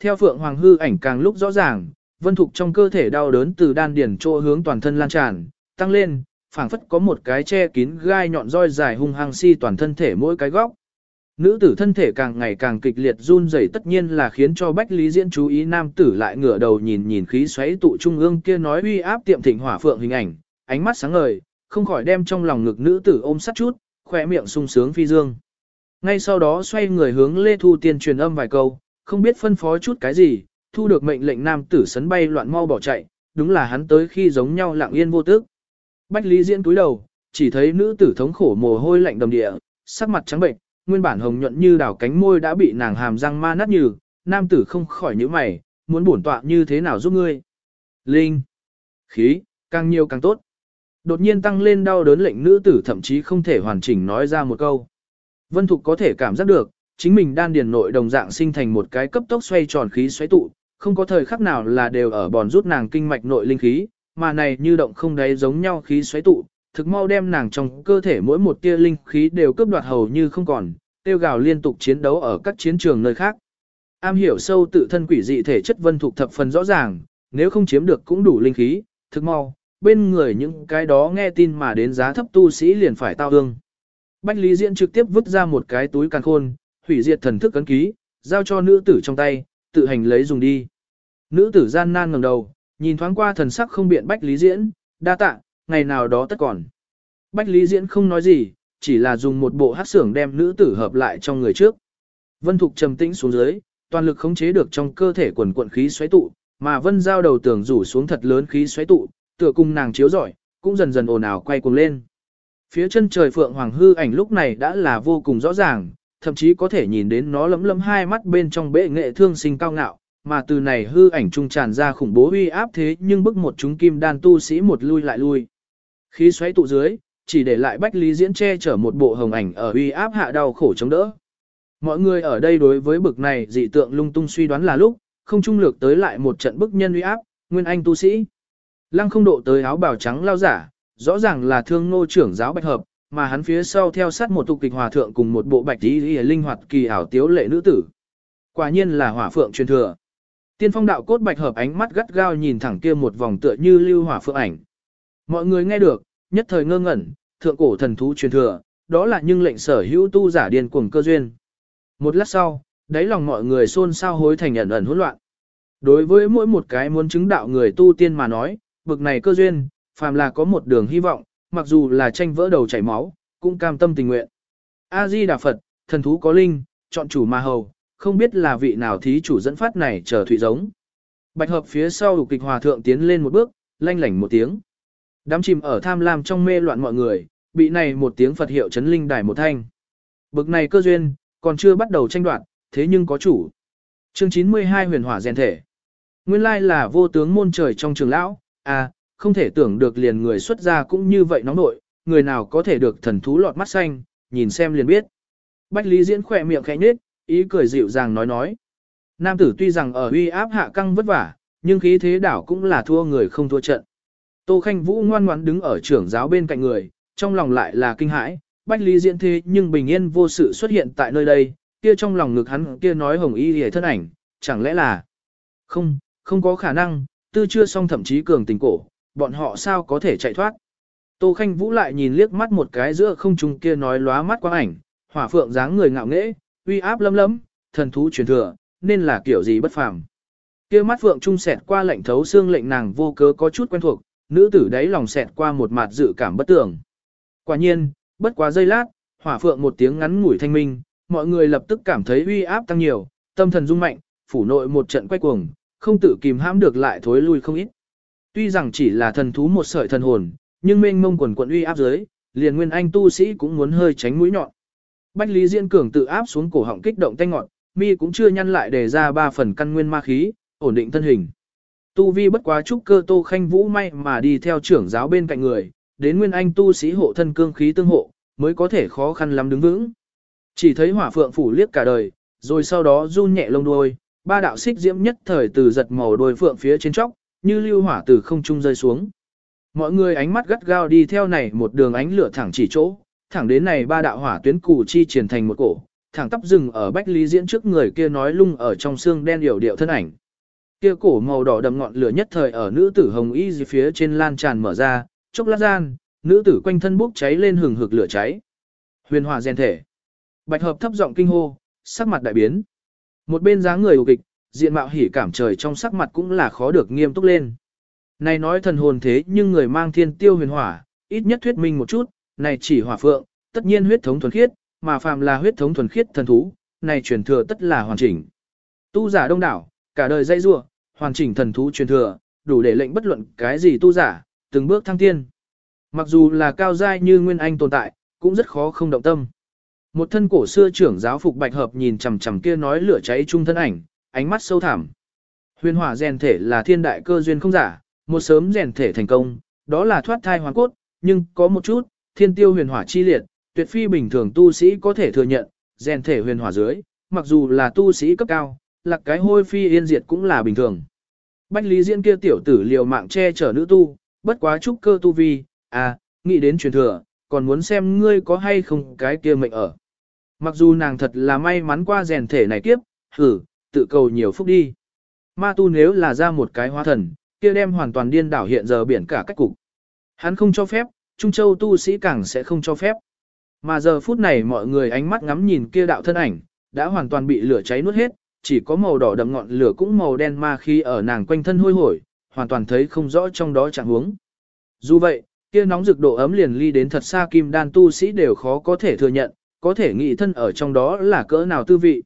theo Phượng Hoàng hư ảnh càng lúc rõ ràng, Vân Thục trong cơ thể đau đớn từ đan điển chỗ hướng toàn thân lan tràn, tăng lên, phảng phất có một cái che kín gai nhọn roi dài hung hăng si toàn thân thể mỗi cái góc. Nữ tử thân thể càng ngày càng kịch liệt run rẩy tất nhiên là khiến cho Bách Lý Diễn chú ý nam tử lại ngửa đầu nhìn nhìn khí xoáy tụ trung ương kia nói uy áp tiệm thịnh hỏa phượng hình ảnh, ánh mắt sáng ngời, không khỏi đem trong lòng ngực nữ tử ôm sát chút, khỏe miệng sung sướng phi dương. Ngay sau đó xoay người hướng Lê Thu Tiên truyền âm vài câu, không biết phân phó chút cái gì, thu được mệnh lệnh nam tử sấn bay loạn mau bỏ chạy, đúng là hắn tới khi giống nhau lặng yên vô tức. Bách Lý Diễn túi đầu, chỉ thấy nữ tử thống khổ mồ hôi lạnh đầm địa, sắc mặt trắng bệnh, nguyên bản hồng nhuận như đào cánh môi đã bị nàng hàm răng ma nát như, nam tử không khỏi nhíu mày, muốn bổn tọa như thế nào giúp ngươi. Linh, khí, càng nhiều càng tốt. Đột nhiên tăng lên đau đớn lệnh nữ tử thậm chí không thể hoàn chỉnh nói ra một câu. Vân Thục có thể cảm giác được, chính mình đan điền nội đồng dạng sinh thành một cái cấp tốc xoay tròn khí xoáy tụ, không có thời khắc nào là đều ở bòn rút nàng kinh mạch nội linh khí, mà này như động không đáy giống nhau khí xoáy tụ, thực mau đem nàng trong cơ thể mỗi một tia linh khí đều cướp đoạt hầu như không còn, tiêu gào liên tục chiến đấu ở các chiến trường nơi khác. Am hiểu sâu tự thân quỷ dị thể chất vân thuộc thập phần rõ ràng, nếu không chiếm được cũng đủ linh khí, thực mau, bên người những cái đó nghe tin mà đến giá thấp tu sĩ liền phải tao ương. Bách Lý Diễn trực tiếp vứt ra một cái túi càng khôn, hủy diệt thần thức cấn ký, giao cho nữ tử trong tay, tự hành lấy dùng đi. Nữ tử gian nan ngẩng đầu, nhìn thoáng qua thần sắc không biện Bách Lý Diễn, đa tạ, ngày nào đó tất còn. Bách Lý Diễn không nói gì, chỉ là dùng một bộ hát xưởng đem nữ tử hợp lại trong người trước. Vân Thục trầm tĩnh xuống dưới, toàn lực khống chế được trong cơ thể quần quận khí xoáy tụ, mà Vân Giao đầu tưởng rủ xuống thật lớn khí xoáy tụ, tựa cùng nàng chiếu giỏi, cũng dần dần ồn ào quay cuồng lên. Phía chân trời phượng hoàng hư ảnh lúc này đã là vô cùng rõ ràng, thậm chí có thể nhìn đến nó lấm lấm hai mắt bên trong bệ nghệ thương sinh cao ngạo, mà từ này hư ảnh trung tràn ra khủng bố uy áp thế nhưng bức một chúng kim đan tu sĩ một lui lại lui. Khí xoáy tụ dưới, chỉ để lại Bách Lý Diễn che chở một bộ hồng ảnh ở uy áp hạ đau khổ chống đỡ. Mọi người ở đây đối với bực này dị tượng lung tung suy đoán là lúc, không trung lược tới lại một trận bức nhân uy áp, nguyên anh tu sĩ. Lăng không độ tới áo bào trắng lao giả, rõ ràng là thương nô trưởng giáo bạch hợp, mà hắn phía sau theo sát một tục kịch hòa thượng cùng một bộ bạch tí linh hoạt kỳ ảo tiếu lệ nữ tử. Quả nhiên là hỏa phượng truyền thừa. Tiên phong đạo cốt bạch hợp ánh mắt gắt gao nhìn thẳng kia một vòng tựa như lưu hỏa phượng ảnh. Mọi người nghe được, nhất thời ngơ ngẩn, thượng cổ thần thú truyền thừa, đó là nhưng lệnh sở hữu tu giả điên cuồng cơ duyên. Một lát sau, đáy lòng mọi người xôn xao hối thành ẩn ẩn hỗn loạn. Đối với mỗi một cái muốn chứng đạo người tu tiên mà nói, bực này cơ duyên, phàm là có một đường hy vọng, mặc dù là tranh vỡ đầu chảy máu, cũng cam tâm tình nguyện. A Di Đà Phật, thần thú có linh, chọn chủ mà hầu, không biết là vị nào thí chủ dẫn phát này chờ thủy giống. Bạch hợp phía sau đủ kịch hòa thượng tiến lên một bước, lanh lảnh một tiếng. Đám chìm ở tham lam trong mê loạn mọi người, bị này một tiếng Phật hiệu chấn linh đài một thanh. Bực này cơ duyên, còn chưa bắt đầu tranh đoạt, thế nhưng có chủ. Chương 92 huyền hỏa rèn thể. Nguyên lai là vô tướng môn trời trong trường lão, à, không thể tưởng được liền người xuất gia cũng như vậy nóng nội, người nào có thể được thần thú lọt mắt xanh, nhìn xem liền biết. Bách Lý Diễn khỏe miệng khẽ nhếch, ý cười dịu dàng nói nói. Nam tử tuy rằng ở uy áp hạ căng vất vả, nhưng khí thế đảo cũng là thua người không thua trận. Tô Khanh Vũ ngoan ngoãn đứng ở trưởng giáo bên cạnh người, trong lòng lại là kinh hãi, Bách Lý Diễn thế nhưng bình yên vô sự xuất hiện tại nơi đây, kia trong lòng ngực hắn kia nói hồng y hề thân ảnh, chẳng lẽ là... Không, không có khả năng, tư chưa xong thậm chí cường tình cổ, bọn họ sao có thể chạy thoát. Tô Khanh Vũ lại nhìn liếc mắt một cái giữa không trung kia nói lóa mắt quang ảnh, hỏa phượng dáng người ngạo nghễ, uy áp lâm lâm, thần thú truyền thừa, nên là kiểu gì bất phàm. Kia mắt phượng trung sẹt qua lệnh thấu xương lệnh nàng vô cớ có chút quen thuộc, nữ tử đấy lòng sẹt qua một mặt dự cảm bất tưởng. Quả nhiên, bất quá giây lát, hỏa phượng một tiếng ngắn ngủi thanh minh, mọi người lập tức cảm thấy uy áp tăng nhiều, tâm thần rung mạnh, phủ nội một trận quay cuồng, không tự kìm hãm được lại thối lui không ít. Tuy rằng chỉ là thần thú một sợi thần hồn, nhưng mênh mông quần quận uy áp dưới, liền nguyên anh tu sĩ cũng muốn hơi tránh mũi nhọn. Bách Lý Diễn Cường tự áp xuống cổ họng kích động tay ngọn, mi cũng chưa nhăn lại để ra ba phần căn nguyên ma khí, ổn định thân hình. Tu vi bất quá trúc cơ tô khanh vũ may mà đi theo trưởng giáo bên cạnh người, đến nguyên anh tu sĩ hộ thân cương khí tương hộ, mới có thể khó khăn lắm đứng vững. Chỉ thấy hỏa phượng phủ liếc cả đời, rồi sau đó run nhẹ lông đuôi, ba đạo xích diễm nhất thời từ giật màu đuôi phượng phía trên chóc, như lưu hỏa từ không trung rơi xuống. Mọi người ánh mắt gắt gao đi theo này một đường ánh lửa thẳng chỉ chỗ, thẳng đến này ba đạo hỏa tuyến cụ chi triển thành một cổ, thẳng tắp rừng ở Bách Lý Diễn trước người kia nói lung ở trong xương đen điểu điệu thân ảnh. Kia cổ màu đỏ đậm ngọn lửa nhất thời ở nữ tử hồng y dưới phía trên lan tràn mở ra, chốc lát gian, nữ tử quanh thân bốc cháy lên hừng hực lửa cháy. Huyền hòa gen thể. Bạch hợp thấp giọng kinh hô, sắc mặt đại biến. Một bên dáng người ù kịch, diện mạo hỉ cảm trời trong sắc mặt cũng là khó được nghiêm túc lên. Này nói thần hồn thế nhưng người mang thiên tiêu huyền hỏa, ít nhất thuyết minh một chút, này chỉ hỏa phượng, tất nhiên huyết thống thuần khiết, mà phàm là huyết thống thuần khiết thần thú, này truyền thừa tất là hoàn chỉnh. Tu giả đông đảo, cả đời dây rua, hoàn chỉnh thần thú truyền thừa, đủ để lệnh bất luận cái gì tu giả, từng bước thăng tiên. Mặc dù là cao giai như Nguyên Anh tồn tại, cũng rất khó không động tâm. Một thân cổ xưa trưởng giáo phục bạch hợp nhìn chằm chằm kia nói lửa cháy trung thân ảnh, ánh mắt sâu thẳm. Huyền hỏa rèn thể là thiên đại cơ duyên không giả, một sớm rèn thể thành công, đó là thoát thai hoàn cốt, nhưng có một chút, thiên tiêu huyền hỏa chi liệt, tuyệt phi bình thường tu sĩ có thể thừa nhận, rèn thể huyền hỏa dưới, mặc dù là tu sĩ cấp cao, lạc cái hôi phi yên diệt cũng là bình thường. Bách Lý Diễn kia tiểu tử liều mạng che chở nữ tu, bất quá trúc cơ tu vi, à, nghĩ đến truyền thừa, còn muốn xem ngươi có hay không cái kia mệnh ở. Mặc dù nàng thật là may mắn qua rèn thể này kiếp, hử, tự cầu nhiều phúc đi. Ma tu nếu là ra một cái hóa thần, kia đem hoàn toàn điên đảo hiện giờ biển cả cách cục. Hắn không cho phép, Trung Châu tu sĩ càng sẽ không cho phép. Mà giờ phút này mọi người ánh mắt ngắm nhìn kia đạo thân ảnh, đã hoàn toàn bị lửa cháy nuốt hết, chỉ có màu đỏ đậm ngọn lửa cũng màu đen ma khi ở nàng quanh thân hôi hổi, hoàn toàn thấy không rõ trong đó trạng huống. Dù vậy, kia nóng rực độ ấm liền ly đến thật xa kim đan tu sĩ đều khó có thể thừa nhận, có thể nghĩ thân ở trong đó là cỡ nào tư vị.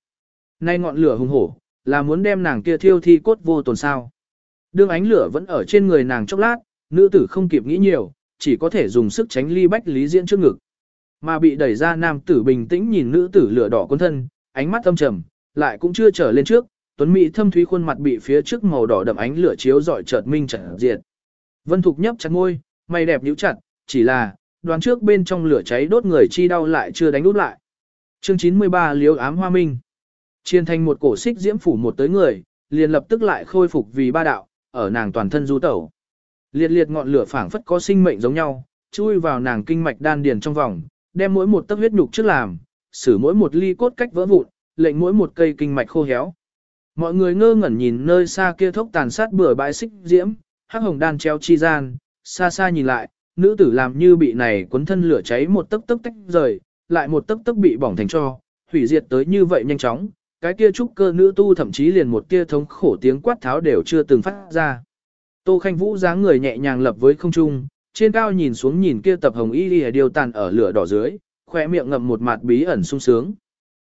Nay ngọn lửa hùng hổ, là muốn đem nàng kia thiêu thi cốt vô tồn sao. Đương ánh lửa vẫn ở trên người nàng chốc lát, nữ tử không kịp nghĩ nhiều, chỉ có thể dùng sức tránh ly bách lý diễn trước ngực. Mà bị đẩy ra nam tử bình tĩnh nhìn nữ tử lửa đỏ con thân, ánh mắt âm trầm, lại cũng chưa trở lên trước, tuấn mỹ thâm thúy khuôn mặt bị phía trước màu đỏ đậm ánh lửa chiếu rọi chợt minh chợt diệt. Vân Thục nhấp chặt môi, mày đẹp nhíu chặt, chỉ là, đoán trước bên trong lửa cháy đốt người chi đau lại chưa đánh úp lại. Chương 93 Liễu ám hoa minh. Chiên thành một cổ xích diễm phủ một tới người, liền lập tức lại khôi phục vì ba đạo, ở nàng toàn thân du tẩu. Liệt liệt ngọn lửa phảng phất có sinh mệnh giống nhau, chui vào nàng kinh mạch đan điền trong vòng, đem mỗi một tấc huyết nhục trước làm, xử mỗi một ly cốt cách vỡ vụn, lệnh mỗi một cây kinh mạch khô héo. Mọi người ngơ ngẩn nhìn nơi xa kia thốc tàn sát bừa bãi xích diễm, hắc hồng đan treo chi gian, xa xa nhìn lại, nữ tử làm như bị này cuốn thân lửa cháy một tấc tấc tách rời, lại một tấc tấc bị bỏng thành cho, hủy diệt tới như vậy nhanh chóng, cái kia trúc cơ nữ tu thậm chí liền một tia thống khổ tiếng quát tháo đều chưa từng phát ra. Tô Khanh Vũ dáng người nhẹ nhàng lập với không trung, trên cao nhìn xuống nhìn kia tập hồng y đi điều tàn ở lửa đỏ dưới, khỏe miệng ngậm một mặt bí ẩn sung sướng.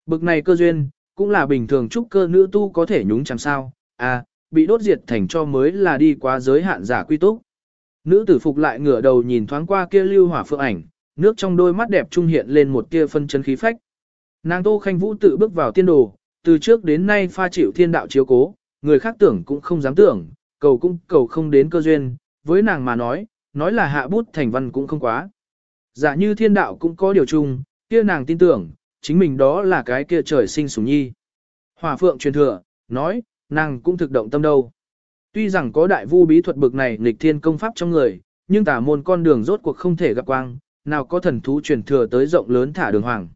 Bực này cơ duyên, cũng là bình thường trúc cơ nữ tu có thể nhúng chẳng sao, à, bị đốt diệt thành cho mới là đi quá giới hạn giả quy túc. Nữ tử phục lại ngửa đầu nhìn thoáng qua kia lưu hỏa phượng ảnh, nước trong đôi mắt đẹp trung hiện lên một tia phân chân khí phách. Nàng Tô Khanh Vũ tự bước vào tiên đồ, từ trước đến nay pha chịu thiên đạo chiếu cố, người khác tưởng cũng không dám tưởng, cầu cũng cầu không đến cơ duyên, với nàng mà nói, nói là hạ bút thành văn cũng không quá. Giả dạ như thiên đạo cũng có điều chung, kia nàng tin tưởng, chính mình đó là cái kia trời sinh sủng nhi. Hòa phượng truyền thừa, nói, nàng cũng thực động tâm đâu. Tuy rằng có đại vu bí thuật bực này nghịch thiên công pháp trong người, nhưng tả môn con đường rốt cuộc không thể gặp quang, nào có thần thú truyền thừa tới rộng lớn thả đường hoàng.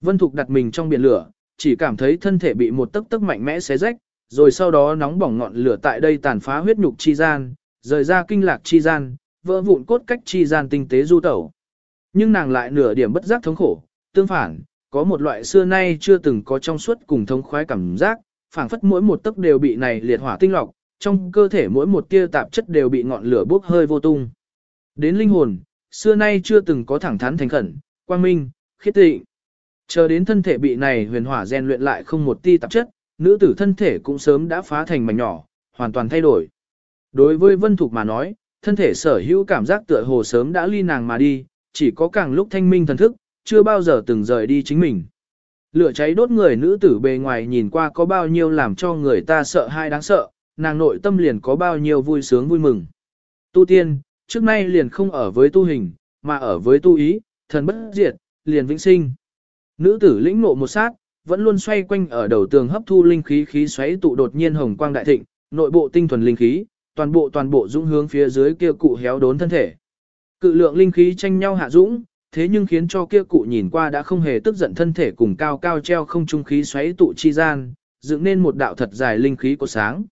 Vân Thục đặt mình trong biển lửa, chỉ cảm thấy thân thể bị một tấc tấc mạnh mẽ xé rách, rồi sau đó nóng bỏng ngọn lửa tại đây tàn phá huyết nhục chi gian, rời ra kinh lạc chi gian, vỡ vụn cốt cách chi gian tinh tế du tẩu. Nhưng nàng lại nửa điểm bất giác thống khổ, tương phản, có một loại xưa nay chưa từng có trong suốt cùng thống khoái cảm giác, phảng phất mỗi một tấc đều bị này liệt hỏa tinh lọc, trong cơ thể mỗi một tia tạp chất đều bị ngọn lửa bốc hơi vô tung. Đến linh hồn, xưa nay chưa từng có thẳng thắn thành khẩn, quang minh, khiết tịnh. Chờ đến thân thể bị này huyền hỏa gen luyện lại không một ti tạp chất, nữ tử thân thể cũng sớm đã phá thành mảnh nhỏ, hoàn toàn thay đổi. Đối với Vân Thục mà nói, thân thể sở hữu cảm giác tựa hồ sớm đã ly nàng mà đi, chỉ có càng lúc thanh minh thần thức, chưa bao giờ từng rời đi chính mình. Lửa cháy đốt người nữ tử bề ngoài nhìn qua có bao nhiêu làm cho người ta sợ hay đáng sợ, nàng nội tâm liền có bao nhiêu vui sướng vui mừng. Tu tiên, trước nay liền không ở với tu hình, mà ở với tu ý, thần bất diệt, liền vĩnh sinh. Nữ tử lĩnh ngộ một sát, vẫn luôn xoay quanh ở đầu tường hấp thu linh khí khí xoáy tụ đột nhiên hồng quang đại thịnh, nội bộ tinh thuần linh khí, toàn bộ toàn bộ dũng hướng phía dưới kia cụ héo đốn thân thể. Cự lượng linh khí tranh nhau hạ dũng, thế nhưng khiến cho kia cụ nhìn qua đã không hề tức giận thân thể cùng cao cao treo không trung khí xoáy tụ chi gian, dựng nên một đạo thật dài linh khí của sáng.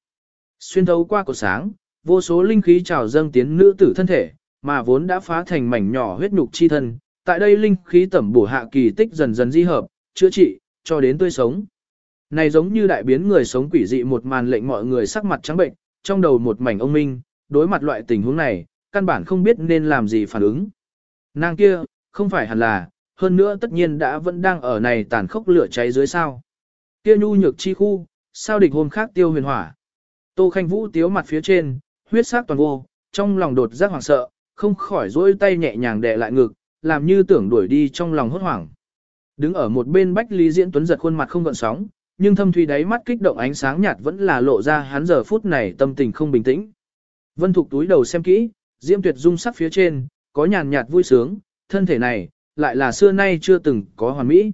Xuyên thấu qua của sáng, vô số linh khí trào dâng tiến nữ tử thân thể, mà vốn đã phá thành mảnh nhỏ huyết nhục chi thân, tại đây linh khí tẩm bổ hạ kỳ tích dần dần di hợp, chữa trị, cho đến tươi sống. Này giống như đại biến người sống quỷ dị một màn lệnh mọi người sắc mặt trắng bệnh, trong đầu một mảnh ông minh, đối mặt loại tình huống này, căn bản không biết nên làm gì phản ứng. Nàng kia, không phải hẳn là, hơn nữa tất nhiên đã vẫn đang ở này tàn khốc lửa cháy dưới sao. Kia nhu nhược chi khu, sao địch hôm khác tiêu huyền hỏa. Tô Khanh Vũ tiếu mặt phía trên, huyết sắc toàn vô, trong lòng đột giác hoảng sợ, không khỏi dỗi tay nhẹ nhàng đè lại ngực, làm như tưởng đuổi đi trong lòng hốt hoảng. Đứng ở một bên Bách Lý Diễn Tuấn giật khuôn mặt không gợn sóng, nhưng thâm thủy đáy mắt kích động ánh sáng nhạt vẫn là lộ ra hắn giờ phút này tâm tình không bình tĩnh. Vân Thục túi đầu xem kỹ, Diễm Tuyệt dung sắc phía trên, có nhàn nhạt vui sướng, thân thể này, lại là xưa nay chưa từng có hoàn mỹ.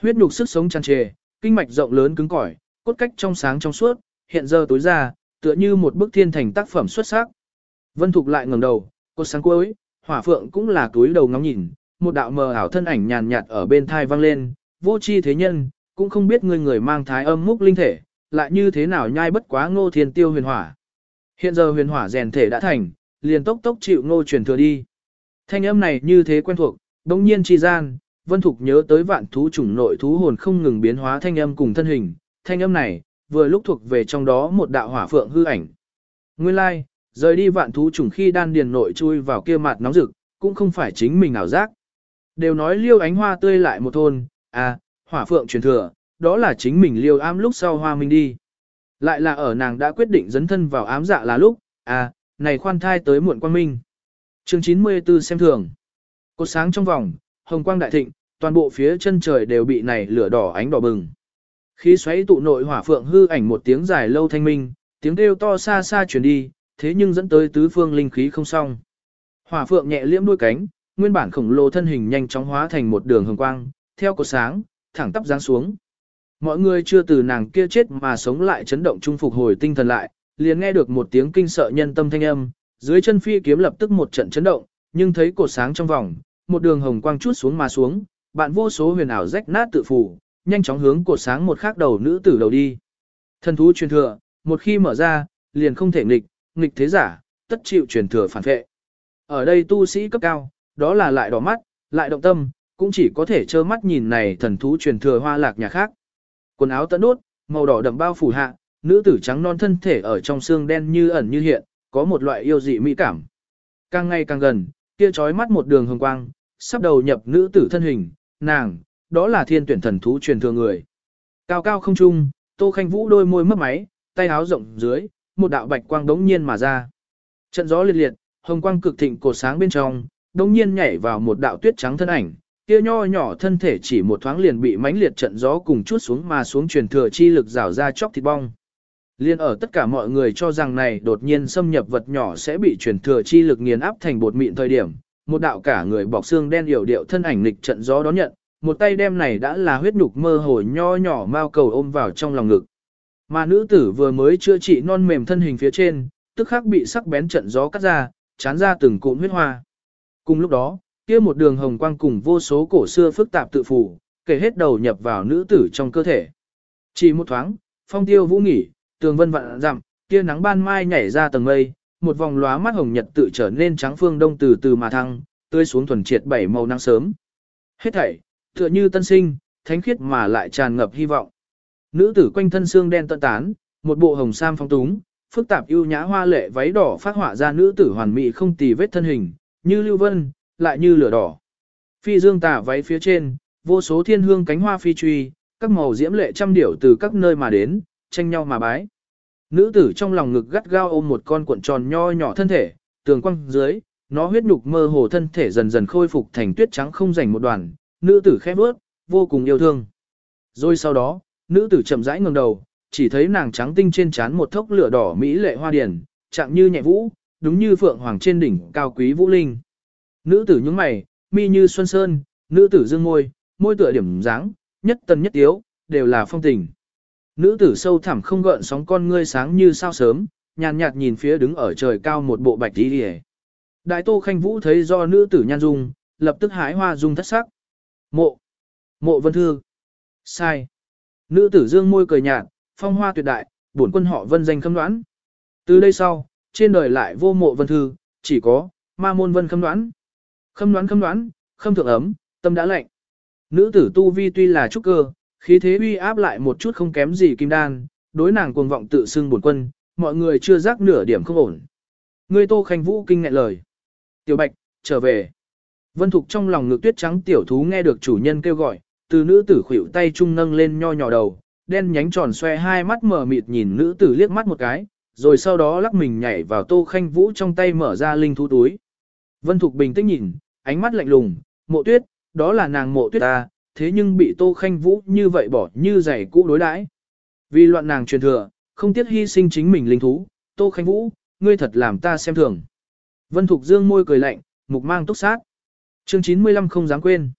Huyết nhục sức sống tràn trề, kinh mạch rộng lớn cứng cỏi, cốt cách trong sáng trong suốt, hiện giờ tối ra, tựa như một bức thiên thành tác phẩm xuất sắc. Vân Thục lại ngẩng đầu, cốt sáng cuối, hỏa phượng cũng là túi đầu ngắm nhìn, một đạo mờ ảo thân ảnh nhàn nhạt ở bên thai vang lên, vô chi thế nhân, cũng không biết người người mang thái âm múc linh thể, lại như thế nào nhai bất quá ngô thiên tiêu huyền hỏa. Hiện giờ huyền hỏa rèn thể đã thành, liền tốc tốc chịu ngô truyền thừa đi. Thanh âm này như thế quen thuộc, đồng nhiên chi gian, Vân Thục nhớ tới vạn thú chủng nội thú hồn không ngừng biến hóa thanh âm cùng thân hình, thanh âm này, vừa lúc thuộc về trong đó một đạo hỏa phượng hư ảnh. Nguyên lai, like, rời đi vạn thú trùng khi đan điền nội chui vào kia mặt nóng rực, cũng không phải chính mình ảo giác. Đều nói liêu ánh hoa tươi lại một thôn, à, hỏa phượng truyền thừa, đó là chính mình liêu ám lúc sau hoa minh đi. Lại là ở nàng đã quyết định dấn thân vào ám dạ là lúc, à, này khoan thai tới muộn quang minh. chương 94 xem thường. Cột sáng trong vòng, hồng quang đại thịnh, toàn bộ phía chân trời đều bị này lửa đỏ ánh đỏ bừng. Khí xoáy tụ nội hỏa phượng hư ảnh một tiếng dài lâu thanh minh, tiếng kêu to xa xa truyền đi, thế nhưng dẫn tới tứ phương linh khí không xong. Hỏa phượng nhẹ liễm đuôi cánh, nguyên bản khổng lồ thân hình nhanh chóng hóa thành một đường hồng quang, theo cột sáng, thẳng tắp giáng xuống. Mọi người chưa từ nàng kia chết mà sống lại chấn động trung phục hồi tinh thần lại, liền nghe được một tiếng kinh sợ nhân tâm thanh âm, dưới chân phi kiếm lập tức một trận chấn động, nhưng thấy cột sáng trong vòng, một đường hồng quang chút xuống mà xuống, bạn vô số huyền ảo rách nát tự phủ, nhanh chóng hướng cột sáng một khắc đầu nữ tử đầu đi. Thần thú truyền thừa, một khi mở ra, liền không thể nghịch, nghịch thế giả, tất chịu truyền thừa phản vệ. Ở đây tu sĩ cấp cao, đó là lại đỏ mắt, lại động tâm, cũng chỉ có thể trơ mắt nhìn này thần thú truyền thừa hoa lạc nhà khác. Quần áo tận đốt, màu đỏ đậm bao phủ hạ, nữ tử trắng non thân thể ở trong xương đen như ẩn như hiện, có một loại yêu dị mỹ cảm. Càng ngày càng gần, kia trói mắt một đường hồng quang, sắp đầu nhập nữ tử thân hình, nàng, đó là thiên tuyển thần thú truyền thừa người. Cao cao không trung, Tô Khanh Vũ đôi môi mấp máy, tay áo rộng dưới, một đạo bạch quang đống nhiên mà ra. Trận gió liệt liệt, hồng quang cực thịnh cột sáng bên trong, đống nhiên nhảy vào một đạo tuyết trắng thân ảnh, kia nho nhỏ thân thể chỉ một thoáng liền bị mãnh liệt trận gió cùng chút xuống mà xuống truyền thừa chi lực rào ra chóc thịt bong. Liên ở tất cả mọi người cho rằng này đột nhiên xâm nhập vật nhỏ sẽ bị truyền thừa chi lực nghiền áp thành bột mịn thời điểm, một đạo cả người bọc xương đen hiểu điệu thân ảnh lịch trận gió đón nhận, một tay đem này đã là huyết nhục mơ hồ nho nhỏ mao cầu ôm vào trong lòng ngực. Mà nữ tử vừa mới chữa trị non mềm thân hình phía trên, tức khắc bị sắc bén trận gió cắt ra, chán ra từng cụm huyết hoa. Cùng lúc đó, kia một đường hồng quang cùng vô số cổ xưa phức tạp tự phủ, kể hết đầu nhập vào nữ tử trong cơ thể. Chỉ một thoáng, phong tiêu vũ nghỉ, tường vân vạn dặm, kia nắng ban mai nhảy ra tầng mây, một vòng lóa mắt hồng nhật tự trở nên trắng phương đông từ từ mà thăng, tươi xuống thuần triệt bảy màu nắng sớm. Hết thảy, tựa như tân sinh, thánh khiết mà lại tràn ngập hy vọng. Nữ tử quanh thân xương đen tận tán, một bộ hồng sam phong túng, phức tạp ưu nhã hoa lệ váy đỏ phát họa ra nữ tử hoàn mỹ không tì vết thân hình, như lưu vân, lại như lửa đỏ. Phi dương tả váy phía trên, vô số thiên hương cánh hoa phi truy, các màu diễm lệ trăm điểu từ các nơi mà đến, tranh nhau mà bái. Nữ tử trong lòng ngực gắt gao ôm một con cuộn tròn nho nhỏ thân thể, tường quăng dưới, nó huyết nhục mơ hồ thân thể dần dần khôi phục thành tuyết trắng không rảnh một đoàn, nữ tử khẽ bước, vô cùng yêu thương. Rồi sau đó, nữ tử chậm rãi ngẩng đầu, chỉ thấy nàng trắng tinh trên trán một thốc lửa đỏ mỹ lệ hoa điển, chạm như nhẹ vũ, đúng như phượng hoàng trên đỉnh cao quý vũ linh. Nữ tử nhướng mày, mi như xuân sơn, nữ tử dương môi, môi tựa điểm dáng, nhất tần nhất tiếu, đều là phong tình. Nữ tử sâu thẳm không gợn sóng con ngươi sáng như sao sớm, nhàn nhạt nhìn phía đứng ở trời cao một bộ bạch tí điề. Đại tô khanh vũ thấy do nữ tử nhan dung, lập tức hái hoa dung thất sắc. Mộ, mộ vân thư. Sai. Nữ tử dương môi cười nhạt, phong hoa tuyệt đại, bổn quân họ vân danh khâm đoán. Từ đây sau, trên đời lại vô mộ vân thư, chỉ có, ma môn vân khâm đoán. Khâm đoán khâm đoán, khâm thượng ấm, tâm đã lạnh. Nữ tử tu vi tuy là trúc cơ, khí thế uy áp lại một chút không kém gì kim đan, đối nàng cuồng vọng tự xưng bổn quân, mọi người chưa giác nửa điểm không ổn. Người Tô Khanh Vũ kinh ngại lời. Tiểu Bạch, trở về. Vân Thục trong lòng ngực tuyết trắng tiểu thú nghe được chủ nhân kêu gọi, từ nữ tử khuỷu tay trung nâng lên nho nhỏ đầu, đen nhánh tròn xoe hai mắt mở mịt nhìn nữ tử liếc mắt một cái, rồi sau đó lắc mình nhảy vào Tô Khanh Vũ trong tay mở ra linh thú túi. Vân Thục bình tĩnh nhìn, ánh mắt lạnh lùng, mộ tuyết, đó là nàng mộ tuyết ta, thế nhưng bị Tô Khanh Vũ như vậy bỏ như giày cũ đối đãi. Vì loạn nàng truyền thừa, không tiếc hy sinh chính mình linh thú, Tô Khanh Vũ, ngươi thật làm ta xem thường. Vân Thục Dương môi cười lạnh, mục mang túc sát. Chương 95 không dám quên.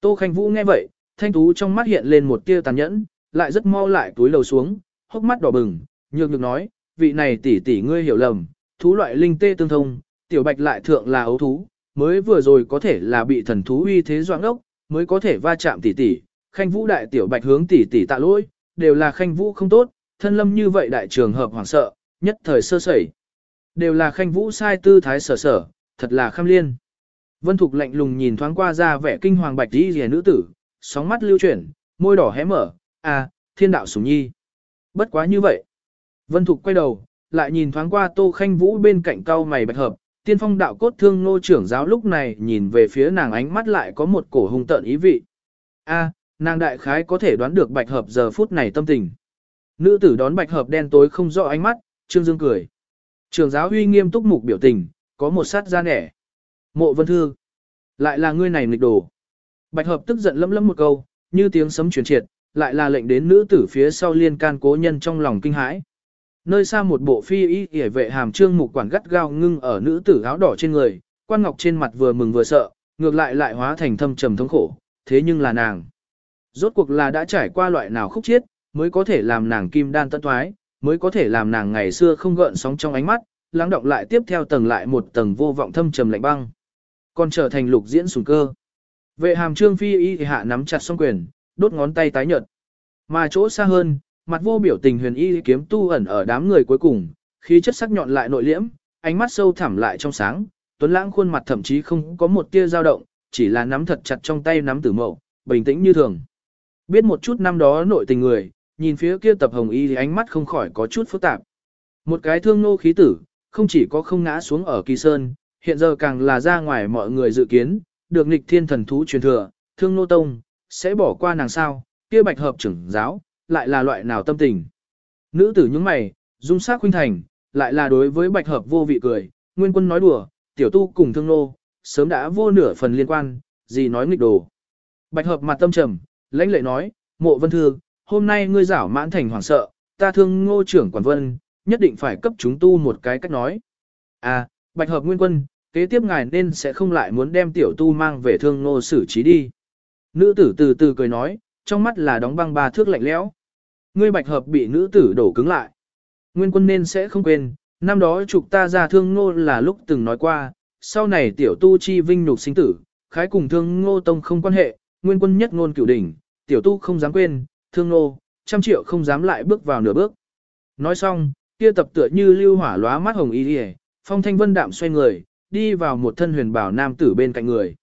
Tô Khanh Vũ nghe vậy, thanh tú trong mắt hiện lên một tia tàn nhẫn, lại rất mau lại túi lầu xuống, hốc mắt đỏ bừng, nhược nhược nói, vị này tỷ tỷ ngươi hiểu lầm, thú loại linh tê tương thông, tiểu bạch lại thượng là ấu thú, mới vừa rồi có thể là bị thần thú uy thế doãn ốc, mới có thể va chạm tỷ tỷ, khanh vũ đại tiểu bạch hướng tỷ tỷ tạ lỗi, đều là khanh vũ không tốt, thân lâm như vậy đại trường hợp hoảng sợ, nhất thời sơ sẩy. Đều là khanh vũ sai tư thái sở sở, thật là kham liên. Vân Thục lạnh lùng nhìn thoáng qua ra vẻ kinh hoàng bạch đi rìa nữ tử, sóng mắt lưu chuyển, môi đỏ hé mở, à, thiên đạo sủng nhi. Bất quá như vậy. Vân Thục quay đầu, lại nhìn thoáng qua Tô Khanh Vũ bên cạnh cao mày bạch hợp, tiên phong đạo cốt thương nô trưởng giáo lúc này nhìn về phía nàng ánh mắt lại có một cổ hung tợn ý vị. A, nàng đại khái có thể đoán được bạch hợp giờ phút này tâm tình. Nữ tử đón bạch hợp đen tối không rõ ánh mắt, Trương Dương cười. Trưởng giáo huy nghiêm túc mục biểu tình, có một sát ra nẻ. Mộ vân thư. Lại là ngươi này nghịch đồ. Bạch hợp tức giận lấm lấm một câu, như tiếng sấm truyền triệt, lại là lệnh đến nữ tử phía sau liên can cố nhân trong lòng kinh hãi. Nơi xa một bộ phi y hề vệ hàm trương mục quản gắt gao ngưng ở nữ tử áo đỏ trên người, quan ngọc trên mặt vừa mừng vừa sợ, ngược lại lại hóa thành thâm trầm thống khổ, thế nhưng là nàng. Rốt cuộc là đã trải qua loại nào khúc chiết, mới có thể làm nàng kim đan tận thoái, mới có thể làm nàng ngày xưa không gợn sóng trong ánh mắt, lắng động lại tiếp theo tầng lại một tầng vô vọng thâm trầm lạnh băng. Còn trở thành lục diễn sùng cơ. Vệ hàm trương phi y hạ nắm chặt song quyền, đốt ngón tay tái nhợt. Mà chỗ xa hơn, mặt vô biểu tình huyền y kiếm tu ẩn ở đám người cuối cùng, khí chất sắc nhọn lại nội liễm, ánh mắt sâu thẳm lại trong sáng, tuấn lãng khuôn mặt thậm chí không có một tia dao động, chỉ là nắm thật chặt trong tay nắm tử mậu, bình tĩnh như thường. Biết một chút năm đó nội tình người, nhìn phía kia tập hồng y thì ánh mắt không khỏi có chút phức tạp. Một cái thương nô khí tử, không chỉ có không ngã xuống ở kỳ sơn, hiện giờ càng là ra ngoài mọi người dự kiến, được nghịch thiên thần thú truyền thừa, thương nô tông, sẽ bỏ qua nàng sao, kia bạch hợp trưởng giáo, lại là loại nào tâm tình. Nữ tử những mày, dung sắc khuynh thành, lại là đối với bạch hợp vô vị cười, nguyên quân nói đùa, tiểu tu cùng thương nô, sớm đã vô nửa phần liên quan, gì nói nghịch đồ. Bạch hợp mặt tâm trầm, lãnh lệ nói, mộ vân thư, hôm nay ngươi giảo mãn thành hoàng sợ, ta thương ngô trưởng quản vân, nhất định phải cấp chúng tu một cái cách nói. À, bạch hợp nguyên quân, kế tiếp ngài nên sẽ không lại muốn đem tiểu tu mang về thương nô xử trí đi. Nữ tử từ từ cười nói, trong mắt là đóng băng ba thước lạnh lẽo. Ngươi bạch hợp bị nữ tử đổ cứng lại. Nguyên quân nên sẽ không quên, năm đó trục ta ra thương nô là lúc từng nói qua, sau này tiểu tu chi vinh nhục sinh tử, khái cùng thương ngô tông không quan hệ, nguyên quân nhất ngôn cửu đỉnh, tiểu tu không dám quên, thương nô trăm triệu không dám lại bước vào nửa bước. Nói xong, kia tập tựa như lưu hỏa lóa mắt hồng y đi phong thanh vân đạm xoay người, đi vào một thân huyền bảo nam tử bên cạnh người.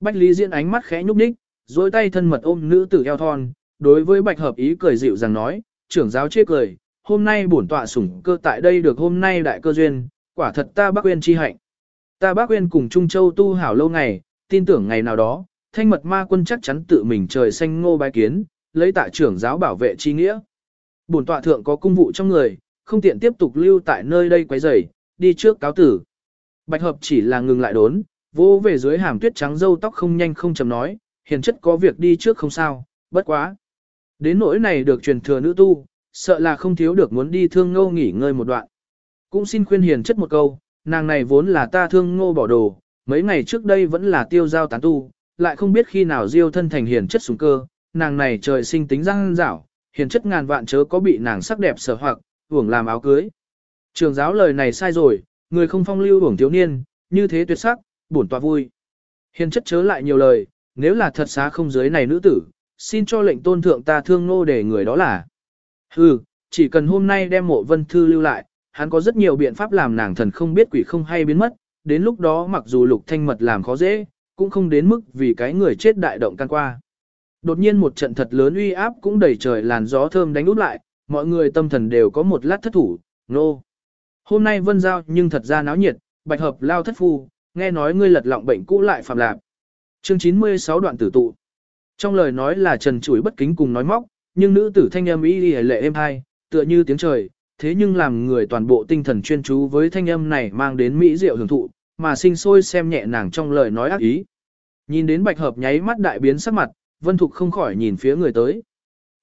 Bách Lý Diễn ánh mắt khẽ nhúc nhích, dối tay thân mật ôm nữ tử eo thon, đối với bạch hợp ý cười dịu rằng nói, trưởng giáo chê cười, hôm nay bổn tọa sủng cơ tại đây được hôm nay đại cơ duyên, quả thật ta bác quên chi hạnh. Ta bác quên cùng Trung Châu tu hảo lâu ngày, tin tưởng ngày nào đó, thanh mật ma quân chắc chắn tự mình trời xanh ngô bái kiến, lấy tạ trưởng giáo bảo vệ chi nghĩa. Bổn tọa thượng có cung vụ trong người, không tiện tiếp tục lưu tại nơi đây quấy rầy, đi trước cáo tử. Bạch hợp chỉ là ngừng lại đốn, vô về dưới hàm tuyết trắng dâu tóc không nhanh không chậm nói, hiền chất có việc đi trước không sao, bất quá. Đến nỗi này được truyền thừa nữ tu, sợ là không thiếu được muốn đi thương ngô nghỉ ngơi một đoạn. Cũng xin khuyên hiền chất một câu, nàng này vốn là ta thương ngô bỏ đồ, mấy ngày trước đây vẫn là tiêu giao tán tu, lại không biết khi nào diêu thân thành hiền chất súng cơ, nàng này trời sinh tính răng rảo, hiền chất ngàn vạn chớ có bị nàng sắc đẹp sở hoặc, hưởng làm áo cưới. Trường giáo lời này sai rồi, người không phong lưu hưởng thiếu niên, như thế tuyệt sắc, bổn tọa vui. Hiền chất chớ lại nhiều lời, nếu là thật xá không giới này nữ tử, xin cho lệnh tôn thượng ta thương nô để người đó là. Hừ, chỉ cần hôm nay đem mộ vân thư lưu lại, hắn có rất nhiều biện pháp làm nàng thần không biết quỷ không hay biến mất, đến lúc đó mặc dù lục thanh mật làm khó dễ, cũng không đến mức vì cái người chết đại động can qua. Đột nhiên một trận thật lớn uy áp cũng đẩy trời làn gió thơm đánh út lại, mọi người tâm thần đều có một lát thất thủ, nô. Hôm nay vân giao nhưng thật ra náo nhiệt, bạch hợp lao thất phu, nghe nói ngươi lật lọng bệnh cũ lại phạm lạp. Chương 96 đoạn tử tụ. Trong lời nói là trần chuỗi bất kính cùng nói móc, nhưng nữ tử thanh âm y lệ êm hai, tựa như tiếng trời, thế nhưng làm người toàn bộ tinh thần chuyên chú với thanh âm này mang đến mỹ diệu hưởng thụ, mà sinh sôi xem nhẹ nàng trong lời nói ác ý. Nhìn đến bạch hợp nháy mắt đại biến sắc mặt, vân thục không khỏi nhìn phía người tới.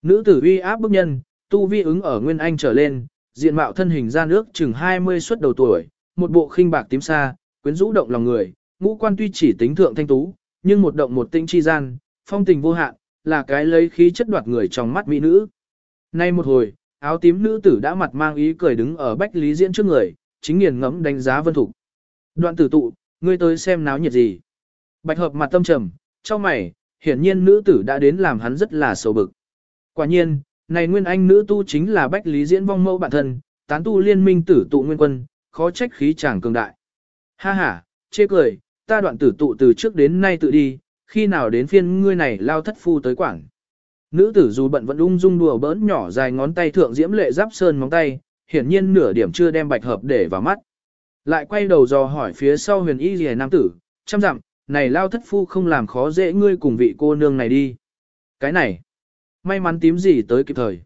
Nữ tử uy áp bức nhân, tu vi ứng ở nguyên anh trở lên, diện mạo thân hình ra nước chừng 20 xuất đầu tuổi, một bộ khinh bạc tím xa, quyến rũ động lòng người, ngũ quan tuy chỉ tính thượng thanh tú, nhưng một động một tinh chi gian, phong tình vô hạn, là cái lấy khí chất đoạt người trong mắt mỹ nữ. Nay một hồi, áo tím nữ tử đã mặt mang ý cười đứng ở bách lý diễn trước người, chính nghiền ngẫm đánh giá vân thục. Đoạn tử tụ, ngươi tới xem náo nhiệt gì. Bạch hợp mặt tâm trầm, trong mày, hiển nhiên nữ tử đã đến làm hắn rất là sầu bực. Quả nhiên, này nguyên anh nữ tu chính là bách lý diễn vong mẫu bản thân, tán tu liên minh tử tụ nguyên quân, khó trách khí chàng cường đại. Ha ha, chê cười, ta đoạn tử tụ từ trước đến nay tự đi, khi nào đến phiên ngươi này lao thất phu tới quảng. Nữ tử dù bận vẫn ung dung đùa bỡn nhỏ dài ngón tay thượng diễm lệ giáp sơn móng tay, hiển nhiên nửa điểm chưa đem bạch hợp để vào mắt. Lại quay đầu dò hỏi phía sau huyền y rìa nam tử, chăm dặm, này lao thất phu không làm khó dễ ngươi cùng vị cô nương này đi. Cái này, may mắn tím gì tới kịp thời.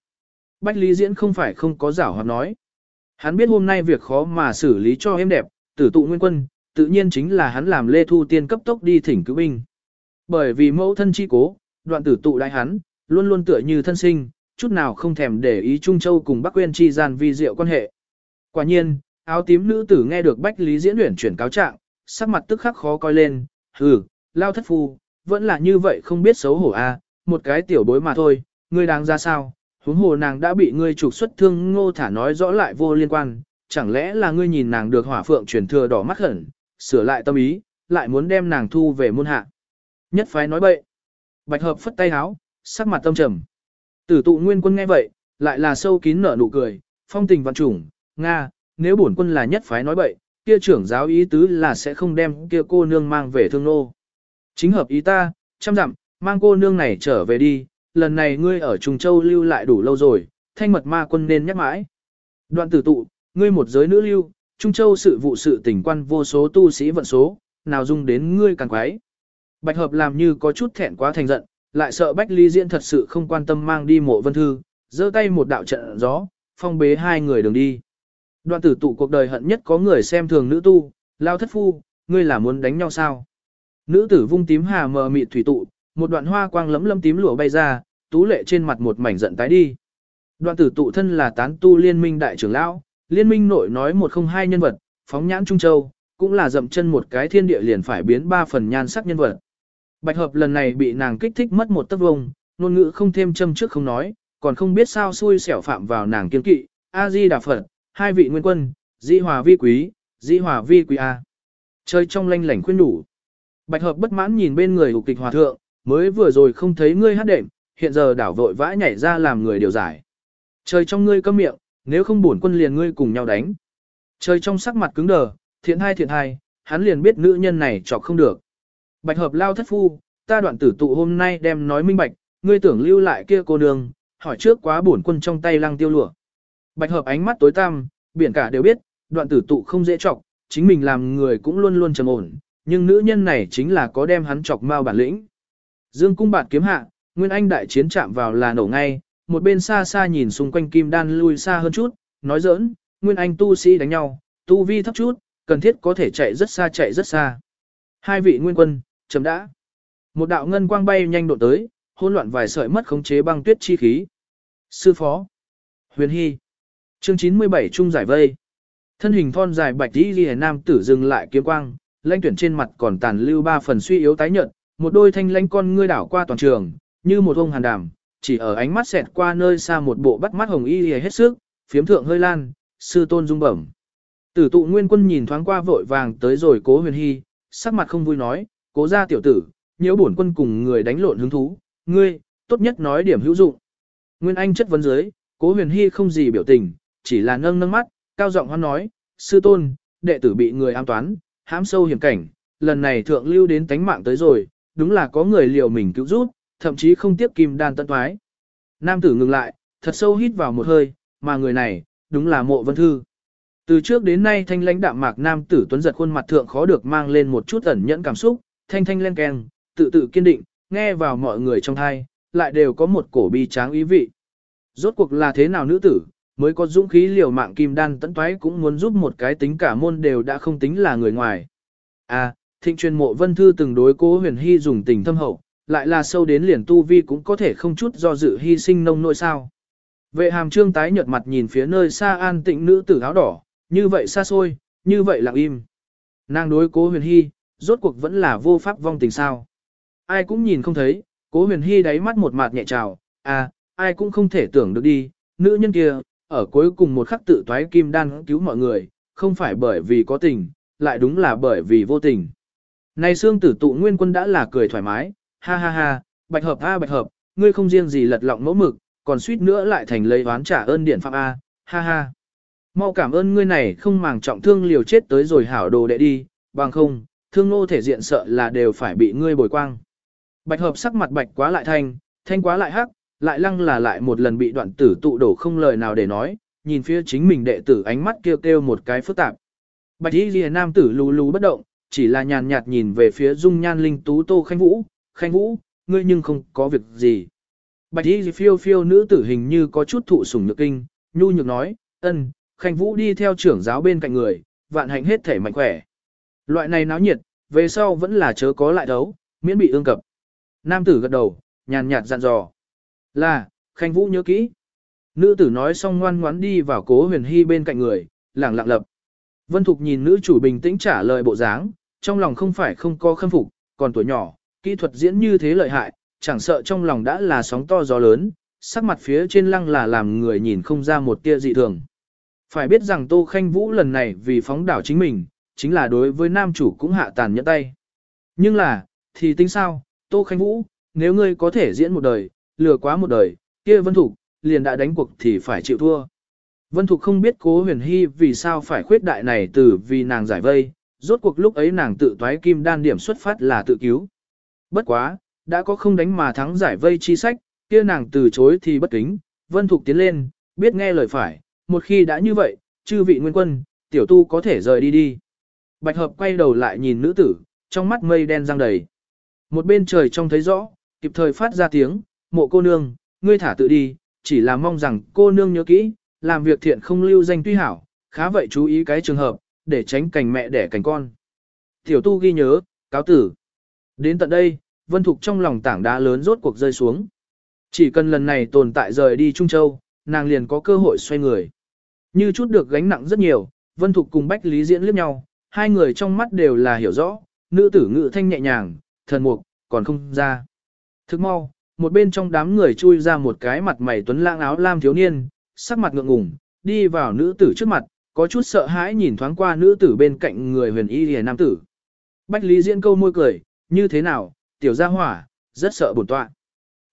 Bách Lý Diễn không phải không có giảo hoạt nói. Hắn biết hôm nay việc khó mà xử lý cho em đẹp, tử tụ nguyên quân, tự nhiên chính là hắn làm lê thu tiên cấp tốc đi thỉnh cứu binh. Bởi vì mẫu thân chi cố, đoạn tử tụ đại hắn, luôn luôn tựa như thân sinh, chút nào không thèm để ý Trung Châu cùng Bắc Quyên chi gian vi diệu quan hệ. Quả nhiên, áo tím nữ tử nghe được Bách Lý Diễn luyện chuyển cáo trạng, sắc mặt tức khắc khó coi lên, hừ, lao thất phu, vẫn là như vậy không biết xấu hổ a, à, một cái tiểu bối mà thôi, ngươi đáng ra sao, huống hồ nàng đã bị ngươi trục xuất thương ngô thả nói rõ lại vô liên quan, chẳng lẽ là ngươi nhìn nàng được hỏa phượng truyền thừa đỏ mắt hẳn, sửa lại tâm ý, lại muốn đem nàng thu về môn hạ. Nhất phái nói bậy. Bạch hợp phất tay háo, sắc mặt tâm trầm. Tử tụ nguyên quân nghe vậy, lại là sâu kín nở nụ cười, phong tình vạn trùng, Nga, nếu bổn quân là nhất phái nói bậy, kia trưởng giáo ý tứ là sẽ không đem kia cô nương mang về thương nô. Chính hợp ý ta, chăm dặm, mang cô nương này trở về đi, lần này ngươi ở Trung Châu lưu lại đủ lâu rồi, thanh mật ma quân nên nhắc mãi. Đoạn tử tụ, ngươi một giới nữ lưu, Trung Châu sự vụ sự tỉnh quan vô số tu sĩ vận số, nào dung đến ngươi càng quái. Bạch hợp làm như có chút thẹn quá thành giận, lại sợ Bách Ly Diễn thật sự không quan tâm mang đi mộ vân thư, giơ tay một đạo trận gió, phong bế hai người đường đi. Đoạn tử tụ cuộc đời hận nhất có người xem thường nữ tu, lao thất phu, ngươi là muốn đánh nhau sao? Nữ tử vung tím hà mờ mịt thủy tụ, một đoạn hoa quang lấm lấm tím lụa bay ra, tú lệ trên mặt một mảnh giận tái đi. Đoạn tử tụ thân là tán tu liên minh đại trưởng lão, liên minh nội nói một không hai nhân vật, phóng nhãn Trung Châu, cũng là dậm chân một cái thiên địa liền phải biến ba phần nhan sắc nhân vật. Bạch hợp lần này bị nàng kích thích mất một tấc vông, ngôn ngữ không thêm châm trước không nói, còn không biết sao xui xẻo phạm vào nàng kiên kỵ, A-di Đà Phật, hai vị nguyên quân, di hòa vi quý, di hòa vi quý A. Chơi trong lanh lảnh khuyên đủ. Bạch hợp bất mãn nhìn bên người hục kịch hòa thượng, mới vừa rồi không thấy ngươi hát đệm, hiện giờ đảo vội vã nhảy ra làm người điều giải. Trời trong ngươi câm miệng, nếu không bổn quân liền ngươi cùng nhau đánh. Trời trong sắc mặt cứng đờ, thiện hai thiện hai, hắn liền biết nữ nhân này chọc không được. Bạch hợp lao thất phu, ta đoạn tử tụ hôm nay đem nói minh bạch, ngươi tưởng lưu lại kia cô nương, hỏi trước quá bổn quân trong tay lăng tiêu lụa. Bạch hợp ánh mắt tối tăm, biển cả đều biết, đoạn tử tụ không dễ chọc, chính mình làm người cũng luôn luôn trầm ổn, nhưng nữ nhân này chính là có đem hắn chọc mau bản lĩnh. Dương cung bạt kiếm hạ, Nguyên Anh đại chiến chạm vào là nổ ngay, một bên xa xa nhìn xung quanh kim đan lui xa hơn chút, nói giỡn, Nguyên Anh tu sĩ đánh nhau, tu vi thấp chút, cần thiết có thể chạy rất xa chạy rất xa. Hai vị nguyên quân, chấm đã. Một đạo ngân quang bay nhanh độ tới, hỗn loạn vài sợi mất khống chế băng tuyết chi khí. Sư phó. Huyền Hy. Chương 97 trung giải vây. Thân hình thon dài bạch đi ghi nam tử dừng lại kiếm quang, lãnh tuyển trên mặt còn tàn lưu ba phần suy yếu tái nhợt, một đôi thanh lãnh con ngươi đảo qua toàn trường, như một ông hàn đàm, chỉ ở ánh mắt xẹt qua nơi xa một bộ bắt mắt hồng y lìa hết sức, phiếm thượng hơi lan, sư tôn dung bẩm. Tử tụ nguyên quân nhìn thoáng qua vội vàng tới rồi cố huyền hy, sắc mặt không vui nói, cố gia tiểu tử, nhiễu bổn quân cùng người đánh lộn hứng thú, ngươi, tốt nhất nói điểm hữu dụng. Nguyên Anh chất vấn dưới, cố huyền hy không gì biểu tình, chỉ là nâng nâng mắt, cao giọng hoan nói, sư tôn, đệ tử bị người am toán, hãm sâu hiểm cảnh, lần này thượng lưu đến tánh mạng tới rồi, đúng là có người liều mình cứu giúp, thậm chí không tiếp kim đan tận thoái. Nam tử ngừng lại, thật sâu hít vào một hơi, mà người này, đúng là mộ vân thư. Từ trước đến nay thanh lãnh đạm mạc nam tử tuấn giật khuôn mặt thượng khó được mang lên một chút ẩn nhẫn cảm xúc, thanh thanh len keng, tự tự kiên định, nghe vào mọi người trong thai, lại đều có một cổ bi tráng ý vị. Rốt cuộc là thế nào nữ tử, mới có dũng khí liều mạng kim đan tấn toái cũng muốn giúp một cái tính cả môn đều đã không tính là người ngoài. À, thịnh truyền mộ vân thư từng đối cố huyền hy dùng tình thâm hậu, lại là sâu đến liền tu vi cũng có thể không chút do dự hy sinh nông nỗi sao. Vệ hàm trương tái nhợt mặt nhìn phía nơi xa an tịnh nữ tử áo đỏ, như vậy xa xôi, như vậy lặng im. Nàng đối cố huyền hy, rốt cuộc vẫn là vô pháp vong tình sao. Ai cũng nhìn không thấy, cố huyền hy đáy mắt một mặt nhẹ trào, à, ai cũng không thể tưởng được đi, nữ nhân kia, ở cuối cùng một khắc tự toái kim đan cứu mọi người, không phải bởi vì có tình, lại đúng là bởi vì vô tình. Này xương tử tụ nguyên quân đã là cười thoải mái, ha ha ha, bạch hợp a bạch hợp, ngươi không riêng gì lật lọng mẫu mực, còn suýt nữa lại thành lấy oán trả ơn điện phạm a, ha ha. Mau cảm ơn ngươi này không màng trọng thương liều chết tới rồi hảo đồ đệ đi, bằng không, thương nô thể diện sợ là đều phải bị ngươi bồi quang. Bạch hợp sắc mặt bạch quá lại thanh, thanh quá lại hắc, lại lăng là lại một lần bị đoạn tử tụ đổ không lời nào để nói, nhìn phía chính mình đệ tử ánh mắt kêu kêu một cái phức tạp. Bạch y lìa nam tử lù lù bất động, chỉ là nhàn nhạt nhìn về phía dung nhan linh tú tô khanh vũ, khanh vũ, ngươi nhưng không có việc gì. Bạch y phiêu phiêu nữ tử hình như có chút thụ sủng nhược kinh, nhu nhược nói, ân, khanh vũ đi theo trưởng giáo bên cạnh người, vạn hạnh hết thể mạnh khỏe. Loại này náo nhiệt, về sau vẫn là chớ có lại đấu, miễn bị ương cập. Nam tử gật đầu, nhàn nhạt dặn dò. Là, khanh vũ nhớ kỹ. Nữ tử nói xong ngoan ngoãn đi vào cố huyền hy bên cạnh người, lẳng lặng lập. Vân Thục nhìn nữ chủ bình tĩnh trả lời bộ dáng, trong lòng không phải không có khâm phục, còn tuổi nhỏ, kỹ thuật diễn như thế lợi hại, chẳng sợ trong lòng đã là sóng to gió lớn, sắc mặt phía trên lăng là làm người nhìn không ra một tia dị thường. Phải biết rằng Tô Khanh Vũ lần này vì phóng đảo chính mình, chính là đối với nam chủ cũng hạ tàn nhẫn tay. Nhưng là, thì tính sao, Tô Khanh Vũ, nếu ngươi có thể diễn một đời, lừa quá một đời, kia Vân Thục, liền đã đánh cuộc thì phải chịu thua. Vân Thục không biết cố huyền hy vì sao phải khuyết đại này từ vì nàng giải vây, rốt cuộc lúc ấy nàng tự toái kim đan điểm xuất phát là tự cứu. Bất quá, đã có không đánh mà thắng giải vây chi sách, kia nàng từ chối thì bất kính, Vân Thục tiến lên, biết nghe lời phải, một khi đã như vậy, chư vị nguyên quân, tiểu tu có thể rời đi đi. Bạch hợp quay đầu lại nhìn nữ tử, trong mắt mây đen răng đầy. Một bên trời trông thấy rõ, kịp thời phát ra tiếng, mộ cô nương, ngươi thả tự đi, chỉ là mong rằng cô nương nhớ kỹ, làm việc thiện không lưu danh tuy hảo, khá vậy chú ý cái trường hợp, để tránh cảnh mẹ đẻ cảnh con. Tiểu tu ghi nhớ, cáo tử. Đến tận đây, Vân Thục trong lòng tảng đá lớn rốt cuộc rơi xuống. Chỉ cần lần này tồn tại rời đi Trung Châu, nàng liền có cơ hội xoay người. Như chút được gánh nặng rất nhiều, Vân Thục cùng Bách Lý Diễn liếc nhau, hai người trong mắt đều là hiểu rõ, nữ tử ngự thanh nhẹ nhàng, thần mục, còn không ra. Thức mau, một bên trong đám người chui ra một cái mặt mày tuấn lãng áo lam thiếu niên, sắc mặt ngượng ngùng, đi vào nữ tử trước mặt, có chút sợ hãi nhìn thoáng qua nữ tử bên cạnh người huyền y lìa nam tử. Bách Lý Diễn câu môi cười, như thế nào, tiểu gia hỏa, rất sợ bổn tọa.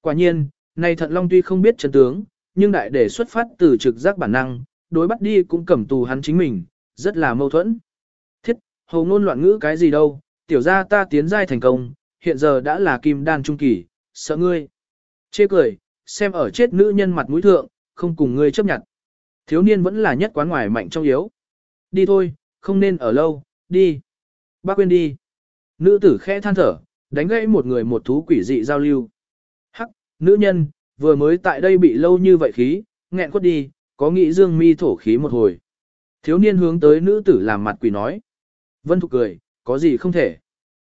Quả nhiên, này thận long tuy không biết chân tướng, nhưng đại để xuất phát từ trực giác bản năng, đối bắt đi cũng cầm tù hắn chính mình, rất là mâu thuẫn. Thiết, hầu ngôn loạn ngữ cái gì đâu, tiểu gia ta tiến giai thành công, hiện giờ đã là kim đan trung kỳ, sợ ngươi. Chê cười, xem ở chết nữ nhân mặt mũi thượng, không cùng ngươi chấp nhận. Thiếu niên vẫn là nhất quán ngoài mạnh trong yếu. Đi thôi, không nên ở lâu, đi. Bác quên đi. Nữ tử khẽ than thở, đánh gãy một người một thú quỷ dị giao lưu. Hắc, nữ nhân, vừa mới tại đây bị lâu như vậy khí, nghẹn quất đi, có nghĩ dương mi thổ khí một hồi. Thiếu niên hướng tới nữ tử làm mặt quỷ nói. Vân Thục cười, có gì không thể.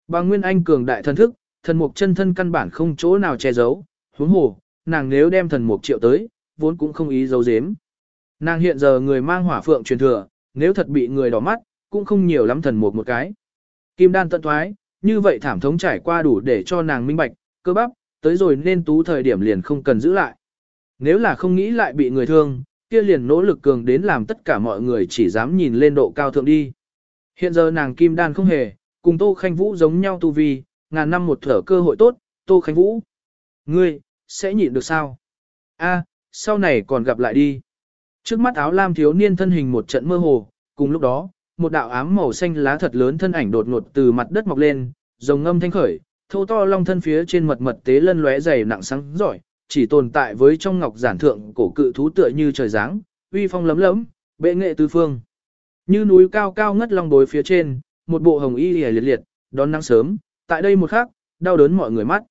Bà Nguyên Anh cường đại thân thức, thần mục chân thân căn bản không chỗ nào che giấu, huống hồ, nàng nếu đem thần mục triệu tới, vốn cũng không ý giấu giếm. Nàng hiện giờ người mang hỏa phượng truyền thừa, nếu thật bị người đỏ mắt, cũng không nhiều lắm thần mục một cái. Kim đan tận thoái, như vậy thảm thống trải qua đủ để cho nàng minh bạch, cơ bắp, tới rồi nên tú thời điểm liền không cần giữ lại. Nếu là không nghĩ lại bị người thương, kia liền nỗ lực cường đến làm tất cả mọi người chỉ dám nhìn lên độ cao thượng đi. Hiện giờ nàng kim đan không hề, cùng Tô Khanh Vũ giống nhau tu vi, ngàn năm một thở cơ hội tốt, Tô Khanh Vũ. Ngươi, sẽ nhịn được sao? A, sau này còn gặp lại đi. Trước mắt áo lam thiếu niên thân hình một trận mơ hồ, cùng lúc đó, một đạo ám màu xanh lá thật lớn thân ảnh đột ngột từ mặt đất mọc lên, rồng ngâm thanh khởi, thô to long thân phía trên mật mật tế lân lóe dày nặng sáng giỏi, chỉ tồn tại với trong ngọc giản thượng cổ cự thú tựa như trời giáng, uy phong lấm lấm, bệ nghệ tứ phương. Như núi cao cao ngất long đối phía trên, một bộ hồng y liệt liệt, đón nắng sớm, tại đây một khắc, đau đớn mọi người mắt.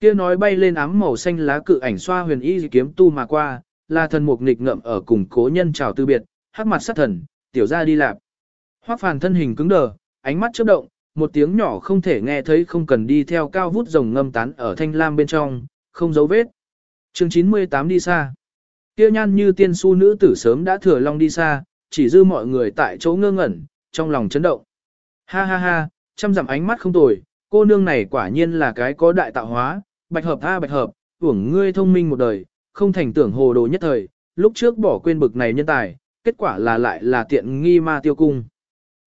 Kia nói bay lên ám màu xanh lá cự ảnh xoa huyền y kiếm tu mà qua, là thần mục nghịch ngậm ở cùng cố nhân chào từ biệt, hắc mặt sát thần, tiểu ra đi lạp. Hoắc phàn thân hình cứng đờ, ánh mắt chớp động, một tiếng nhỏ không thể nghe thấy không cần đi theo cao vút rồng ngâm tán ở thanh lam bên trong, không dấu vết. Chương 98 đi xa. Tiêu nhan như tiên su nữ tử sớm đã thừa long đi xa, chỉ dư mọi người tại chỗ ngơ ngẩn, trong lòng chấn động. Ha ha ha, chăm dặm ánh mắt không tồi, cô nương này quả nhiên là cái có đại tạo hóa, bạch hợp tha bạch hợp, uổng ngươi thông minh một đời, không thành tưởng hồ đồ nhất thời, lúc trước bỏ quên bực này nhân tài, kết quả là lại là tiện nghi ma tiêu cung.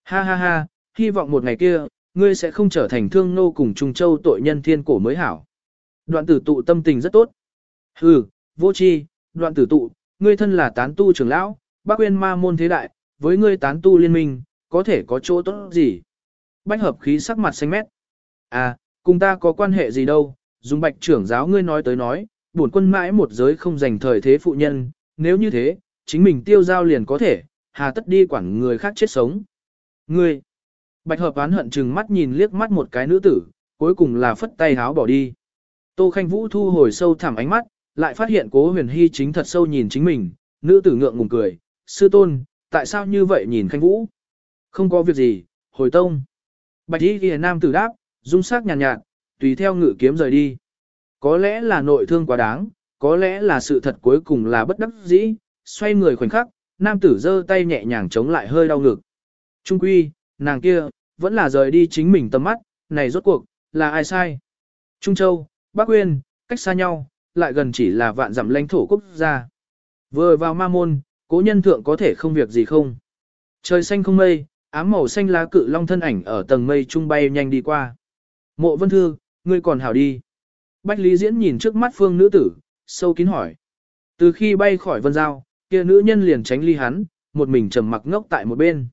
Ha ha ha, hy vọng một ngày kia, ngươi sẽ không trở thành thương nô cùng Trung Châu tội nhân thiên cổ mới hảo. Đoạn tử tụ tâm tình rất tốt. Hừ, vô chi, đoạn tử tụ, ngươi thân là tán tu trưởng lão, bác quên ma môn thế đại, với ngươi tán tu liên minh, có thể có chỗ tốt gì? Bách hợp khí sắc mặt xanh mét. À, cùng ta có quan hệ gì đâu, dùng bạch trưởng giáo ngươi nói tới nói, bổn quân mãi một giới không dành thời thế phụ nhân, nếu như thế, chính mình tiêu giao liền có thể, hà tất đi quản người khác chết sống. Ngươi, bạch hợp án hận chừng mắt nhìn liếc mắt một cái nữ tử, cuối cùng là phất tay háo bỏ đi. Tô Khanh Vũ thu hồi sâu thẳm ánh mắt, lại phát hiện cố huyền hy chính thật sâu nhìn chính mình, nữ tử ngượng ngùng cười, sư tôn, tại sao như vậy nhìn Khanh Vũ? Không có việc gì, hồi tông. Bạch y ghi nam tử đáp, dung sắc nhàn nhạt, nhạt, tùy theo ngự kiếm rời đi. Có lẽ là nội thương quá đáng, có lẽ là sự thật cuối cùng là bất đắc dĩ, xoay người khoảnh khắc, nam tử giơ tay nhẹ nhàng chống lại hơi đau ngực. Trung quy, nàng kia, vẫn là rời đi chính mình tầm mắt, này rốt cuộc, là ai sai? Trung Châu, Bắc Uyên, cách xa nhau, lại gần chỉ là vạn dặm lãnh thổ quốc gia. Vừa vào ma môn, cố nhân thượng có thể không việc gì không? Trời xanh không mây, ám màu xanh lá cự long thân ảnh ở tầng mây trung bay nhanh đi qua. Mộ vân thư, ngươi còn hảo đi. Bách Lý Diễn nhìn trước mắt phương nữ tử, sâu kín hỏi. Từ khi bay khỏi vân giao, kia nữ nhân liền tránh ly hắn, một mình trầm mặc ngốc tại một bên.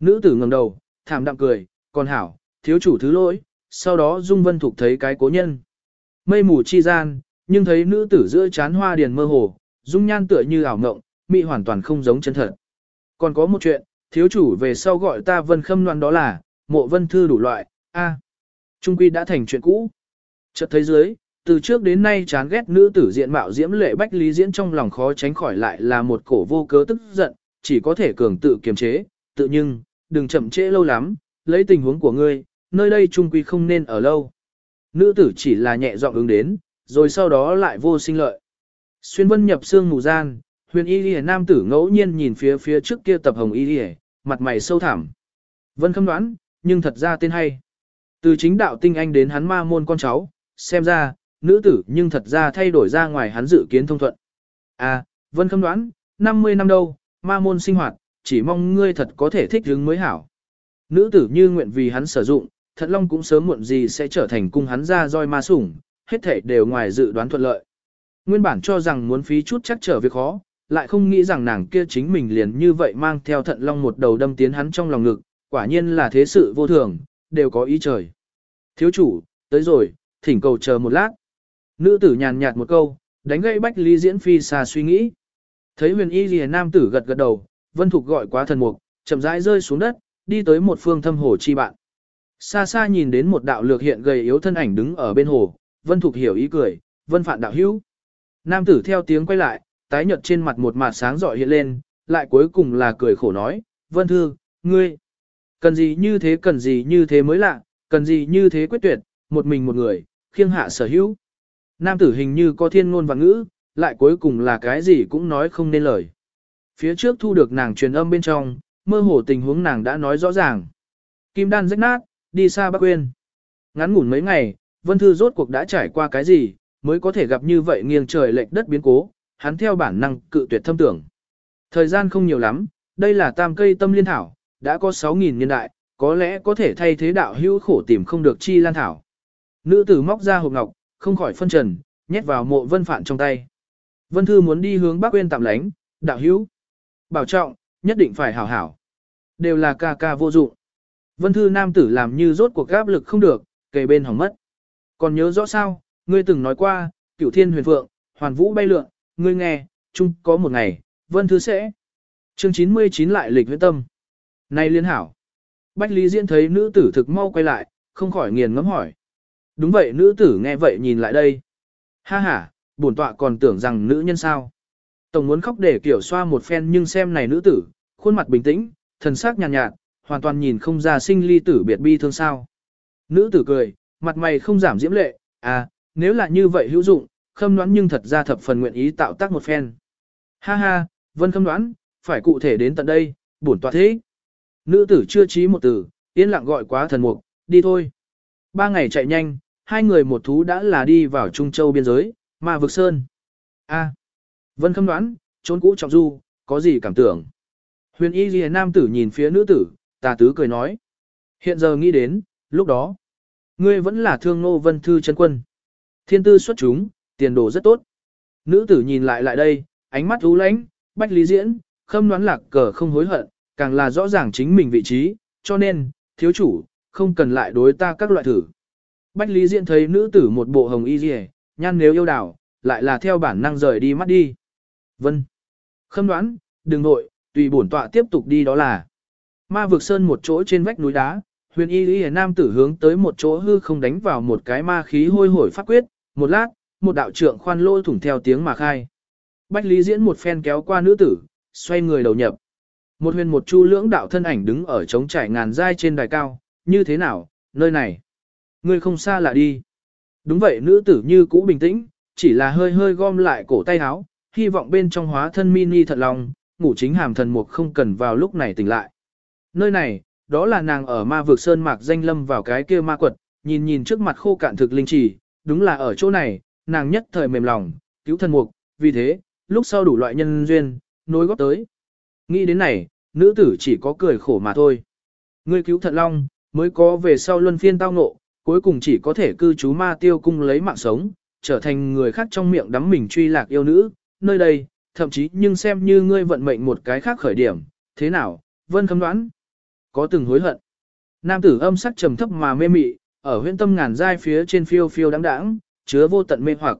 Nữ tử ngẩng đầu, thảm đạm cười, còn hảo, thiếu chủ thứ lỗi, sau đó Dung Vân Thục thấy cái cố nhân. Mây mù chi gian, nhưng thấy nữ tử giữa chán hoa điền mơ hồ, dung nhan tựa như ảo ngộng, mị hoàn toàn không giống chân thật. Còn có một chuyện, thiếu chủ về sau gọi ta Vân Khâm Loan đó là, mộ vân thư đủ loại, a Trung quy đã thành chuyện cũ. Chợt thấy dưới, từ trước đến nay chán ghét nữ tử diện mạo diễm lệ bách lý diễn trong lòng khó tránh khỏi lại là một cổ vô cớ tức giận, chỉ có thể cường tự kiềm chế, tự nhưng, đừng chậm trễ lâu lắm, lấy tình huống của ngươi, nơi đây trung quy không nên ở lâu. Nữ tử chỉ là nhẹ giọng ứng đến, rồi sau đó lại vô sinh lợi. Xuyên vân nhập xương mù gian, huyền y lìa nam tử ngẫu nhiên nhìn phía phía trước kia tập hồng y lìa, mặt mày sâu thẳm. Vân khâm đoán, nhưng thật ra tên hay. Từ chính đạo tinh anh đến hắn ma môn con cháu, xem ra, nữ tử nhưng thật ra thay đổi ra ngoài hắn dự kiến thông thuận. À, vân khâm đoán, 50 năm đâu, ma môn sinh hoạt, chỉ mong ngươi thật có thể thích hứng mới hảo. Nữ tử như nguyện vì hắn sử dụng, thận long cũng sớm muộn gì sẽ trở thành cung hắn ra roi ma sủng, hết thể đều ngoài dự đoán thuận lợi. Nguyên bản cho rằng muốn phí chút chắc trở việc khó, lại không nghĩ rằng nàng kia chính mình liền như vậy mang theo thận long một đầu đâm tiến hắn trong lòng ngực, quả nhiên là thế sự vô thường, đều có ý trời. Thiếu chủ, tới rồi, thỉnh cầu chờ một lát. Nữ tử nhàn nhạt một câu, đánh gãy bách lý diễn phi xa suy nghĩ. Thấy huyền y lìa nam tử gật gật đầu, vân thục gọi quá thần mục, chậm rãi rơi xuống đất, đi tới một phương thâm hồ chi bạn. Xa xa nhìn đến một đạo lược hiện gầy yếu thân ảnh đứng ở bên hồ, vân thục hiểu ý cười, vân phạn đạo hữu. Nam tử theo tiếng quay lại, tái nhợt trên mặt một mặt sáng rọi hiện lên, lại cuối cùng là cười khổ nói, vân thư, ngươi, cần gì như thế cần gì như thế mới lạ, cần gì như thế quyết tuyệt, một mình một người, khiêng hạ sở hữu. Nam tử hình như có thiên ngôn và ngữ, lại cuối cùng là cái gì cũng nói không nên lời. Phía trước thu được nàng truyền âm bên trong, mơ hồ tình huống nàng đã nói rõ ràng. Kim đan rách nát, đi xa bác quên. Ngắn ngủn mấy ngày, Vân Thư rốt cuộc đã trải qua cái gì, mới có thể gặp như vậy nghiêng trời lệch đất biến cố, hắn theo bản năng cự tuyệt thâm tưởng. Thời gian không nhiều lắm, đây là tam cây tâm liên thảo, đã có 6.000 niên đại, có lẽ có thể thay thế đạo hữu khổ tìm không được chi lan thảo. nữ tử móc ra hộp ngọc, không khỏi phân trần, nhét vào mộ vân phạn trong tay. Vân Thư muốn đi hướng Bắc Uyên tạm lánh, đạo hữu. Bảo trọng, nhất định phải hảo hảo. Đều là ca ca vô dụng. Vân Thư nam tử làm như rốt cuộc gáp lực không được, kề bên hỏng mất. Còn nhớ rõ sao, ngươi từng nói qua, cửu thiên huyền phượng, hoàn vũ bay lượn, ngươi nghe, chung có một ngày, Vân Thư sẽ. Chương 99 lại lịch huyết tâm. Này liên hảo. Bách Lý Diễn thấy nữ tử thực mau quay lại, không khỏi nghiền ngẫm hỏi. Đúng vậy nữ tử nghe vậy nhìn lại đây. Ha ha, bổn tọa còn tưởng rằng nữ nhân sao. Tổng muốn khóc để kiểu xoa một phen nhưng xem này nữ tử, khuôn mặt bình tĩnh, thần sắc nhàn nhạt, nhạt, hoàn toàn nhìn không ra sinh ly tử biệt bi thương sao. Nữ tử cười, mặt mày không giảm diễm lệ, à, nếu là như vậy hữu dụng, khâm đoán nhưng thật ra thập phần nguyện ý tạo tác một phen. Ha ha, vân khâm đoán, phải cụ thể đến tận đây, bổn tọa thế. Nữ tử chưa trí một từ, yên lặng gọi quá thần mục, đi thôi. Ba ngày chạy nhanh, hai người một thú đã là đi vào Trung Châu biên giới, mà vực sơn. A. Vân khâm đoán, trốn cũ trọng du, có gì cảm tưởng. Huyền y ghi nam tử nhìn phía nữ tử, tà tứ cười nói. Hiện giờ nghĩ đến, lúc đó, ngươi vẫn là thương nô vân thư chân quân. Thiên tư xuất chúng, tiền đồ rất tốt. Nữ tử nhìn lại lại đây, ánh mắt u lãnh, bách lý diễn, khâm đoán lạc cờ không hối hận, càng là rõ ràng chính mình vị trí, cho nên, thiếu chủ, không cần lại đối ta các loại thử. Bách Lý Diễn thấy nữ tử một bộ hồng y rìa, nhan nếu yêu đảo, lại là theo bản năng rời đi mắt đi. Vân. Khâm đoán, đừng nội, tùy bổn tọa tiếp tục đi đó là. Ma vực sơn một chỗ trên vách núi đá, huyền y lý nam tử hướng tới một chỗ hư không đánh vào một cái ma khí hôi hổi phát quyết, một lát, một đạo trượng khoan lôi thủng theo tiếng mà khai. Bách Lý Diễn một phen kéo qua nữ tử, xoay người đầu nhập. Một huyền một chu lưỡng đạo thân ảnh đứng ở trống trải ngàn giai trên đài cao, như thế nào, nơi này. Ngươi không xa là đi. Đúng vậy nữ tử như cũ bình tĩnh, chỉ là hơi hơi gom lại cổ tay áo, hy vọng bên trong hóa thân mini thật lòng, ngủ chính hàm thần mục không cần vào lúc này tỉnh lại. Nơi này, đó là nàng ở ma vực sơn mạc danh lâm vào cái kia ma quật, nhìn nhìn trước mặt khô cạn thực linh chỉ, đúng là ở chỗ này, nàng nhất thời mềm lòng, cứu thần mục, vì thế, lúc sau đủ loại nhân duyên, nối góp tới. Nghĩ đến này, nữ tử chỉ có cười khổ mà thôi. Ngươi cứu thận long, mới có về sau luân phiên tao ngộ, cuối cùng chỉ có thể cư trú ma tiêu cung lấy mạng sống, trở thành người khác trong miệng đắm mình truy lạc yêu nữ, nơi đây, thậm chí nhưng xem như ngươi vận mệnh một cái khác khởi điểm, thế nào, vân khâm đoán, có từng hối hận. Nam tử âm sắc trầm thấp mà mê mị, ở huyện tâm ngàn giai phía trên phiêu phiêu đáng đáng, chứa vô tận mê hoặc.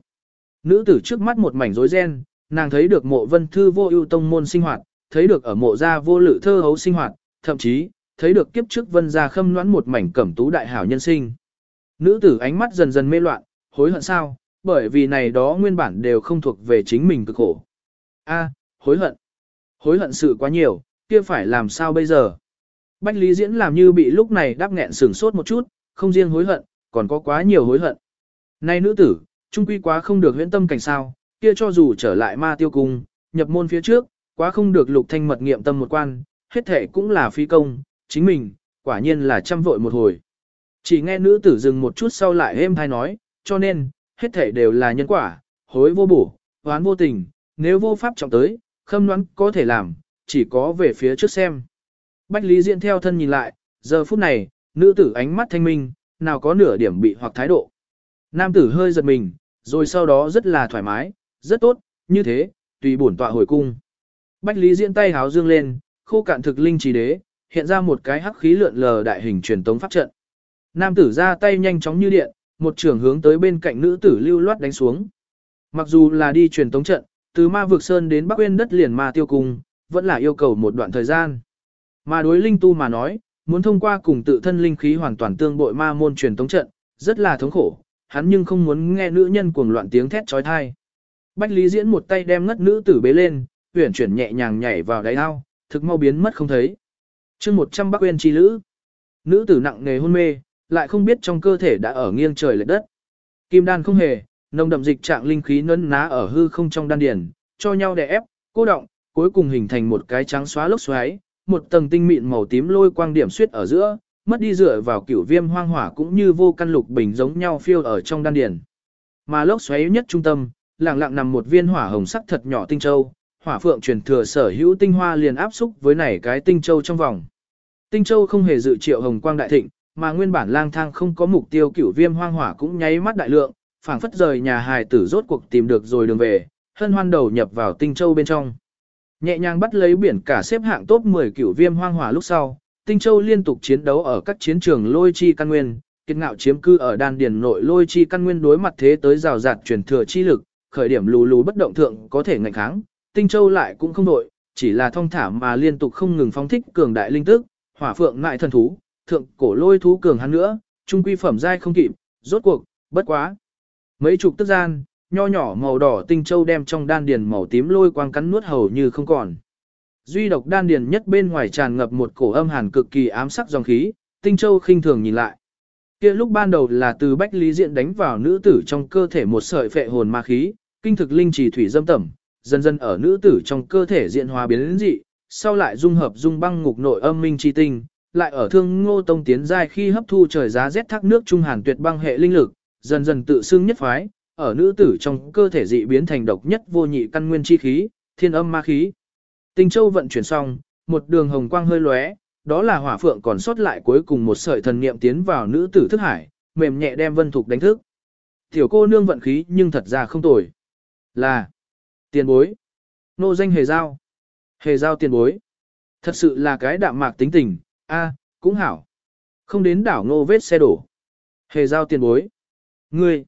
Nữ tử trước mắt một mảnh rối ren, nàng thấy được mộ vân thư vô ưu tông môn sinh hoạt, thấy được ở mộ gia vô lự thơ hấu sinh hoạt, thậm chí, thấy được kiếp trước vân gia khâm noãn một mảnh cẩm tú đại hảo nhân sinh. Nữ tử ánh mắt dần dần mê loạn, hối hận sao, bởi vì này đó nguyên bản đều không thuộc về chính mình cực khổ. A, hối hận. Hối hận sự quá nhiều, kia phải làm sao bây giờ? Bách Lý Diễn làm như bị lúc này đáp nghẹn sửng sốt một chút, không riêng hối hận, còn có quá nhiều hối hận. Này nữ tử, trung quy quá không được huyễn tâm cảnh sao, kia cho dù trở lại ma tiêu cung, nhập môn phía trước, quá không được lục thanh mật nghiệm tâm một quan, hết thể cũng là phi công, chính mình, quả nhiên là trăm vội một hồi. Chỉ nghe nữ tử dừng một chút sau lại êm thai nói, cho nên, hết thể đều là nhân quả, hối vô bổ, hoán vô tình, nếu vô pháp trọng tới, khâm đoán có thể làm, chỉ có về phía trước xem. Bách Lý Diễn theo thân nhìn lại, giờ phút này, nữ tử ánh mắt thanh minh, nào có nửa điểm bị hoặc thái độ. Nam tử hơi giật mình, rồi sau đó rất là thoải mái, rất tốt, như thế, tùy bổn tọa hồi cung. Bách Lý Diễn tay háo dương lên, khô cạn thực linh trì đế, hiện ra một cái hắc khí lượn lờ đại hình truyền tống pháp trận. Nam tử ra tay nhanh chóng như điện, một trường hướng tới bên cạnh nữ tử lưu loát đánh xuống. Mặc dù là đi truyền tống trận, từ ma vực sơn đến bắc uyên đất liền ma tiêu cung, vẫn là yêu cầu một đoạn thời gian. Mà đối linh tu mà nói, muốn thông qua cùng tự thân linh khí hoàn toàn tương bội ma môn truyền tống trận, rất là thống khổ, hắn nhưng không muốn nghe nữ nhân cuồng loạn tiếng thét trói thai. Bách Lý Diễn một tay đem ngất nữ tử bế lên, huyển chuyển nhẹ nhàng nhảy vào đáy ao, thực mau biến mất không thấy. chương 100 Bắc Uyên chi lữ. Nữ tử nặng nề hôn mê, lại không biết trong cơ thể đã ở nghiêng trời lệch đất. Kim đan không hề, nồng đậm dịch trạng linh khí nấn ná ở hư không trong đan điền, cho nhau đè ép, cô động, cuối cùng hình thành một cái trắng xóa lốc xoáy, một tầng tinh mịn màu tím lôi quang điểm xuyết ở giữa, mất đi dựa vào cửu viêm hoang hỏa cũng như vô căn lục bình giống nhau phiêu ở trong đan điền. Mà lốc xoáy nhất trung tâm, lặng lặng nằm một viên hỏa hồng sắc thật nhỏ tinh châu, hỏa phượng truyền thừa sở hữu tinh hoa liền áp xúc với này cái tinh châu trong vòng. Tinh châu không hề dự triệu hồng quang đại thịnh, mà nguyên bản lang thang không có mục tiêu cửu viêm hoang hỏa cũng nháy mắt đại lượng, phảng phất rời nhà hài tử rốt cuộc tìm được rồi đường về, hân hoan đầu nhập vào tinh châu bên trong. Nhẹ nhàng bắt lấy biển cả xếp hạng top 10 cửu viêm hoang hỏa lúc sau, tinh châu liên tục chiến đấu ở các chiến trường lôi chi căn nguyên, kiệt ngạo chiếm cư ở đan điền nội lôi chi căn nguyên đối mặt thế tới rào rạt truyền thừa chi lực, khởi điểm lù lù bất động thượng có thể ngạnh kháng, tinh châu lại cũng không đội, chỉ là thông thả mà liên tục không ngừng phóng thích cường đại linh tức, hỏa phượng ngại thần thú, thượng cổ lôi thú cường hắn nữa, trung quy phẩm giai không kịp, rốt cuộc, bất quá. Mấy chục tức gian, nho nhỏ màu đỏ tinh châu đem trong đan điền màu tím lôi quang cắn nuốt hầu như không còn. Duy độc đan điền nhất bên ngoài tràn ngập một cổ âm hàn cực kỳ ám sắc dòng khí, tinh châu khinh thường nhìn lại. Kia lúc ban đầu là từ bách lý diện đánh vào nữ tử trong cơ thể một sợi phệ hồn ma khí, kinh thực linh trì thủy dâm tẩm, dần dần ở nữ tử trong cơ thể diện hóa biến dị, sau lại dung hợp dung băng ngục nội âm minh chi tinh, lại ở thương ngô tông tiến giai khi hấp thu trời giá rét thác nước trung hàn tuyệt băng hệ linh lực, dần dần tự xưng nhất phái, ở nữ tử trong cơ thể dị biến thành độc nhất vô nhị căn nguyên chi khí, thiên âm ma khí. Tinh châu vận chuyển xong, một đường hồng quang hơi lóe, đó là hỏa phượng còn sót lại cuối cùng một sợi thần niệm tiến vào nữ tử thức hải, mềm nhẹ đem vân thục đánh thức. Tiểu cô nương vận khí nhưng thật ra không tồi. Là tiền bối. Nô danh hề giao. Hề giao tiền bối. Thật sự là cái đạm mạc tính tình, a cũng hảo. Không đến đảo ngô vết xe đổ. Hề giao tiền bối. Ngươi.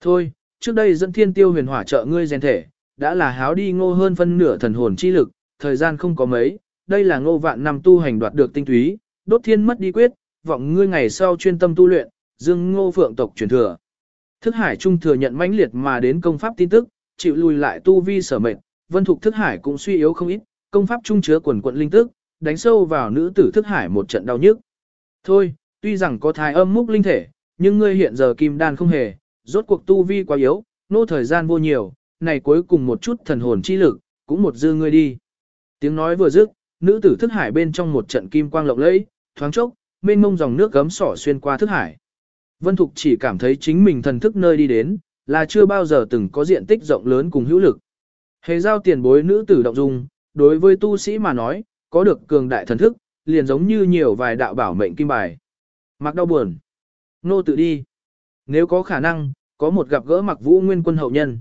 Thôi, trước đây dẫn thiên tiêu huyền hỏa trợ ngươi rèn thể, đã là háo đi ngô hơn phân nửa thần hồn chi lực, thời gian không có mấy, đây là ngô vạn năm tu hành đoạt được tinh túy, đốt thiên mất đi quyết, vọng ngươi ngày sau chuyên tâm tu luyện, dương ngô phượng tộc truyền thừa. Thức hải trung thừa nhận mãnh liệt mà đến công pháp tin tức, chịu lùi lại tu vi sở mệnh, vân thục thức hải cũng suy yếu không ít, công pháp trung chứa quần quận linh tức, đánh sâu vào nữ tử thức hải một trận đau nhức. Thôi, tuy rằng có thai âm múc linh thể, nhưng ngươi hiện giờ kim đan không hề, rốt cuộc tu vi quá yếu, nô thời gian vô nhiều, này cuối cùng một chút thần hồn chi lực, cũng một dư ngươi đi. Tiếng nói vừa dứt, nữ tử thức hải bên trong một trận kim quang lộng lẫy, thoáng chốc, mênh mông dòng nước gấm sỏ xuyên qua thức hải. Vân Thục chỉ cảm thấy chính mình thần thức nơi đi đến, là chưa bao giờ từng có diện tích rộng lớn cùng hữu lực. Hề giao tiền bối nữ tử động dung, đối với tu sĩ mà nói, có được cường đại thần thức, liền giống như nhiều vài đạo bảo mệnh kim bài. Mặc đau buồn. Nô tự đi. Nếu có khả năng, có một gặp gỡ mặc vũ nguyên quân hậu nhân.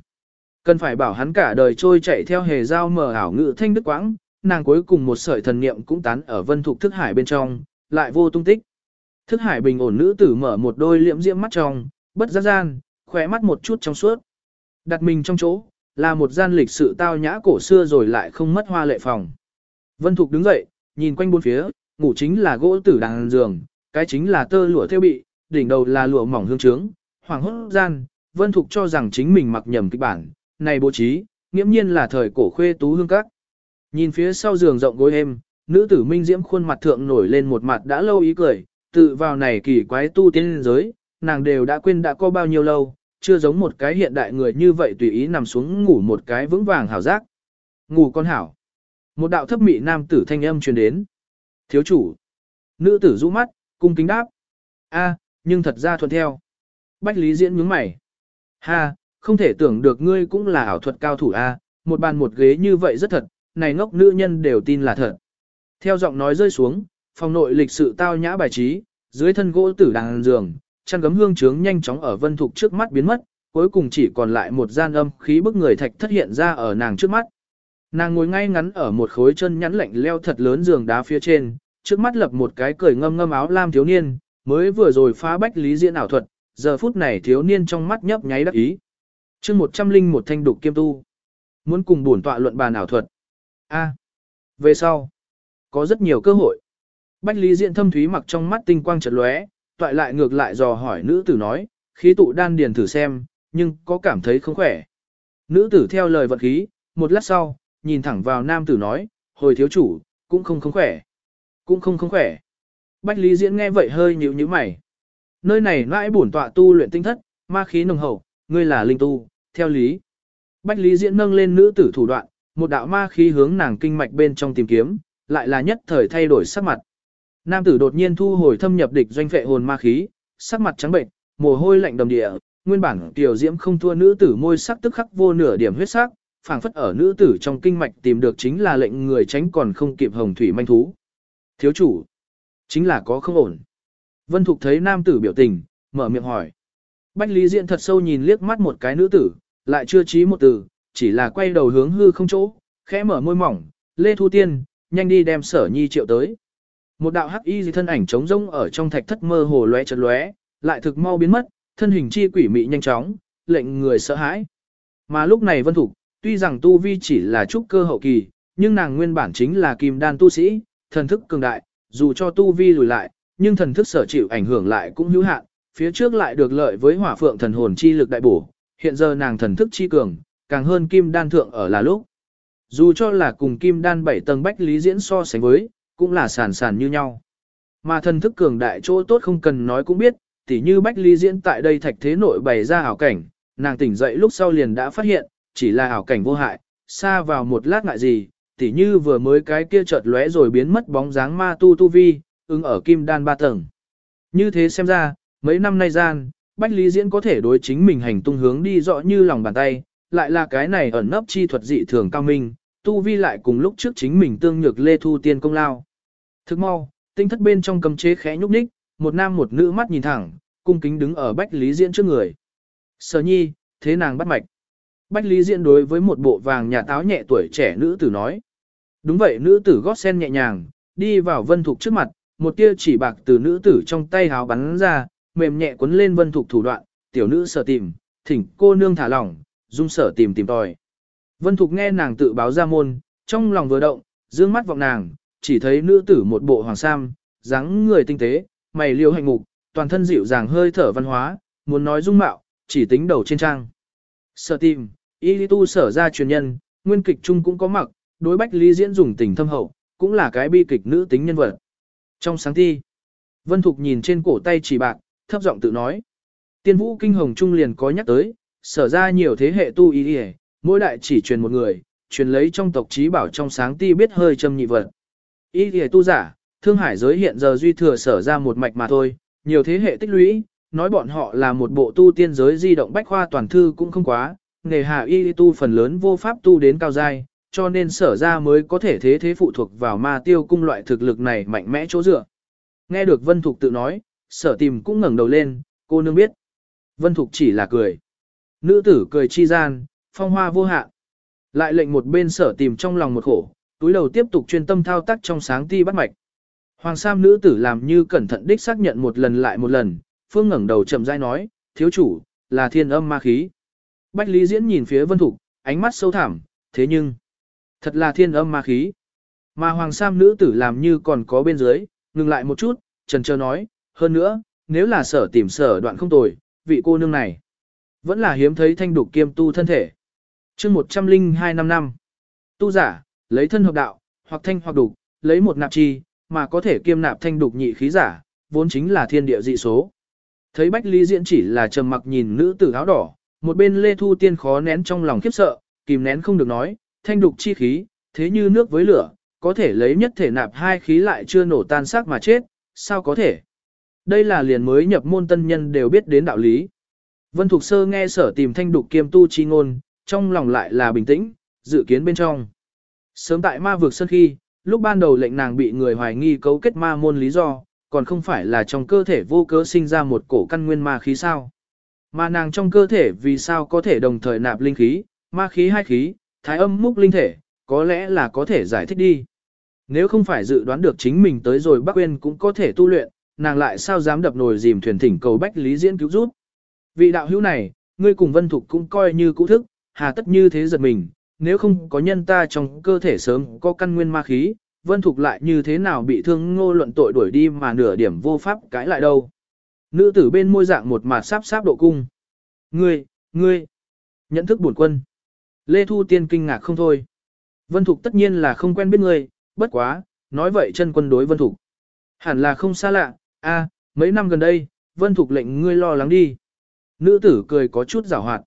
Cần phải bảo hắn cả đời trôi chạy theo hề giao mở ảo ngự thanh đức quãng, nàng cuối cùng một sợi thần niệm cũng tán ở vân thục thức hải bên trong, lại vô tung tích. Thức hải bình ổn nữ tử mở một đôi liễm diễm mắt trong, bất giác gian, khỏe mắt một chút trong suốt. Đặt mình trong chỗ, là một gian lịch sự tao nhã cổ xưa rồi lại không mất hoa lệ phòng. Vân Thục đứng dậy, nhìn quanh bốn phía, ngủ chính là gỗ tử đàn giường, cái chính là tơ lụa theo bị, đỉnh đầu là lụa mỏng hương trướng. Hoàng hốt gian, Vân Thục cho rằng chính mình mặc nhầm kịch bản, này bố trí, nghiễm nhiên là thời cổ khuê tú hương các. Nhìn phía sau giường rộng gối êm, nữ tử minh diễm khuôn mặt thượng nổi lên một mặt đã lâu ý cười, tự vào này kỳ quái tu tiên giới, nàng đều đã quên đã có bao nhiêu lâu, chưa giống một cái hiện đại người như vậy tùy ý nằm xuống ngủ một cái vững vàng hảo giác. Ngủ con hảo. Một đạo thấp mị nam tử thanh âm truyền đến. Thiếu chủ. Nữ tử rũ mắt, cung kính đáp. a nhưng thật ra thuận theo. Bách Lý Diễn nhướng mày. Ha, không thể tưởng được ngươi cũng là ảo thuật cao thủ a, một bàn một ghế như vậy rất thật, này ngốc nữ nhân đều tin là thật. Theo giọng nói rơi xuống, phòng nội lịch sự tao nhã bài trí, dưới thân gỗ tử đàn giường, chăn gấm hương trướng nhanh chóng ở vân thục trước mắt biến mất, cuối cùng chỉ còn lại một gian âm khí bức người thạch thất hiện ra ở nàng trước mắt. Nàng ngồi ngay ngắn ở một khối chân nhắn lạnh leo thật lớn giường đá phía trên, trước mắt lập một cái cười ngâm ngâm áo lam thiếu niên, mới vừa rồi phá bách lý diễn ảo thuật, giờ phút này thiếu niên trong mắt nhấp nháy đắc ý. chương một trăm linh một thanh đục kiêm tu. Muốn cùng bổn tọa luận bàn ảo thuật. A. À, về sau, có rất nhiều cơ hội. Bách lý diễn thâm thúy mặc trong mắt tinh quang chật lóe, toại lại ngược lại dò hỏi nữ tử nói, khí tụ đan điền thử xem, nhưng có cảm thấy không khỏe. Nữ tử theo lời vật khí, một lát sau, nhìn thẳng vào nam tử nói, hồi thiếu chủ, cũng không không khỏe. Cũng không không khỏe. Bách Lý Diễn nghe vậy hơi nhíu nhíu mày. Nơi này nãi bổn tọa tu luyện tinh thất, ma khí nồng hậu, ngươi là linh tu, theo lý. Bách Lý Diễn nâng lên nữ tử thủ đoạn, một đạo ma khí hướng nàng kinh mạch bên trong tìm kiếm, lại là nhất thời thay đổi sắc mặt. Nam tử đột nhiên thu hồi thâm nhập địch doanh phệ hồn ma khí, sắc mặt trắng bệnh, mồ hôi lạnh đầm địa, nguyên bản tiểu diễm không thua nữ tử môi sắc tức khắc vô nửa điểm huyết sắc, phảng phất ở nữ tử trong kinh mạch tìm được chính là lệnh người tránh còn không kịp hồng thủy manh thú. Thiếu chủ, chính là có không ổn. Vân Thục thấy nam tử biểu tình, mở miệng hỏi. Bách Lý diện thật sâu nhìn liếc mắt một cái nữ tử, lại chưa trí một từ, chỉ là quay đầu hướng hư không chỗ, khẽ mở môi mỏng, Lê Thu Tiên, nhanh đi đem sở nhi triệu tới. Một đạo hắc y thân ảnh trống rông ở trong thạch thất mơ hồ lóe chật lóe, lại thực mau biến mất, thân hình chi quỷ mị nhanh chóng, lệnh người sợ hãi. Mà lúc này Vân Thục, tuy rằng tu vi chỉ là trúc cơ hậu kỳ, nhưng nàng nguyên bản chính là kim đan tu sĩ, thần thức cường đại, dù cho tu vi lùi lại, nhưng thần thức sở chịu ảnh hưởng lại cũng hữu hạn, phía trước lại được lợi với hỏa phượng thần hồn chi lực đại bổ, hiện giờ nàng thần thức chi cường, càng hơn kim đan thượng ở là lúc. Dù cho là cùng kim đan bảy tầng bách lý diễn so sánh với, cũng là sàn sàn như nhau. Mà thần thức cường đại chỗ tốt không cần nói cũng biết, tỉ như bách lý diễn tại đây thạch thế nội bày ra hảo cảnh, nàng tỉnh dậy lúc sau liền đã phát hiện, chỉ là ảo cảnh vô hại, xa vào một lát ngại gì, tỉ như vừa mới cái kia chợt lóe rồi biến mất bóng dáng ma tu tu vi, ứng ở kim đan ba tầng. Như thế xem ra, mấy năm nay gian, Bách Lý Diễn có thể đối chính mình hành tung hướng đi rõ như lòng bàn tay, lại là cái này ẩn nấp chi thuật dị thường cao minh, tu vi lại cùng lúc trước chính mình tương nhược lê thu tiên công lao. Thức mau, tinh thất bên trong cầm chế khẽ nhúc nhích, một nam một nữ mắt nhìn thẳng, cung kính đứng ở Bách Lý Diễn trước người. Sở nhi, thế nàng bắt mạch. Bách Lý Diễn đối với một bộ vàng nhà táo nhẹ tuổi trẻ nữ tử nói. Đúng vậy nữ tử gót sen nhẹ nhàng, đi vào vân thục trước mặt, một tia chỉ bạc từ nữ tử trong tay háo bắn ra, mềm nhẹ cuốn lên vân thục thủ đoạn, tiểu nữ sở tìm, thỉnh cô nương thả lỏng, dung sở tìm tìm tòi. Vân thục nghe nàng tự báo ra môn, trong lòng vừa động, dương mắt vọng nàng, chỉ thấy nữ tử một bộ hoàng sam, dáng người tinh tế, mày liêu hạnh mục, toàn thân dịu dàng hơi thở văn hóa, muốn nói dung mạo, chỉ tính đầu trên trang. Sở tìm, y tu sở ra truyền nhân, nguyên kịch chung cũng có mặc, đối bách lý diễn dùng tình thâm hậu, cũng là cái bi kịch nữ tính nhân vật. Trong sáng thi, Vân Thục nhìn trên cổ tay chỉ bạc, thấp giọng tự nói. Tiên vũ kinh hồng trung liền có nhắc tới, sở ra nhiều thế hệ tu y đi mỗi đại chỉ truyền một người, truyền lấy trong tộc trí bảo trong sáng ti biết hơi châm nhị vật. Y đi tu giả, thương hải giới hiện giờ duy thừa sở ra một mạch mà thôi, nhiều thế hệ tích lũy, nói bọn họ là một bộ tu tiên giới di động bách khoa toàn thư cũng không quá, nghề hạ y tu phần lớn vô pháp tu đến cao giai, cho nên sở ra mới có thể thế thế phụ thuộc vào ma tiêu cung loại thực lực này mạnh mẽ chỗ dựa. Nghe được Vân Thục tự nói, sở tìm cũng ngẩng đầu lên, cô nương biết. Vân Thục chỉ là cười. Nữ tử cười chi gian, phong hoa vô hạn. Lại lệnh một bên sở tìm trong lòng một khổ, túi đầu tiếp tục chuyên tâm thao tác trong sáng ti bắt mạch. Hoàng Sam nữ tử làm như cẩn thận đích xác nhận một lần lại một lần, phương ngẩng đầu chậm rãi nói, thiếu chủ, là thiên âm ma khí. Bách Lý Diễn nhìn phía Vân Thục, ánh mắt sâu thẳm, thế nhưng, thật là thiên âm ma khí. Mà Hoàng Sam nữ tử làm như còn có bên dưới, ngừng lại một chút, trần trơ nói, hơn nữa, nếu là sở tìm sở đoạn không tồi, vị cô nương này, vẫn là hiếm thấy thanh đục kiêm tu thân thể. chương 102 năm năm, tu giả, lấy thân hợp đạo, hoặc thanh hoặc đục, lấy một nạp chi, mà có thể kiêm nạp thanh đục nhị khí giả, vốn chính là thiên địa dị số. Thấy Bách Lý Diễn chỉ là trầm mặc nhìn nữ tử áo đỏ, một bên Lê Thu Tiên khó nén trong lòng khiếp sợ, kìm nén không được nói, thanh đục chi khí, thế như nước với lửa, có thể lấy nhất thể nạp hai khí lại chưa nổ tan xác mà chết, sao có thể? Đây là liền mới nhập môn tân nhân đều biết đến đạo lý. Vân Thục Sơ nghe sở tìm thanh đục kiêm tu chi ngôn, trong lòng lại là bình tĩnh, dự kiến bên trong. Sớm tại ma vực sân khi, lúc ban đầu lệnh nàng bị người hoài nghi cấu kết ma môn lý do, còn không phải là trong cơ thể vô cớ sinh ra một cổ căn nguyên ma khí sao. Mà nàng trong cơ thể vì sao có thể đồng thời nạp linh khí, ma khí hai khí, thái âm múc linh thể, có lẽ là có thể giải thích đi. Nếu không phải dự đoán được chính mình tới rồi Bắc Uyên cũng có thể tu luyện, nàng lại sao dám đập nồi dìm thuyền thỉnh cầu Bách Lý Diễn cứu giúp. Vị đạo hữu này, ngươi cùng Vân Thục cũng coi như cũ thức, hà tất như thế giật mình, nếu không có nhân ta trong cơ thể sớm có căn nguyên ma khí, Vân Thục lại như thế nào bị thương ngô luận tội đuổi đi mà nửa điểm vô pháp cãi lại đâu. Nữ tử bên môi dạng một mặt sáp sáp độ cung. Ngươi, ngươi, nhận thức bổn quân. Lê Thu Tiên kinh ngạc không thôi. Vân Thục tất nhiên là không quen biết ngươi, bất quá, nói vậy chân quân đối Vân Thục. Hẳn là không xa lạ, a, mấy năm gần đây, Vân Thục lệnh ngươi lo lắng đi. Nữ tử cười có chút giảo hoạt.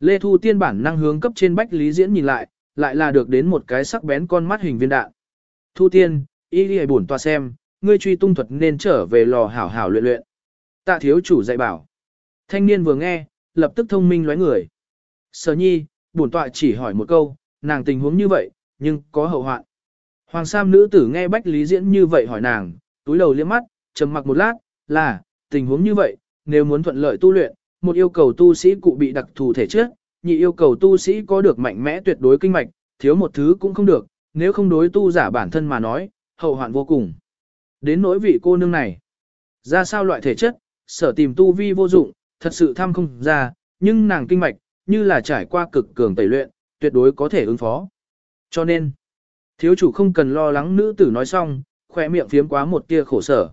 Lê Thu Tiên bản năng hướng cấp trên Bách Lý Diễn nhìn lại, lại là được đến một cái sắc bén con mắt hình viên đạn. Thu Tiên, y đi bổn tòa xem, ngươi truy tung thuật nên trở về lò hảo hảo luyện luyện. Tạ thiếu chủ dạy bảo. Thanh niên vừa nghe, lập tức thông minh lóe người. Sở nhi, bổn tọa chỉ hỏi một câu, nàng tình huống như vậy, nhưng có hậu hoạn. Hoàng Sam nữ tử nghe Bách Lý Diễn như vậy hỏi nàng, túi đầu liếc mắt, trầm mặc một lát, là, tình huống như vậy, nếu muốn thuận lợi tu luyện, một yêu cầu tu sĩ cụ bị đặc thù thể chất, nhị yêu cầu tu sĩ có được mạnh mẽ tuyệt đối kinh mạch, thiếu một thứ cũng không được, nếu không đối tu giả bản thân mà nói, hậu hoạn vô cùng. Đến nỗi vị cô nương này, ra sao loại thể chất, sở tìm tu vi vô dụng, thật sự thăm không ra, nhưng nàng kinh mạch, như là trải qua cực cường tẩy luyện, tuyệt đối có thể ứng phó. Cho nên, thiếu chủ không cần lo lắng nữ tử nói xong, khỏe miệng phiếm quá một tia khổ sở.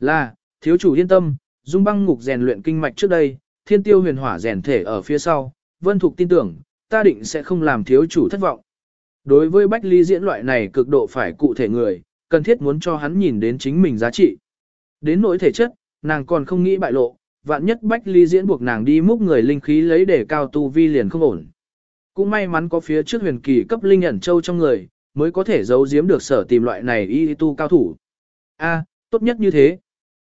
Là, thiếu chủ yên tâm, dung băng ngục rèn luyện kinh mạch trước đây, thiên tiêu huyền hỏa rèn thể ở phía sau, vân thục tin tưởng, ta định sẽ không làm thiếu chủ thất vọng. Đối với Bách Ly diễn loại này cực độ phải cụ thể người, cần thiết muốn cho hắn nhìn đến chính mình giá trị. Đến nỗi thể chất, nàng còn không nghĩ bại lộ, vạn nhất Bách Ly diễn buộc nàng đi múc người linh khí lấy để cao tu vi liền không ổn. Cũng may mắn có phía trước huyền kỳ cấp linh ẩn châu trong người, mới có thể giấu giếm được sở tìm loại này y tu cao thủ. A, tốt nhất như thế.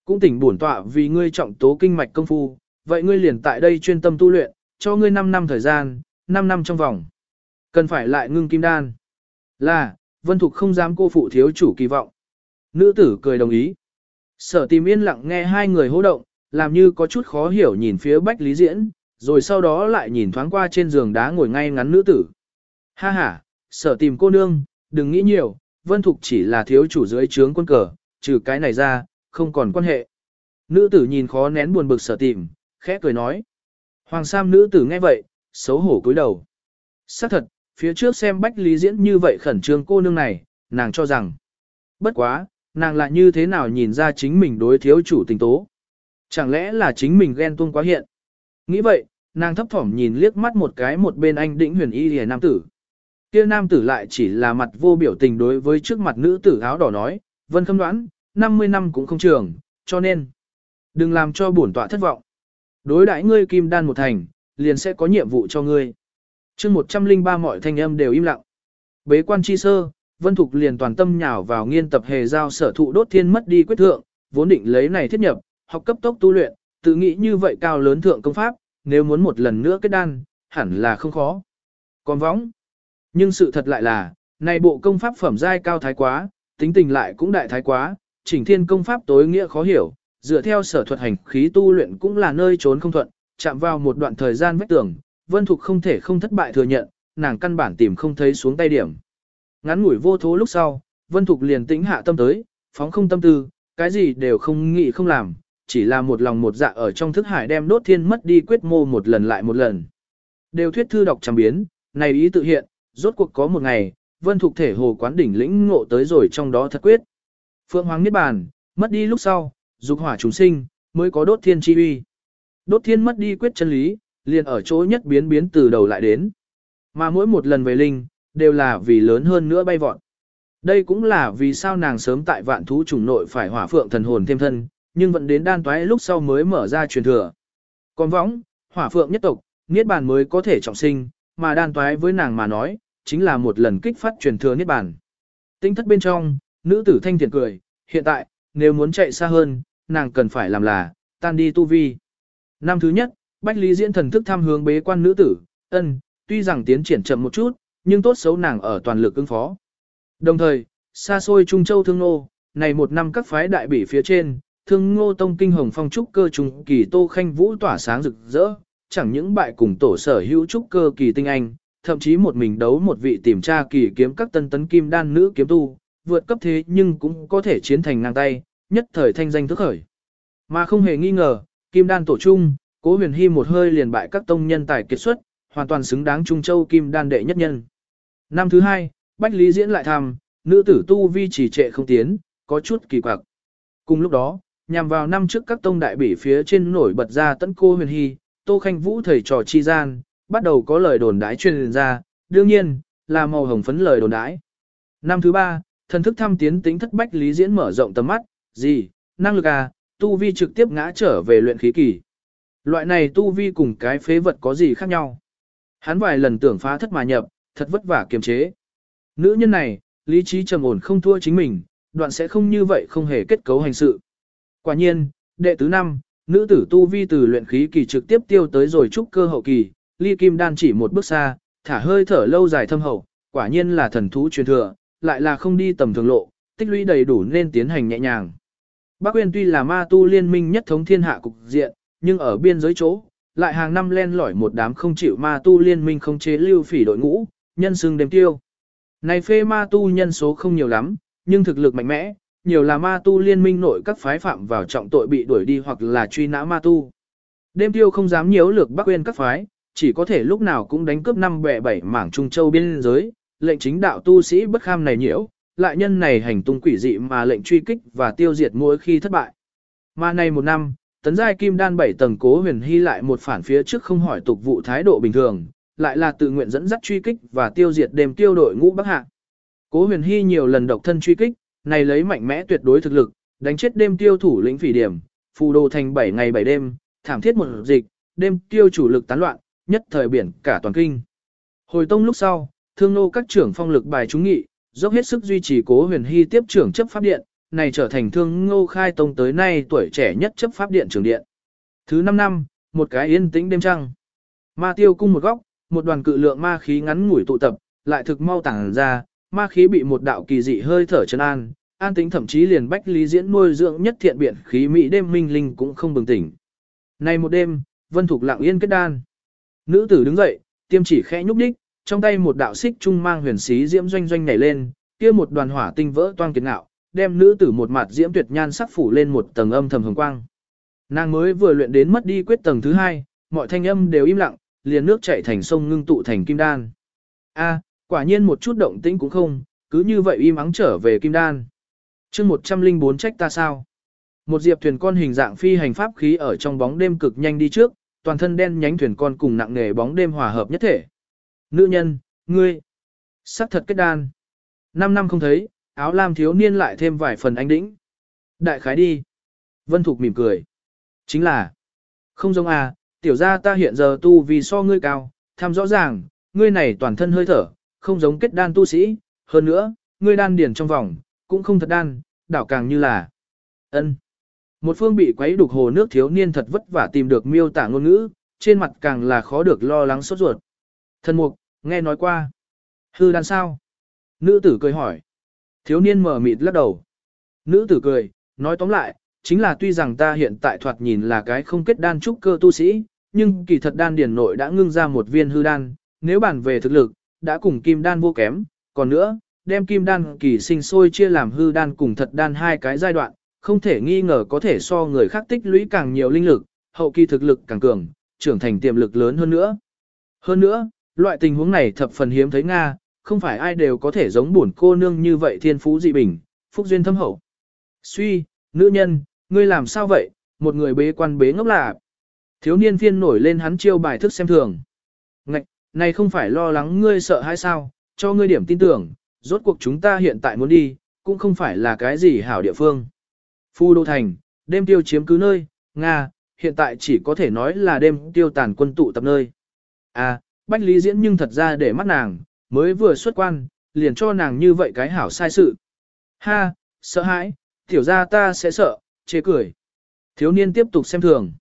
Cũng tỉnh bổn tọa vì ngươi trọng tố kinh mạch công phu, vậy ngươi liền tại đây chuyên tâm tu luyện, cho ngươi 5 năm thời gian, 5 năm trong vòng. Cần phải lại ngưng kim đan. Là, Vân Thục không dám cô phụ thiếu chủ kỳ vọng. Nữ tử cười đồng ý. Sở tìm yên lặng nghe hai người hô động, làm như có chút khó hiểu nhìn phía Bách Lý Diễn, rồi sau đó lại nhìn thoáng qua trên giường đá ngồi ngay ngắn nữ tử. Ha ha, sở tìm cô nương, đừng nghĩ nhiều, Vân Thục chỉ là thiếu chủ dưới trướng quân cờ, trừ cái này ra, không còn quan hệ. Nữ tử nhìn khó nén buồn bực sở tìm, khẽ cười nói. Hoàng Sam nữ tử nghe vậy, xấu hổ cúi đầu. xác thật, phía trước xem Bách Lý Diễn như vậy khẩn trương cô nương này, nàng cho rằng. Bất quá, nàng lại như thế nào nhìn ra chính mình đối thiếu chủ tình tố. Chẳng lẽ là chính mình ghen tuông quá hiện. Nghĩ vậy, nàng thấp thỏm nhìn liếc mắt một cái một bên anh đĩnh huyền y hề nam tử. Kia nam tử lại chỉ là mặt vô biểu tình đối với trước mặt nữ tử áo đỏ nói, vân khâm đoán, 50 năm cũng không trường, cho nên, đừng làm cho bổn tọa thất vọng. Đối đãi ngươi kim đan một thành, liền sẽ có nhiệm vụ cho ngươi. chương 103 mọi thanh âm đều im lặng. Bế quan chi sơ, Vân Thục liền toàn tâm nhào vào nghiên tập hề giao sở thụ đốt thiên mất đi quyết thượng, vốn định lấy này thiết nhập, học cấp tốc tu luyện, tự nghĩ như vậy cao lớn thượng công pháp, nếu muốn một lần nữa kết đan, hẳn là không khó. Còn võng. Nhưng sự thật lại là, này bộ công pháp phẩm giai cao thái quá, tính tình lại cũng đại thái quá, chỉnh thiên công pháp tối nghĩa khó hiểu, dựa theo sở thuật hành khí tu luyện cũng là nơi trốn không thuận, chạm vào một đoạn thời gian vết tưởng, Vân Thục không thể không thất bại thừa nhận, nàng căn bản tìm không thấy xuống tay điểm. Ngắn ngủi vô thố lúc sau, Vân Thục liền tĩnh hạ tâm tới, phóng không tâm tư, cái gì đều không nghĩ không làm, chỉ là một lòng một dạ ở trong thức hải đem đốt thiên mất đi quyết mô một lần lại một lần. Đều thuyết thư đọc trăm biến, này ý tự hiện, rốt cuộc có một ngày, Vân Thục thể hồ quán đỉnh lĩnh ngộ tới rồi trong đó thật quyết. Phượng Hoàng Niết Bàn, mất đi lúc sau, dục hỏa chúng sinh, mới có đốt thiên chi uy. Đốt thiên mất đi quyết chân lý, liền ở chỗ nhất biến biến từ đầu lại đến. Mà mỗi một lần về linh, đều là vì lớn hơn nữa bay vọt. Đây cũng là vì sao nàng sớm tại vạn thú trùng nội phải hỏa phượng thần hồn thêm thân, nhưng vẫn đến đan toái lúc sau mới mở ra truyền thừa. Còn võng, hỏa phượng nhất tộc, niết bàn mới có thể trọng sinh, mà đan toái với nàng mà nói, chính là một lần kích phát truyền thừa niết bàn. Tinh thất bên trong, nữ tử thanh thiện cười, hiện tại, nếu muốn chạy xa hơn, nàng cần phải làm là, tan đi tu vi. Năm thứ nhất, Bách Lý Diễn thần thức tham hướng bế quan nữ tử, ân, tuy rằng tiến triển chậm một chút, nhưng tốt xấu nàng ở toàn lực ứng phó. Đồng thời, xa xôi Trung Châu Thương Nô, này một năm các phái đại bỉ phía trên, Thương Ngô Tông Kinh Hồng Phong trúc cơ trùng kỳ Tô Khanh Vũ tỏa sáng rực rỡ, chẳng những bại cùng tổ sở hữu trúc cơ kỳ tinh anh, thậm chí một mình đấu một vị tìm tra kỳ kiếm các tân tấn kim đan nữ kiếm tu, vượt cấp thế nhưng cũng có thể chiến thành ngang tay, nhất thời thanh danh thức khởi. Mà không hề nghi ngờ, kim đan tổ trung, cố huyền hy một hơi liền bại các tông nhân tài kiệt xuất, hoàn toàn xứng đáng Trung Châu kim đan đệ nhất nhân. Năm thứ hai, Bách Lý diễn lại thăm, nữ tử tu vi chỉ trệ không tiến, có chút kỳ quặc. Cùng lúc đó, nhằm vào năm trước các tông đại bỉ phía trên nổi bật ra tấn cô huyền hy, tô khanh vũ thầy trò chi gian, bắt đầu có lời đồn đái truyền ra, đương nhiên, là màu hồng phấn lời đồn đái. Năm thứ ba, thần thức thăm tiến tính thất Bách Lý diễn mở rộng tầm mắt, gì, năng lực à, tu vi trực tiếp ngã trở về luyện khí kỳ. Loại này tu vi cùng cái phế vật có gì khác nhau. Hắn vài lần tưởng phá thất mà nhập, thật vất vả kiềm chế. Nữ nhân này, lý trí trầm ổn không thua chính mình, đoạn sẽ không như vậy không hề kết cấu hành sự. Quả nhiên, đệ tứ năm, nữ tử tu vi từ luyện khí kỳ trực tiếp tiêu tới rồi trúc cơ hậu kỳ, ly kim đan chỉ một bước xa, thả hơi thở lâu dài thâm hậu, quả nhiên là thần thú truyền thừa, lại là không đi tầm thường lộ, tích lũy đầy đủ nên tiến hành nhẹ nhàng. Bắc Uyên tuy là ma tu liên minh nhất thống thiên hạ cục diện, nhưng ở biên giới chỗ, lại hàng năm len lỏi một đám không chịu ma tu liên minh không chế lưu phỉ đội ngũ, nhân xưng đêm tiêu. Này phê ma tu nhân số không nhiều lắm, nhưng thực lực mạnh mẽ, nhiều là ma tu liên minh nội các phái phạm vào trọng tội bị đuổi đi hoặc là truy nã ma tu. Đêm tiêu không dám nhiễu lược Bắc quên các phái, chỉ có thể lúc nào cũng đánh cướp năm bẻ bảy mảng Trung Châu biên giới, lệnh chính đạo tu sĩ bất kham này nhiễu, lại nhân này hành tung quỷ dị mà lệnh truy kích và tiêu diệt mỗi khi thất bại. Mà này một năm, tấn giai kim đan bảy tầng cố huyền hy lại một phản phía trước không hỏi tục vụ thái độ bình thường, lại là tự nguyện dẫn dắt truy kích và tiêu diệt đêm tiêu đội ngũ bắc hạ. Cố huyền hy nhiều lần độc thân truy kích, này lấy mạnh mẽ tuyệt đối thực lực, đánh chết đêm tiêu thủ lĩnh phỉ điểm, phù đồ thành 7 ngày 7 đêm, thảm thiết một dịch, đêm tiêu chủ lực tán loạn, nhất thời biển cả toàn kinh. Hồi tông lúc sau, thương nô các trưởng phong lực bài chúng nghị, dốc hết sức duy trì cố huyền hy tiếp trưởng chấp pháp điện, này trở thành thương ngô khai tông tới nay tuổi trẻ nhất chấp pháp điện trưởng điện. Thứ 5 năm, một cái yên tĩnh đêm trăng. Ma tiêu cung một góc, một đoàn cự lượng ma khí ngắn ngủi tụ tập, lại thực mau tàng ra, ma khí bị một đạo kỳ dị hơi thở chân an, an tính thậm chí liền bách lý diễn nuôi dưỡng nhất thiện biện khí mỹ đêm minh linh cũng không bừng tỉnh. Này một đêm, vân thục lặng yên kết đan. Nữ tử đứng dậy, tiêm chỉ khẽ nhúc đích, trong tay một đạo xích trung mang huyền xí diễm doanh doanh nhảy lên, kia một đoàn hỏa tinh vỡ toang kiệt ngạo, đem nữ tử một mặt diễm tuyệt nhan sắc phủ lên một tầng âm thầm hồng quang. Nàng mới vừa luyện đến mất đi quyết tầng thứ hai, mọi thanh âm đều im lặng, liền nước chảy thành sông ngưng tụ thành kim đan. A, quả nhiên một chút động tĩnh cũng không, cứ như vậy im ắng trở về kim đan. chương 104 trách ta sao? Một diệp thuyền con hình dạng phi hành pháp khí ở trong bóng đêm cực nhanh đi trước, toàn thân đen nhánh thuyền con cùng nặng nghề bóng đêm hòa hợp nhất thể. Nữ nhân, ngươi, sắc thật kết đan. Năm năm không thấy, áo lam thiếu niên lại thêm vài phần anh đĩnh. Đại khái đi. Vân Thục mỉm cười. Chính là, không giống à, tiểu gia ta hiện giờ tu vì so ngươi cao, tham rõ ràng, ngươi này toàn thân hơi thở, không giống kết đan tu sĩ, hơn nữa, ngươi đan điển trong vòng, cũng không thật đan, đảo càng như là ân. Một phương bị quấy đục hồ nước thiếu niên thật vất vả tìm được miêu tả ngôn ngữ, trên mặt càng là khó được lo lắng sốt ruột. Thân mục, nghe nói qua. Hư đan sao? Nữ tử cười hỏi. Thiếu niên mở mịt lắc đầu. Nữ tử cười, nói tóm lại, chính là tuy rằng ta hiện tại thoạt nhìn là cái không kết đan trúc cơ tu sĩ, nhưng kỳ thật đan điển nội đã ngưng ra một viên hư đan, nếu bàn về thực lực, đã cùng kim đan vô kém, còn nữa, đem kim đan kỳ sinh sôi chia làm hư đan cùng thật đan hai cái giai đoạn, không thể nghi ngờ có thể so người khác tích lũy càng nhiều linh lực, hậu kỳ thực lực càng cường, trưởng thành tiềm lực lớn hơn nữa. Hơn nữa, loại tình huống này thập phần hiếm thấy Nga, không phải ai đều có thể giống bổn cô nương như vậy thiên phú dị bình, phúc duyên thâm hậu. Suy, nữ nhân, ngươi làm sao vậy, một người bế quan bế ngốc lạ. Thiếu niên phiên nổi lên hắn chiêu bài thức xem thường. Ngạch, này không phải lo lắng ngươi sợ hay sao, cho ngươi điểm tin tưởng, rốt cuộc chúng ta hiện tại muốn đi, cũng không phải là cái gì hảo địa phương. Phu Đô Thành, đêm tiêu chiếm cứ nơi, Nga, hiện tại chỉ có thể nói là đêm tiêu tàn quân tụ tập nơi. À, Bách Lý Diễn nhưng thật ra để mắt nàng, mới vừa xuất quan, liền cho nàng như vậy cái hảo sai sự. Ha, sợ hãi, tiểu ra ta sẽ sợ, chê cười. Thiếu niên tiếp tục xem thường.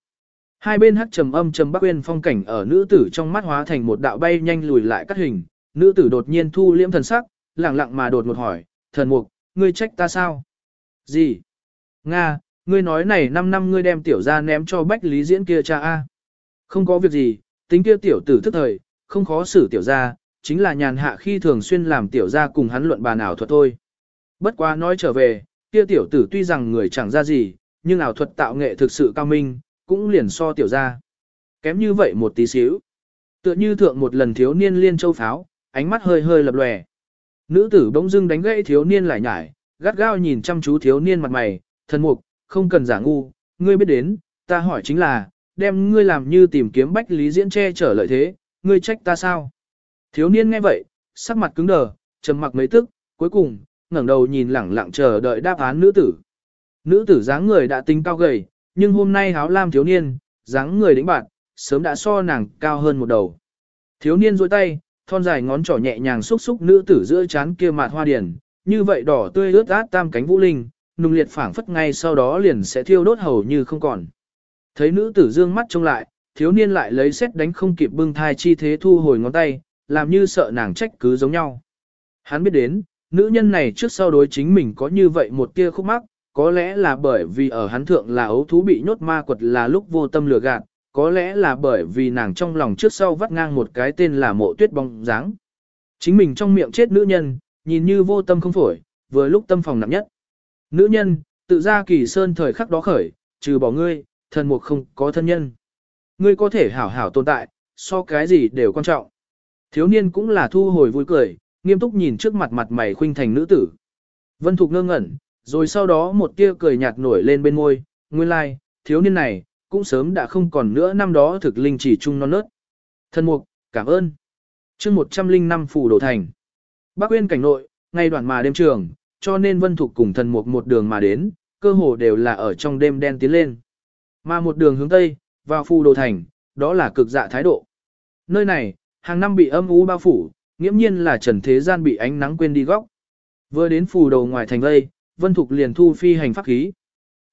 Hai bên hắc trầm âm trầm bắc quên phong cảnh ở nữ tử trong mắt hóa thành một đạo bay nhanh lùi lại cắt hình. Nữ tử đột nhiên thu liễm thần sắc, lặng lặng mà đột một hỏi, thần mục, ngươi trách ta sao? Gì? Nga, ngươi nói này 5 năm ngươi đem tiểu ra ném cho bách lý diễn kia cha A. Không có việc gì, tính kia tiểu tử thức thời, không khó xử tiểu ra, chính là nhàn hạ khi thường xuyên làm tiểu ra cùng hắn luận bàn ảo thuật thôi. Bất quá nói trở về, kia tiểu tử tuy rằng người chẳng ra gì, nhưng ảo thuật tạo nghệ thực sự cao minh, cũng liền so tiểu ra. Kém như vậy một tí xíu. Tựa như thượng một lần thiếu niên liên châu pháo, ánh mắt hơi hơi lập lòe. Nữ tử bỗng dưng đánh gãy thiếu niên lại nhải, gắt gao nhìn chăm chú thiếu niên mặt mày, thần mục, không cần giả ngu, ngươi biết đến, ta hỏi chính là, đem ngươi làm như tìm kiếm bách lý diễn che trở lợi thế, ngươi trách ta sao? Thiếu niên nghe vậy, sắc mặt cứng đờ, trầm mặc mấy tức, cuối cùng, ngẩng đầu nhìn lẳng lặng chờ đợi đáp án nữ tử. Nữ tử dáng người đã tính cao gầy, nhưng hôm nay háo lam thiếu niên, dáng người đĩnh bạn, sớm đã so nàng cao hơn một đầu. Thiếu niên duỗi tay, thon dài ngón trỏ nhẹ nhàng xúc xúc nữ tử giữa chán kia mạt hoa điển, như vậy đỏ tươi ướt át tam cánh vũ linh, nung liệt phảng phất ngay sau đó liền sẽ thiêu đốt hầu như không còn. Thấy nữ tử dương mắt trông lại, thiếu niên lại lấy xét đánh không kịp bưng thai chi thế thu hồi ngón tay, làm như sợ nàng trách cứ giống nhau. Hắn biết đến, nữ nhân này trước sau đối chính mình có như vậy một tia khúc mắc, có lẽ là bởi vì ở hắn thượng là ấu thú bị nhốt ma quật là lúc vô tâm lừa gạt, có lẽ là bởi vì nàng trong lòng trước sau vắt ngang một cái tên là mộ tuyết bóng dáng. Chính mình trong miệng chết nữ nhân, nhìn như vô tâm không phổi, vừa lúc tâm phòng nặng nhất. Nữ nhân, tự ra kỳ sơn thời khắc đó khởi, trừ bỏ ngươi, thần mục không có thân nhân. Ngươi có thể hảo hảo tồn tại, so cái gì đều quan trọng. Thiếu niên cũng là thu hồi vui cười, nghiêm túc nhìn trước mặt mặt mày khuynh thành nữ tử. Vân Thục ngơ ngẩn, rồi sau đó một tia cười nhạt nổi lên bên môi, nguyên lai, like, thiếu niên này, cũng sớm đã không còn nữa năm đó thực linh chỉ chung non nớt. Thân mục, cảm ơn. chương 105 phủ đổ thành. Bác uyên cảnh nội, ngay đoạn mà đêm trường, cho nên Vân Thục cùng thần mục một đường mà đến, cơ hồ đều là ở trong đêm đen tiến lên. Mà một đường hướng Tây, vào phù đồ thành, đó là cực dạ thái độ. Nơi này, hàng năm bị âm u bao phủ, nghiễm nhiên là trần thế gian bị ánh nắng quên đi góc. Vừa đến phù đầu ngoài thành lây, Vân Thục liền thu phi hành pháp khí.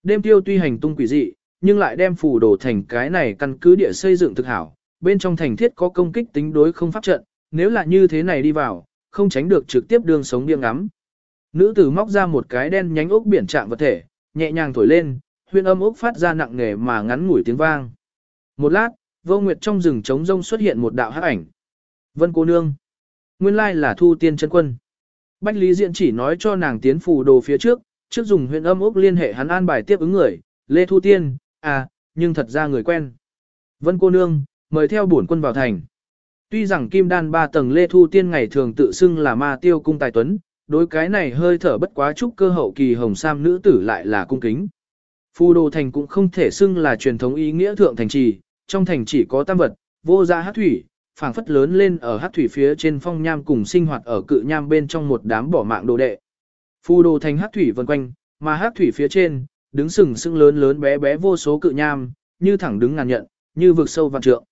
Đêm tiêu tuy hành tung quỷ dị, nhưng lại đem phù đồ thành cái này căn cứ địa xây dựng thực hảo, bên trong thành thiết có công kích tính đối không pháp trận, nếu là như thế này đi vào, không tránh được trực tiếp đường sống điên ngắm. Nữ tử móc ra một cái đen nhánh ốc biển trạng vật thể, nhẹ nhàng thổi lên, huyên âm ốc phát ra nặng nề mà ngắn ngủi tiếng vang. Một lát, vô nguyệt trong rừng trống rông xuất hiện một đạo hắc ảnh. Vân cô nương. Nguyên lai là thu tiên chân quân. Bách Lý Diện chỉ nói cho nàng tiến phù đồ phía trước, trước dùng huyện âm ốc liên hệ hắn an bài tiếp ứng người, Lê Thu Tiên, à, nhưng thật ra người quen. Vân cô nương, mời theo bổn quân vào thành. Tuy rằng kim đan ba tầng Lê Thu Tiên ngày thường tự xưng là ma tiêu cung tài tuấn, đối cái này hơi thở bất quá chút cơ hậu kỳ hồng sam nữ tử lại là cung kính. Phù đồ thành cũng không thể xưng là truyền thống ý nghĩa thượng thành trì, trong thành chỉ có tam vật, vô gia hát thủy, phảng phất lớn lên ở hát thủy phía trên phong nham cùng sinh hoạt ở cự nham bên trong một đám bỏ mạng đồ đệ. Phù đồ thành hát thủy vần quanh, mà hát thủy phía trên, đứng sừng sững lớn lớn bé bé vô số cự nham, như thẳng đứng ngàn nhận, như vực sâu vạn trượng.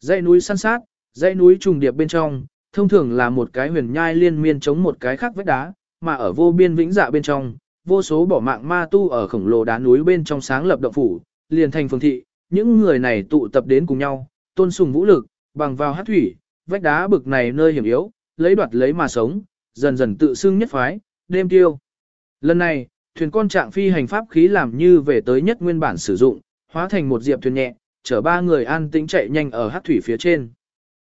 Dãy núi săn sát, dãy núi trùng điệp bên trong, thông thường là một cái huyền nhai liên miên chống một cái khác vách đá, mà ở vô biên vĩnh dạ bên trong, vô số bỏ mạng ma tu ở khổng lồ đá núi bên trong sáng lập động phủ, liền thành phường thị, những người này tụ tập đến cùng nhau, tôn sùng vũ lực, bằng vào hát thủy, vách đá bực này nơi hiểm yếu, lấy đoạt lấy mà sống, dần dần tự xưng nhất phái, đêm tiêu. Lần này, thuyền con trạng phi hành pháp khí làm như về tới nhất nguyên bản sử dụng, hóa thành một diệp thuyền nhẹ, chở ba người an tĩnh chạy nhanh ở hát thủy phía trên.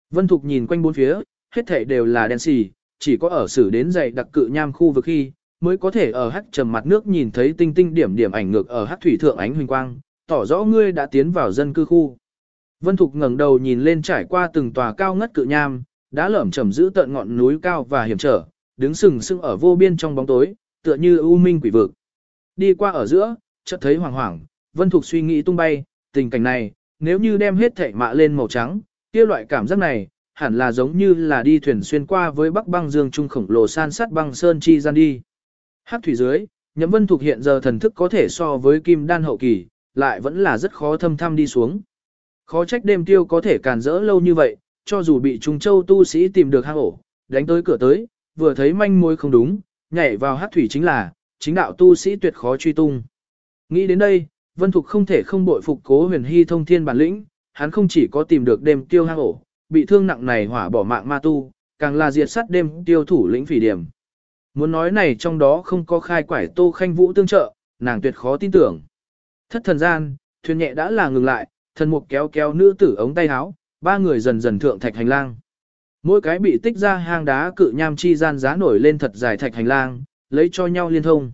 Vân Thục nhìn quanh bốn phía, hết thảy đều là đen xì, chỉ có ở xử đến dày đặc cự nham khu vực khi, mới có thể ở hắc trầm mặt nước nhìn thấy tinh tinh điểm điểm ảnh ngược ở hắc thủy thượng ánh huỳnh quang, tỏ rõ ngươi đã tiến vào dân cư khu. Vân Thục ngẩng đầu nhìn lên trải qua từng tòa cao ngất cự nham, đã lởm chầm giữ tận ngọn núi cao và hiểm trở, đứng sừng sững ở vô biên trong bóng tối, tựa như u minh quỷ vực. Đi qua ở giữa, chợt thấy hoàng hoàng, Vân Thục suy nghĩ tung bay, tình cảnh này, nếu như đem hết thảy mạ lên màu trắng, kia loại cảm giác này, hẳn là giống như là đi thuyền xuyên qua với bắc băng dương trung khổng lồ san sát băng sơn chi gian đi. Hắc thủy dưới, nhậm vân Thục hiện giờ thần thức có thể so với kim đan hậu kỳ, lại vẫn là rất khó thâm thăm đi xuống. Khó trách đêm tiêu có thể càn rỡ lâu như vậy, cho dù bị Trung Châu tu sĩ tìm được hang ổ, đánh tới cửa tới, vừa thấy manh mối không đúng, nhảy vào hắc thủy chính là, chính đạo tu sĩ tuyệt khó truy tung. Nghĩ đến đây, Vân Thục không thể không bội phục cố huyền hy thông thiên bản lĩnh, hắn không chỉ có tìm được đêm tiêu hang ổ, bị thương nặng này hỏa bỏ mạng ma tu, càng là diệt sát đêm tiêu thủ lĩnh phỉ điểm. Muốn nói này trong đó không có khai quải tô khanh vũ tương trợ, nàng tuyệt khó tin tưởng. Thất thần gian, thuyền nhẹ đã là ngừng lại, thần mục kéo kéo nữ tử ống tay áo, ba người dần dần thượng thạch hành lang. Mỗi cái bị tích ra hang đá cự nham chi gian giá nổi lên thật dài thạch hành lang, lấy cho nhau liên thông.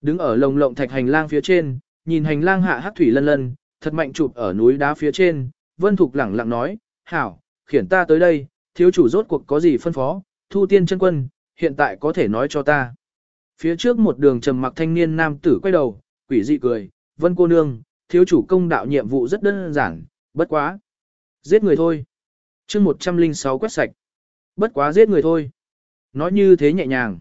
Đứng ở lồng lộng thạch hành lang phía trên, nhìn hành lang hạ hắc thủy lân lân, thật mạnh chụp ở núi đá phía trên, Vân Thục lẳng lặng nói, hảo, khiển ta tới đây, thiếu chủ rốt cuộc có gì phân phó, thu tiên chân quân, hiện tại có thể nói cho ta. Phía trước một đường trầm mặc thanh niên nam tử quay đầu, quỷ dị cười, vân cô nương, thiếu chủ công đạo nhiệm vụ rất đơn giản, bất quá. Giết người thôi. chương 106 quét sạch. Bất quá giết người thôi. Nói như thế nhẹ nhàng.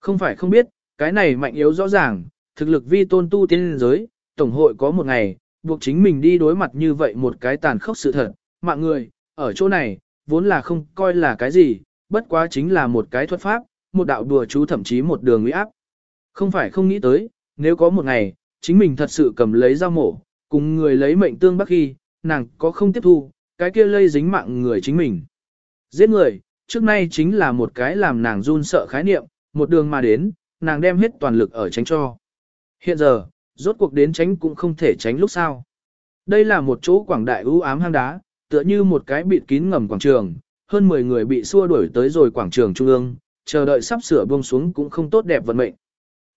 Không phải không biết, cái này mạnh yếu rõ ràng, thực lực vi tôn tu tiên giới, tổng hội có một ngày, buộc chính mình đi đối mặt như vậy một cái tàn khốc sự thật, mạng người, ở chỗ này, vốn là không coi là cái gì, bất quá chính là một cái thuật pháp, một đạo đùa chú thậm chí một đường uy áp. Không phải không nghĩ tới, nếu có một ngày, chính mình thật sự cầm lấy dao mổ, cùng người lấy mệnh tương bắc khi, nàng có không tiếp thu, cái kia lây dính mạng người chính mình. Giết người, trước nay chính là một cái làm nàng run sợ khái niệm, một đường mà đến, nàng đem hết toàn lực ở tránh cho. Hiện giờ, rốt cuộc đến tránh cũng không thể tránh lúc sau. Đây là một chỗ quảng đại ưu ám hang đá, tựa như một cái bịt kín ngầm quảng trường, hơn 10 người bị xua đuổi tới rồi quảng trường trung ương, chờ đợi sắp sửa buông xuống cũng không tốt đẹp vận mệnh.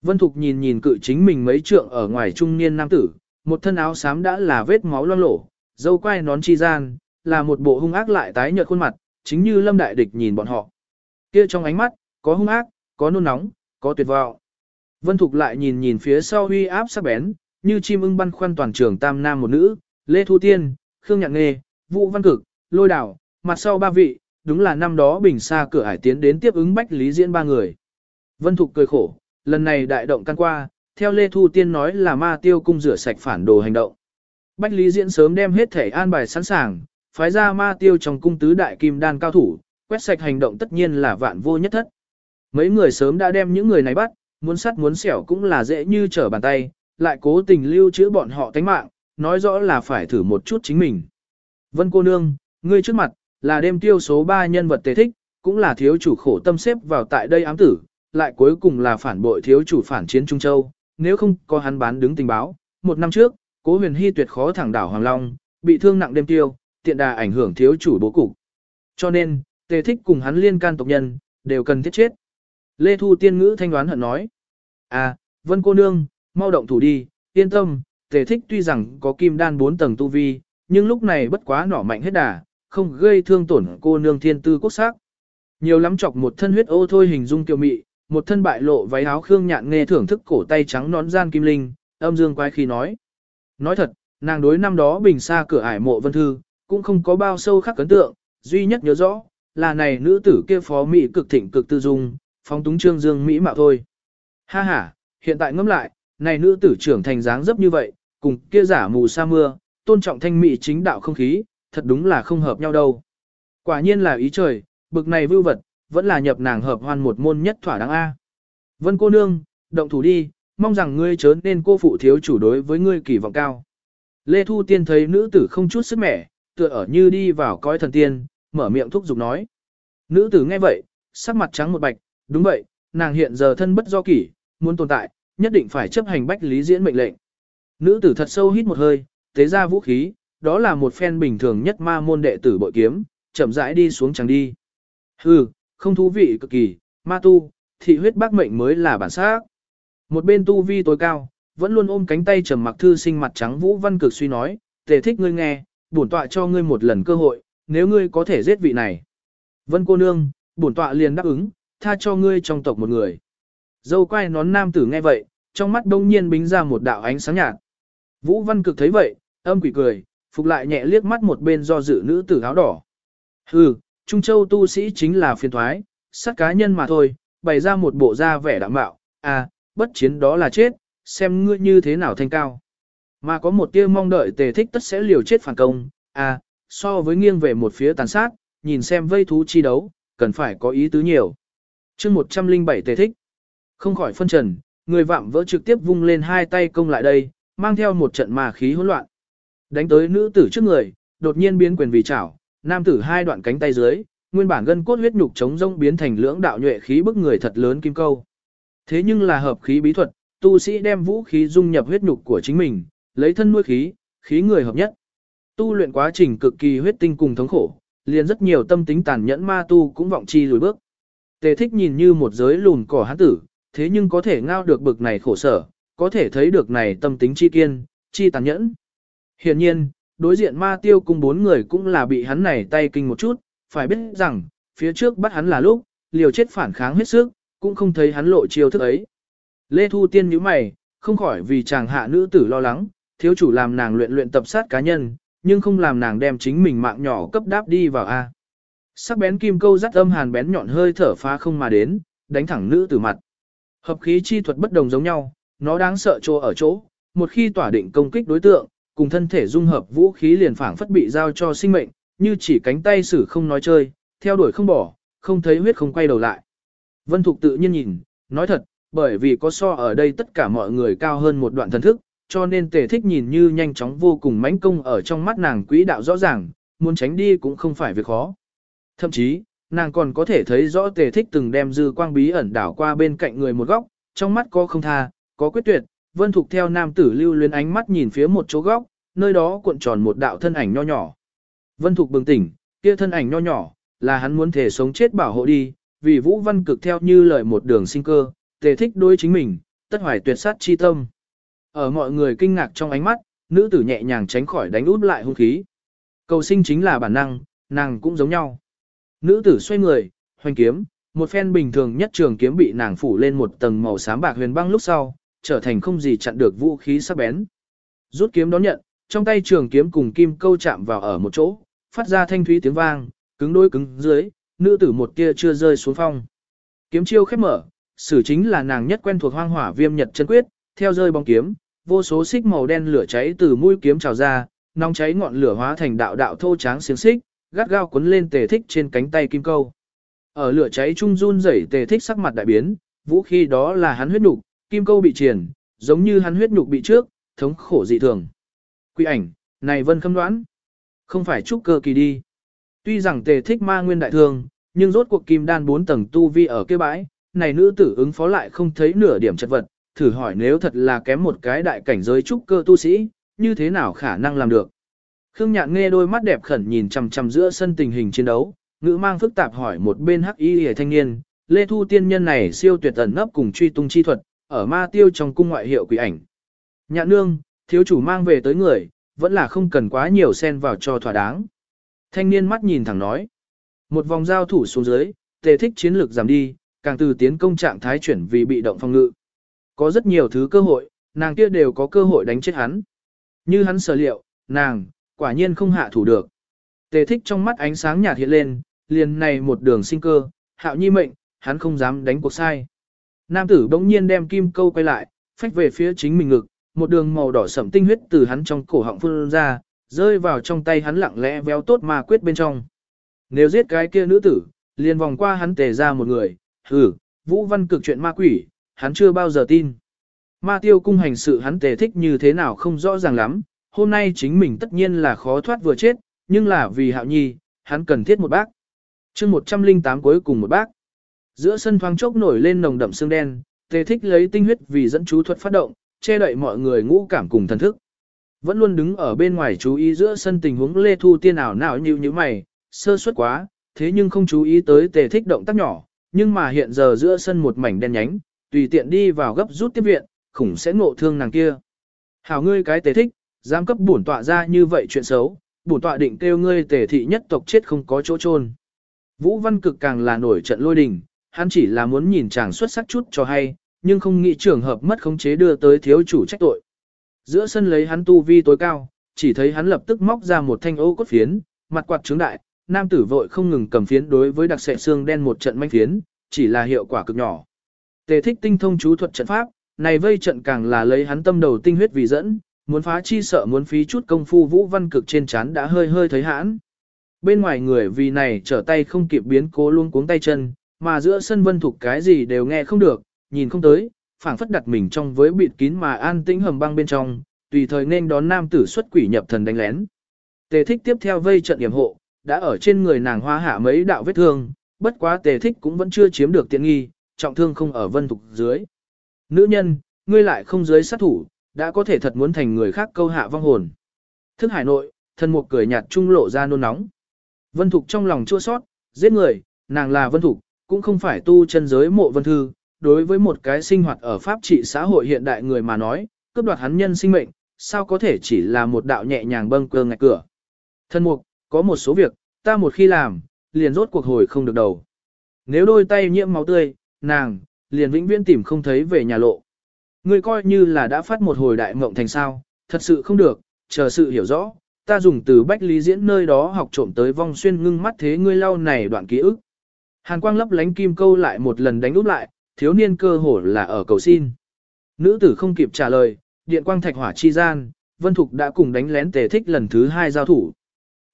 Vân Thục nhìn nhìn cự chính mình mấy trượng ở ngoài trung niên nam tử, một thân áo xám đã là vết máu loang lổ, dâu quai nón chi gian, là một bộ hung ác lại tái nhợt khuôn mặt, chính như lâm đại địch nhìn bọn họ. Kia trong ánh mắt, có hung ác, có nôn nóng, có tuyệt vọng. Vân Thục lại nhìn nhìn phía sau uy áp sắc bén, như chim ưng băn khoăn toàn trường tam nam một nữ, Lê Thu Tiên, Khương Nhạc Nghê, Vũ Văn Cực, Lôi Đảo, mặt sau ba vị, đúng là năm đó bình xa cửa hải tiến đến tiếp ứng Bách Lý Diễn ba người. Vân Thục cười khổ, lần này đại động căn qua, theo Lê Thu Tiên nói là ma tiêu cung rửa sạch phản đồ hành động. Bách Lý Diễn sớm đem hết thể an bài sẵn sàng, phái ra ma tiêu trong cung tứ đại kim đan cao thủ, quét sạch hành động tất nhiên là vạn vô nhất thất. Mấy người sớm đã đem những người này bắt, muốn sắt muốn xẻo cũng là dễ như trở bàn tay, lại cố tình lưu trữ bọn họ tánh mạng, nói rõ là phải thử một chút chính mình. Vân cô nương, ngươi trước mặt, là đêm tiêu số 3 nhân vật tề thích, cũng là thiếu chủ khổ tâm xếp vào tại đây ám tử, lại cuối cùng là phản bội thiếu chủ phản chiến Trung Châu, nếu không có hắn bán đứng tình báo. Một năm trước, cố huyền hy tuyệt khó thẳng đảo Hoàng Long, bị thương nặng đêm tiêu, tiện đà ảnh hưởng thiếu chủ bố cục. Cho nên, tề thích cùng hắn liên can tộc nhân, đều cần thiết chết. Lê Thu tiên ngữ thanh đoán hận nói. À, Vân cô nương, mau động thủ đi, yên tâm, tề thích tuy rằng có kim đan 4 tầng tu vi, nhưng lúc này bất quá nỏ mạnh hết đà, không gây thương tổn cô nương thiên tư quốc sắc. Nhiều lắm chọc một thân huyết ô thôi hình dung kiều mị, một thân bại lộ váy áo khương nhạn nghe thưởng thức cổ tay trắng nón gian kim linh, âm dương quái khi nói. Nói thật, nàng đối năm đó bình xa cửa ải mộ vân thư, cũng không có bao sâu khắc ấn tượng, duy nhất nhớ rõ, là này nữ tử kia phó mỹ cực thịnh cực tư dung, phóng túng trương dương mỹ mạo thôi. Ha ha, hiện tại ngẫm lại, này nữ tử trưởng thành dáng dấp như vậy, cùng kia giả mù sa mưa, tôn trọng thanh mỹ chính đạo không khí, thật đúng là không hợp nhau đâu. Quả nhiên là ý trời, bực này vưu vật, vẫn là nhập nàng hợp hoan một môn nhất thỏa đáng A. Vân cô nương, động thủ đi, mong rằng ngươi chớ nên cô phụ thiếu chủ đối với ngươi kỳ vọng cao. Lê Thu Tiên thấy nữ tử không chút sức mẻ, tựa ở như đi vào cõi thần tiên, mở miệng thúc giục nói. Nữ tử nghe vậy, sắc mặt trắng một bạch, đúng vậy, nàng hiện giờ thân bất do kỷ, muốn tồn tại, nhất định phải chấp hành bách lý diễn mệnh lệnh. Nữ tử thật sâu hít một hơi, tế ra vũ khí, đó là một phen bình thường nhất ma môn đệ tử bội kiếm, chậm rãi đi xuống chẳng đi. Hừ, không thú vị cực kỳ, ma tu, thị huyết bác mệnh mới là bản sắc. Một bên tu vi tối cao, vẫn luôn ôm cánh tay trầm mặc thư sinh mặt trắng Vũ Văn Cực suy nói, tề thích ngươi nghe, bổn tọa cho ngươi một lần cơ hội, nếu ngươi có thể giết vị này. Vân cô nương, bổn tọa liền đáp ứng, tha cho ngươi trong tộc một người. Dâu quay nón nam tử nghe vậy, trong mắt đông nhiên bính ra một đạo ánh sáng nhạt. Vũ Văn Cực thấy vậy, âm quỷ cười, phục lại nhẹ liếc mắt một bên do dự nữ tử áo đỏ. Hừ, Trung Châu tu sĩ chính là phiền thoái, sát cá nhân mà thôi, bày ra một bộ da vẻ đạm bạo, à, bất chiến đó là chết, xem ngươi như thế nào thanh cao. Mà có một tia mong đợi tề thích tất sẽ liều chết phản công, à, so với nghiêng về một phía tàn sát, nhìn xem vây thú chi đấu, cần phải có ý tứ nhiều. chương 107 tề thích, không khỏi phân trần, người vạm vỡ trực tiếp vung lên hai tay công lại đây, mang theo một trận mà khí hỗn loạn. Đánh tới nữ tử trước người, đột nhiên biến quyền vì chảo, nam tử hai đoạn cánh tay dưới, nguyên bản gân cốt huyết nhục chống rông biến thành lưỡng đạo nhuệ khí bức người thật lớn kim câu. Thế nhưng là hợp khí bí thuật, tu sĩ đem vũ khí dung nhập huyết nhục của chính mình, lấy thân nuôi khí, khí người hợp nhất. Tu luyện quá trình cực kỳ huyết tinh cùng thống khổ, liền rất nhiều tâm tính tàn nhẫn ma tu cũng vọng chi lùi bước. Tề thích nhìn như một giới lùn cỏ hán tử, thế nhưng có thể ngao được bực này khổ sở, có thể thấy được này tâm tính chi kiên, chi tàn nhẫn. Hiện nhiên, đối diện ma tiêu cung bốn người cũng là bị hắn này tay kinh một chút, phải biết rằng, phía trước bắt hắn là lúc, liều chết phản kháng hết sức, cũng không thấy hắn lộ chiêu thức ấy. Lê Thu Tiên nhíu mày, không khỏi vì chàng hạ nữ tử lo lắng, thiếu chủ làm nàng luyện luyện tập sát cá nhân, nhưng không làm nàng đem chính mình mạng nhỏ cấp đáp đi vào A. Sắc bén kim câu dắt âm hàn bén nhọn hơi thở phá không mà đến, đánh thẳng nữ tử mặt. Hợp khí chi thuật bất đồng giống nhau, nó đáng sợ chỗ ở chỗ, một khi tỏa định công kích đối tượng, cùng thân thể dung hợp vũ khí liền phảng phất bị giao cho sinh mệnh, như chỉ cánh tay sử không nói chơi, theo đuổi không bỏ, không thấy huyết không quay đầu lại. Vân Thục tự nhiên nhìn, nói thật, bởi vì có so ở đây tất cả mọi người cao hơn một đoạn thần thức, cho nên tề thích nhìn như nhanh chóng vô cùng mãnh công ở trong mắt nàng quỹ đạo rõ ràng, muốn tránh đi cũng không phải việc khó. Thậm chí, nàng còn có thể thấy rõ tề thích từng đem dư quang bí ẩn đảo qua bên cạnh người một góc, trong mắt có không tha, có quyết tuyệt, Vân Thục theo nam tử lưu luyến ánh mắt nhìn phía một chỗ góc, nơi đó cuộn tròn một đạo thân ảnh nho nhỏ. Vân Thục bừng tỉnh, kia thân ảnh nho nhỏ, là hắn muốn thể sống chết bảo hộ đi, vì Vũ Văn Cực theo như lời một đường sinh cơ, tề thích đối chính mình, tất hoài tuyệt sát chi tâm. Ở mọi người kinh ngạc trong ánh mắt, nữ tử nhẹ nhàng tránh khỏi đánh út lại hung khí. Cầu sinh chính là bản năng, nàng cũng giống nhau. Nữ tử xoay người, hoành kiếm, một phen bình thường nhất trường kiếm bị nàng phủ lên một tầng màu xám bạc huyền băng lúc sau, trở thành không gì chặn được vũ khí sắc bén. Rút kiếm đón nhận, trong tay trường kiếm cùng kim câu chạm vào ở một chỗ, phát ra thanh thúy tiếng vang, cứng đôi cứng dưới, nữ tử một tia chưa rơi xuống phong. Kiếm chiêu khép mở, sử chính là nàng nhất quen thuộc hoang hỏa viêm nhật chân quyết, theo rơi bóng kiếm, vô số xích màu đen lửa cháy từ mũi kiếm trào ra, nóng cháy ngọn lửa hóa thành đạo đạo thô tráng xiềng xích, gắt gao cuốn lên tề thích trên cánh tay kim câu. Ở lửa cháy trung run rẩy tề thích sắc mặt đại biến, vũ khí đó là hắn huyết nhục, kim câu bị triển, giống như hắn huyết nhục bị trước, thống khổ dị thường. Quy ảnh, này vân khâm đoán, không phải trúc cơ kỳ đi. Tuy rằng tề thích ma nguyên đại thương, nhưng rốt cuộc kim đan 4 tầng tu vi ở kia bãi, này nữ tử ứng phó lại không thấy nửa điểm chất vật, thử hỏi nếu thật là kém một cái đại cảnh giới trúc cơ tu sĩ, như thế nào khả năng làm được. Khương Nhạn nghe đôi mắt đẹp khẩn nhìn chằm chằm giữa sân tình hình chiến đấu, ngữ mang phức tạp hỏi một bên hắc y hề thanh niên, Lê Thu tiên nhân này siêu tuyệt ẩn nấp cùng truy tung chi thuật, ở ma tiêu trong cung ngoại hiệu quỷ ảnh. Nhạn nương, thiếu chủ mang về tới người, vẫn là không cần quá nhiều xen vào cho thỏa đáng. Thanh niên mắt nhìn thẳng nói. Một vòng giao thủ xuống dưới, tề thích chiến lược giảm đi, càng từ tiến công trạng thái chuyển vì bị động phòng ngự. Có rất nhiều thứ cơ hội, nàng kia đều có cơ hội đánh chết hắn. Như hắn sở liệu, nàng, quả nhiên không hạ thủ được. Tề thích trong mắt ánh sáng nhạt hiện lên, liền này một đường sinh cơ, hạo nhi mệnh, hắn không dám đánh cuộc sai. Nam tử bỗng nhiên đem kim câu quay lại, phách về phía chính mình ngực, một đường màu đỏ sẫm tinh huyết từ hắn trong cổ họng phun ra, rơi vào trong tay hắn lặng lẽ véo tốt ma quyết bên trong. Nếu giết cái kia nữ tử, liền vòng qua hắn tề ra một người, hừ, vũ văn cực chuyện ma quỷ, hắn chưa bao giờ tin. Ma tiêu cung hành sự hắn tề thích như thế nào không rõ ràng lắm, hôm nay chính mình tất nhiên là khó thoát vừa chết, nhưng là vì hạo nhi, hắn cần thiết một bác. chương 108 cuối cùng một bác. Giữa sân thoáng chốc nổi lên nồng đậm xương đen, tề thích lấy tinh huyết vì dẫn chú thuật phát động, che đậy mọi người ngũ cảm cùng thần thức. Vẫn luôn đứng ở bên ngoài chú ý giữa sân tình huống Lê Thu Tiên ảo nào như như mày, sơ suất quá, thế nhưng không chú ý tới tề thích động tác nhỏ, nhưng mà hiện giờ giữa sân một mảnh đen nhánh, tùy tiện đi vào gấp rút tiếp viện, khủng sẽ ngộ thương nàng kia. Hảo ngươi cái tề thích, dám cấp bổn tọa ra như vậy chuyện xấu, bổn tọa định kêu ngươi tề thị nhất tộc chết không có chỗ chôn. Vũ Văn Cực càng là nổi trận lôi đình, hắn chỉ là muốn nhìn chàng xuất sắc chút cho hay, nhưng không nghĩ trường hợp mất khống chế đưa tới thiếu chủ trách tội. Giữa sân lấy hắn tu vi tối cao, chỉ thấy hắn lập tức móc ra một thanh ô cốt phiến, mặt quạt trướng đại, nam tử vội không ngừng cầm phiến đối với đặc sệ xương đen một trận manh phiến, chỉ là hiệu quả cực nhỏ. Tề thích tinh thông chú thuật trận pháp, này vây trận càng là lấy hắn tâm đầu tinh huyết vì dẫn, muốn phá chi sợ muốn phí chút công phu vũ văn cực trên chán đã hơi hơi thấy hãn. Bên ngoài người vì này trở tay không kịp biến cố luôn cuống tay chân, mà giữa sân vân thục cái gì đều nghe không được, nhìn không tới, phảng phất đặt mình trong với bịt kín mà an tĩnh hầm băng bên trong, tùy thời nên đón nam tử xuất quỷ nhập thần đánh lén. Tề thích tiếp theo vây trận yểm hộ, đã ở trên người nàng hoa hạ mấy đạo vết thương, bất quá tề thích cũng vẫn chưa chiếm được tiện nghi, trọng thương không ở vân thục dưới. Nữ nhân, ngươi lại không dưới sát thủ, đã có thể thật muốn thành người khác câu hạ vong hồn. Thức hải nội, thân mục cười nhạt trung lộ ra nôn nóng. Vân thục trong lòng chua sót, giết người, nàng là vân thục, cũng không phải tu chân giới mộ vân thư, đối với một cái sinh hoạt ở pháp trị xã hội hiện đại người mà nói, cướp đoạt hắn nhân sinh mệnh, sao có thể chỉ là một đạo nhẹ nhàng bâng cơ ngạch cửa. Thân mục, có một số việc, ta một khi làm, liền rốt cuộc hồi không được đầu. Nếu đôi tay nhiễm máu tươi, nàng, liền vĩnh viễn tìm không thấy về nhà lộ. Ngươi coi như là đã phát một hồi đại mộng thành sao, thật sự không được, chờ sự hiểu rõ, ta dùng từ bách lý diễn nơi đó học trộm tới vong xuyên ngưng mắt thế ngươi lau này đoạn ký ức. Hàn quang lấp lánh kim câu lại một lần đánh úp lại, thiếu niên cơ hồ là ở cầu xin. Nữ tử không kịp trả lời, điện quang thạch hỏa chi gian, Vân Thục đã cùng đánh lén tề thích lần thứ hai giao thủ.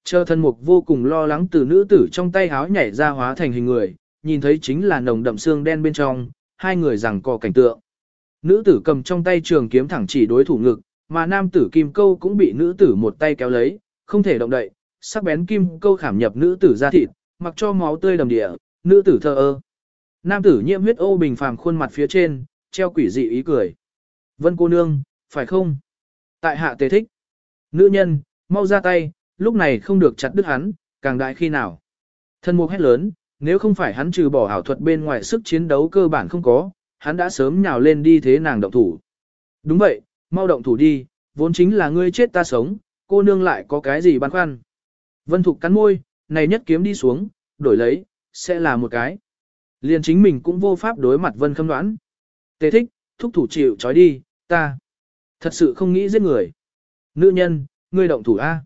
Chờ thân mục vô cùng lo lắng từ nữ tử trong tay háo nhảy ra hóa thành hình người, nhìn thấy chính là nồng đậm xương đen bên trong, hai người rằng co cảnh tượng. Nữ tử cầm trong tay trường kiếm thẳng chỉ đối thủ ngực, mà nam tử kim câu cũng bị nữ tử một tay kéo lấy, không thể động đậy, sắc bén kim câu khảm nhập nữ tử ra thịt, mặc cho máu tươi đầm địa, nữ tử thờ ơ. Nam tử nhiễm huyết ô bình phàm khuôn mặt phía trên, treo quỷ dị ý cười. Vân cô nương, phải không? Tại hạ tề thích. Nữ nhân, mau ra tay, lúc này không được chặt đứt hắn, càng đại khi nào. Thân mục hét lớn, nếu không phải hắn trừ bỏ ảo thuật bên ngoài sức chiến đấu cơ bản không có, hắn đã sớm nhào lên đi thế nàng động thủ. Đúng vậy, mau động thủ đi, vốn chính là ngươi chết ta sống, cô nương lại có cái gì băn khoăn. Vân Thục cắn môi, này nhất kiếm đi xuống, đổi lấy, sẽ là một cái. Liền chính mình cũng vô pháp đối mặt Vân Khâm đoán. Tề thích, thúc thủ chịu trói đi, ta. Thật sự không nghĩ giết người. Nữ nhân, ngươi động thủ A.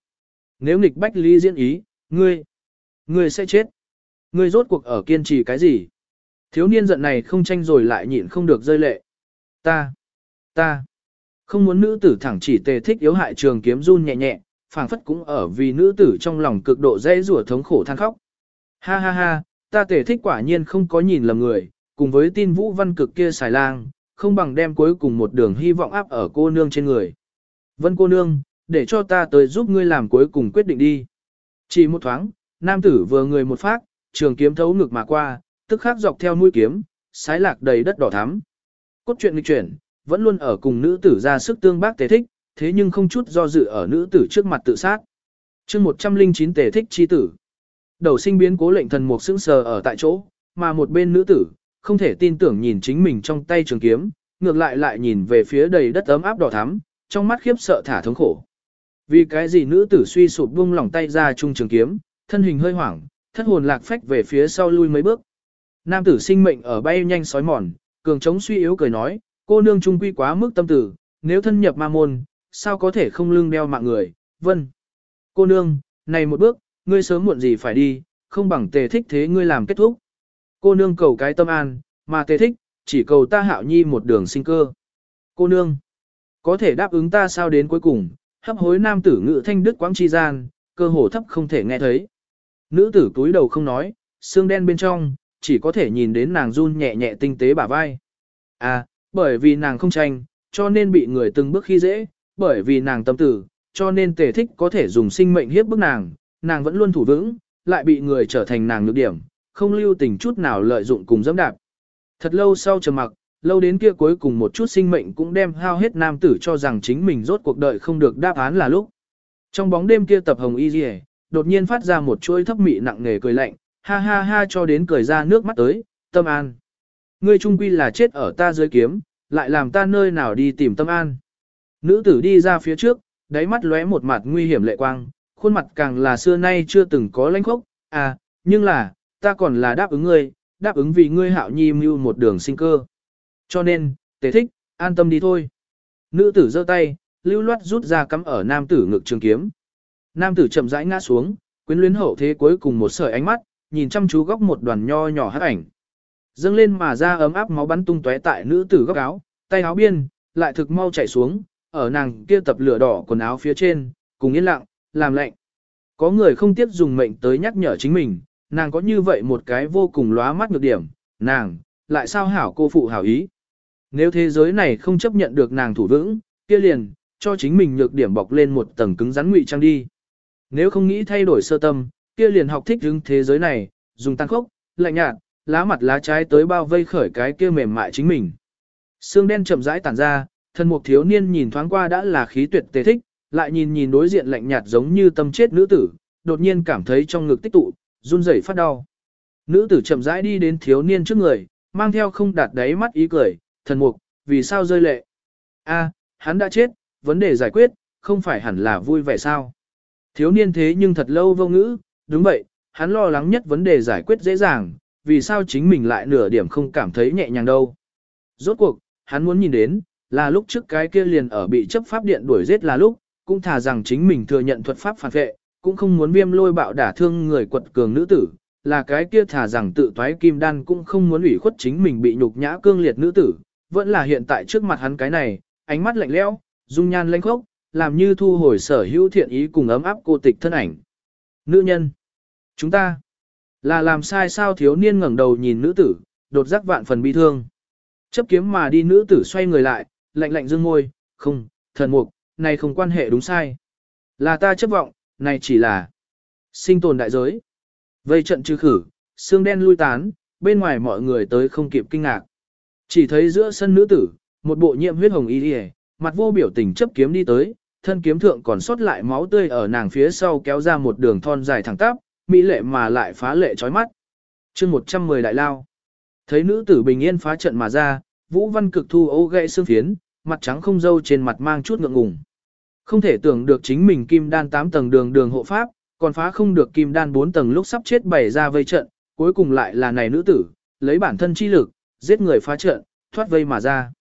Nếu nghịch bách lý diễn ý, ngươi, ngươi sẽ chết. Ngươi rốt cuộc ở kiên trì cái gì? Thiếu niên giận này không tranh rồi lại nhịn không được rơi lệ. Ta, ta, không muốn nữ tử thẳng chỉ tề thích yếu hại trường kiếm run nhẹ nhẹ, phảng phất cũng ở vì nữ tử trong lòng cực độ dễ rủa thống khổ than khóc. Ha ha ha, ta tề thích quả nhiên không có nhìn lầm người, cùng với tin vũ văn cực kia xài lang, không bằng đem cuối cùng một đường hy vọng áp ở cô nương trên người. Vân cô nương, để cho ta tới giúp ngươi làm cuối cùng quyết định đi. Chỉ một thoáng, nam tử vừa người một phát, trường kiếm thấu ngực mà qua, tức khắc dọc theo mũi kiếm, sái lạc đầy đất đỏ thắm. Cốt truyện nghịch chuyển, vẫn luôn ở cùng nữ tử ra sức tương bác tề thích, thế nhưng không chút do dự ở nữ tử trước mặt tự sát. chương 109 tề thích chi tử. Đầu sinh biến cố lệnh thần mục sững sờ ở tại chỗ, mà một bên nữ tử, không thể tin tưởng nhìn chính mình trong tay trường kiếm, ngược lại lại nhìn về phía đầy đất ấm áp đỏ thắm, trong mắt khiếp sợ thả thống khổ. Vì cái gì nữ tử suy sụp buông lỏng tay ra chung trường kiếm, thân hình hơi hoảng, thất hồn lạc phách về phía sau lui mấy bước. Nam tử sinh mệnh ở bay nhanh sói mòn, cường chống suy yếu cười nói, cô nương trung quy quá mức tâm tử, nếu thân nhập ma môn, sao có thể không lưng đeo mạng người, vân. Cô nương, này một bước, ngươi sớm muộn gì phải đi, không bằng tề thích thế ngươi làm kết thúc. Cô nương cầu cái tâm an, mà tề thích, chỉ cầu ta hạo nhi một đường sinh cơ. Cô nương, có thể đáp ứng ta sao đến cuối cùng, hấp hối nam tử ngự thanh đức quãng chi gian, cơ hồ thấp không thể nghe thấy. Nữ tử túi đầu không nói, xương đen bên trong, chỉ có thể nhìn đến nàng run nhẹ nhẹ tinh tế bả vai. À, bởi vì nàng không tranh, cho nên bị người từng bước khi dễ, bởi vì nàng tâm tử, cho nên tề thích có thể dùng sinh mệnh hiếp bức nàng, nàng vẫn luôn thủ vững, lại bị người trở thành nàng nhược điểm, không lưu tình chút nào lợi dụng cùng dẫm đạp. Thật lâu sau trầm mặc, lâu đến kia cuối cùng một chút sinh mệnh cũng đem hao hết nam tử cho rằng chính mình rốt cuộc đợi không được đáp án là lúc. Trong bóng đêm kia tập hồng y dì đột nhiên phát ra một chuỗi thấp mị nặng nề cười lạnh, ha ha ha cho đến cười ra nước mắt tới, tâm an. Ngươi trung quy là chết ở ta dưới kiếm, lại làm ta nơi nào đi tìm tâm an. Nữ tử đi ra phía trước, đáy mắt lóe một mặt nguy hiểm lệ quang, khuôn mặt càng là xưa nay chưa từng có lãnh khốc, à, nhưng là, ta còn là đáp ứng ngươi, đáp ứng vì ngươi hạo nhi mưu một đường sinh cơ. Cho nên, tề thích, an tâm đi thôi. Nữ tử giơ tay, lưu loát rút ra cắm ở nam tử ngực trường kiếm. Nam tử chậm rãi ngã xuống, quyến luyến hậu thế cuối cùng một sợi ánh mắt, nhìn chăm chú góc một đoàn nho nhỏ hắc ảnh. Dâng lên mà ra ấm áp máu bắn tung tóe tại nữ tử góc áo, tay áo biên, lại thực mau chảy xuống, ở nàng kia tập lửa đỏ quần áo phía trên, cùng yên lặng, làm lệnh. Có người không tiếp dùng mệnh tới nhắc nhở chính mình, nàng có như vậy một cái vô cùng lóa mắt nhược điểm, nàng, lại sao hảo cô phụ hảo ý. Nếu thế giới này không chấp nhận được nàng thủ vững, kia liền, cho chính mình nhược điểm bọc lên một tầng cứng rắn ngụy trang đi. Nếu không nghĩ thay đổi sơ tâm, kia liền học thích hứng thế giới này, dùng tăng khốc, lạnh nhạt, lá mặt lá trái tới bao vây khởi cái kia mềm mại chính mình. Sương đen chậm rãi tản ra, thân mục thiếu niên nhìn thoáng qua đã là khí tuyệt tề thích, lại nhìn nhìn đối diện lạnh nhạt giống như tâm chết nữ tử, đột nhiên cảm thấy trong ngực tích tụ, run rẩy phát đau. Nữ tử chậm rãi đi đến thiếu niên trước người, mang theo không đạt đáy mắt ý cười, thần mục, vì sao rơi lệ? A, hắn đã chết, vấn đề giải quyết, không phải hẳn là vui vẻ sao? Thiếu niên thế nhưng thật lâu vô ngữ, đúng vậy, hắn lo lắng nhất vấn đề giải quyết dễ dàng, vì sao chính mình lại nửa điểm không cảm thấy nhẹ nhàng đâu. Rốt cuộc, hắn muốn nhìn đến, là lúc trước cái kia liền ở bị chấp pháp điện đuổi giết là lúc, cũng thà rằng chính mình thừa nhận thuật pháp phản vệ, cũng không muốn viêm lôi bạo đả thương người quật cường nữ tử, là cái kia thà rằng tự toái kim đan cũng không muốn ủy khuất chính mình bị nhục nhã cương liệt nữ tử, vẫn là hiện tại trước mặt hắn cái này, ánh mắt lạnh lẽo, dung nhan lãnh khốc, làm như thu hồi sở hữu thiện ý cùng ấm áp cô tịch thân ảnh. Nữ nhân, chúng ta là làm sai sao thiếu niên ngẩng đầu nhìn nữ tử, đột giác vạn phần bi thương. Chấp kiếm mà đi nữ tử xoay người lại, lạnh lạnh dương môi, không, thần mục, này không quan hệ đúng sai. Là ta chấp vọng, này chỉ là sinh tồn đại giới. Vây trận trừ khử, xương đen lui tán, bên ngoài mọi người tới không kịp kinh ngạc. Chỉ thấy giữa sân nữ tử, một bộ nhiễm huyết hồng y đi mặt vô biểu tình chấp kiếm đi tới, thân kiếm thượng còn sót lại máu tươi ở nàng phía sau kéo ra một đường thon dài thẳng tắp, mỹ lệ mà lại phá lệ chói mắt. Chương 110 đại lao. Thấy nữ tử bình yên phá trận mà ra, Vũ Văn Cực thu ô gãy xương phiến, mặt trắng không dâu trên mặt mang chút ngượng ngùng. Không thể tưởng được chính mình kim đan 8 tầng đường đường hộ pháp, còn phá không được kim đan 4 tầng lúc sắp chết bày ra vây trận, cuối cùng lại là này nữ tử, lấy bản thân chi lực, giết người phá trận, thoát vây mà ra.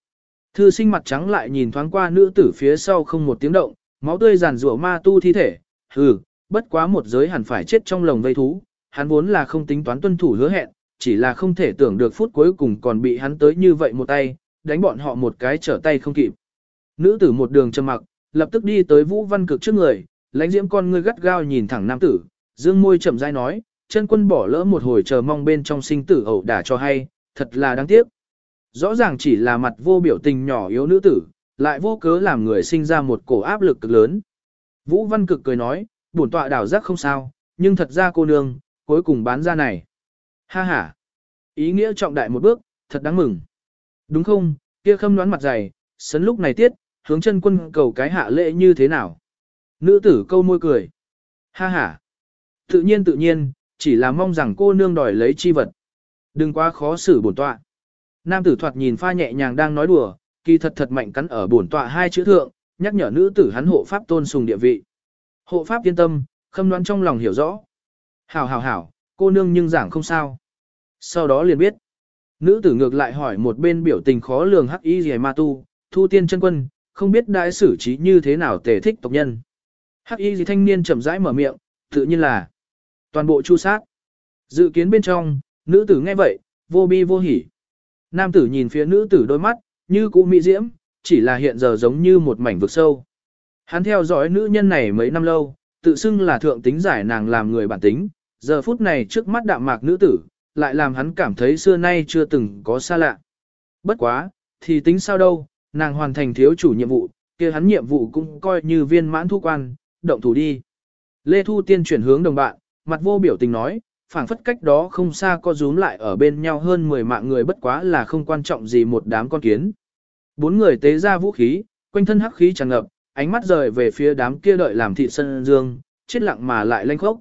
Thư sinh mặt trắng lại nhìn thoáng qua nữ tử phía sau không một tiếng động, máu tươi giàn rủa ma tu thi thể, hừ, bất quá một giới hẳn phải chết trong lồng vây thú, hắn vốn là không tính toán tuân thủ hứa hẹn, chỉ là không thể tưởng được phút cuối cùng còn bị hắn tới như vậy một tay, đánh bọn họ một cái trở tay không kịp. Nữ tử một đường trầm mặc, lập tức đi tới Vũ Văn Cực trước người, lãnh diễm con ngươi gắt gao nhìn thẳng nam tử, dương môi chậm rãi nói, chân quân bỏ lỡ một hồi chờ mong bên trong sinh tử ẩu đả cho hay, thật là đáng tiếc. Rõ ràng chỉ là mặt vô biểu tình nhỏ yếu nữ tử, lại vô cớ làm người sinh ra một cổ áp lực cực lớn. Vũ Văn Cực cười nói, bổn tọa đảo giác không sao, nhưng thật ra cô nương, cuối cùng bán ra này. Ha ha, ý nghĩa trọng đại một bước, thật đáng mừng. Đúng không, kia khâm đoán mặt dày, sấn lúc này tiết, hướng chân quân cầu cái hạ lễ như thế nào. Nữ tử câu môi cười. Ha ha, tự nhiên tự nhiên, chỉ là mong rằng cô nương đòi lấy chi vật. Đừng quá khó xử bổn tọa. Nam tử thoạt nhìn pha nhẹ nhàng đang nói đùa, kỳ thật thật mạnh cắn ở bổn tọa hai chữ thượng, nhắc nhở nữ tử hắn hộ pháp tôn sùng địa vị. Hộ pháp yên tâm, khâm đoán trong lòng hiểu rõ. Hảo hảo hảo, cô nương nhưng giảng không sao. Sau đó liền biết. Nữ tử ngược lại hỏi một bên biểu tình khó lường hắc y rìa ma tu, thu tiên chân quân, không biết đại xử trí như thế nào tề thích tộc nhân. Hắc y gì thanh niên chậm rãi mở miệng, tự nhiên là toàn bộ chu sát. Dự kiến bên trong, nữ tử nghe vậy, vô bi vô hỉ. Nam tử nhìn phía nữ tử đôi mắt, như cũ mỹ diễm, chỉ là hiện giờ giống như một mảnh vực sâu. Hắn theo dõi nữ nhân này mấy năm lâu, tự xưng là thượng tính giải nàng làm người bản tính, giờ phút này trước mắt đạm mạc nữ tử, lại làm hắn cảm thấy xưa nay chưa từng có xa lạ. Bất quá, thì tính sao đâu, nàng hoàn thành thiếu chủ nhiệm vụ, kia hắn nhiệm vụ cũng coi như viên mãn thu quan, động thủ đi. Lê Thu Tiên chuyển hướng đồng bạn, mặt vô biểu tình nói, phảng phất cách đó không xa có rúm lại ở bên nhau hơn 10 mạng người bất quá là không quan trọng gì một đám con kiến. Bốn người tế ra vũ khí, quanh thân hắc khí tràn ngập, ánh mắt rời về phía đám kia đợi làm thị sân dương, chết lặng mà lại lanh khốc.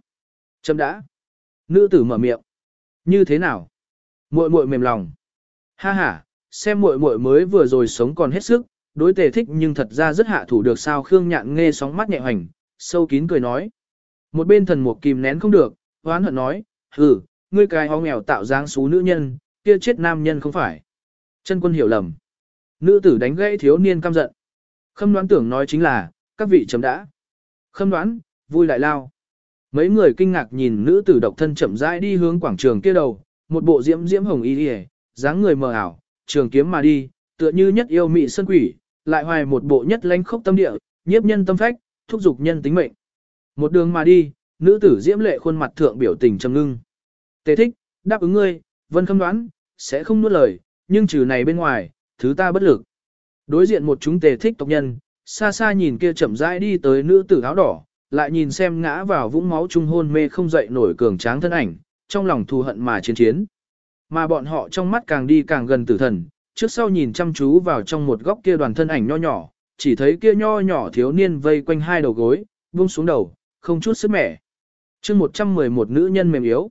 Chấm đã. Nữ tử mở miệng. Như thế nào? Muội muội mềm lòng. Ha ha, xem muội muội mới vừa rồi sống còn hết sức, đối tề thích nhưng thật ra rất hạ thủ được sao Khương Nhạn nghe sóng mắt nhẹ hoành, sâu kín cười nói. Một bên thần mục kìm nén không được, hoán hận nói, hừ, ngươi cái ho nghèo tạo dáng xú nữ nhân, kia chết nam nhân không phải. Chân quân hiểu lầm. Nữ tử đánh gãy thiếu niên căm giận. Khâm đoán tưởng nói chính là, các vị chấm đã. Khâm đoán, vui lại lao. Mấy người kinh ngạc nhìn nữ tử độc thân chậm rãi đi hướng quảng trường kia đầu, một bộ diễm diễm hồng y điề, dáng người mờ ảo, trường kiếm mà đi, tựa như nhất yêu mị sơn quỷ, lại hoài một bộ nhất lãnh khốc tâm địa, nhiếp nhân tâm phách, thúc dục nhân tính mệnh. Một đường mà đi, nữ tử diễm lệ khuôn mặt thượng biểu tình trầm ngưng. Tề thích, đáp ứng ngươi, vân khâm đoán, sẽ không nuốt lời, nhưng trừ này bên ngoài, thứ ta bất lực. Đối diện một chúng tề thích tộc nhân, xa xa nhìn kia chậm rãi đi tới nữ tử áo đỏ, lại nhìn xem ngã vào vũng máu trung hôn mê không dậy nổi cường tráng thân ảnh, trong lòng thù hận mà chiến chiến. Mà bọn họ trong mắt càng đi càng gần tử thần, trước sau nhìn chăm chú vào trong một góc kia đoàn thân ảnh nho nhỏ, chỉ thấy kia nho nhỏ thiếu niên vây quanh hai đầu gối, buông xuống đầu, không chút sức mẻ. chương 111 nữ nhân mềm yếu.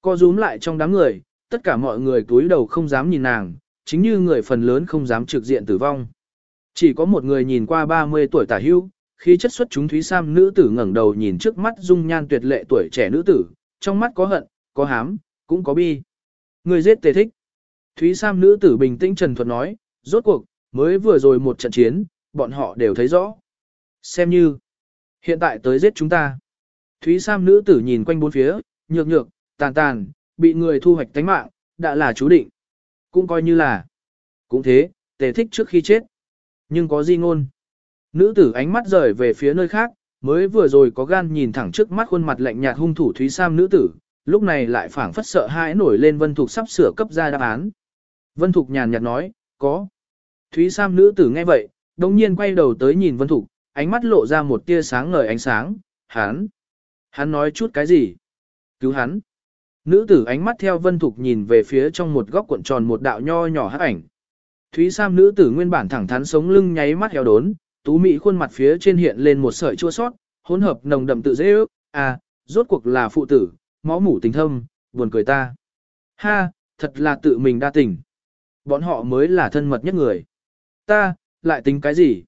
Co rúm lại trong đám người, tất cả mọi người túi đầu không dám nhìn nàng, chính như người phần lớn không dám trực diện tử vong. Chỉ có một người nhìn qua 30 tuổi tả hưu, khi chất xuất chúng Thúy Sam nữ tử ngẩng đầu nhìn trước mắt dung nhan tuyệt lệ tuổi trẻ nữ tử, trong mắt có hận, có hám, cũng có bi. Người giết tề thích. Thúy Sam nữ tử bình tĩnh trần thuật nói, rốt cuộc, mới vừa rồi một trận chiến, bọn họ đều thấy rõ. Xem như, hiện tại tới giết chúng ta. Thúy Sam nữ tử nhìn quanh bốn phía, nhược nhược, tàn tàn, bị người thu hoạch tánh mạng, đã là chú định. Cũng coi như là. Cũng thế, tề thích trước khi chết. Nhưng có di ngôn. Nữ tử ánh mắt rời về phía nơi khác, mới vừa rồi có gan nhìn thẳng trước mắt khuôn mặt lạnh nhạt hung thủ Thúy Sam nữ tử, lúc này lại phảng phất sợ hãi nổi lên Vân Thục sắp sửa cấp ra đáp án. Vân Thục nhàn nhạt nói, có. Thúy Sam nữ tử nghe vậy, đồng nhiên quay đầu tới nhìn Vân Thục, ánh mắt lộ ra một tia sáng ngời ánh sáng, hắn. Hắn nói chút cái gì? Cứu hắn. Nữ tử ánh mắt theo Vân Thục nhìn về phía trong một góc cuộn tròn một đạo nho nhỏ hắc ảnh. Thúy Sam nữ tử nguyên bản thẳng thắn sống lưng nháy mắt heo đốn, tú mỹ khuôn mặt phía trên hiện lên một sợi chua sót, hỗn hợp nồng đậm tự dễ ước, à, rốt cuộc là phụ tử, máu mủ tình thâm, buồn cười ta. Ha, thật là tự mình đa tình. Bọn họ mới là thân mật nhất người. Ta, lại tính cái gì?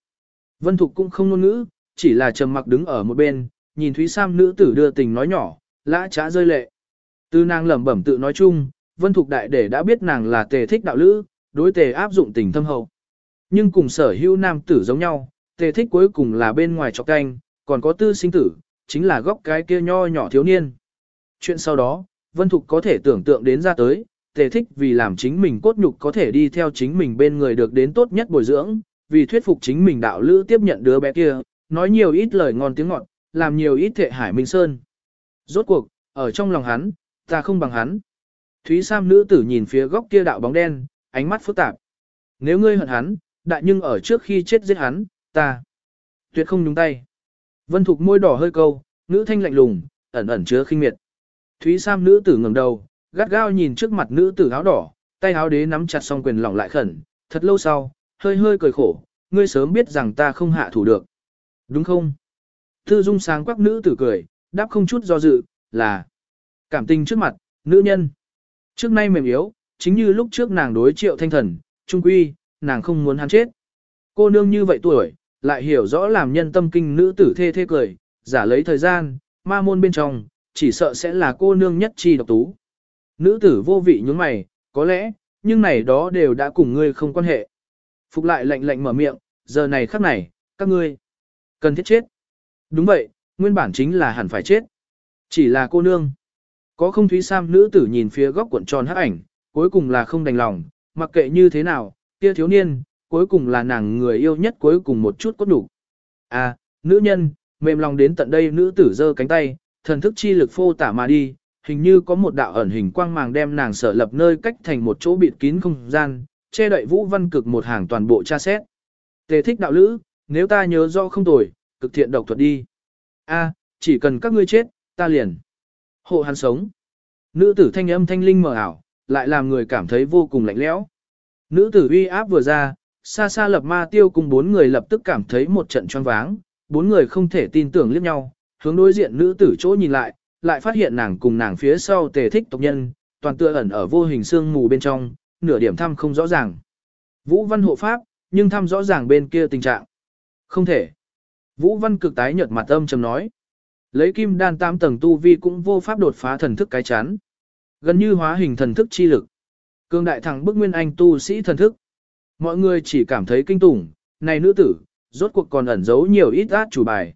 Vân Thục cũng không ngôn ngữ, chỉ là trầm mặc đứng ở một bên, nhìn Thúy Sam nữ tử đưa tình nói nhỏ, lã trá rơi lệ. Từ nàng lẩm bẩm tự nói chung, Vân Thục đại để đã biết nàng là tề thích đạo lữ, đối tề áp dụng tình thâm hậu. Nhưng cùng sở hữu nam tử giống nhau, tề thích cuối cùng là bên ngoài cho canh, còn có tư sinh tử, chính là góc cái kia nho nhỏ thiếu niên. Chuyện sau đó, Vân Thục có thể tưởng tượng đến ra tới, tề thích vì làm chính mình cốt nhục có thể đi theo chính mình bên người được đến tốt nhất bồi dưỡng, vì thuyết phục chính mình đạo lữ tiếp nhận đứa bé kia, nói nhiều ít lời ngon tiếng ngọt, làm nhiều ít thệ hải minh sơn. Rốt cuộc, ở trong lòng hắn, ta không bằng hắn. Thúy Sam nữ tử nhìn phía góc kia đạo bóng đen, ánh mắt phức tạp. Nếu ngươi hận hắn, đại nhưng ở trước khi chết giết hắn, ta tuyệt không nhúng tay. Vân Thục môi đỏ hơi câu, nữ thanh lạnh lùng, ẩn ẩn chứa khinh miệt. Thúy Sam nữ tử ngẩng đầu, gắt gao nhìn trước mặt nữ tử áo đỏ, tay áo đế nắm chặt song quyền lỏng lại khẩn, thật lâu sau, hơi hơi cười khổ, ngươi sớm biết rằng ta không hạ thủ được. Đúng không? Thư dung sáng quắc nữ tử cười, đáp không chút do dự, là cảm tình trước mặt, nữ nhân. Trước nay mềm yếu, chính như lúc trước nàng đối triệu thanh thần, trung quy, nàng không muốn hắn chết. Cô nương như vậy tuổi, lại hiểu rõ làm nhân tâm kinh nữ tử thê thê cười, giả lấy thời gian, ma môn bên trong, chỉ sợ sẽ là cô nương nhất chi độc tú. Nữ tử vô vị nhướng mày, có lẽ, nhưng này đó đều đã cùng ngươi không quan hệ. Phục lại lạnh lạnh mở miệng, giờ này khắc này, các ngươi cần thiết chết. Đúng vậy, nguyên bản chính là hẳn phải chết. Chỉ là cô nương. Có không thúy sam nữ tử nhìn phía góc cuộn tròn hắc ảnh, cuối cùng là không đành lòng, mặc kệ như thế nào, kia thiếu niên, cuối cùng là nàng người yêu nhất cuối cùng một chút cốt đủ. À, nữ nhân, mềm lòng đến tận đây nữ tử giơ cánh tay, thần thức chi lực phô tả mà đi, hình như có một đạo ẩn hình quang màng đem nàng sở lập nơi cách thành một chỗ bịt kín không gian, che đậy vũ văn cực một hàng toàn bộ tra xét. Tề thích đạo lữ, nếu ta nhớ rõ không tồi, cực thiện độc thuật đi. A, chỉ cần các ngươi chết, ta liền. Hộ hắn sống. Nữ tử thanh âm thanh linh mờ ảo, lại làm người cảm thấy vô cùng lạnh lẽo. Nữ tử uy áp vừa ra, xa xa lập ma tiêu cùng bốn người lập tức cảm thấy một trận choáng váng, bốn người không thể tin tưởng liếc nhau, hướng đối diện nữ tử chỗ nhìn lại, lại phát hiện nàng cùng nàng phía sau tề thích tộc nhân, toàn tựa ẩn ở vô hình xương mù bên trong, nửa điểm thăm không rõ ràng. Vũ văn hộ pháp, nhưng thăm rõ ràng bên kia tình trạng. Không thể. Vũ văn cực tái nhợt mặt âm trầm nói. Lấy kim đan tam tầng tu vi cũng vô pháp đột phá thần thức cái chán. Gần như hóa hình thần thức chi lực. Cương đại thẳng bức nguyên anh tu sĩ thần thức. Mọi người chỉ cảm thấy kinh tủng, này nữ tử, rốt cuộc còn ẩn giấu nhiều ít át chủ bài.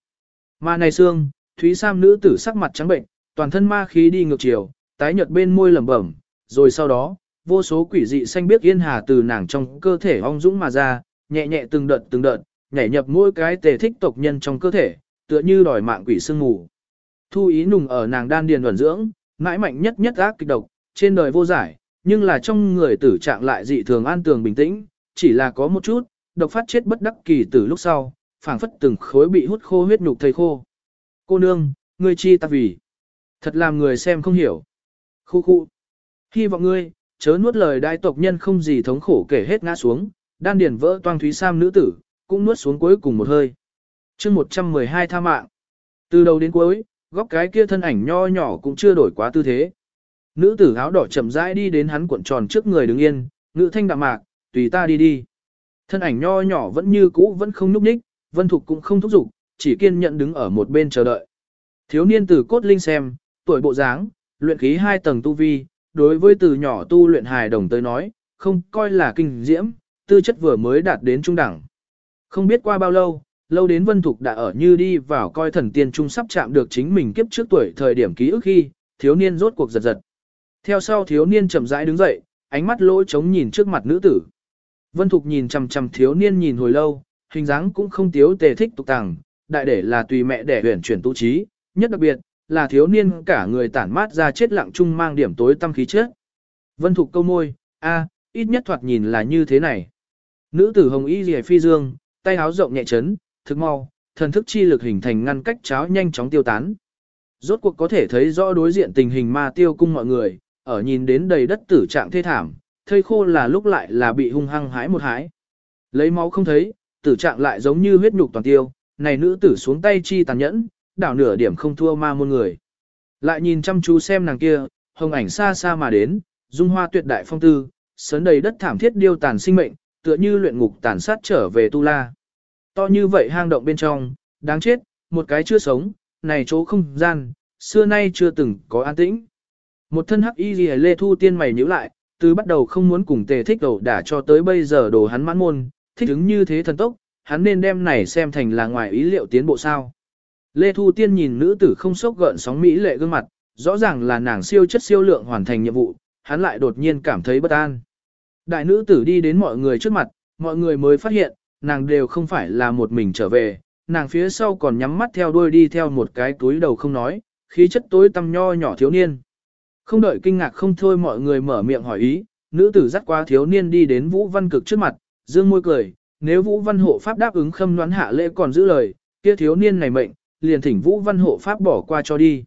Mà này xương, Thúy Sam nữ tử sắc mặt trắng bệnh, toàn thân ma khí đi ngược chiều, tái nhợt bên môi lẩm bẩm, rồi sau đó, vô số quỷ dị xanh biếc yên hà từ nàng trong cơ thể ong dũng mà ra, nhẹ nhẹ từng đợt từng đợt, nhảy nhập mỗi cái tề thích tộc nhân trong cơ thể, tựa như đòi mạng quỷ sương mù. Thu ý nùng ở nàng đan điền ẩn dưỡng, mãi mạnh nhất nhất ác kịch độc, trên đời vô giải, nhưng là trong người tử trạng lại dị thường an tường bình tĩnh, chỉ là có một chút, độc phát chết bất đắc kỳ từ lúc sau, phảng phất từng khối bị hút khô huyết nhục thầy khô. Cô nương, ngươi chi ta vì. Thật làm người xem không hiểu. Khu khu. Hy vọng ngươi, chớ nuốt lời đại tộc nhân không gì thống khổ kể hết ngã xuống, đan điền vỡ toang thúy sam nữ tử, cũng nuốt xuống cuối cùng một hơi. chương 112 tha mạng. Từ đầu đến cuối, góc cái kia thân ảnh nho nhỏ cũng chưa đổi quá tư thế. Nữ tử áo đỏ chậm rãi đi đến hắn cuộn tròn trước người đứng yên, ngữ thanh đạm mạc, tùy ta đi đi. Thân ảnh nho nhỏ vẫn như cũ vẫn không núp ních, vân thục cũng không thúc giục, chỉ kiên nhận đứng ở một bên chờ đợi. Thiếu niên từ cốt linh xem, tuổi bộ dáng, luyện khí hai tầng tu vi, đối với từ nhỏ tu luyện hài đồng tới nói, không coi là kinh diễm, tư chất vừa mới đạt đến trung đẳng. Không biết qua bao lâu, lâu đến Vân Thục đã ở như đi vào coi thần tiên trung sắp chạm được chính mình kiếp trước tuổi thời điểm ký ức khi, thiếu niên rốt cuộc giật giật. Theo sau thiếu niên chậm rãi đứng dậy, ánh mắt lỗ trống nhìn trước mặt nữ tử. Vân Thục nhìn chằm chằm thiếu niên nhìn hồi lâu, hình dáng cũng không tiếu tề thích tục tàng, đại để là tùy mẹ để huyển chuyển tu trí, nhất đặc biệt, là thiếu niên cả người tản mát ra chết lặng chung mang điểm tối tâm khí chết. Vân Thục câu môi, a, ít nhất thoạt nhìn là như thế này. Nữ tử hồng y rìa phi dương, tay áo rộng nhẹ chấn, thực mau, thần thức chi lực hình thành ngăn cách cháo nhanh chóng tiêu tán. Rốt cuộc có thể thấy rõ đối diện tình hình ma tiêu cung mọi người, ở nhìn đến đầy đất tử trạng thê thảm, thây khô là lúc lại là bị hung hăng hái một hái. Lấy máu không thấy, tử trạng lại giống như huyết nhục toàn tiêu, này nữ tử xuống tay chi tàn nhẫn, đảo nửa điểm không thua ma môn người. Lại nhìn chăm chú xem nàng kia, hồng ảnh xa xa mà đến, dung hoa tuyệt đại phong tư, sớn đầy đất thảm thiết điêu tàn sinh mệnh, tựa như luyện ngục tàn sát trở về tu la. To như vậy hang động bên trong, đáng chết, một cái chưa sống, này chỗ không gian, xưa nay chưa từng có an tĩnh. Một thân hắc y gì lê thu tiên mày nhíu lại, từ bắt đầu không muốn cùng tề thích đầu đả cho tới bây giờ đồ hắn mãn môn, thích ứng như thế thần tốc, hắn nên đem này xem thành là ngoài ý liệu tiến bộ sao. Lê Thu Tiên nhìn nữ tử không sốc gợn sóng mỹ lệ gương mặt, rõ ràng là nàng siêu chất siêu lượng hoàn thành nhiệm vụ, hắn lại đột nhiên cảm thấy bất an. Đại nữ tử đi đến mọi người trước mặt, mọi người mới phát hiện, nàng đều không phải là một mình trở về, nàng phía sau còn nhắm mắt theo đuôi đi theo một cái túi đầu không nói, khí chất tối tăm nho nhỏ thiếu niên. Không đợi kinh ngạc không thôi mọi người mở miệng hỏi ý, nữ tử dắt qua thiếu niên đi đến Vũ Văn Cực trước mặt, dương môi cười, nếu Vũ Văn hộ pháp đáp ứng khâm đoán hạ lễ còn giữ lời, kia thiếu niên này mệnh, liền thỉnh Vũ Văn hộ pháp bỏ qua cho đi.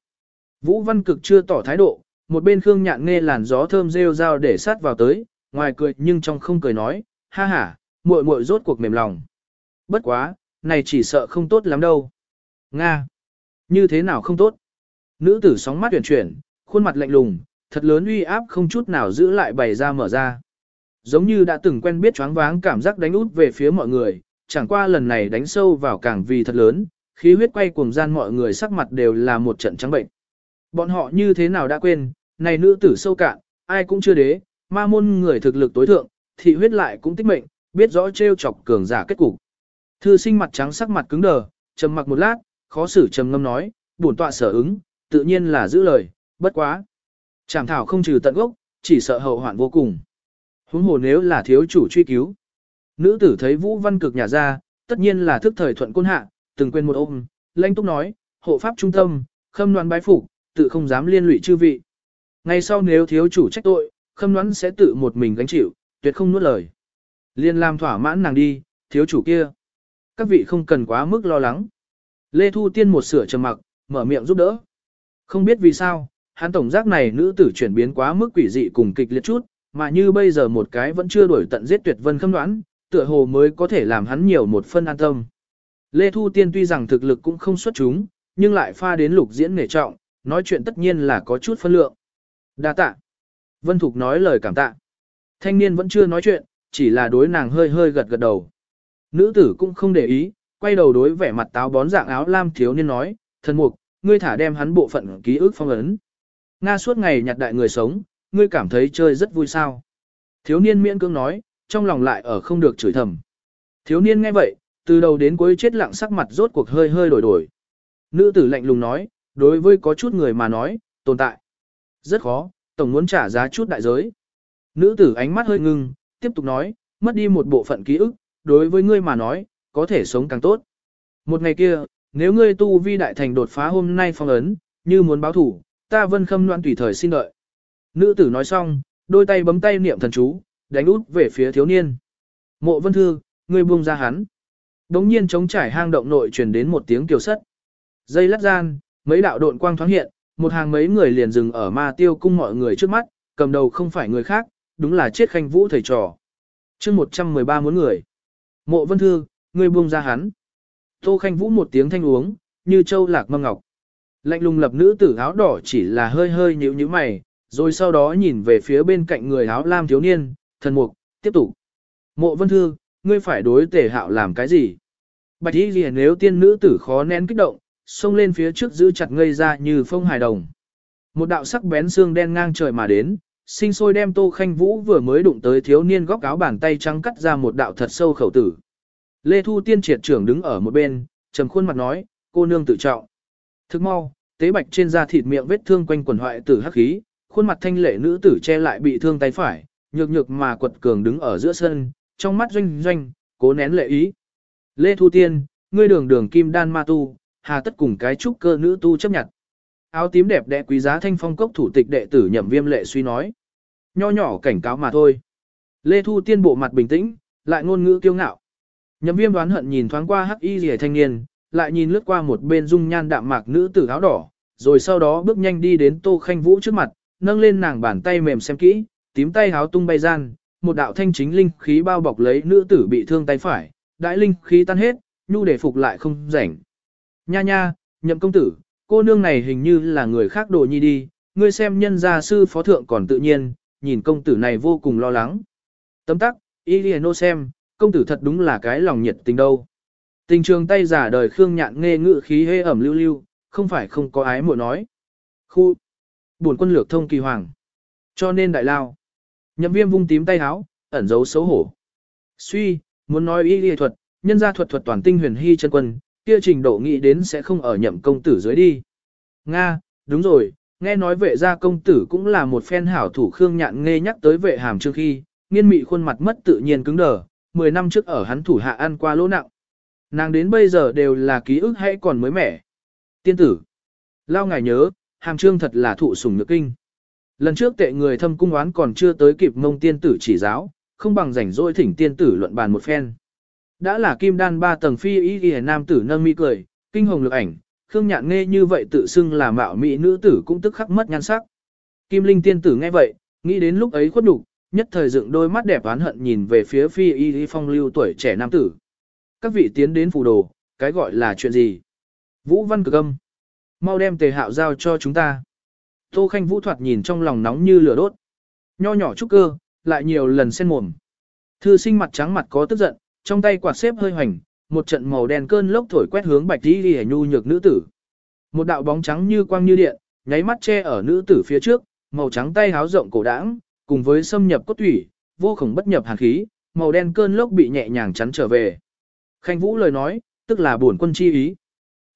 Vũ Văn Cực chưa tỏ thái độ, một bên Khương Nhạn nghe làn gió thơm rêu rao để sát vào tới, ngoài cười nhưng trong không cười nói, ha ha, muội muội rốt cuộc mềm lòng. Bất quá, này chỉ sợ không tốt lắm đâu. Nga, như thế nào không tốt? Nữ tử sóng mắt chuyển chuyển, khuôn mặt lạnh lùng, thật lớn uy áp không chút nào giữ lại bày ra mở ra. Giống như đã từng quen biết choáng váng cảm giác đánh út về phía mọi người, chẳng qua lần này đánh sâu vào càng vì thật lớn, khí huyết quay cuồng gian mọi người sắc mặt đều là một trận trắng bệnh. Bọn họ như thế nào đã quên, này nữ tử sâu cạn, ai cũng chưa đế, ma môn người thực lực tối thượng, thị huyết lại cũng tích mệnh, biết rõ trêu chọc cường giả kết cục. Thư sinh mặt trắng sắc mặt cứng đờ, trầm mặc một lát, khó xử trầm ngâm nói, bổn tọa sở ứng, tự nhiên là giữ lời, bất quá. Chảm thảo không trừ tận gốc, chỉ sợ hậu hoạn vô cùng. Huống hồ nếu là thiếu chủ truy cứu. Nữ tử thấy Vũ Văn Cực nhà ra, tất nhiên là thức thời thuận côn hạ, từng quên một ôm, lanh túc nói, hộ pháp trung tâm, khâm đoán bái phục, tự không dám liên lụy chư vị. Ngày sau nếu thiếu chủ trách tội, khâm đoán sẽ tự một mình gánh chịu, tuyệt không nuốt lời. Liên làm thỏa mãn nàng đi, thiếu chủ kia. Các vị không cần quá mức lo lắng. Lê Thu Tiên một sửa trầm mặc, mở miệng giúp đỡ. Không biết vì sao, hắn tổng giác này nữ tử chuyển biến quá mức quỷ dị cùng kịch liệt chút, mà như bây giờ một cái vẫn chưa đuổi tận giết tuyệt vân khâm đoán, tựa hồ mới có thể làm hắn nhiều một phân an tâm. Lê Thu Tiên tuy rằng thực lực cũng không xuất chúng, nhưng lại pha đến lục diễn nghề trọng, nói chuyện tất nhiên là có chút phân lượng. Đa tạ. Vân Thục nói lời cảm tạ. Thanh niên vẫn chưa nói chuyện, chỉ là đối nàng hơi hơi gật gật đầu. Nữ tử cũng không để ý, quay đầu đối vẻ mặt táo bón dạng áo lam thiếu niên nói, thần mục, ngươi thả đem hắn bộ phận ký ức phong ấn. Nga suốt ngày nhặt đại người sống, ngươi cảm thấy chơi rất vui sao. Thiếu niên miễn cưỡng nói, trong lòng lại ở không được chửi thầm. Thiếu niên nghe vậy, từ đầu đến cuối chết lặng sắc mặt rốt cuộc hơi hơi đổi đổi. Nữ tử lạnh lùng nói, đối với có chút người mà nói, tồn tại. Rất khó, tổng muốn trả giá chút đại giới. Nữ tử ánh mắt hơi ngưng, tiếp tục nói, mất đi một bộ phận ký ức, đối với ngươi mà nói, có thể sống càng tốt. Một ngày kia, nếu ngươi tu vi đại thành đột phá hôm nay phong ấn, như muốn báo thủ, ta vân khâm loan tùy thời xin đợi. Nữ tử nói xong, đôi tay bấm tay niệm thần chú, đánh út về phía thiếu niên. Mộ vân thư, ngươi buông ra hắn. Đống nhiên chống trải hang động nội truyền đến một tiếng kiều sất. Dây lát gian, mấy đạo độn quang thoáng hiện, một hàng mấy người liền dừng ở ma tiêu cung mọi người trước mắt, cầm đầu không phải người khác, đúng là chết khanh vũ thầy trò. chương 113 muốn người. Mộ vân thư, ngươi buông ra hắn. Tô khanh vũ một tiếng thanh uống, như châu lạc mâm ngọc. Lạnh lùng lập nữ tử áo đỏ chỉ là hơi hơi nhíu nhíu mày, rồi sau đó nhìn về phía bên cạnh người áo lam thiếu niên, thần mục, tiếp tục. Mộ vân thư, ngươi phải đối tề hạo làm cái gì? Bạch y liền nếu tiên nữ tử khó nén kích động, xông lên phía trước giữ chặt ngây ra như phong hài đồng. Một đạo sắc bén xương đen ngang trời mà đến, sinh sôi đem tô khanh vũ vừa mới đụng tới thiếu niên góc áo bàn tay trắng cắt ra một đạo thật sâu khẩu tử. Lê Thu tiên triệt trưởng đứng ở một bên, trầm khuôn mặt nói, cô nương tự trọng. Thức mau, tế bạch trên da thịt miệng vết thương quanh quần hoại tử hắc khí, khuôn mặt thanh lệ nữ tử che lại bị thương tay phải, nhược nhược mà quật cường đứng ở giữa sân, trong mắt doanh doanh, cố nén lệ ý. Lê Thu Tiên, ngươi đường đường kim đan ma tu, hà tất cùng cái trúc cơ nữ tu chấp nhận. Áo tím đẹp đẽ quý giá thanh phong cốc thủ tịch đệ tử nhậm viêm lệ suy nói. Nho nhỏ cảnh cáo mà thôi. Lê Thu Tiên bộ mặt bình tĩnh, lại ngôn ngữ kiêu ngạo. Nhậm viêm đoán hận nhìn thoáng qua hắc y rìa thanh niên, lại nhìn lướt qua một bên dung nhan đạm mạc nữ tử áo đỏ, rồi sau đó bước nhanh đi đến Tô Khanh Vũ trước mặt, nâng lên nàng bàn tay mềm xem kỹ, tím tay háo tung bay gian, một đạo thanh chính linh khí bao bọc lấy nữ tử bị thương tay phải, đại linh khí tan hết, nhu để phục lại không rảnh. Nha nha, nhậm công tử, cô nương này hình như là người khác đồ nhi đi, ngươi xem nhân gia sư phó thượng còn tự nhiên, nhìn công tử này vô cùng lo lắng. Tấm tắc, Iliano xem, công tử thật đúng là cái lòng nhiệt tình đâu. Tình trường tay giả đời Khương Nhạn nghe ngự khí hê ẩm lưu lưu, không phải không có ái muội nói. Khu, buồn quân lược thông kỳ hoàng. Cho nên đại lao. Nhậm viêm vung tím tay háo, ẩn giấu xấu hổ. Suy, muốn nói y lý thuật, nhân gia thuật thuật toàn tinh huyền hy chân quân, kia trình độ nghĩ đến sẽ không ở nhậm công tử dưới đi. Nga, đúng rồi, nghe nói vệ gia công tử cũng là một phen hảo thủ Khương Nhạn nghe nhắc tới vệ hàm trước khi, nghiên mị khuôn mặt mất tự nhiên cứng đờ, 10 năm trước ở hắn thủ hạ ăn qua lỗ nặng. Nàng đến bây giờ đều là ký ức hay còn mới mẻ. Tiên tử, lao ngài nhớ, hàm trương thật là thụ sủng nước kinh. Lần trước tệ người thâm cung oán còn chưa tới kịp mông tiên tử chỉ giáo, không bằng rảnh rỗi thỉnh tiên tử luận bàn một phen. Đã là kim đan ba tầng phi y ghi nam tử nâng mi cười, kinh hồng lực ảnh, Khương Nhạn nghe như vậy tự xưng là mạo mỹ nữ tử cũng tức khắc mất nhan sắc. Kim Linh tiên tử nghe vậy, nghĩ đến lúc ấy khuất đủ, nhất thời dựng đôi mắt đẹp oán hận nhìn về phía phi y phong lưu tuổi trẻ nam tử. Các vị tiến đến phù đồ, cái gọi là chuyện gì? Vũ văn cực âm. Mau đem tề hạo giao cho chúng ta. Tô Khanh Vũ thoạt nhìn trong lòng nóng như lửa đốt. Nho nhỏ trúc cơ, lại nhiều lần sen mồm. Thư sinh mặt trắng mặt có tức giận, trong tay quạt xếp hơi hoành, một trận màu đen cơn lốc thổi quét hướng bạch đi đi nhu nhược nữ tử. Một đạo bóng trắng như quang như điện, nháy mắt che ở nữ tử phía trước, màu trắng tay háo rộng cổ đãng, cùng với xâm nhập cốt thủy, vô cùng bất nhập hàn khí, màu đen cơn lốc bị nhẹ nhàng chắn trở về. Khanh Vũ lời nói, tức là buồn quân chi ý.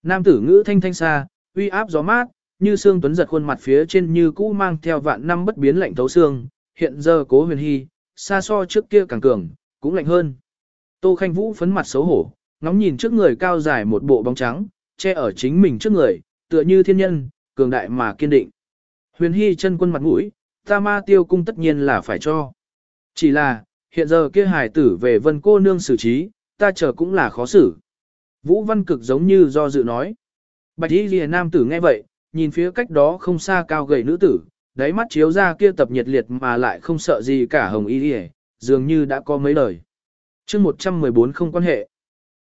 Nam tử ngữ thanh thanh xa, uy áp gió mát, như xương tuấn giật khuôn mặt phía trên như cũ mang theo vạn năm bất biến lạnh thấu xương, hiện giờ cố huyền hy, xa so trước kia càng cường, cũng lạnh hơn. Tô Khanh Vũ phấn mặt xấu hổ, ngóng nhìn trước người cao dài một bộ bóng trắng, che ở chính mình trước người, tựa như thiên nhân, cường đại mà kiên định. Huyền Hy chân quân mặt mũi, ta ma tiêu cung tất nhiên là phải cho. Chỉ là, hiện giờ kia hài tử về vân cô nương xử trí, ta chờ cũng là khó xử. Vũ Văn Cực giống như do dự nói. Bạch Y Lìa Nam tử nghe vậy, nhìn phía cách đó không xa cao gầy nữ tử, đáy mắt chiếu ra kia tập nhiệt liệt mà lại không sợ gì cả hồng y lìa, dường như đã có mấy lời. chương 114 không quan hệ.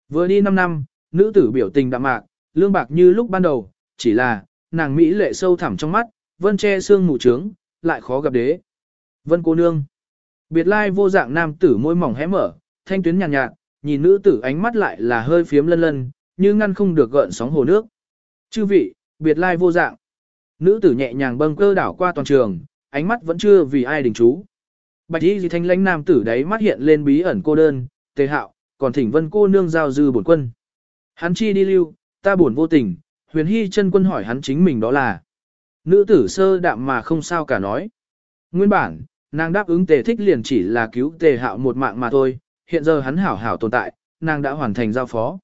Vừa đi 5 năm, nữ tử biểu tình đạm mạc, lương bạc như lúc ban đầu, chỉ là, nàng Mỹ lệ sâu thẳm trong mắt, vân che xương mù trướng, lại khó gặp đế. Vân cô nương. Biệt lai vô dạng nam tử môi mỏng hé mở, thanh tuyến nhàn nhạt, nhạt, nhìn nữ tử ánh mắt lại là hơi phiếm lân lân, như ngăn không được gợn sóng hồ nước. Chư vị, biệt lai vô dạng. Nữ tử nhẹ nhàng bâng cơ đảo qua toàn trường, ánh mắt vẫn chưa vì ai đình chú. Bạch y gì thanh lãnh nam tử đấy mắt hiện lên bí ẩn cô đơn, tề hạo, còn thỉnh vân cô nương giao dư bổn quân. Hắn chi đi lưu, ta buồn vô tình, huyền hy chân quân hỏi hắn chính mình đó là. Nữ tử sơ đạm mà không sao cả nói. Nguyên bản, nàng đáp ứng tề thích liền chỉ là cứu tề hạo một mạng mà thôi, hiện giờ hắn hảo hảo tồn tại, nàng đã hoàn thành giao phó.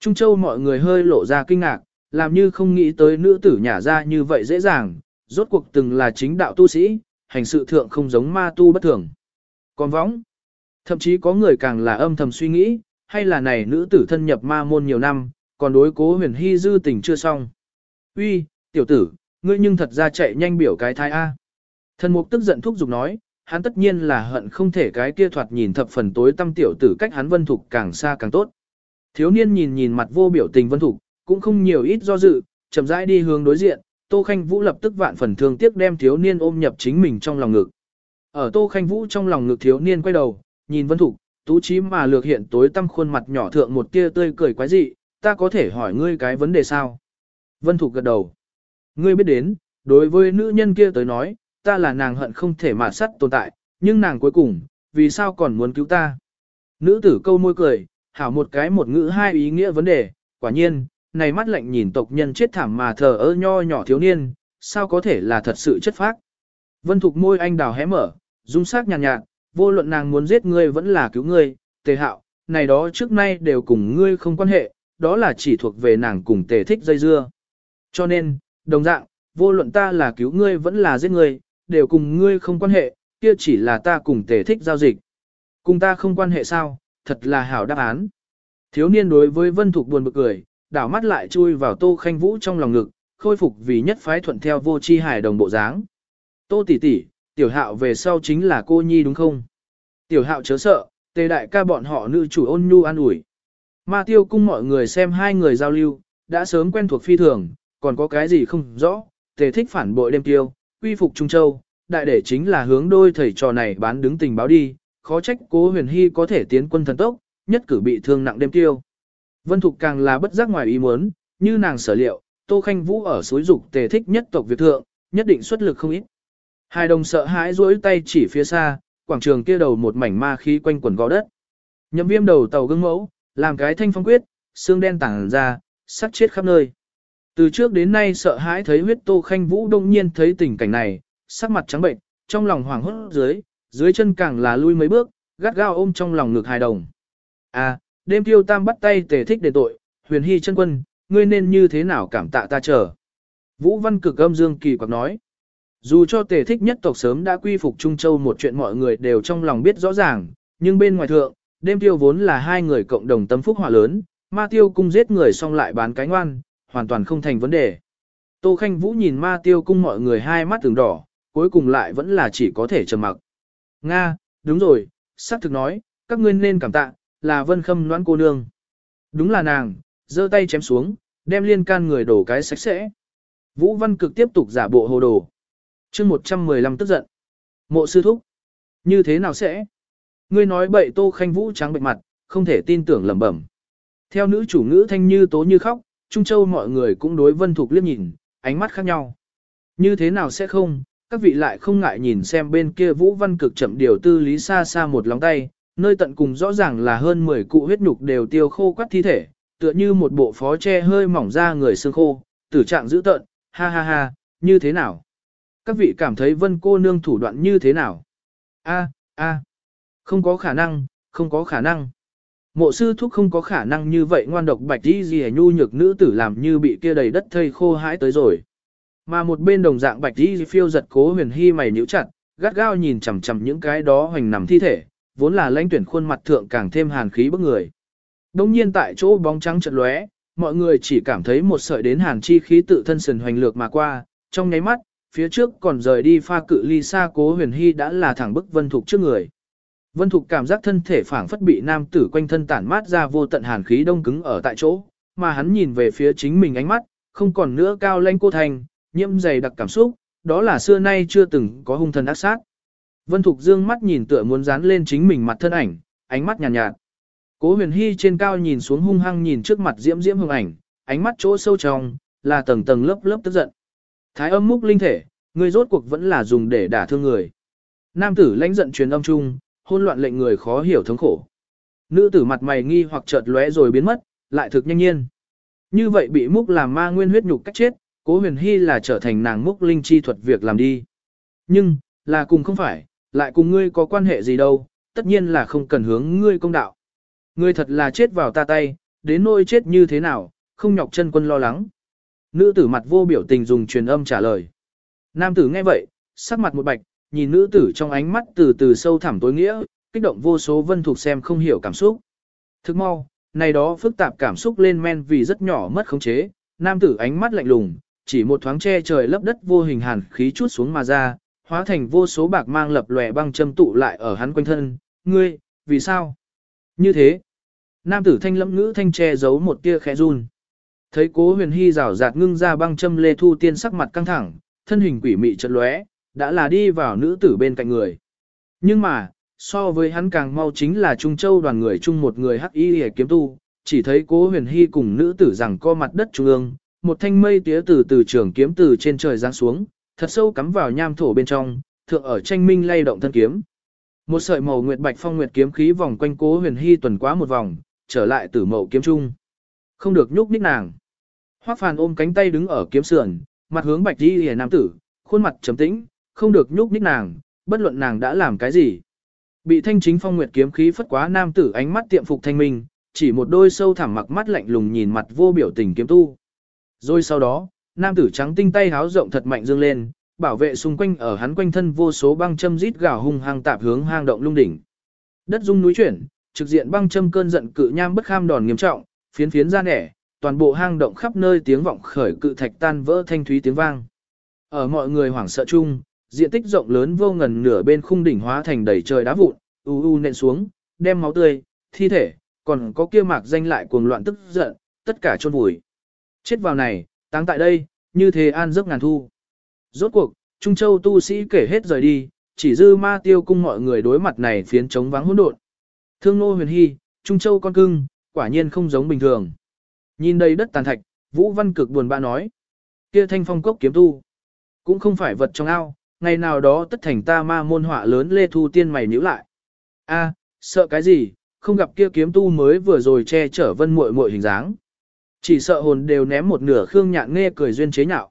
Trung Châu mọi người hơi lộ ra kinh ngạc, làm như không nghĩ tới nữ tử nhà ra như vậy dễ dàng, rốt cuộc từng là chính đạo tu sĩ, hành sự thượng không giống ma tu bất thường. Còn võng, thậm chí có người càng là âm thầm suy nghĩ, hay là này nữ tử thân nhập ma môn nhiều năm, còn đối cố huyền hy dư tình chưa xong. Uy, tiểu tử, ngươi nhưng thật ra chạy nhanh biểu cái thai A. Thần mục tức giận thúc giục nói, hắn tất nhiên là hận không thể cái kia thoạt nhìn thập phần tối tâm tiểu tử cách hắn vân thục càng xa càng tốt. Thiếu niên nhìn nhìn mặt vô biểu tình vân thục, cũng không nhiều ít do dự, chậm rãi đi hướng đối diện, Tô Khanh Vũ lập tức vạn phần thương tiếc đem thiếu niên ôm nhập chính mình trong lòng ngực. Ở Tô Khanh Vũ trong lòng ngực thiếu niên quay đầu, nhìn Vân Thục, tú trí mà lược hiện tối tăm khuôn mặt nhỏ thượng một tia tươi cười quái dị, ta có thể hỏi ngươi cái vấn đề sao? Vân Thục gật đầu. Ngươi biết đến, đối với nữ nhân kia tới nói, ta là nàng hận không thể mà sắt tồn tại, nhưng nàng cuối cùng, vì sao còn muốn cứu ta? Nữ tử câu môi cười, hảo một cái một ngữ hai ý nghĩa vấn đề, quả nhiên, này mắt lạnh nhìn tộc nhân chết thảm mà thờ ơ nho nhỏ thiếu niên, sao có thể là thật sự chất phác. Vân Thục môi anh đào hé mở, dung sắc nhàn nhạt, nhạt, vô luận nàng muốn giết ngươi vẫn là cứu ngươi, tề hạo, này đó trước nay đều cùng ngươi không quan hệ, đó là chỉ thuộc về nàng cùng tề thích dây dưa. Cho nên, đồng dạng, vô luận ta là cứu ngươi vẫn là giết ngươi, đều cùng ngươi không quan hệ, kia chỉ là ta cùng tề thích giao dịch. Cùng ta không quan hệ sao, thật là hảo đáp án. Thiếu niên đối với Vân Thục buồn bực cười, đảo mắt lại chui vào Tô Khanh Vũ trong lòng ngực, khôi phục vì nhất phái thuận theo vô chi hải đồng bộ dáng. Tô tỷ tỷ, tiểu hạo về sau chính là cô nhi đúng không? Tiểu hạo chớ sợ, tề đại ca bọn họ nữ chủ ôn nhu an ủi. Ma tiêu cung mọi người xem hai người giao lưu, đã sớm quen thuộc phi thường, còn có cái gì không rõ, tề thích phản bội đêm tiêu, quy phục Trung Châu, đại để chính là hướng đôi thầy trò này bán đứng tình báo đi, khó trách cố huyền hy có thể tiến quân thần tốc, nhất cử bị thương nặng đêm tiêu. Vân Thục càng là bất giác ngoài ý muốn, như nàng sở liệu, Tô Khanh Vũ ở suối dục tề thích nhất tộc Việt thượng, nhất định xuất lực không ít. Hai đồng sợ hãi duỗi tay chỉ phía xa, quảng trường kia đầu một mảnh ma khí quanh quần gò đất. Nhậm viêm đầu tàu gương mẫu, làm cái thanh phong quyết, xương đen tảng ra, sắc chết khắp nơi. Từ trước đến nay sợ hãi thấy huyết Tô Khanh Vũ đông nhiên thấy tình cảnh này, sắc mặt trắng bệnh, trong lòng hoảng hốt dưới, dưới chân càng là lui mấy bước, gắt gao ôm trong lòng ngực hài đồng. À, đêm tiêu tam bắt tay tề thích để tội, huyền hy chân quân, ngươi nên như thế nào cảm tạ ta chờ. Vũ văn cực âm dương kỳ quặc nói. Dù cho tề thích nhất tộc sớm đã quy phục Trung Châu một chuyện mọi người đều trong lòng biết rõ ràng, nhưng bên ngoài thượng, đêm tiêu vốn là hai người cộng đồng tâm phúc hỏa lớn, ma tiêu cung giết người xong lại bán cái ngoan, hoàn toàn không thành vấn đề. Tô Khanh Vũ nhìn ma tiêu cung mọi người hai mắt từng đỏ, cuối cùng lại vẫn là chỉ có thể trầm mặc. Nga, đúng rồi, sắc thực nói, các ngươi nên cảm tạ, là vân khâm noãn cô nương. Đúng là nàng, giơ tay chém xuống, đem liên can người đổ cái sạch sẽ. Vũ Văn Cực tiếp tục giả bộ hồ đồ. chương 115 tức giận. Mộ sư thúc. Như thế nào sẽ? Ngươi nói bậy tô khanh vũ trắng bệnh mặt, không thể tin tưởng lẩm bẩm. Theo nữ chủ ngữ thanh như tố như khóc, Trung Châu mọi người cũng đối vân thục liếc nhìn, ánh mắt khác nhau. Như thế nào sẽ không, các vị lại không ngại nhìn xem bên kia Vũ Văn Cực chậm điều tư lý xa xa một lóng tay, nơi tận cùng rõ ràng là hơn 10 cụ huyết nhục đều tiêu khô quắt thi thể, tựa như một bộ phó che hơi mỏng ra người xương khô, tử trạng dữ tợn, ha ha ha, như thế nào? Các vị cảm thấy vân cô nương thủ đoạn như thế nào? A, a, không có khả năng, không có khả năng. Mộ sư thúc không có khả năng như vậy ngoan độc bạch đi gì nhu nhược nữ tử làm như bị kia đầy đất thây khô hãi tới rồi. Mà một bên đồng dạng bạch đi phiêu giật cố huyền hy mày nhíu chặt, gắt gao nhìn chằm chằm những cái đó hoành nằm thi thể, vốn là lãnh tuyển khuôn mặt thượng càng thêm hàn khí bức người. Đông nhiên tại chỗ bóng trắng chợt lóe, mọi người chỉ cảm thấy một sợi đến hàn chi khí tự thân sần hoành lược mà qua, trong nháy mắt, phía trước còn rời đi pha cự ly xa cố huyền hy đã là thẳng bức vân thục trước người. Vân thục cảm giác thân thể phảng phất bị nam tử quanh thân tản mát ra vô tận hàn khí đông cứng ở tại chỗ, mà hắn nhìn về phía chính mình ánh mắt, không còn nữa cao lãnh cô thành, nhiễm dày đặc cảm xúc, đó là xưa nay chưa từng có hung thần ác sát. Vân Thục dương mắt nhìn tựa muốn dán lên chính mình mặt thân ảnh, ánh mắt nhàn nhạt, nhạt. Cố huyền hy trên cao nhìn xuống hung hăng nhìn trước mặt diễm diễm hương ảnh, ánh mắt chỗ sâu trong, là tầng tầng lớp lớp tức giận. Thái âm múc linh thể, người rốt cuộc vẫn là dùng để đả thương người. Nam tử lãnh giận truyền âm chung, hôn loạn lệnh người khó hiểu thống khổ. Nữ tử mặt mày nghi hoặc chợt lóe rồi biến mất, lại thực nhanh nhiên. Như vậy bị múc làm ma nguyên huyết nhục cách chết, cố huyền hy là trở thành nàng múc linh chi thuật việc làm đi. Nhưng, là cùng không phải, lại cùng ngươi có quan hệ gì đâu, tất nhiên là không cần hướng ngươi công đạo. Ngươi thật là chết vào ta tay, đến nỗi chết như thế nào, không nhọc chân quân lo lắng. Nữ tử mặt vô biểu tình dùng truyền âm trả lời. Nam tử nghe vậy, sắc mặt một bạch, nhìn nữ tử trong ánh mắt từ từ sâu thẳm tối nghĩa, kích động vô số vân thuộc xem không hiểu cảm xúc. Thức mau, này đó phức tạp cảm xúc lên men vì rất nhỏ mất khống chế, nam tử ánh mắt lạnh lùng, chỉ một thoáng che trời lấp đất vô hình hàn khí chút xuống mà ra, hóa thành vô số bạc mang lập lòe băng châm tụ lại ở hắn quanh thân, ngươi, vì sao? Như thế, nam tử thanh lâm ngữ thanh che giấu một tia khẽ run. Thấy cố huyền hy rào rạt ngưng ra băng châm lê thu tiên sắc mặt căng thẳng, thân hình quỷ mị chật lóe, đã là đi vào nữ tử bên cạnh người. Nhưng mà, so với hắn càng mau chính là Trung Châu đoàn người chung một người hắc y hề kiếm tu, chỉ thấy cố huyền hy cùng nữ tử rằng co mặt đất trung ương, một thanh mây tía từ từ trường kiếm từ trên trời giáng xuống, thật sâu cắm vào nham thổ bên trong, thượng ở tranh minh lay động thân kiếm. Một sợi màu nguyệt bạch phong nguyệt kiếm khí vòng quanh cố huyền hy tuần quá một vòng, trở lại tử mậu kiếm trung. Không được nhúc nhích nàng. Hoắc Phàn ôm cánh tay đứng ở kiếm sườn, mặt hướng bạch đi hề nam tử, khuôn mặt trầm tĩnh, không được nhúc nhích nàng, bất luận nàng đã làm cái gì. Bị thanh chính phong nguyệt kiếm khí phất quá nam tử ánh mắt tiệm phục thanh minh, chỉ một đôi sâu thẳm mặc mắt lạnh lùng nhìn mặt vô biểu tình kiếm tu. Rồi sau đó, nam tử trắng tinh tay háo rộng thật mạnh dương lên, bảo vệ xung quanh ở hắn quanh thân vô số băng châm rít gào hung hăng tạp hướng hang động lung đỉnh. Đất rung núi chuyển, trực diện băng châm cơn giận cự nham bất kham đòn nghiêm trọng, phiến phiến ra nẻ, toàn bộ hang động khắp nơi tiếng vọng khởi cự thạch tan vỡ thanh thúy tiếng vang. Ở mọi người hoảng sợ chung, diện tích rộng lớn vô ngần nửa bên khung đỉnh hóa thành đầy trời đá vụn, u u nện xuống, đem máu tươi, thi thể, còn có kia mạc danh lại cuồng loạn tức giận, tất cả chôn vùi. Chết vào này, táng tại đây, như thế an giấc ngàn thu. Rốt cuộc, Trung Châu tu sĩ kể hết rời đi, chỉ dư ma tiêu cung mọi người đối mặt này phiến trống vắng hỗn độn. Thương nô huyền hy, Trung Châu con cưng, quả nhiên không giống bình thường. Nhìn đây đất tàn thạch, Vũ Văn cực buồn bã nói. Kia thanh phong cốc kiếm tu. Cũng không phải vật trong ao, ngày nào đó tất thành ta ma môn họa lớn lê thu tiên mày nhíu lại. a sợ cái gì, không gặp kia kiếm tu mới vừa rồi che chở vân muội muội hình dáng. Chỉ sợ hồn đều ném một nửa khương nhạn nghe cười duyên chế nhạo.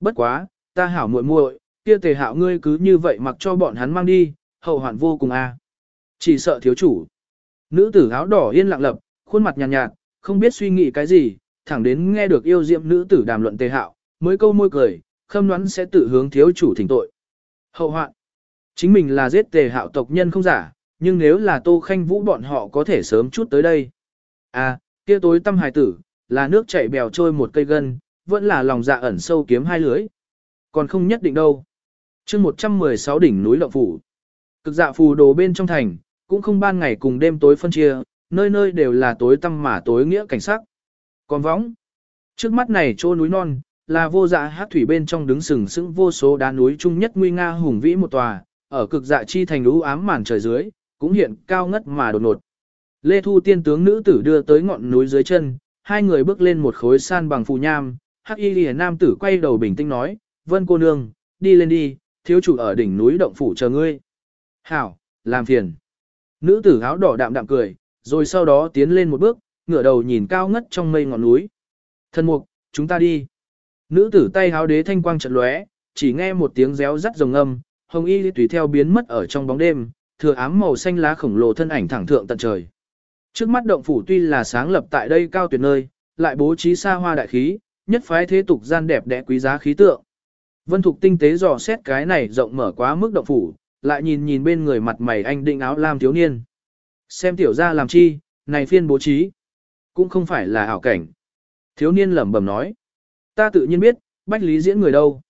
Bất quá, ta hảo muội muội, kia tề hạo ngươi cứ như vậy mặc cho bọn hắn mang đi, hậu hoạn vô cùng a. Chỉ sợ thiếu chủ. Nữ tử áo đỏ yên lặng lập, khuôn mặt nhàn nhạt, nhạt, không biết suy nghĩ cái gì, thẳng đến nghe được yêu diệm nữ tử đàm luận tề hạo, mới câu môi cười, khâm đoán sẽ tự hướng thiếu chủ thỉnh tội. Hậu hoạn. Chính mình là giết tề hạo tộc nhân không giả, nhưng nếu là tô khanh vũ bọn họ có thể sớm chút tới đây. À, kia tối tâm hài tử, là nước chảy bèo trôi một cây gân, vẫn là lòng dạ ẩn sâu kiếm hai lưới. Còn không nhất định đâu. chương 116 đỉnh núi Lộng Phủ. Cực dạ phù đồ bên trong thành, cũng không ban ngày cùng đêm tối phân chia, nơi nơi đều là tối tăm mà tối nghĩa cảnh sắc. Còn võng, trước mắt này chỗ núi non, là vô dạ hát thủy bên trong đứng sừng sững vô số đá núi chung nhất nguy nga hùng vĩ một tòa, ở cực dạ chi thành lũ ám màn trời dưới, cũng hiện cao ngất mà đột ngột. Lê Thu tiên tướng nữ tử đưa tới ngọn núi dưới chân, hai người bước lên một khối san bằng phù nham, hắc y lìa nam tử quay đầu bình tĩnh nói, vân cô nương, đi lên đi, thiếu chủ ở đỉnh núi động phủ chờ ngươi. Hảo, làm phiền. Nữ tử áo đỏ đạm đạm cười, rồi sau đó tiến lên một bước, ngửa đầu nhìn cao ngất trong mây ngọn núi. Thân mục, chúng ta đi. Nữ tử tay háo đế thanh quang trận lóe, chỉ nghe một tiếng réo rắt rồng âm, hồng y tùy theo biến mất ở trong bóng đêm, thừa ám màu xanh lá khổng lồ thân ảnh thẳng thượng tận trời. Trước mắt động phủ tuy là sáng lập tại đây cao tuyệt nơi, lại bố trí xa hoa đại khí, nhất phái thế tục gian đẹp đẽ quý giá khí tượng. Vân Thục tinh tế dò xét cái này rộng mở quá mức động phủ, lại nhìn nhìn bên người mặt mày anh định áo lam thiếu niên. Xem tiểu ra làm chi, này phiên bố trí, cũng không phải là ảo cảnh. Thiếu niên lẩm bẩm nói, ta tự nhiên biết, bách lý diễn người đâu.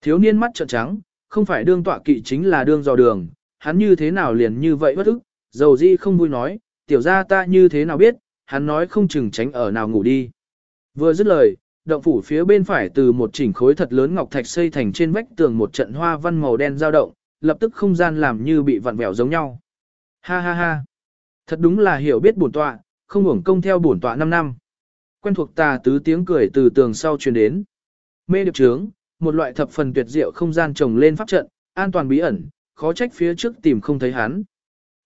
Thiếu niên mắt trợn trắng, không phải đương tọa kỵ chính là đương dò đường, hắn như thế nào liền như vậy bất ức, dầu di không vui nói, tiểu ra ta như thế nào biết, hắn nói không chừng tránh ở nào ngủ đi. Vừa dứt lời, động phủ phía bên phải từ một chỉnh khối thật lớn ngọc thạch xây thành trên vách tường một trận hoa văn màu đen dao động, lập tức không gian làm như bị vặn vẹo giống nhau. Ha ha ha. Thật đúng là hiểu biết bổn tọa, không hưởng công theo bổn tọa 5 năm. Quen thuộc tà tứ tiếng cười từ tường sau truyền đến. Mê điệp trướng, một loại thập phần tuyệt diệu không gian trồng lên pháp trận, an toàn bí ẩn, khó trách phía trước tìm không thấy hắn.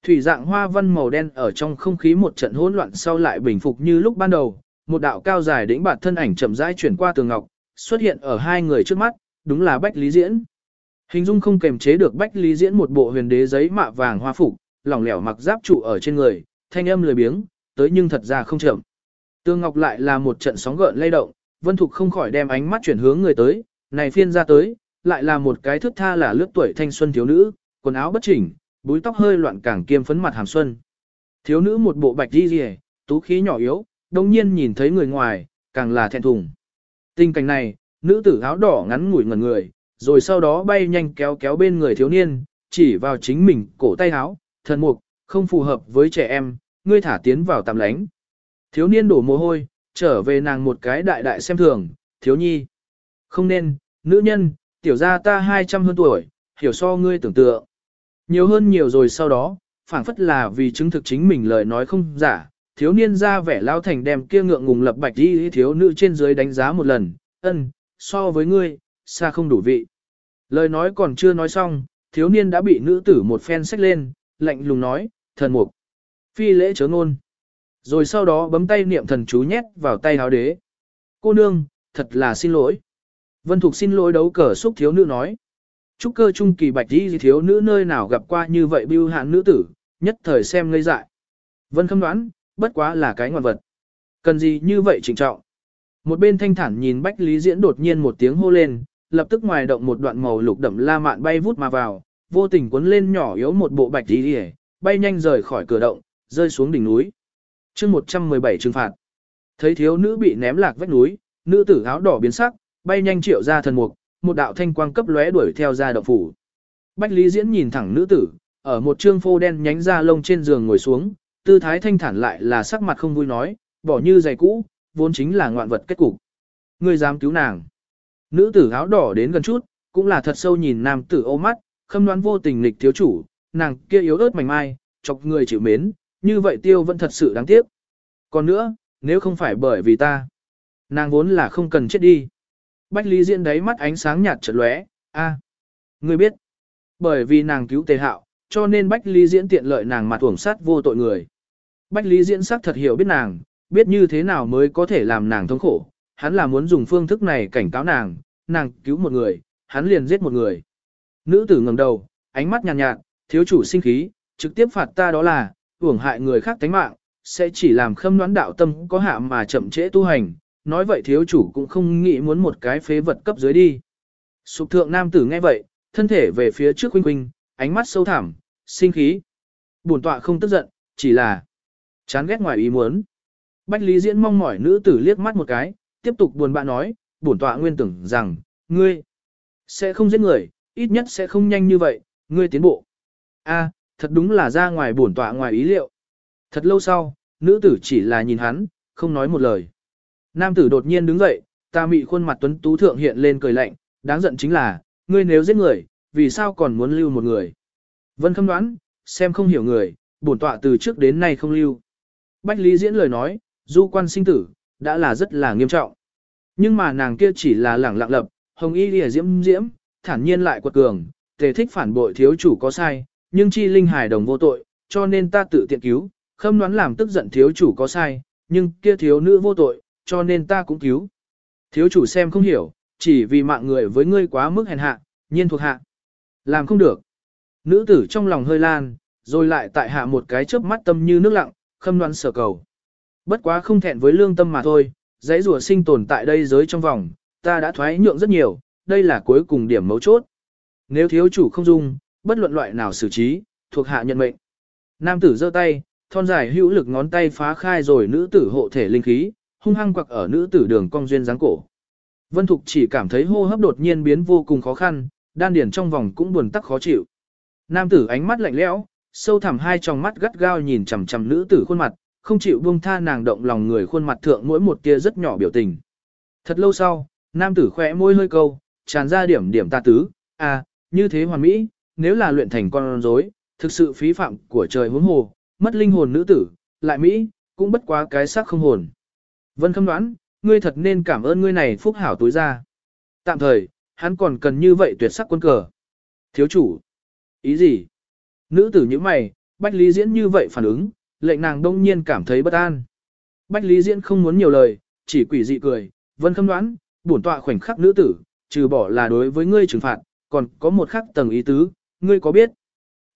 Thủy dạng hoa văn màu đen ở trong không khí một trận hỗn loạn sau lại bình phục như lúc ban đầu, một đạo cao dài đĩnh bạt thân ảnh chậm rãi chuyển qua tường ngọc, xuất hiện ở hai người trước mắt, đúng là Bách Lý Diễn. Hình dung không kềm chế được Bách Lý Diễn một bộ huyền đế giấy mạ vàng hoa phục, lỏng lẻo mặc giáp trụ ở trên người, thanh âm lười biếng, tới nhưng thật ra không chậm. Tương ngọc lại là một trận sóng gợn lay động, Vân Thục không khỏi đem ánh mắt chuyển hướng người tới, này phiên ra tới, lại là một cái thước tha là lướt tuổi thanh xuân thiếu nữ, quần áo bất chỉnh, búi tóc hơi loạn càng kiêm phấn mặt hàm xuân. Thiếu nữ một bộ bạch đi rìa, tú khí nhỏ yếu, đồng nhiên nhìn thấy người ngoài, càng là thẹn thùng. Tình cảnh này, nữ tử áo đỏ ngắn ngủi ngẩn người, rồi sau đó bay nhanh kéo kéo bên người thiếu niên, chỉ vào chính mình cổ tay áo, thần mục, không phù hợp với trẻ em, ngươi thả tiến vào tạm lánh. Thiếu niên đổ mồ hôi, trở về nàng một cái đại đại xem thường, thiếu nhi. Không nên, nữ nhân, tiểu gia ta 200 hơn tuổi, hiểu so ngươi tưởng tượng. Nhiều hơn nhiều rồi sau đó, phảng phất là vì chứng thực chính mình lời nói không giả, thiếu niên ra vẻ lao thành đem kia ngượng ngùng lập bạch đi thiếu nữ trên dưới đánh giá một lần, ân, so với ngươi, xa không đủ vị. Lời nói còn chưa nói xong, thiếu niên đã bị nữ tử một phen xách lên, lạnh lùng nói, thần mục, phi lễ chớ ngôn. Rồi sau đó bấm tay niệm thần chú nhét vào tay háo đế. Cô nương, thật là xin lỗi. Vân Thục xin lỗi đấu cờ xúc thiếu nữ nói. Trúc cơ trung kỳ bạch đi thiếu nữ nơi nào gặp qua như vậy bưu hạn nữ tử, nhất thời xem ngây dại. Vân khâm đoán, bất quá là cái ngoạn vật. Cần gì như vậy trịnh trọng. Một bên thanh thản nhìn Bách Lý Diễn đột nhiên một tiếng hô lên, lập tức ngoài động một đoạn màu lục đậm la mạn bay vút mà vào, vô tình cuốn lên nhỏ yếu một bộ bạch đi đi bay nhanh rời khỏi cửa động, rơi xuống đỉnh núi chương 117 trừng phạt. Thấy thiếu nữ bị ném lạc vách núi, nữ tử áo đỏ biến sắc, bay nhanh triệu ra thần mục, một đạo thanh quang cấp lóe đuổi theo ra động phủ. Bách Lý Diễn nhìn thẳng nữ tử, ở một trương phô đen nhánh ra lông trên giường ngồi xuống, tư thái thanh thản lại là sắc mặt không vui nói, bỏ như giày cũ, vốn chính là ngoạn vật kết cục. Ngươi dám cứu nàng. Nữ tử áo đỏ đến gần chút, cũng là thật sâu nhìn nam tử ô mắt, khâm đoán vô tình nghịch thiếu chủ, nàng kia yếu ớt mảnh mai, chọc người chịu mến, như vậy tiêu vẫn thật sự đáng tiếc. Còn nữa, nếu không phải bởi vì ta, nàng vốn là không cần chết đi. Bách Lý Diễn đấy mắt ánh sáng nhạt chợt lóe, a, ngươi biết, bởi vì nàng cứu Tề Hạo, cho nên Bách Lý Diễn tiện lợi nàng mặt uổng sát vô tội người. Bách Lý Diễn sắc thật hiểu biết nàng, biết như thế nào mới có thể làm nàng thống khổ, hắn là muốn dùng phương thức này cảnh cáo nàng, nàng cứu một người, hắn liền giết một người. Nữ tử ngẩng đầu, ánh mắt nhàn nhạt, nhạt, thiếu chủ sinh khí, trực tiếp phạt ta đó là, uổng hại người khác tánh mạng, sẽ chỉ làm khâm đoán đạo tâm có hạ mà chậm trễ tu hành, nói vậy thiếu chủ cũng không nghĩ muốn một cái phế vật cấp dưới đi. Sục thượng nam tử nghe vậy, thân thể về phía trước huynh huynh, ánh mắt sâu thẳm, sinh khí. Bổn tọa không tức giận, chỉ là chán ghét ngoài ý muốn. Bách Lý Diễn mong mỏi nữ tử liếc mắt một cái, tiếp tục buồn bã nói, bổn tọa nguyên tưởng rằng, ngươi sẽ không giết người, ít nhất sẽ không nhanh như vậy, ngươi tiến bộ. A, thật đúng là ra ngoài bổn tọa ngoài ý liệu. Thật lâu sau, nữ tử chỉ là nhìn hắn, không nói một lời. Nam tử đột nhiên đứng dậy, ta mị khuôn mặt tuấn tú thượng hiện lên cười lạnh, đáng giận chính là, ngươi nếu giết người, vì sao còn muốn lưu một người? Vân khâm đoán, xem không hiểu người, bổn tọa từ trước đến nay không lưu. Bách Lý diễn lời nói, du quan sinh tử, đã là rất là nghiêm trọng. Nhưng mà nàng kia chỉ là lẳng lặng lập, hồng y lìa diễm diễm, thản nhiên lại quật cường, tề thích phản bội thiếu chủ có sai, nhưng chi linh hài đồng vô tội, cho nên ta tự tiện cứu, khâm đoán làm tức giận thiếu chủ có sai, nhưng kia thiếu nữ vô tội, cho nên ta cũng cứu. Thiếu chủ xem không hiểu, chỉ vì mạng người với ngươi quá mức hèn hạ, nhiên thuộc hạ. Làm không được. Nữ tử trong lòng hơi lan, rồi lại tại hạ một cái chớp mắt tâm như nước lặng, khâm đoán sở cầu. Bất quá không thẹn với lương tâm mà thôi, giấy rùa sinh tồn tại đây giới trong vòng, ta đã thoái nhượng rất nhiều, đây là cuối cùng điểm mấu chốt. Nếu thiếu chủ không dung, bất luận loại nào xử trí, thuộc hạ nhận mệnh. Nam tử giơ tay, thon dài hữu lực ngón tay phá khai rồi nữ tử hộ thể linh khí, hung hăng quặc ở nữ tử đường cong duyên dáng cổ. Vân Thục chỉ cảm thấy hô hấp đột nhiên biến vô cùng khó khăn, đan điển trong vòng cũng buồn tắc khó chịu. Nam tử ánh mắt lạnh lẽo, sâu thẳm hai tròng mắt gắt gao nhìn chằm chằm nữ tử khuôn mặt, không chịu buông tha nàng động lòng người khuôn mặt thượng mỗi một tia rất nhỏ biểu tình. Thật lâu sau, nam tử khẽ môi hơi câu, tràn ra điểm điểm ta tứ, à, như thế hoàn mỹ, nếu là luyện thành con rối, thực sự phí phạm của trời huống hồ, mất linh hồn nữ tử, lại mỹ, cũng bất quá cái xác không hồn. Vân khâm đoán, ngươi thật nên cảm ơn ngươi này phúc hảo tối ra. Tạm thời, hắn còn cần như vậy tuyệt sắc quân cờ. Thiếu chủ. Ý gì? Nữ tử như mày, Bách Lý Diễn như vậy phản ứng, lệnh nàng đông nhiên cảm thấy bất an. Bách Lý Diễn không muốn nhiều lời, chỉ quỷ dị cười, vân khâm đoán, bổn tọa khoảnh khắc nữ tử, trừ bỏ là đối với ngươi trừng phạt, còn có một khắc tầng ý tứ, ngươi có biết?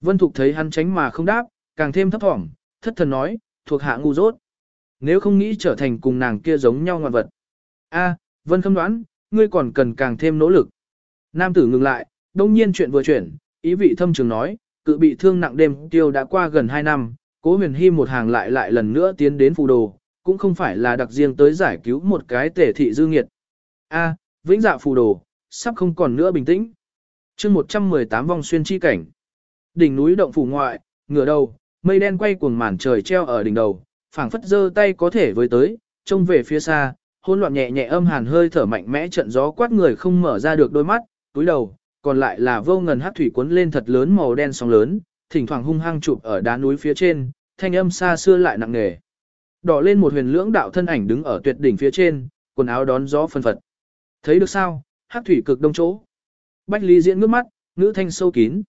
Vân Thục thấy hắn tránh mà không đáp, càng thêm thấp thỏm, thất thần nói, thuộc hạ ngu dốt. Nếu không nghĩ trở thành cùng nàng kia giống nhau ngoan vật. A, Vân khâm đoán, ngươi còn cần càng thêm nỗ lực. Nam tử ngừng lại, đông nhiên chuyện vừa chuyển, ý vị thâm trường nói, cự bị thương nặng đêm tiêu đã qua gần 2 năm, cố huyền hy một hàng lại lại lần nữa tiến đến phù đồ, cũng không phải là đặc riêng tới giải cứu một cái tể thị dư nghiệt. A, vĩnh dạ phù đồ, sắp không còn nữa bình tĩnh chương 118 vòng xuyên chi cảnh. Đỉnh núi động phủ ngoại, ngửa đầu, mây đen quay cuồng màn trời treo ở đỉnh đầu, phảng phất giơ tay có thể với tới, trông về phía xa, hỗn loạn nhẹ nhẹ âm hàn hơi thở mạnh mẽ trận gió quát người không mở ra được đôi mắt, túi đầu, còn lại là vô ngần hát thủy cuốn lên thật lớn màu đen sóng lớn, thỉnh thoảng hung hăng chụp ở đá núi phía trên, thanh âm xa xưa lại nặng nề. Đỏ lên một huyền lưỡng đạo thân ảnh đứng ở tuyệt đỉnh phía trên, quần áo đón gió phân phật. Thấy được sao, hát thủy cực đông chỗ. Bách Lý diễn ngước mắt, ngữ thanh sâu kín.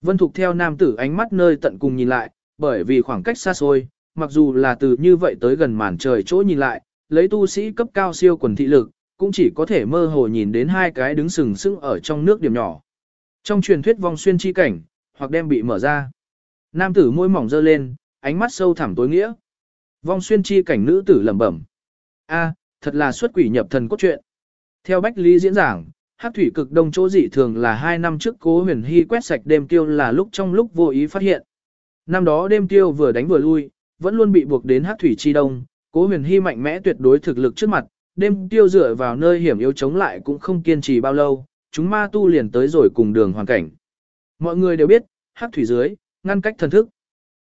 Vân Thục theo nam tử ánh mắt nơi tận cùng nhìn lại, bởi vì khoảng cách xa xôi, mặc dù là từ như vậy tới gần màn trời chỗ nhìn lại, lấy tu sĩ cấp cao siêu quần thị lực, cũng chỉ có thể mơ hồ nhìn đến hai cái đứng sừng sững ở trong nước điểm nhỏ. Trong truyền thuyết vong xuyên chi cảnh, hoặc đem bị mở ra. Nam tử môi mỏng dơ lên, ánh mắt sâu thẳm tối nghĩa. Vong xuyên chi cảnh nữ tử lẩm bẩm. A, thật là xuất quỷ nhập thần cốt truyện. Theo Bách Lý diễn giảng, Hắc thủy cực đông chỗ dị thường là hai năm trước Cố Huyền Hy quét sạch đêm tiêu là lúc trong lúc vô ý phát hiện. Năm đó đêm tiêu vừa đánh vừa lui, vẫn luôn bị buộc đến Hắc thủy chi đông, Cố Huyền Hy mạnh mẽ tuyệt đối thực lực trước mặt, đêm tiêu dựa vào nơi hiểm yếu chống lại cũng không kiên trì bao lâu, chúng ma tu liền tới rồi cùng đường hoàn cảnh. Mọi người đều biết, hắc thủy dưới, ngăn cách thần thức.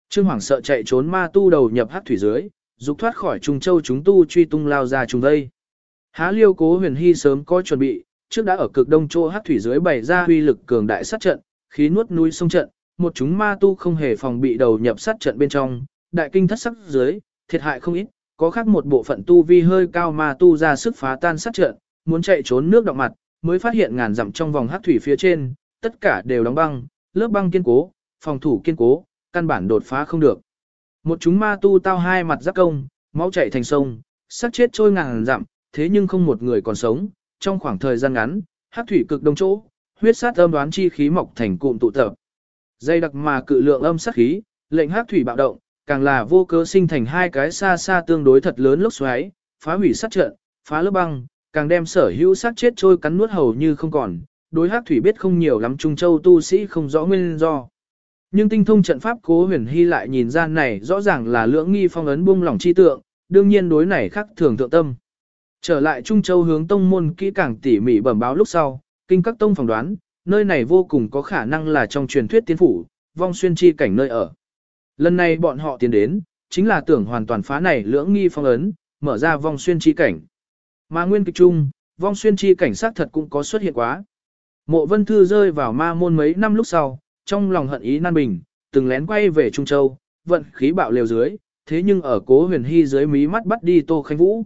Trương Hoàng sợ chạy trốn ma tu đầu nhập hắc thủy dưới, dục thoát khỏi Trung Châu chúng tu truy tung lao ra trùng đây. Há liêu cố huyền hy sớm có chuẩn bị, trước đã ở cực đông chỗ hắc thủy dưới bày ra huy lực cường đại sát trận, khí nuốt núi sông trận, một chúng ma tu không hề phòng bị đầu nhập sát trận bên trong, đại kinh thất sắc dưới, thiệt hại không ít, có khác một bộ phận tu vi hơi cao ma tu ra sức phá tan sát trận, muốn chạy trốn nước động mặt, mới phát hiện ngàn dặm trong vòng hắc thủy phía trên, tất cả đều đóng băng, lớp băng kiên cố, phòng thủ kiên cố, căn bản đột phá không được. Một chúng ma tu tao hai mặt giáp công, máu chảy thành sông, sát chết trôi ngàn dặm, thế nhưng không một người còn sống, trong khoảng thời gian ngắn, hắc thủy cực đông chỗ, huyết sát âm đoán chi khí mọc thành cụm tụ tập. Dây đặc mà cự lượng âm sát khí, lệnh hắc thủy bạo động, càng là vô cớ sinh thành hai cái xa xa tương đối thật lớn lốc xoáy, phá hủy sát trận, phá lớp băng, càng đem sở hữu sát chết trôi cắn nuốt hầu như không còn. Đối hắc thủy biết không nhiều lắm Trung Châu tu sĩ không rõ nguyên do. Nhưng tinh thông trận pháp cố huyền hy lại nhìn ra này rõ ràng là lưỡng nghi phong ấn buông lỏng chi tượng, đương nhiên đối này khắc thường thượng tâm. Trở lại Trung Châu hướng tông môn kỹ càng tỉ mỉ bẩm báo lúc sau, kinh các tông phỏng đoán, nơi này vô cùng có khả năng là trong truyền thuyết tiên phủ, vong xuyên chi cảnh nơi ở. Lần này bọn họ tiến đến, chính là tưởng hoàn toàn phá này lưỡng nghi phong ấn, mở ra vong xuyên chi cảnh. Mà nguyên kịch chung, vong xuyên chi cảnh sát thật cũng có xuất hiện quá. Mộ vân thư rơi vào ma môn mấy năm lúc sau, trong lòng hận ý nan bình, từng lén quay về Trung Châu, vận khí bạo liều dưới, thế nhưng ở cố huyền hy dưới mí mắt bắt đi Tô Khánh Vũ.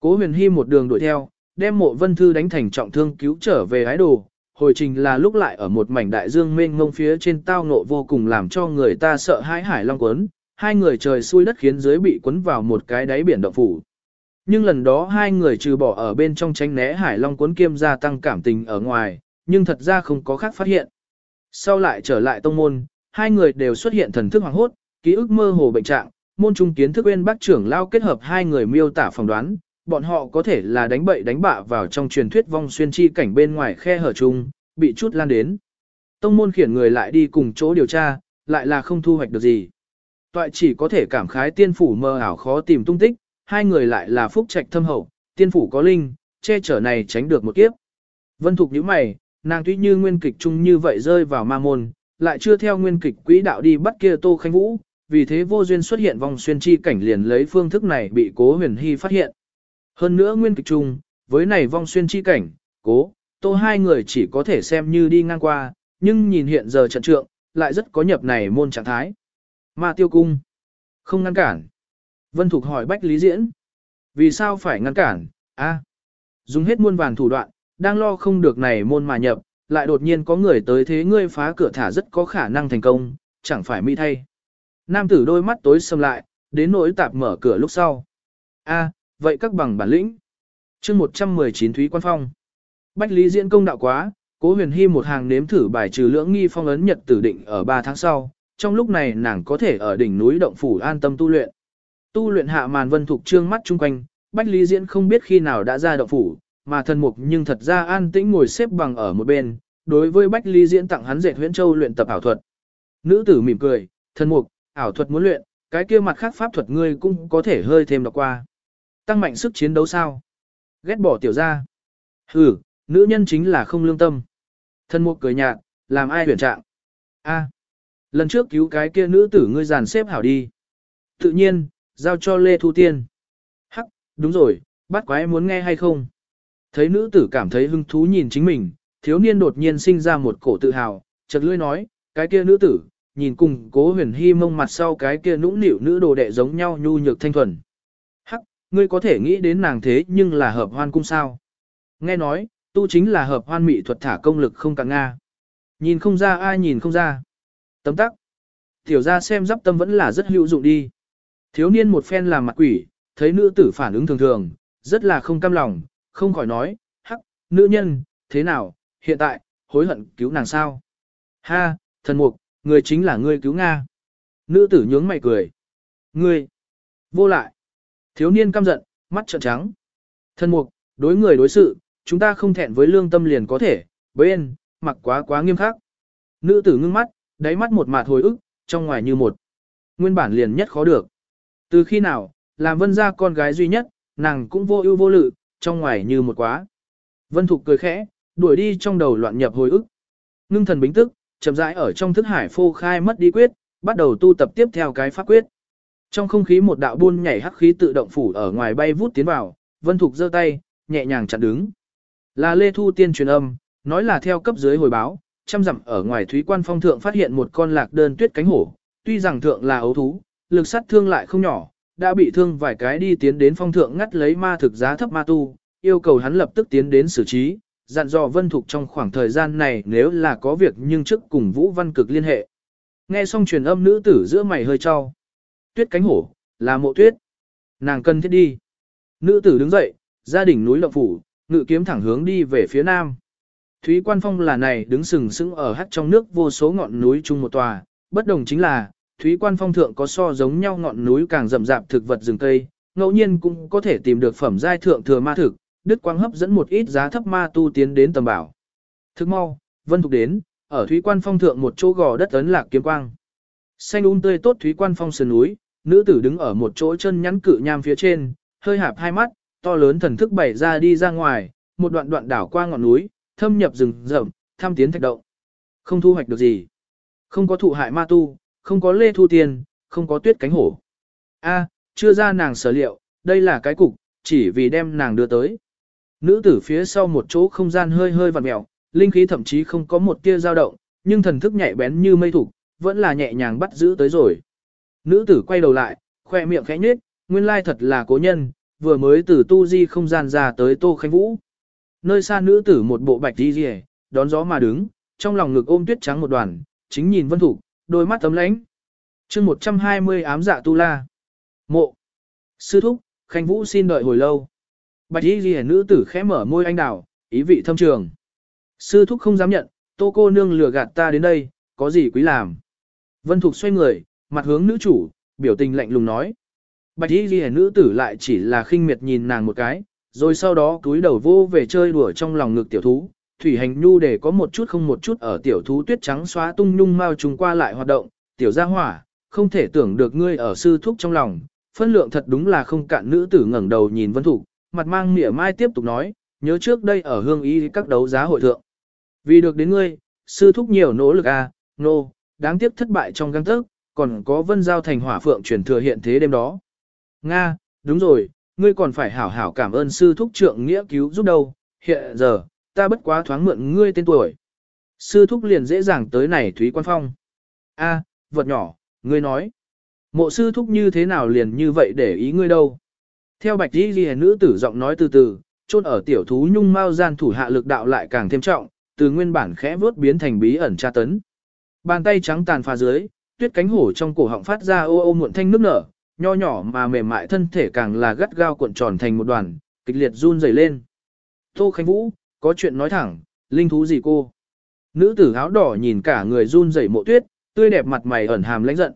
Cố huyền hy một đường đuổi theo, đem mộ vân thư đánh thành trọng thương cứu trở về ái đồ, hồi trình là lúc lại ở một mảnh đại dương mênh mông phía trên tao ngộ vô cùng làm cho người ta sợ hãi hải long quấn, hai người trời xui đất khiến dưới bị quấn vào một cái đáy biển động phủ. Nhưng lần đó hai người trừ bỏ ở bên trong tránh né hải long cuốn kiêm gia tăng cảm tình ở ngoài, nhưng thật ra không có khác phát hiện. Sau lại trở lại tông môn, hai người đều xuất hiện thần thức hoàng hốt, ký ức mơ hồ bệnh trạng, môn trung kiến thức bên bác trưởng lao kết hợp hai người miêu tả phỏng đoán, bọn họ có thể là đánh bậy đánh bạ vào trong truyền thuyết vong xuyên chi cảnh bên ngoài khe hở chung, bị chút lan đến. Tông môn khiển người lại đi cùng chỗ điều tra, lại là không thu hoạch được gì. Toại chỉ có thể cảm khái tiên phủ mơ ảo khó tìm tung tích, hai người lại là phúc trạch thâm hậu, tiên phủ có linh, che chở này tránh được một kiếp. Vân Thục nhíu mày, nàng tuy như nguyên kịch chung như vậy rơi vào ma môn, lại chưa theo nguyên kịch quỹ đạo đi bắt kia Tô Khánh Vũ, vì thế vô duyên xuất hiện vòng xuyên chi cảnh liền lấy phương thức này bị Cố Huyền Hy phát hiện. Hơn nữa nguyên kịch chung, với này vong xuyên chi cảnh, Cố, Tô hai người chỉ có thể xem như đi ngang qua, nhưng nhìn hiện giờ trận trượng, lại rất có nhập này môn trạng thái. Ma tiêu cung. Không ngăn cản. Vân Thục hỏi Bách Lý Diễn. Vì sao phải ngăn cản? A, dùng hết muôn vàn thủ đoạn, đang lo không được này môn mà nhập, lại đột nhiên có người tới thế ngươi phá cửa thả rất có khả năng thành công, chẳng phải mỹ thay. Nam tử đôi mắt tối sầm lại, đến nỗi tạp mở cửa lúc sau. A, vậy các bằng bản lĩnh. chương 119 Thúy Quan Phong. Bách Lý Diễn công đạo quá, cố huyền hy một hàng nếm thử bài trừ lưỡng nghi phong ấn nhật tử định ở 3 tháng sau, trong lúc này nàng có thể ở đỉnh núi động phủ an tâm tu luyện. Tu luyện hạ màn vân thục trương mắt chung quanh, Bách Lý Diễn không biết khi nào đã ra động phủ, mà thần mục nhưng thật ra an tĩnh ngồi xếp bằng ở một bên, đối với Bách Lý Diễn tặng hắn dệt huyễn châu luyện tập ảo thuật. Nữ tử mỉm cười, thần mục, ảo thuật muốn luyện, cái kia mặt khác pháp thuật ngươi cũng có thể hơi thêm đọc qua. Tăng mạnh sức chiến đấu sao? Ghét bỏ tiểu ra. Ừ, nữ nhân chính là không lương tâm. thân mục cười nhạt, làm ai huyền trạng? A, lần trước cứu cái kia nữ tử ngươi dàn xếp hảo đi. Tự nhiên, giao cho Lê Thu Tiên. Hắc, đúng rồi, bắt quái muốn nghe hay không? Thấy nữ tử cảm thấy hứng thú nhìn chính mình, thiếu niên đột nhiên sinh ra một cổ tự hào, chợt lưỡi nói, cái kia nữ tử, nhìn cùng cố huyền hy mông mặt sau cái kia nũng nịu nữ đồ đệ giống nhau nhu nhược thanh thuần. Ngươi có thể nghĩ đến nàng thế nhưng là hợp hoan cung sao. Nghe nói, tu chính là hợp hoan mỹ thuật thả công lực không càng Nga. Nhìn không ra ai nhìn không ra. Tấm tắc. Tiểu ra xem giáp tâm vẫn là rất hữu dụng đi. Thiếu niên một phen làm mặt quỷ, thấy nữ tử phản ứng thường thường, rất là không cam lòng, không khỏi nói, hắc, nữ nhân, thế nào, hiện tại, hối hận cứu nàng sao? Ha, thần mục, người chính là ngươi cứu Nga. Nữ tử nhướng mày cười. Ngươi, vô lại. Thiếu niên căm giận, mắt trợn trắng. thân mục, đối người đối sự, chúng ta không thẹn với lương tâm liền có thể, bên, mặc quá quá nghiêm khắc. Nữ tử ngưng mắt, đáy mắt một mạt hồi ức, trong ngoài như một. Nguyên bản liền nhất khó được. Từ khi nào, làm vân gia con gái duy nhất, nàng cũng vô ưu vô lự, trong ngoài như một quá. Vân Thục cười khẽ, đuổi đi trong đầu loạn nhập hồi ức. Ngưng thần bính tức, chậm rãi ở trong thức hải phô khai mất đi quyết, bắt đầu tu tập tiếp theo cái pháp quyết. Trong không khí một đạo buôn nhảy hắc khí tự động phủ ở ngoài bay vút tiến vào, Vân Thục giơ tay, nhẹ nhàng chặn đứng. Là Lê Thu Tiên truyền âm, nói là theo cấp dưới hồi báo, trăm dặm ở ngoài Thúy Quan Phong thượng phát hiện một con lạc đơn tuyết cánh hổ, tuy rằng thượng là ấu thú, lực sát thương lại không nhỏ, đã bị thương vài cái đi tiến đến phong thượng ngắt lấy ma thực giá thấp ma tu, yêu cầu hắn lập tức tiến đến xử trí, dặn dò Vân Thục trong khoảng thời gian này nếu là có việc nhưng trước cùng Vũ Văn Cực liên hệ. Nghe xong truyền âm nữ tử giữa mày hơi trao Tuyết cánh hổ, là mộ tuyết. Nàng cần thiết đi. Nữ tử đứng dậy, gia đình núi lộng phủ, ngự kiếm thẳng hướng đi về phía nam. Thúy Quan Phong là này đứng sừng sững ở hắt trong nước vô số ngọn núi chung một tòa, bất đồng chính là, Thúy Quan Phong thượng có so giống nhau ngọn núi càng rậm rạp thực vật rừng cây, ngẫu nhiên cũng có thể tìm được phẩm giai thượng thừa ma thực, đức quang hấp dẫn một ít giá thấp ma tu tiến đến tầm bảo. Thức mau, Vân Thục đến, ở Thúy Quan Phong thượng một chỗ gò đất ấn lạc kiếm quang. Xanh um tươi tốt Thúy Quan Phong sườn núi, nữ tử đứng ở một chỗ chân nhắn cự nham phía trên, hơi hạp hai mắt, to lớn thần thức bảy ra đi ra ngoài, một đoạn đoạn đảo qua ngọn núi, thâm nhập rừng rậm, tham tiến thạch động. Không thu hoạch được gì. Không có thụ hại ma tu, không có lê thu tiền, không có tuyết cánh hổ. A, chưa ra nàng sở liệu, đây là cái cục, chỉ vì đem nàng đưa tới. Nữ tử phía sau một chỗ không gian hơi hơi vặn mèo linh khí thậm chí không có một tia dao động, nhưng thần thức nhạy bén như mây thủ, vẫn là nhẹ nhàng bắt giữ tới rồi. Nữ tử quay đầu lại, khoe miệng khẽ nhếch, nguyên lai thật là cố nhân, vừa mới từ tu di không gian ra tới Tô Khánh Vũ. Nơi xa nữ tử một bộ bạch đi rìa, đón gió mà đứng, trong lòng ngực ôm tuyết trắng một đoàn, chính nhìn vân thủ, đôi mắt tấm lánh. chương 120 ám dạ tu la. Mộ. Sư thúc, Khánh Vũ xin đợi hồi lâu. Bạch y rìa nữ tử khẽ mở môi anh đào, ý vị thâm trường. Sư thúc không dám nhận, tô cô nương lừa gạt ta đến đây, có gì quý làm. Vân Thục xoay người, mặt hướng nữ chủ, biểu tình lạnh lùng nói. Bạch y ghi nữ tử lại chỉ là khinh miệt nhìn nàng một cái, rồi sau đó túi đầu vô về chơi đùa trong lòng ngực tiểu thú. Thủy hành nhu để có một chút không một chút ở tiểu thú tuyết trắng xóa tung nhung mau trùng qua lại hoạt động, tiểu gia hỏa, không thể tưởng được ngươi ở sư thúc trong lòng, phân lượng thật đúng là không cạn nữ tử ngẩng đầu nhìn Vân thủ, mặt mang mỉa mai tiếp tục nói, nhớ trước đây ở hương ý các đấu giá hội thượng. Vì được đến ngươi, sư thúc nhiều nỗ lực à, nô, no, đáng tiếc thất bại trong găng tức, còn có vân giao thành hỏa phượng truyền thừa hiện thế đêm đó. Nga, đúng rồi, ngươi còn phải hảo hảo cảm ơn sư thúc trượng nghĩa cứu giúp đâu, hiện giờ, ta bất quá thoáng mượn ngươi tên tuổi. Sư thúc liền dễ dàng tới này Thúy Quan Phong. A, vật nhỏ, ngươi nói. Mộ sư thúc như thế nào liền như vậy để ý ngươi đâu. Theo bạch đi ghi nữ tử giọng nói từ từ, chôn ở tiểu thú nhung mau gian thủ hạ lực đạo lại càng thêm trọng, từ nguyên bản khẽ vớt biến thành bí ẩn tra tấn. Bàn tay trắng tàn pha dưới, tuyết cánh hổ trong cổ họng phát ra ô ô muộn thanh nước nở, nho nhỏ mà mềm mại thân thể càng là gắt gao cuộn tròn thành một đoàn, kịch liệt run rẩy lên. Tô Khánh Vũ, có chuyện nói thẳng, linh thú gì cô? Nữ tử áo đỏ nhìn cả người run rẩy mộ tuyết, tươi đẹp mặt mày ẩn hàm lãnh giận.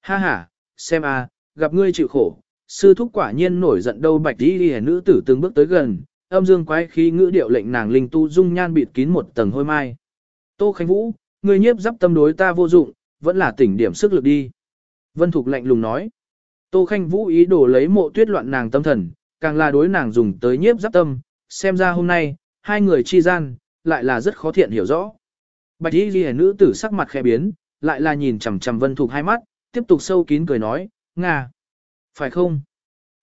Ha ha, xem a, gặp ngươi chịu khổ, sư thúc quả nhiên nổi giận đâu bạch đi đi nữ tử từng bước tới gần, âm dương quái khí ngữ điệu lệnh nàng linh tu dung nhan bịt kín một tầng hôi mai. Tô Khánh Vũ, ngươi nhiếp giáp tâm đối ta vô dụng, vẫn là tỉnh điểm sức lực đi. Vân Thục lạnh lùng nói. Tô Khanh Vũ ý đồ lấy mộ tuyết loạn nàng tâm thần, càng là đối nàng dùng tới nhiếp giáp tâm, xem ra hôm nay, hai người chi gian, lại là rất khó thiện hiểu rõ. Bạch y ghi nữ tử sắc mặt khẽ biến, lại là nhìn chằm chằm Vân Thục hai mắt, tiếp tục sâu kín cười nói, Nga. Phải không?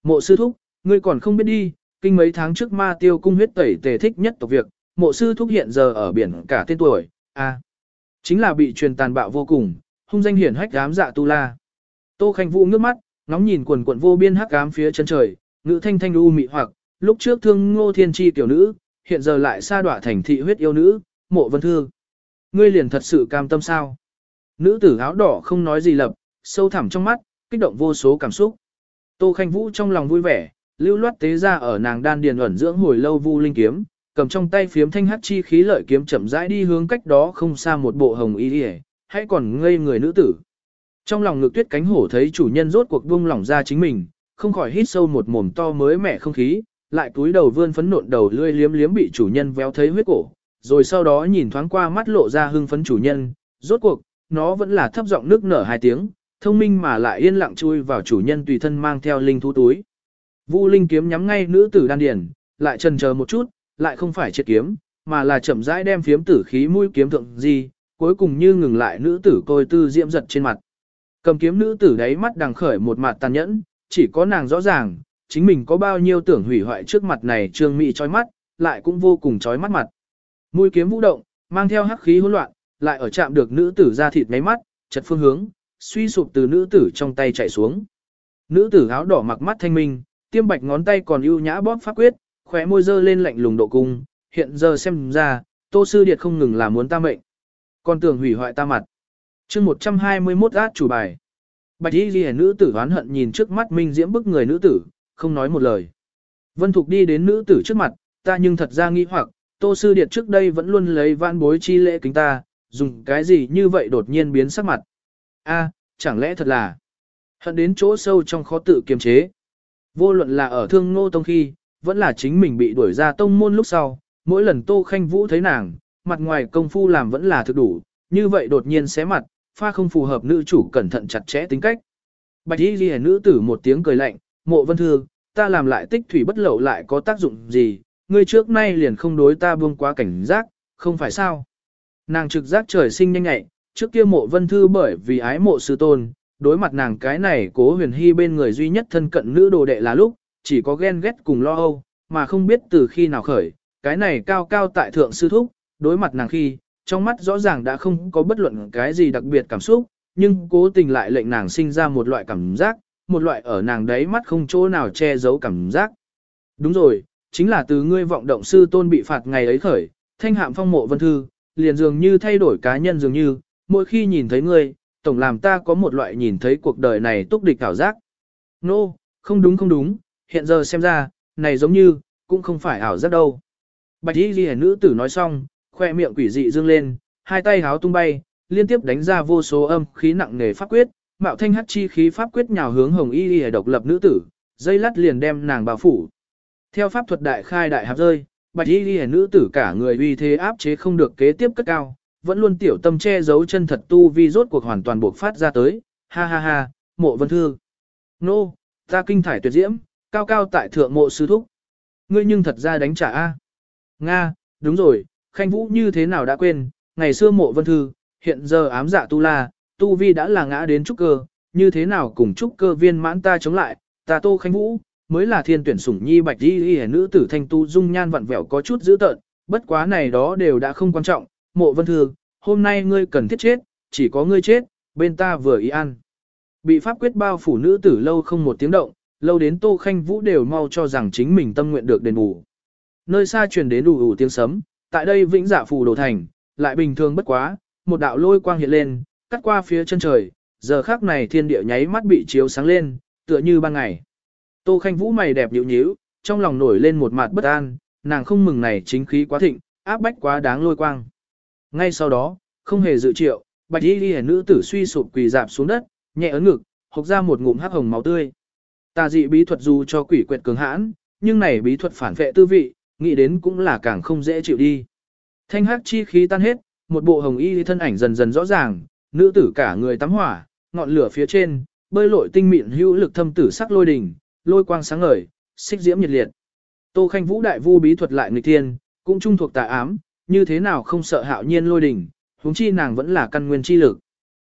Mộ sư thúc, ngươi còn không biết đi, kinh mấy tháng trước ma tiêu cung huyết tẩy tề thích nhất tộc việc, mộ sư thúc hiện giờ ở biển cả tên tuổi, a Chính là bị truyền tàn bạo vô cùng, hung danh hiển hách ám dạ tu la. Tô Khanh Vũ ngước mắt, ngóng nhìn quần quần vô biên hắc ám phía chân trời, ngữ thanh thanh u mị hoặc, lúc trước thương ngô thiên chi tiểu nữ, hiện giờ lại sa đọa thành thị huyết yêu nữ, mộ vân thư Ngươi liền thật sự cam tâm sao? Nữ tử áo đỏ không nói gì lập, sâu thẳm trong mắt, kích động vô số cảm xúc. Tô Khanh Vũ trong lòng vui vẻ, lưu loát tế ra ở nàng đan điền ẩn dưỡng hồi lâu vu linh kiếm, cầm trong tay phiếm thanh hắc chi khí lợi kiếm chậm rãi đi hướng cách đó không xa một bộ hồng y liễu, hãy còn ngây người nữ tử. Trong lòng ngực tuyết cánh hổ thấy chủ nhân rốt cuộc buông lỏng ra chính mình, không khỏi hít sâu một mồm to mới mẻ không khí, lại cúi đầu vươn phấn nộn đầu lươi liếm liếm bị chủ nhân véo thấy huyết cổ, rồi sau đó nhìn thoáng qua mắt lộ ra hưng phấn chủ nhân, rốt cuộc, nó vẫn là thấp giọng nước nở hai tiếng, thông minh mà lại yên lặng chui vào chủ nhân tùy thân mang theo linh thú túi. Vu linh kiếm nhắm ngay nữ tử đan điền, lại chần chờ một chút, lại không phải triệt kiếm, mà là chậm rãi đem phiếm tử khí mũi kiếm thượng gì, cuối cùng như ngừng lại nữ tử côi tư diễm giật trên mặt. Cầm kiếm nữ tử đáy mắt đằng khởi một mặt tàn nhẫn, chỉ có nàng rõ ràng, chính mình có bao nhiêu tưởng hủy hoại trước mặt này trương mị chói mắt, lại cũng vô cùng chói mắt mặt. Mũi kiếm vũ động, mang theo hắc khí hỗn loạn, lại ở chạm được nữ tử ra thịt ngáy mắt, chật phương hướng, suy sụp từ nữ tử trong tay chạy xuống. Nữ tử áo đỏ mặc mắt thanh minh, tiêm bạch ngón tay còn ưu nhã bóp pháp quyết, khóe môi dơ lên lạnh lùng độ cung, hiện giờ xem ra, Tô sư điệt không ngừng là muốn ta mệnh, còn tưởng hủy hoại ta mặt. Chương 121 át chủ bài. Bạch y ghi nữ tử oán hận nhìn trước mắt minh diễm bức người nữ tử, không nói một lời. Vân Thục đi đến nữ tử trước mặt, ta nhưng thật ra nghi hoặc, Tô Sư Điệt trước đây vẫn luôn lấy vãn bối chi lễ kính ta, dùng cái gì như vậy đột nhiên biến sắc mặt. a chẳng lẽ thật là hận đến chỗ sâu trong khó tự kiềm chế. Vô luận là ở thương ngô tông khi, vẫn là chính mình bị đuổi ra tông môn lúc sau, mỗi lần Tô Khanh Vũ thấy nàng, mặt ngoài công phu làm vẫn là thực đủ, như vậy đột nhiên xé mặt, pha không phù hợp nữ chủ cẩn thận chặt chẽ tính cách. Bạch y ghi nữ tử một tiếng cười lạnh, mộ vân thương, ta làm lại tích thủy bất lậu lại có tác dụng gì, ngươi trước nay liền không đối ta buông quá cảnh giác, không phải sao. Nàng trực giác trời sinh nhanh nhạy, trước kia mộ vân thư bởi vì ái mộ sư tôn, đối mặt nàng cái này cố huyền hy bên người duy nhất thân cận nữ đồ đệ là lúc, chỉ có ghen ghét cùng lo âu, mà không biết từ khi nào khởi, cái này cao cao tại thượng sư thúc, đối mặt nàng khi, trong mắt rõ ràng đã không có bất luận cái gì đặc biệt cảm xúc, nhưng cố tình lại lệnh nàng sinh ra một loại cảm giác, một loại ở nàng đấy mắt không chỗ nào che giấu cảm giác. Đúng rồi, chính là từ ngươi vọng động sư tôn bị phạt ngày ấy khởi, thanh hạm phong mộ vân thư, liền dường như thay đổi cá nhân dường như, mỗi khi nhìn thấy ngươi, tổng làm ta có một loại nhìn thấy cuộc đời này túc địch ảo giác. Nô, no, không đúng không đúng, hiện giờ xem ra, này giống như, cũng không phải ảo giác đâu. Bạch y ghi nữ tử nói xong, khoe miệng quỷ dị dương lên, hai tay háo tung bay, liên tiếp đánh ra vô số âm khí nặng nề pháp quyết, mạo thanh hắc chi khí pháp quyết nhào hướng hồng y y độc lập nữ tử, dây lắt liền đem nàng bao phủ. Theo pháp thuật đại khai đại hạp rơi, bạch y y nữ tử cả người uy thế áp chế không được kế tiếp cất cao, vẫn luôn tiểu tâm che giấu chân thật tu vi rốt cuộc hoàn toàn buộc phát ra tới, ha ha ha, mộ vân thư. Nô, ta kinh thải tuyệt diễm, cao cao tại thượng mộ sư thúc. Ngươi nhưng thật ra đánh trả a. Nga, đúng rồi, khanh vũ như thế nào đã quên, ngày xưa mộ vân thư, hiện giờ ám dạ tu la, tu vi đã là ngã đến trúc cơ, như thế nào cùng trúc cơ viên mãn ta chống lại, ta tô khanh vũ, mới là thiên tuyển sủng nhi bạch đi y nữ tử thanh tu dung nhan vặn vẹo có chút dữ tợn, bất quá này đó đều đã không quan trọng, mộ vân thư, hôm nay ngươi cần thiết chết, chỉ có ngươi chết, bên ta vừa ý ăn. Bị pháp quyết bao phủ nữ tử lâu không một tiếng động, lâu đến tô khanh vũ đều mau cho rằng chính mình tâm nguyện được đền bù. Nơi xa truyền đến đủ ủ tiếng sấm, tại đây vĩnh dạ phù đồ thành, lại bình thường bất quá, một đạo lôi quang hiện lên, cắt qua phía chân trời, giờ khác này thiên địa nháy mắt bị chiếu sáng lên, tựa như ban ngày. Tô Khanh Vũ mày đẹp nhíu nhíu, trong lòng nổi lên một mặt bất an, nàng không mừng này chính khí quá thịnh, áp bách quá đáng lôi quang. Ngay sau đó, không hề dự triệu, bạch y ghi nữ tử suy sụp quỳ dạp xuống đất, nhẹ ấn ngực, hộc ra một ngụm hắc hồng máu tươi. Tà dị bí thuật dù cho quỷ quyệt cường hãn, nhưng này bí thuật phản vệ tư vị, nghĩ đến cũng là càng không dễ chịu đi. Thanh hắc chi khí tan hết, một bộ hồng y thân ảnh dần dần rõ ràng, nữ tử cả người tắm hỏa, ngọn lửa phía trên, bơi lội tinh mịn hữu lực thâm tử sắc lôi đỉnh, lôi quang sáng ngời, xích diễm nhiệt liệt. Tô Khanh Vũ đại vu bí thuật lại nghịch thiên, cũng trung thuộc tà ám, như thế nào không sợ hạo nhiên lôi đỉnh, huống chi nàng vẫn là căn nguyên chi lực.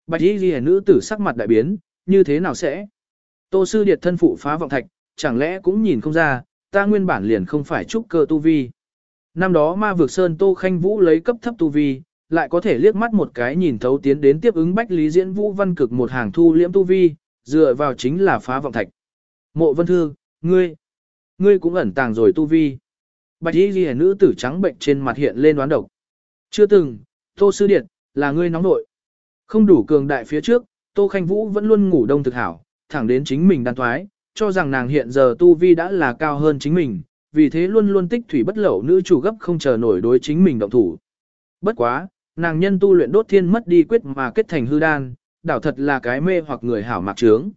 Bạch y Liễu nữ tử sắc mặt đại biến, như thế nào sẽ? Tô sư điệt thân phụ phá vọng thạch, chẳng lẽ cũng nhìn không ra, ta nguyên bản liền không phải trúc cơ tu vi. Năm đó ma vực sơn Tô Khanh Vũ lấy cấp thấp tu vi, lại có thể liếc mắt một cái nhìn thấu tiến đến tiếp ứng bách lý diễn vũ văn cực một hàng thu liễm tu vi, dựa vào chính là phá vọng thạch. Mộ vân thư, ngươi, ngươi cũng ẩn tàng rồi tu vi. Bạch y ghi nữ tử trắng bệnh trên mặt hiện lên đoán độc. Chưa từng, tô sư điệt, là ngươi nóng nội. Không đủ cường đại phía trước, tô khanh vũ vẫn luôn ngủ đông thực hảo, thẳng đến chính mình đan thoái, cho rằng nàng hiện giờ tu vi đã là cao hơn chính mình, vì thế luôn luôn tích thủy bất lậu nữ chủ gấp không chờ nổi đối chính mình động thủ. Bất quá, nàng nhân tu luyện đốt thiên mất đi quyết mà kết thành hư đan, đảo thật là cái mê hoặc người hảo mạc trướng.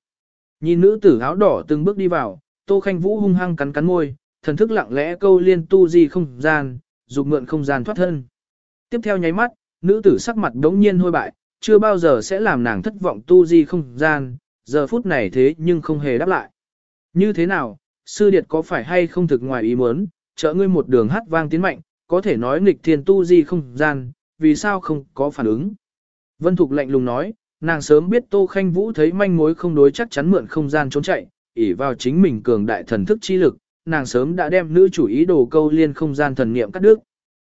Nhìn nữ tử áo đỏ từng bước đi vào, Tô Khanh Vũ hung hăng cắn cắn môi, thần thức lặng lẽ câu liên tu di không gian, dục mượn không gian thoát thân. Tiếp theo nháy mắt, nữ tử sắc mặt đống nhiên hôi bại, chưa bao giờ sẽ làm nàng thất vọng tu di không gian, giờ phút này thế nhưng không hề đáp lại. Như thế nào, sư điệt có phải hay không thực ngoài ý muốn, trợ ngươi một đường hát vang tiến mạnh, có thể nói nghịch thiên tu di không gian, vì sao không có phản ứng. Vân Thục lạnh lùng nói, nàng sớm biết Tô Khanh Vũ thấy manh mối không đối chắc chắn mượn không gian trốn chạy, ỷ vào chính mình cường đại thần thức chi lực, nàng sớm đã đem nữ chủ ý đồ câu liên không gian thần niệm cắt đứt.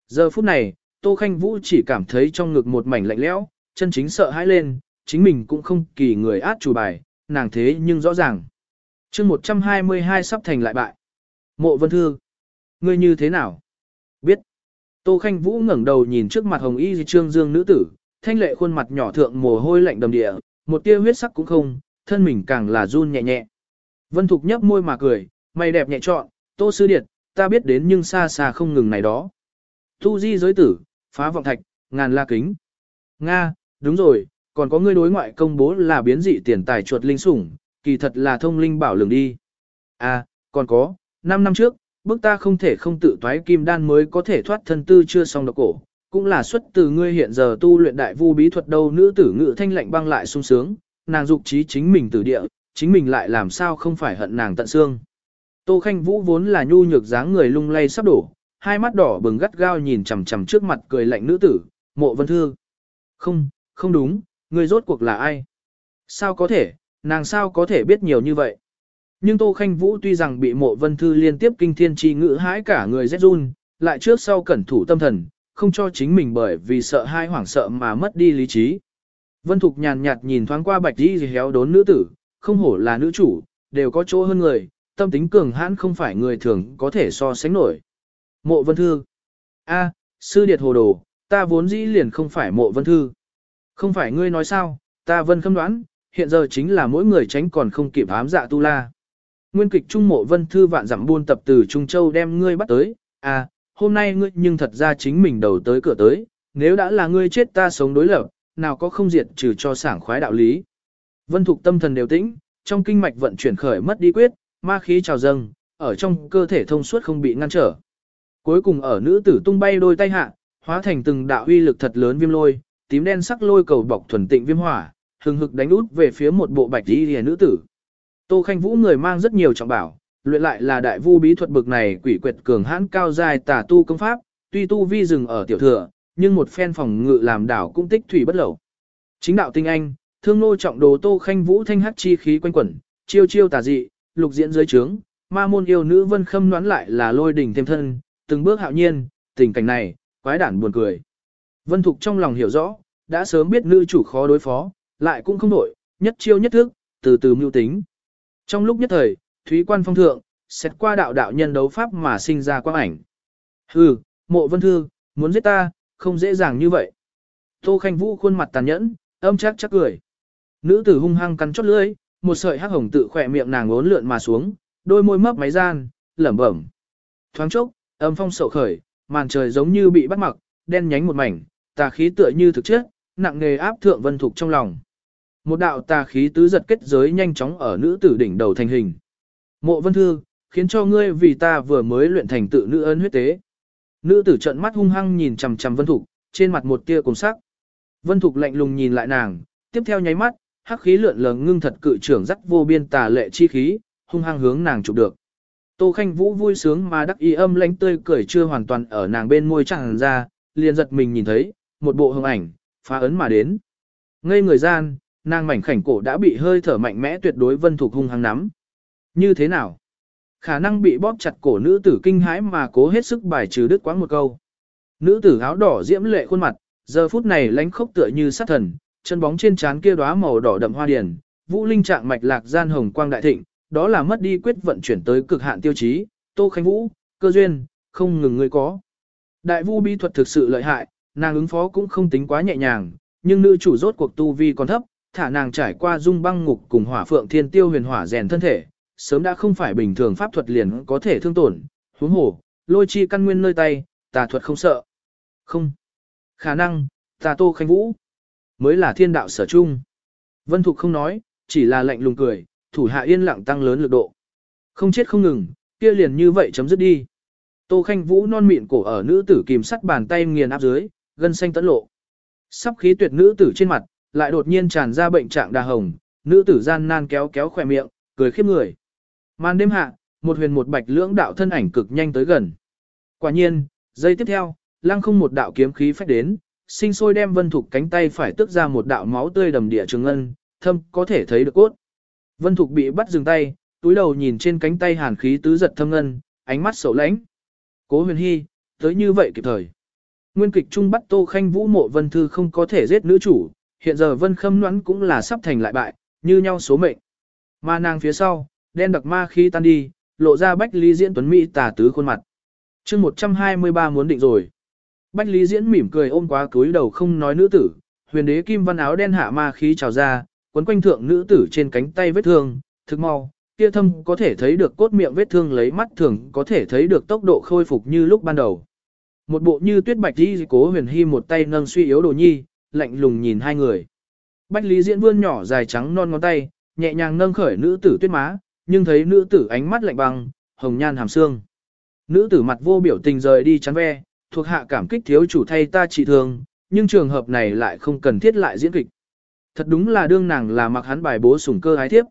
Giờ phút này, Tô Khanh Vũ chỉ cảm thấy trong ngực một mảnh lạnh lẽo, chân chính sợ hãi lên, chính mình cũng không kỳ người át chủ bài, nàng thế nhưng rõ ràng chương 122 sắp thành lại bại. Mộ Vân Thư. Ngươi như thế nào? Biết. Tô Khanh Vũ ngẩng đầu nhìn trước mặt hồng y trương dương nữ tử, thanh lệ khuôn mặt nhỏ thượng mồ hôi lạnh đầm địa, một tia huyết sắc cũng không, thân mình càng là run nhẹ nhẹ. Vân Thục nhấp môi mà cười, mày đẹp nhẹ trọn, Tô Sư Điệt, ta biết đến nhưng xa xa không ngừng này đó. Tu di giới tử, phá vọng thạch, ngàn la kính. Nga, đúng rồi, còn có ngươi đối ngoại công bố là biến dị tiền tài chuột linh sủng, kỳ thật là thông linh bảo lường đi. À, còn có, 5 năm trước, bước ta không thể không tự toái kim đan mới có thể thoát thân tư chưa xong độc cổ, cũng là xuất từ ngươi hiện giờ tu luyện đại vu bí thuật đâu nữ tử ngự thanh lạnh băng lại sung sướng, nàng dục trí chính mình từ địa, chính mình lại làm sao không phải hận nàng tận xương. Tô Khanh Vũ vốn là nhu nhược dáng người lung lay sắp đổ, hai mắt đỏ bừng gắt gao nhìn chằm chằm trước mặt cười lạnh nữ tử, mộ vân thư. Không, không đúng, người rốt cuộc là ai? Sao có thể, nàng sao có thể biết nhiều như vậy? Nhưng Tô Khanh Vũ tuy rằng bị mộ vân thư liên tiếp kinh thiên chi ngữ hãi cả người rét run, lại trước sau cẩn thủ tâm thần, không cho chính mình bởi vì sợ hai hoảng sợ mà mất đi lý trí. Vân Thục nhàn nhạt nhìn thoáng qua bạch đi héo đốn nữ tử, không hổ là nữ chủ, đều có chỗ hơn người, tâm tính cường hãn không phải người thường có thể so sánh nổi. Mộ Vân Thư A, sư điệt hồ đồ, ta vốn dĩ liền không phải mộ Vân Thư. Không phải ngươi nói sao, ta Vân khâm đoán, hiện giờ chính là mỗi người tránh còn không kịp ám dạ tu la. Nguyên kịch trung mộ Vân Thư vạn dặm buôn tập từ Trung Châu đem ngươi bắt tới, à hôm nay ngươi nhưng thật ra chính mình đầu tới cửa tới, nếu đã là ngươi chết ta sống đối lập, nào có không diệt trừ cho sảng khoái đạo lý. Vân Thục tâm thần đều tĩnh, trong kinh mạch vận chuyển khởi mất đi quyết, ma khí trào dâng, ở trong cơ thể thông suốt không bị ngăn trở. Cuối cùng ở nữ tử tung bay đôi tay hạ, hóa thành từng đạo uy lực thật lớn viêm lôi, tím đen sắc lôi cầu bọc thuần tịnh viêm hỏa, hừng hực đánh út về phía một bộ bạch y lìa nữ tử. Tô Khanh Vũ người mang rất nhiều trọng bảo, luyện lại là đại vu bí thuật bực này quỷ quyệt cường hãn cao dài tà tu công pháp, tuy tu vi dừng ở tiểu thừa, nhưng một phen phòng ngự làm đảo cũng tích thủy bất lẩu. Chính đạo tinh anh, thương nô trọng đồ Tô Khanh Vũ thanh hắc chi khí quanh quẩn, chiêu chiêu tà dị, lục diễn dưới trướng, ma môn yêu nữ vân khâm đoán lại là lôi đỉnh thêm thân, từng bước hạo nhiên, tình cảnh này, quái đản buồn cười. Vân Thục trong lòng hiểu rõ, đã sớm biết nữ chủ khó đối phó, lại cũng không đổi, nhất chiêu nhất thức, từ từ mưu tính. Trong lúc nhất thời, Thúy Quan Phong Thượng, xét qua đạo đạo nhân đấu pháp mà sinh ra quang ảnh. Hừ, mộ vân thư, muốn giết ta, không dễ dàng như vậy. Tô Khanh Vũ khuôn mặt tàn nhẫn, âm chắc chắc cười. Nữ tử hung hăng cắn chót lưỡi, một sợi hắc hồng tự khỏe miệng nàng ốn lượn mà xuống, đôi môi mấp máy gian, lẩm bẩm. Thoáng chốc, âm phong sầu khởi, màn trời giống như bị bắt mặc, đen nhánh một mảnh, tà khí tựa như thực chất, nặng nghề áp thượng vân thục trong lòng. Một đạo tà khí tứ giật kết giới nhanh chóng ở nữ tử đỉnh đầu thành hình. Mộ vân thư, khiến cho ngươi vì ta vừa mới luyện thành tự nữ ân huyết tế. Nữ tử trợn mắt hung hăng nhìn chằm chằm vân thục, trên mặt một tia cùng sắc. Vân thục lạnh lùng nhìn lại nàng, tiếp theo nháy mắt, hắc khí lượn lờ ngưng thật cự trưởng dắt vô biên tà lệ chi khí, hung hăng hướng nàng chụp được. Tô Khanh Vũ vui sướng mà đắc ý âm lãnh tươi cười chưa hoàn toàn ở nàng bên môi tràn ra, liền giật mình nhìn thấy, một bộ hương ảnh, phá ấn mà đến. Ngây người gian, nàng mảnh khảnh cổ đã bị hơi thở mạnh mẽ tuyệt đối vân thuộc hung hăng nắm. Như thế nào? Khả năng bị bóp chặt cổ nữ tử kinh hãi mà cố hết sức bài trừ đứt quãng một câu. Nữ tử áo đỏ diễm lệ khuôn mặt, giờ phút này lánh khốc tựa như sát thần, chân bóng trên trán kia đóa màu đỏ đậm hoa điển, vũ linh trạng mạch lạc gian hồng quang đại thịnh, đó là mất đi quyết vận chuyển tới cực hạn tiêu chí, Tô Khánh Vũ, cơ duyên, không ngừng người có. Đại vu bí thuật thực sự lợi hại, nàng ứng phó cũng không tính quá nhẹ nhàng, nhưng nữ chủ rốt cuộc tu vi còn thấp, thả nàng trải qua dung băng ngục cùng hỏa phượng thiên tiêu huyền hỏa rèn thân thể, sớm đã không phải bình thường pháp thuật liền có thể thương tổn, huống hồ, lôi chi căn nguyên nơi tay, tà thuật không sợ. Không. Khả năng, tà tô khánh vũ, mới là thiên đạo sở chung. Vân Thục không nói, chỉ là lạnh lùng cười, thủ hạ yên lặng tăng lớn lực độ. Không chết không ngừng, kia liền như vậy chấm dứt đi. Tô Khanh Vũ non mịn cổ ở nữ tử kìm sắt bàn tay nghiền áp dưới, gân xanh tấn lộ. Sắp khí tuyệt nữ tử trên mặt, lại đột nhiên tràn ra bệnh trạng đà hồng, nữ tử gian nan kéo kéo khỏe miệng, cười khiếp người. Màn đêm hạ, một huyền một bạch lưỡng đạo thân ảnh cực nhanh tới gần. Quả nhiên, giây tiếp theo, lăng không một đạo kiếm khí phách đến, sinh sôi đem Vân Thục cánh tay phải tức ra một đạo máu tươi đầm địa trường ngân, thâm có thể thấy được cốt. Vân Thục bị bắt dừng tay, túi đầu nhìn trên cánh tay hàn khí tứ giật thâm ngân, ánh mắt sầu lãnh. Cố huyền hy, tới như vậy kịp thời. Nguyên kịch trung bắt Tô Khanh Vũ mộ Vân Thư không có thể giết nữ chủ, hiện giờ Vân Khâm Noãn cũng là sắp thành lại bại, như nhau số mệnh. Mà nàng phía sau, đen đặc ma khí tan đi, lộ ra Bách Lý Diễn Tuấn Mỹ tà tứ khuôn mặt. chương 123 muốn định rồi. Bách Lý Diễn mỉm cười ôm quá cúi đầu không nói nữ tử, huyền đế kim văn áo đen hạ ma khí trào ra, quấn quanh thượng nữ tử trên cánh tay vết thương, thực mau, kia thâm có thể thấy được cốt miệng vết thương lấy mắt thường có thể thấy được tốc độ khôi phục như lúc ban đầu. Một bộ như tuyết bạch đi cố huyền hy một tay nâng suy yếu đồ nhi, lạnh lùng nhìn hai người. Bách Lý Diễn vươn nhỏ dài trắng non ngón tay, nhẹ nhàng nâng khởi nữ tử tuyết má, nhưng thấy nữ tử ánh mắt lạnh băng, hồng nhan hàm xương. Nữ tử mặt vô biểu tình rời đi chắn ve, thuộc hạ cảm kích thiếu chủ thay ta trị thương, nhưng trường hợp này lại không cần thiết lại diễn kịch. Thật đúng là đương nàng là mặc hắn bài bố sủng cơ ái thiếp.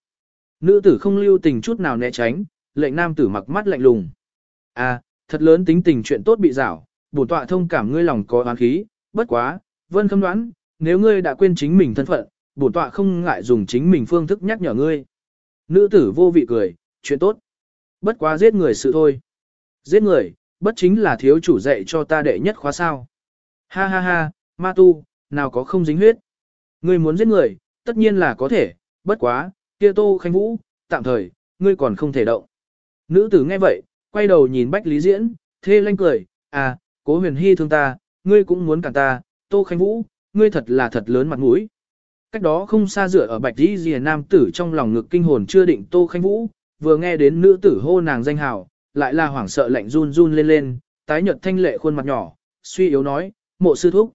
Nữ tử không lưu tình chút nào né tránh, lệnh nam tử mặc mắt lạnh lùng. À, thật lớn tính tình chuyện tốt bị rảo, bổn tọa thông cảm ngươi lòng có oán khí, bất quá, vân khâm đoán, nếu ngươi đã quên chính mình thân phận, bổn tọa không ngại dùng chính mình phương thức nhắc nhở ngươi. Nữ tử vô vị cười, chuyện tốt. Bất quá giết người sự thôi. Giết người, bất chính là thiếu chủ dạy cho ta đệ nhất khóa sao. Ha ha ha, ma tu, nào có không dính huyết. Ngươi muốn giết người, tất nhiên là có thể, bất quá, kia tô khanh vũ, tạm thời, ngươi còn không thể động. Nữ tử nghe vậy, quay đầu nhìn Bách Lý Diễn, thê lanh cười, à, cố huyền hy thương ta, ngươi cũng muốn cản ta, tô Khánh vũ, ngươi thật là thật lớn mặt mũi. Cách đó không xa dựa ở bạch đi rìa nam tử trong lòng ngực kinh hồn chưa định tô Khánh vũ, vừa nghe đến nữ tử hô nàng danh hào, lại là hoảng sợ lạnh run run lên lên, tái nhợt thanh lệ khuôn mặt nhỏ, suy yếu nói, mộ sư thúc.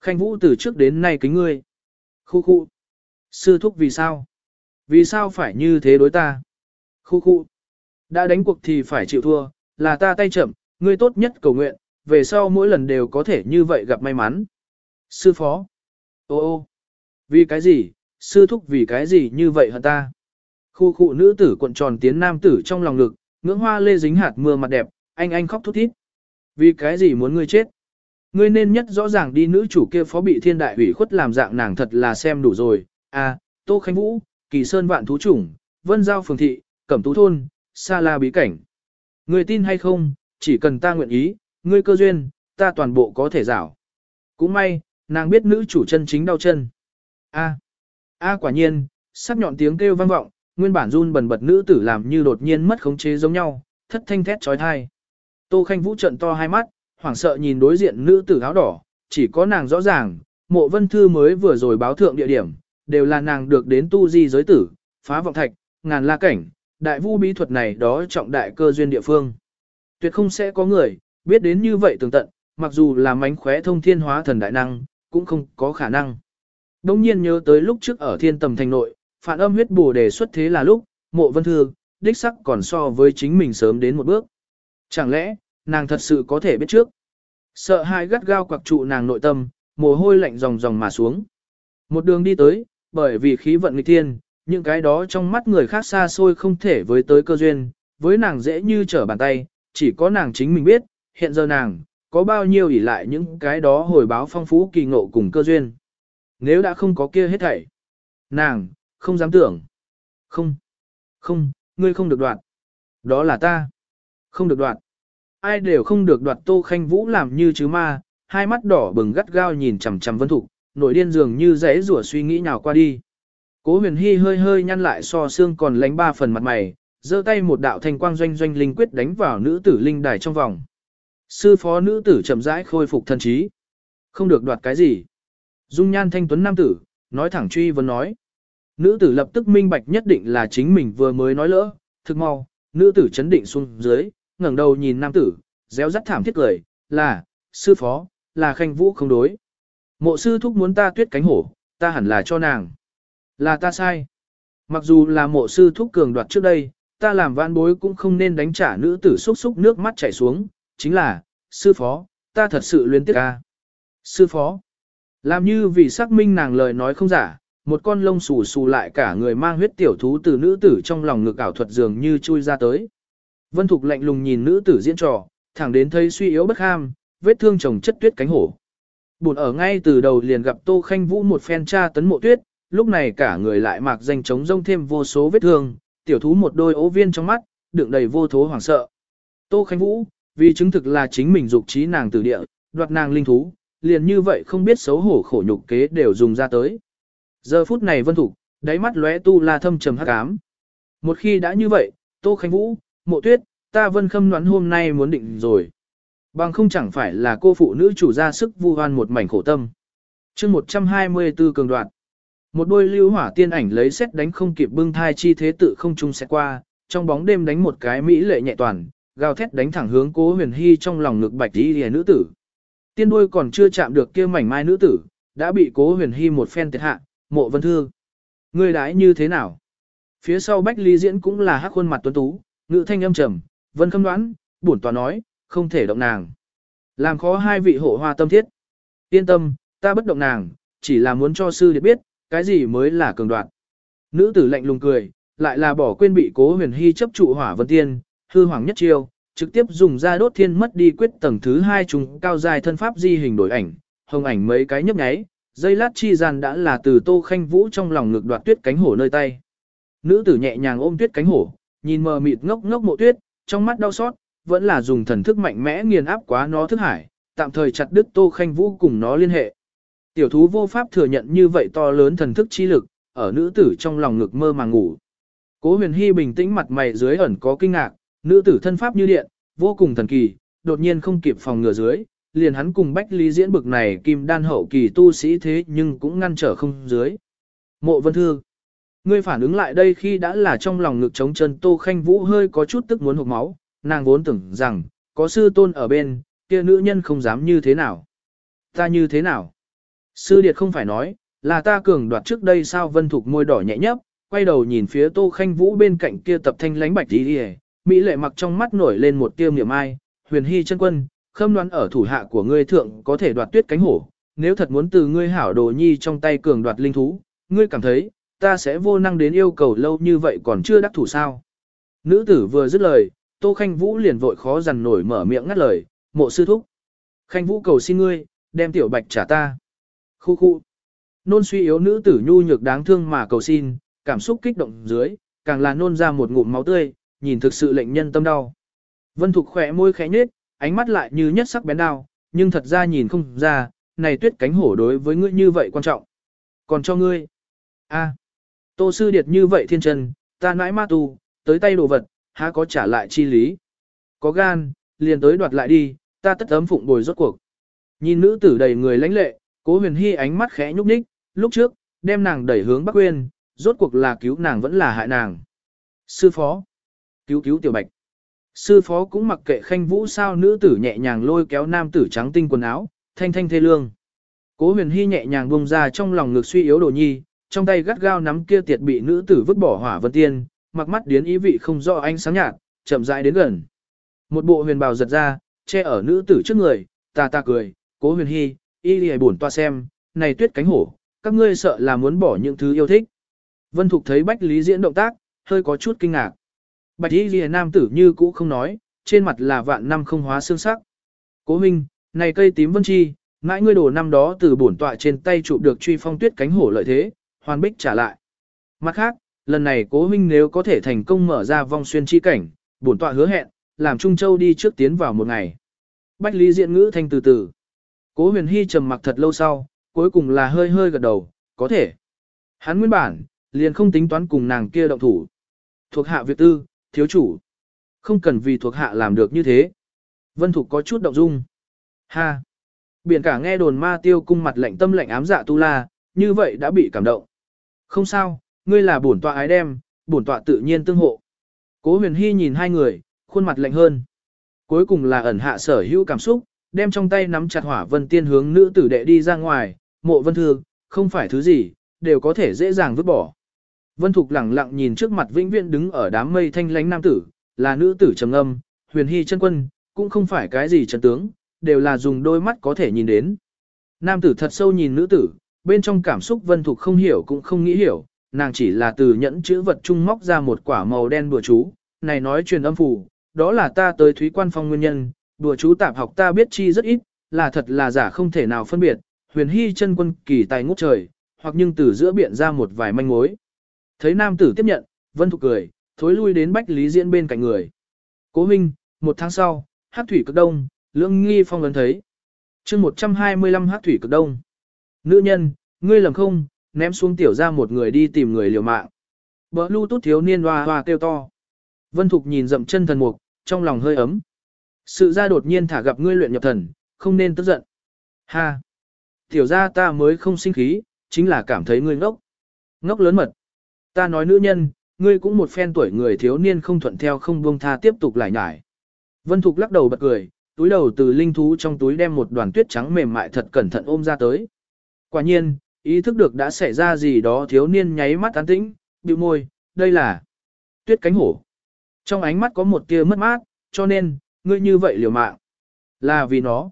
Khanh vũ từ trước đến nay kính ngươi. Khu khu. Sư thúc vì sao? Vì sao phải như thế đối ta? Khu khu. Đã đánh cuộc thì phải chịu thua, là ta tay chậm, ngươi tốt nhất cầu nguyện, về sau mỗi lần đều có thể như vậy gặp may mắn. Sư phó. Ô ô. Vì cái gì, sư thúc vì cái gì như vậy hả ta? Khu khu nữ tử cuộn tròn tiến nam tử trong lòng ngực, ngưỡng hoa lê dính hạt mưa mặt đẹp, anh anh khóc thút thít. Vì cái gì muốn ngươi chết? Ngươi nên nhất rõ ràng đi nữ chủ kia phó bị thiên đại hủy khuất làm dạng nàng thật là xem đủ rồi. À, Tô Khánh Vũ, Kỳ Sơn Vạn Thú Chủng, Vân Giao Phường Thị, Cẩm Tú Thôn, Sa La Bí Cảnh. Ngươi tin hay không, chỉ cần ta nguyện ý, ngươi cơ duyên, ta toàn bộ có thể rảo. Cũng may, nàng biết nữ chủ chân chính đau chân. A. A quả nhiên, sắc nhọn tiếng kêu vang vọng, nguyên bản run bần bật nữ tử làm như đột nhiên mất khống chế giống nhau, thất thanh thét trói thai. Tô Khanh Vũ trận to hai mắt, hoảng sợ nhìn đối diện nữ tử áo đỏ, chỉ có nàng rõ ràng, mộ vân thư mới vừa rồi báo thượng địa điểm, đều là nàng được đến tu di giới tử, phá vọng thạch, ngàn la cảnh, đại vu bí thuật này đó trọng đại cơ duyên địa phương. Tuyệt không sẽ có người, biết đến như vậy tường tận, mặc dù là mánh khóe thông thiên hóa thần đại năng, cũng không có khả năng. Đông nhiên nhớ tới lúc trước ở thiên tầm thành nội, phản âm huyết bổ đề xuất thế là lúc, mộ vân thư, đích sắc còn so với chính mình sớm đến một bước. Chẳng lẽ, nàng thật sự có thể biết trước? Sợ hai gắt gao quặc trụ nàng nội tâm, mồ hôi lạnh ròng ròng mà xuống. Một đường đi tới, bởi vì khí vận nghịch thiên, những cái đó trong mắt người khác xa xôi không thể với tới cơ duyên, với nàng dễ như trở bàn tay, chỉ có nàng chính mình biết, hiện giờ nàng, có bao nhiêu ỷ lại những cái đó hồi báo phong phú kỳ ngộ cùng cơ duyên. Nếu đã không có kia hết thảy, nàng, không dám tưởng. Không, không, ngươi không được đoạt. Đó là ta. Không được đoạt. Ai đều không được đoạt Tô Khanh Vũ làm như chứ ma, hai mắt đỏ bừng gắt gao nhìn chằm chằm Vân Thục, nổi điên dường như rẽ rủa suy nghĩ nào qua đi. Cố huyền hy hơi hơi nhăn lại so xương còn lánh ba phần mặt mày, giơ tay một đạo thanh quang doanh doanh linh quyết đánh vào nữ tử linh đài trong vòng. Sư phó nữ tử chậm rãi khôi phục thân trí. Không được đoạt cái gì. Dung nhan thanh tuấn nam tử, nói thẳng truy vấn nói. Nữ tử lập tức minh bạch nhất định là chính mình vừa mới nói lỡ, thực mau, nữ tử chấn định xuống dưới, ngẩng đầu nhìn nam tử, réo rắt thảm thiết cười, là, sư phó, là khanh vũ không đối. Mộ sư thúc muốn ta tuyết cánh hổ, ta hẳn là cho nàng. Là ta sai. Mặc dù là mộ sư thúc cường đoạt trước đây, ta làm van bối cũng không nên đánh trả nữ tử xúc xúc nước mắt chảy xuống, chính là, sư phó, ta thật sự luyến tiếc ca. Sư phó, làm như vì xác minh nàng lời nói không giả, một con lông xù xù lại cả người mang huyết tiểu thú từ nữ tử trong lòng ngực ảo thuật dường như chui ra tới. Vân Thục lạnh lùng nhìn nữ tử diễn trò, thẳng đến thấy suy yếu bất ham, vết thương chồng chất tuyết cánh hổ. Bụt ở ngay từ đầu liền gặp Tô Khanh Vũ một phen tra tấn mộ tuyết, lúc này cả người lại mạc danh chống rông thêm vô số vết thương, tiểu thú một đôi ố viên trong mắt, đựng đầy vô thố hoảng sợ. Tô Khanh Vũ, vì chứng thực là chính mình dục trí nàng từ địa, đoạt nàng linh thú, liền như vậy không biết xấu hổ khổ nhục kế đều dùng ra tới. Giờ phút này vân thủ, đáy mắt lóe tu la thâm trầm hắc ám. Một khi đã như vậy, Tô Khánh Vũ, mộ tuyết, ta vân khâm đoán hôm nay muốn định rồi. Bằng không chẳng phải là cô phụ nữ chủ ra sức vu hoan một mảnh khổ tâm. chương 124 cường đoạn. Một đôi lưu hỏa tiên ảnh lấy xét đánh không kịp bưng thai chi thế tự không trung sẽ qua, trong bóng đêm đánh một cái mỹ lệ nhẹ toàn, gào thét đánh thẳng hướng cố huyền hy trong lòng ngực bạch đi hề nữ tử. Tiên đuôi còn chưa chạm được kia mảnh mai nữ tử, đã bị cố huyền hy một phen tiệt hạ, mộ vân thư. Ngươi đái như thế nào? Phía sau bách ly diễn cũng là hắc khuôn mặt tuấn tú, ngữ thanh âm trầm, vân khâm đoán, bổn tòa nói, không thể động nàng. Làm khó hai vị hộ hoa tâm thiết. Yên tâm, ta bất động nàng, chỉ là muốn cho sư điệt biết, cái gì mới là cường đoạn. Nữ tử lạnh lùng cười, lại là bỏ quên bị cố huyền hy chấp trụ hỏa vân tiên, hư hoàng nhất chiêu, trực tiếp dùng ra đốt thiên mất đi quyết tầng thứ hai trùng cao dài thân pháp di hình đổi ảnh, hồng ảnh mấy cái nhấp nháy, dây lát chi gian đã là từ tô khanh vũ trong lòng ngực đoạt tuyết cánh hổ nơi tay. Nữ tử nhẹ nhàng ôm tuyết cánh hổ, nhìn mờ mịt ngốc ngốc mộ tuyết, trong mắt đau xót, vẫn là dùng thần thức mạnh mẽ nghiền áp quá nó thức hải, tạm thời chặt đứt tô khanh vũ cùng nó liên hệ. Tiểu thú vô pháp thừa nhận như vậy to lớn thần thức chi lực, ở nữ tử trong lòng ngực mơ màng ngủ. Cố huyền hy bình tĩnh mặt mày dưới ẩn có kinh ngạc, nữ tử thân pháp như điện, vô cùng thần kỳ, đột nhiên không kịp phòng ngừa dưới, liền hắn cùng Bách Lý diễn bực này kim đan hậu kỳ tu sĩ thế nhưng cũng ngăn trở không dưới. Mộ Vân Thư Ngươi phản ứng lại đây khi đã là trong lòng ngực chống chân Tô Khanh Vũ hơi có chút tức muốn hụt máu, nàng vốn tưởng rằng, có sư tôn ở bên, kia nữ nhân không dám như thế nào. Ta như thế nào? Sư Điệt không phải nói, là ta cường đoạt trước đây sao Vân Thục môi đỏ nhẹ nhấp, quay đầu nhìn phía Tô Khanh Vũ bên cạnh kia tập thanh lánh bạch đi đi Mỹ lệ mặc trong mắt nổi lên một tiêu niệm ai, huyền hy chân quân, khâm đoán ở thủ hạ của ngươi thượng có thể đoạt tuyết cánh hổ, nếu thật muốn từ ngươi hảo đồ nhi trong tay cường đoạt linh thú, ngươi cảm thấy, ta sẽ vô năng đến yêu cầu lâu như vậy còn chưa đắc thủ sao. Nữ tử vừa dứt lời, Tô Khanh Vũ liền vội khó dằn nổi mở miệng ngắt lời, mộ sư thúc. Khanh Vũ cầu xin ngươi, đem tiểu bạch trả ta. Khu khu. Nôn suy yếu nữ tử nhu nhược đáng thương mà cầu xin, cảm xúc kích động dưới, càng là nôn ra một ngụm máu tươi, nhìn thực sự lệnh nhân tâm đau. Vân Thục khỏe môi khẽ nhếch, ánh mắt lại như nhất sắc bén đao, nhưng thật ra nhìn không ra, này tuyết cánh hổ đối với ngươi như vậy quan trọng. Còn cho ngươi, a, à. tô sư điệt như vậy thiên trần, ta nãi ma tu, tới tay đồ vật, há có trả lại chi lý. Có gan, liền tới đoạt lại đi, ta tất ấm phụng bồi rốt cuộc. Nhìn nữ tử đầy người lãnh lệ, cố huyền hy ánh mắt khẽ nhúc nhích, lúc trước, đem nàng đẩy hướng Bắc uyên, rốt cuộc là cứu nàng vẫn là hại nàng. Sư phó, cứu cứu tiểu bạch. Sư phó cũng mặc kệ khanh vũ sao nữ tử nhẹ nhàng lôi kéo nam tử trắng tinh quần áo, thanh thanh thê lương. Cố huyền hy nhẹ nhàng buông ra trong lòng ngực suy yếu đồ nhi, trong tay gắt gao nắm kia tiệt bị nữ tử vứt bỏ hỏa vân tiên, mặc mắt điến ý vị không rõ ánh sáng nhạt, chậm rãi đến gần. Một bộ huyền bào giật ra, che ở nữ tử trước người, ta ta cười, cố huyền hy, y lì buồn toa xem, này tuyết cánh hổ, các ngươi sợ là muốn bỏ những thứ yêu thích. Vân Thục thấy Bách Lý diễn động tác, hơi có chút kinh ngạc. Bạch y lìa nam tử như cũ không nói, trên mặt là vạn năm không hóa xương sắc. Cố minh, này cây tím vân chi, mãi ngươi đổ năm đó từ bổn tọa trên tay chụp được truy phong tuyết cánh hổ lợi thế, hoàn bích trả lại. Mặt khác, lần này cố minh nếu có thể thành công mở ra vong xuyên chi cảnh, bổn tọa hứa hẹn, làm Trung Châu đi trước tiến vào một ngày. Bách Lý diện ngữ thanh từ từ. Cố huyền hy trầm mặc thật lâu sau, cuối cùng là hơi hơi gật đầu, có thể. Hắn nguyên bản, liền không tính toán cùng nàng kia động thủ. Thuộc hạ việc tư, thiếu chủ. Không cần vì thuộc hạ làm được như thế. Vân Thục có chút động dung. Ha! Biển cả nghe đồn ma tiêu cung mặt lạnh tâm lạnh ám dạ tu la, như vậy đã bị cảm động. Không sao, ngươi là bổn tọa ái đem, bổn tọa tự nhiên tương hộ. Cố huyền hy nhìn hai người, khuôn mặt lạnh hơn. Cuối cùng là ẩn hạ sở hữu cảm xúc, đem trong tay nắm chặt hỏa vân tiên hướng nữ tử đệ đi ra ngoài, mộ vân thương, không phải thứ gì, đều có thể dễ dàng vứt bỏ. Vân Thục lẳng lặng nhìn trước mặt vĩnh viễn đứng ở đám mây thanh lánh nam tử, là nữ tử trầm âm, huyền hy chân quân, cũng không phải cái gì chân tướng, đều là dùng đôi mắt có thể nhìn đến. Nam tử thật sâu nhìn nữ tử, bên trong cảm xúc Vân Thục không hiểu cũng không nghĩ hiểu, nàng chỉ là từ nhẫn chữ vật trung móc ra một quả màu đen đùa chú, này nói truyền âm phù, đó là ta tới thúy quan phong nguyên nhân, đùa chú tạp học ta biết chi rất ít, là thật là giả không thể nào phân biệt, huyền hy chân quân kỳ tài ngút trời, hoặc nhưng từ giữa biển ra một vài manh mối. Thấy nam tử tiếp nhận, vân thục cười, thối lui đến bách lý diễn bên cạnh người. Cố minh, một tháng sau, hát thủy cực đông, lưỡng nghi phong lớn thấy. chương 125 hát thủy cực đông. Nữ nhân, ngươi lầm không, ném xuống tiểu ra một người đi tìm người liều mạng. bờ lưu tốt thiếu niên hoa hoa kêu to. Vân Thục nhìn dậm chân thần mục, trong lòng hơi ấm. Sự ra đột nhiên thả gặp ngươi luyện nhập thần, không nên tức giận. Ha! Tiểu ra ta mới không sinh khí, chính là cảm thấy ngươi ngốc. Ngốc lớn mật. Ta nói nữ nhân, ngươi cũng một phen tuổi người thiếu niên không thuận theo không buông tha tiếp tục lại nhải. Vân Thục lắc đầu bật cười, túi đầu từ linh thú trong túi đem một đoàn tuyết trắng mềm mại thật cẩn thận ôm ra tới. Quả nhiên, ý thức được đã xảy ra gì đó thiếu niên nháy mắt tán tĩnh, bĩu môi, đây là tuyết cánh hổ. Trong ánh mắt có một tia mất mát, cho nên, ngươi như vậy liều mạng. Là vì nó.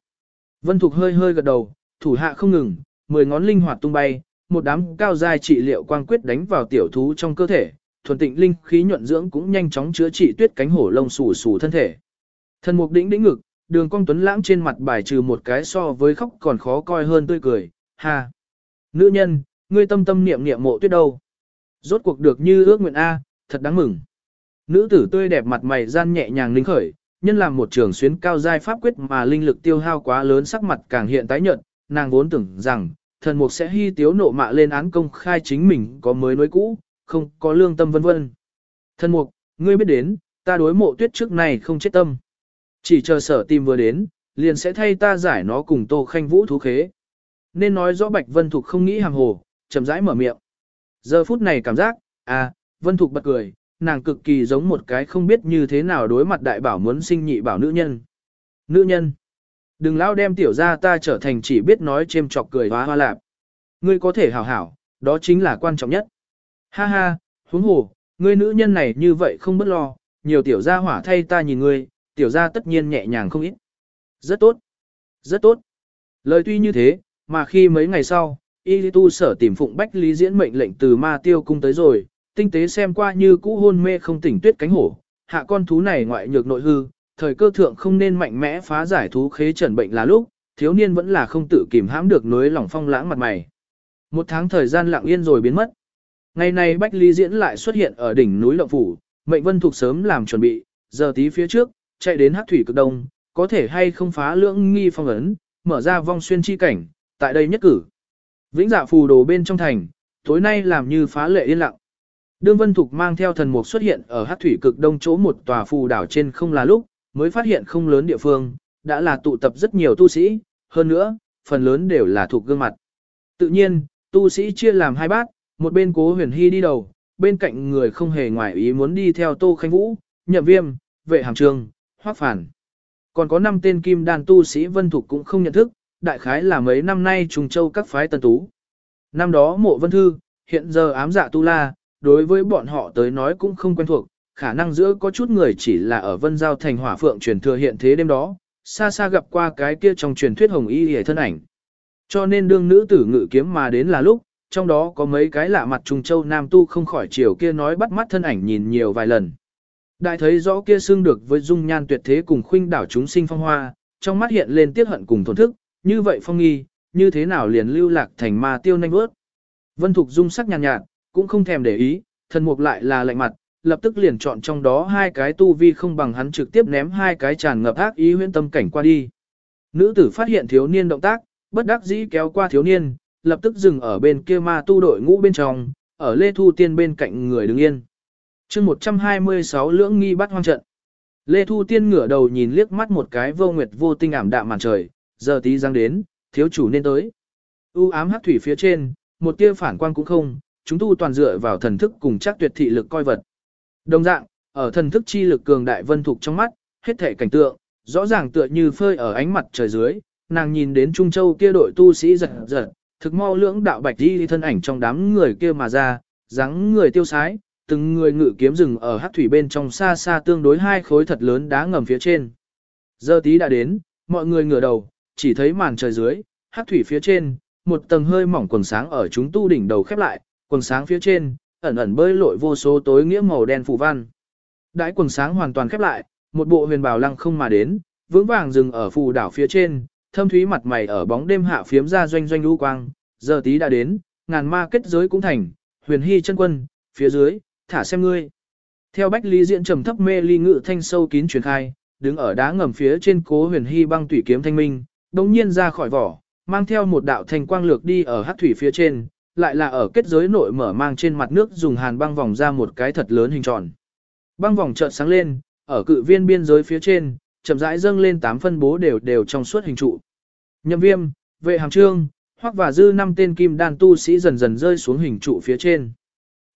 Vân Thục hơi hơi gật đầu, thủ hạ không ngừng, mười ngón linh hoạt tung bay, một đám cao dài trị liệu quang quyết đánh vào tiểu thú trong cơ thể, thuần tịnh linh khí nhuận dưỡng cũng nhanh chóng chữa trị tuyết cánh hổ lông xù xù thân thể. Thần mục đỉnh đĩnh ngực, đường cong tuấn lãng trên mặt bài trừ một cái so với khóc còn khó coi hơn tươi cười, ha. Nữ nhân, ngươi tâm tâm niệm niệm mộ tuyết đâu. Rốt cuộc được như ước nguyện A, thật đáng mừng. Nữ tử tươi đẹp mặt mày gian nhẹ nhàng linh khởi, nhân làm một trường xuyến cao giai pháp quyết mà linh lực tiêu hao quá lớn sắc mặt càng hiện tái nhợt, nàng vốn tưởng rằng, thần mục sẽ hy tiếu nộ mạ lên án công khai chính mình có mới nối cũ, không có lương tâm vân vân. Thần mục, ngươi biết đến, ta đối mộ tuyết trước này không chết tâm. Chỉ chờ sở tìm vừa đến, liền sẽ thay ta giải nó cùng tô khanh vũ thú khế. Nên nói rõ Bạch Vân Thục không nghĩ hàng hồ, chậm rãi mở miệng. Giờ phút này cảm giác, à, Vân Thục bật cười, nàng cực kỳ giống một cái không biết như thế nào đối mặt đại bảo muốn sinh nhị bảo nữ nhân. Nữ nhân, đừng lao đem tiểu ra ta trở thành chỉ biết nói chêm chọc cười hóa hoa lạp. Ngươi có thể hảo hảo, đó chính là quan trọng nhất. Ha ha, huống hồ, ngươi nữ nhân này như vậy không bất lo, nhiều tiểu gia hỏa thay ta nhìn ngươi, tiểu gia tất nhiên nhẹ nhàng không ít. Rất tốt, rất tốt. Lời tuy như thế, mà khi mấy ngày sau, Y Tu sở tìm Phụng Bách Lý diễn mệnh lệnh từ ma tiêu cung tới rồi, tinh tế xem qua như cũ hôn mê không tỉnh tuyết cánh hổ, hạ con thú này ngoại nhược nội hư, thời cơ thượng không nên mạnh mẽ phá giải thú khế trần bệnh là lúc, thiếu niên vẫn là không tự kìm hãm được núi lòng phong lãng mặt mày. Một tháng thời gian lặng yên rồi biến mất. Ngày này Bách Lý diễn lại xuất hiện ở đỉnh núi Lộng Phủ, mệnh vân thuộc sớm làm chuẩn bị, giờ tí phía trước, chạy đến hắc thủy cực đông, có thể hay không phá lưỡng nghi phong ấn, mở ra vong xuyên chi cảnh, tại đây nhất cử. Vĩnh dạ phù đồ bên trong thành, tối nay làm như phá lệ yên lặng. Đương Vân Thục mang theo thần mục xuất hiện ở hắc thủy cực đông chỗ một tòa phù đảo trên không là lúc, mới phát hiện không lớn địa phương, đã là tụ tập rất nhiều tu sĩ, hơn nữa, phần lớn đều là thuộc gương mặt. Tự nhiên, tu sĩ chia làm hai bát, một bên cố huyền hy đi đầu, bên cạnh người không hề ngoại ý muốn đi theo Tô Khanh Vũ, Nhậm Viêm, Vệ Hàm Trường, Hoác Phản. Còn có năm tên kim đàn tu sĩ Vân Thục cũng không nhận thức, đại khái là mấy năm nay trùng châu các phái tân tú. Năm đó mộ vân thư, hiện giờ ám dạ tu la, đối với bọn họ tới nói cũng không quen thuộc, khả năng giữa có chút người chỉ là ở vân giao thành hỏa phượng truyền thừa hiện thế đêm đó, xa xa gặp qua cái kia trong truyền thuyết hồng y hề thân ảnh. Cho nên đương nữ tử ngự kiếm mà đến là lúc, trong đó có mấy cái lạ mặt trùng châu nam tu không khỏi chiều kia nói bắt mắt thân ảnh nhìn nhiều vài lần. Đại thấy rõ kia xương được với dung nhan tuyệt thế cùng khuynh đảo chúng sinh phong hoa, trong mắt hiện lên tiếc hận cùng thổn thức, như vậy phong nghi, như thế nào liền lưu lạc thành ma tiêu nhanh bớt. Vân Thục dung sắc nhàn nhạt, nhạt, cũng không thèm để ý, thần mục lại là lạnh mặt, lập tức liền chọn trong đó hai cái tu vi không bằng hắn trực tiếp ném hai cái tràn ngập ác ý huyễn tâm cảnh qua đi. Nữ tử phát hiện thiếu niên động tác, bất đắc dĩ kéo qua thiếu niên, lập tức dừng ở bên kia ma tu đội ngũ bên trong, ở Lê Thu Tiên bên cạnh người đứng yên. chương 126 lưỡng nghi bắt hoang trận. Lê Thu Tiên ngửa đầu nhìn liếc mắt một cái vô nguyệt vô tinh ảm đạm màn trời, giờ tí răng đến, thiếu chủ nên tới. U ám hắc thủy phía trên, một tia phản quang cũng không, chúng tu toàn dựa vào thần thức cùng chắc tuyệt thị lực coi vật. Đồng dạng, ở thần thức chi lực cường đại vân thục trong mắt, hết thể cảnh tượng, rõ ràng tựa như phơi ở ánh mặt trời dưới, nàng nhìn đến Trung Châu kia đội tu sĩ giật giật, thực mau lưỡng đạo bạch đi thân ảnh trong đám người kia mà ra, dáng người tiêu sái, từng người ngự kiếm rừng ở hát thủy bên trong xa xa tương đối hai khối thật lớn đá ngầm phía trên. Giờ tí đã đến, mọi người ngửa đầu, chỉ thấy màn trời dưới, hát thủy phía trên, một tầng hơi mỏng quần sáng ở chúng tu đỉnh đầu khép lại, quần sáng phía trên, ẩn ẩn bơi lội vô số tối nghĩa màu đen phù văn. Đãi quần sáng hoàn toàn khép lại, một bộ huyền bào lăng không mà đến, vững vàng dừng ở phù đảo phía trên, thâm thúy mặt mày ở bóng đêm hạ phiếm ra doanh doanh lũ quang, giờ tí đã đến, ngàn ma kết giới cũng thành, huyền hy chân quân, phía dưới, thả xem ngươi. Theo Bách Lý Diễn trầm thấp mê ly ngự thanh sâu kín truyền khai, đứng ở đá ngầm phía trên cố huyền hy băng tủy kiếm thanh minh, đồng nhiên ra khỏi vỏ, mang theo một đạo thanh quang lược đi ở hát thủy phía trên, lại là ở kết giới nội mở mang trên mặt nước dùng hàn băng vòng ra một cái thật lớn hình tròn. Băng vòng chợt sáng lên, ở cự viên biên giới phía trên, chậm rãi dâng lên tám phân bố đều đều trong suốt hình trụ. Nhậm viêm, vệ hàm trương, hoặc và dư năm tên kim đan tu sĩ dần dần rơi xuống hình trụ phía trên.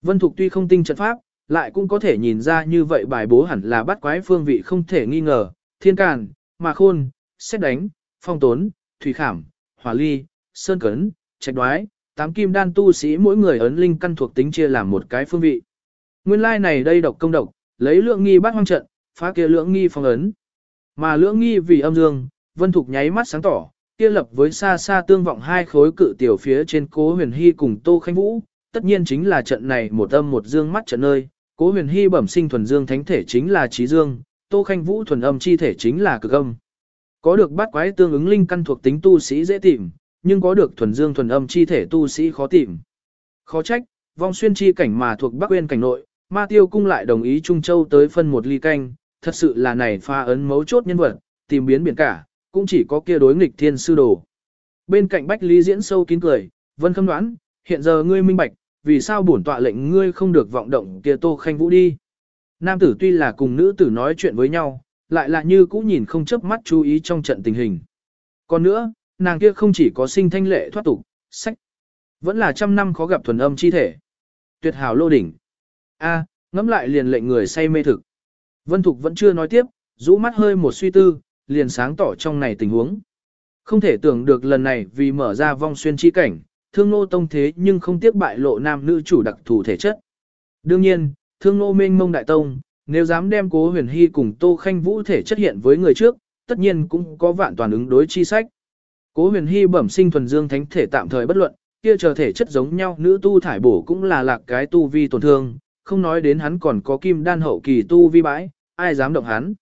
Vân Thục tuy không tinh trận pháp, lại cũng có thể nhìn ra như vậy bài bố hẳn là bắt quái phương vị không thể nghi ngờ, thiên càn, mà khôn, xét đánh, phong tốn, thủy khảm, hỏa ly, sơn cấn, trạch đoái, tám kim đan tu sĩ mỗi người ấn linh căn thuộc tính chia làm một cái phương vị. Nguyên lai like này đây độc công độc, lấy lượng nghi bắt hoang trận, phá kia lượng nghi phong ấn. Mà lượng nghi vì âm dương, vân thục nháy mắt sáng tỏ, kia lập với xa xa tương vọng hai khối cự tiểu phía trên cố huyền hy cùng tô khanh vũ, tất nhiên chính là trận này một âm một dương mắt trận nơi, cố huyền hy bẩm sinh thuần dương thánh thể chính là trí dương, tô khanh vũ thuần âm chi thể chính là cực âm. Có được bát quái tương ứng linh căn thuộc tính tu sĩ dễ tìm, nhưng có được thuần dương thuần âm chi thể tu sĩ khó tìm. Khó trách, vong xuyên chi cảnh mà thuộc Bắc Uyên cảnh nội, Ma Tiêu cung lại đồng ý Trung Châu tới phân một ly canh, thật sự là này pha ấn mấu chốt nhân vật, tìm biến biển cả, cũng chỉ có kia đối nghịch thiên sư đồ. Bên cạnh Bách Lý diễn sâu kín cười, Vân Khâm đoán, hiện giờ ngươi minh bạch, vì sao bổn tọa lệnh ngươi không được vọng động kia Tô Khanh Vũ đi. Nam tử tuy là cùng nữ tử nói chuyện với nhau, lại là như cũ nhìn không chớp mắt chú ý trong trận tình hình. Còn nữa, nàng kia không chỉ có sinh thanh lệ thoát tục, sách, vẫn là trăm năm khó gặp thuần âm chi thể. Tuyệt hảo lô đỉnh. A, ngẫm lại liền lệnh người say mê thực. Vân Thục vẫn chưa nói tiếp, rũ mắt hơi một suy tư, liền sáng tỏ trong này tình huống. Không thể tưởng được lần này vì mở ra vong xuyên chi cảnh, thương nô tông thế nhưng không tiếc bại lộ nam nữ chủ đặc thù thể chất. Đương nhiên, thương nô mênh mông đại tông, nếu dám đem cố huyền hy cùng tô khanh vũ thể chất hiện với người trước, tất nhiên cũng có vạn toàn ứng đối chi sách. Cố huyền hy bẩm sinh thuần dương thánh thể tạm thời bất luận, kia chờ thể chất giống nhau nữ tu thải bổ cũng là lạc cái tu vi tổn thương, không nói đến hắn còn có kim đan hậu kỳ tu vi bãi, ai dám động hắn.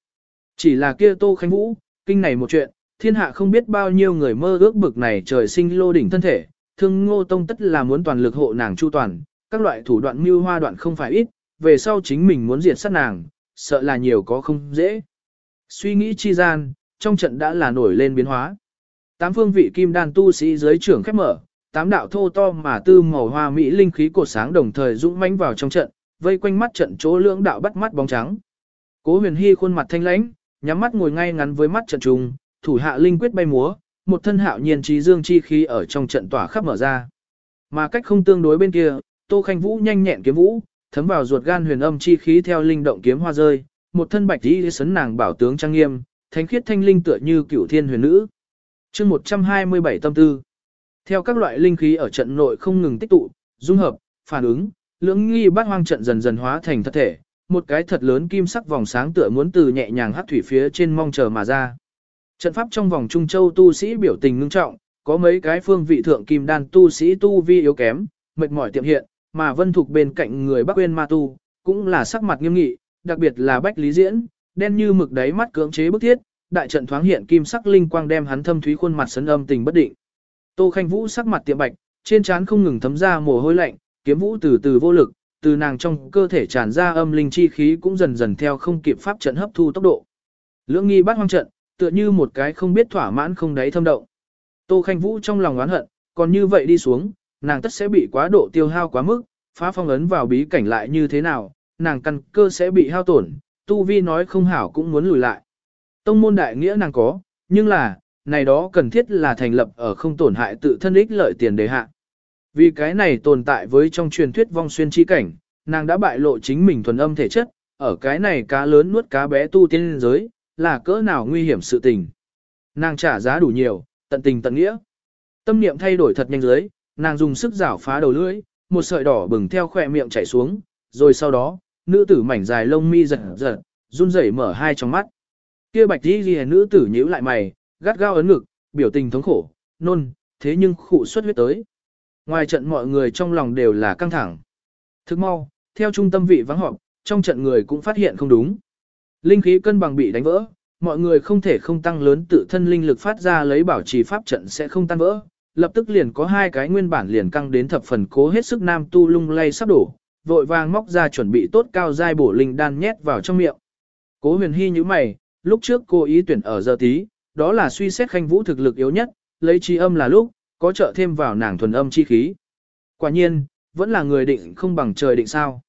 Chỉ là kia tô Khánh vũ, kinh này một chuyện, thiên hạ không biết bao nhiêu người mơ ước bực này trời sinh lô đỉnh thân thể, thương ngô tông tất là muốn toàn lực hộ nàng chu toàn, các loại thủ đoạn mưu hoa đoạn không phải ít, về sau chính mình muốn diệt sát nàng, sợ là nhiều có không dễ. Suy nghĩ chi gian, trong trận đã là nổi lên biến hóa. Tám phương vị kim đan tu sĩ dưới trưởng khép mở, tám đạo thô to mà tư màu hoa mỹ linh khí cột sáng đồng thời dũng mãnh vào trong trận, vây quanh mắt trận chỗ lưỡng đạo bắt mắt bóng trắng. Cố Huyền Hi khuôn mặt thanh lãnh, nhắm mắt ngồi ngay ngắn với mắt trận trùng, thủ hạ linh quyết bay múa, một thân hạo nhiên trí dương chi khí ở trong trận tỏa khắp mở ra. Mà cách không tương đối bên kia, Tô Khanh Vũ nhanh nhẹn kiếm vũ, thấm vào ruột gan huyền âm chi khí theo linh động kiếm hoa rơi, một thân bạch y sấn nàng bảo tướng trang nghiêm, thánh khiết thanh linh tựa như cửu thiên huyền nữ. Chương 127 tâm tư. Theo các loại linh khí ở trận nội không ngừng tích tụ, dung hợp, phản ứng, lưỡng nghi bát hoang trận dần dần hóa thành thật thể, một cái thật lớn kim sắc vòng sáng tựa muốn từ nhẹ nhàng hắc thủy phía trên mong chờ mà ra. Trận pháp trong vòng Trung Châu tu sĩ biểu tình ngưng trọng, có mấy cái phương vị thượng kim đan tu sĩ tu vi yếu kém, mệt mỏi tiệm hiện, mà vân thuộc bên cạnh người Bắc Uyên Ma Tu, cũng là sắc mặt nghiêm nghị, đặc biệt là Bách Lý Diễn, đen như mực đáy mắt cưỡng chế bức thiết, đại trận thoáng hiện kim sắc linh quang đem hắn thâm thúy khuôn mặt sấn âm tình bất định. Tô Khanh Vũ sắc mặt tiệm bạch, trên trán không ngừng thấm ra mồ hôi lạnh, kiếm vũ từ từ vô lực, từ nàng trong cơ thể tràn ra âm linh chi khí cũng dần dần theo không kịp pháp trận hấp thu tốc độ. Lưỡng nghi bắt hoang trận, tựa như một cái không biết thỏa mãn không đáy thâm động. Tô Khanh Vũ trong lòng oán hận, còn như vậy đi xuống, nàng tất sẽ bị quá độ tiêu hao quá mức, phá phong ấn vào bí cảnh lại như thế nào, nàng căn cơ sẽ bị hao tổn, tu vi nói không hảo cũng muốn lùi lại. Tông môn đại nghĩa nàng có, nhưng là, này đó cần thiết là thành lập ở không tổn hại tự thân ích lợi tiền đề hạ. Vì cái này tồn tại với trong truyền thuyết vong xuyên chi cảnh, nàng đã bại lộ chính mình thuần âm thể chất, ở cái này cá lớn nuốt cá bé tu tiên giới, là cỡ nào nguy hiểm sự tình. Nàng trả giá đủ nhiều, tận tình tận nghĩa. Tâm niệm thay đổi thật nhanh dưới, nàng dùng sức giảo phá đầu lưỡi, một sợi đỏ bừng theo khỏe miệng chảy xuống, rồi sau đó, nữ tử mảnh dài lông mi giật giật, run rẩy mở hai trong mắt. Kia bạch đi ghi nữ tử nhíu lại mày, gắt gao ấn ngực, biểu tình thống khổ, nôn, thế nhưng khụ xuất huyết tới. Ngoài trận mọi người trong lòng đều là căng thẳng. Thức mau, theo trung tâm vị vắng họp, trong trận người cũng phát hiện không đúng. Linh khí cân bằng bị đánh vỡ, mọi người không thể không tăng lớn tự thân linh lực phát ra lấy bảo trì pháp trận sẽ không tan vỡ. Lập tức liền có hai cái nguyên bản liền căng đến thập phần cố hết sức nam tu lung lay sắp đổ, vội vàng móc ra chuẩn bị tốt cao giai bổ linh đan nhét vào trong miệng. Cố huyền hy như mày, lúc trước cô ý tuyển ở giờ tí, đó là suy xét khanh vũ thực lực yếu nhất, lấy chi âm là lúc, có trợ thêm vào nàng thuần âm chi khí. Quả nhiên, vẫn là người định không bằng trời định sao.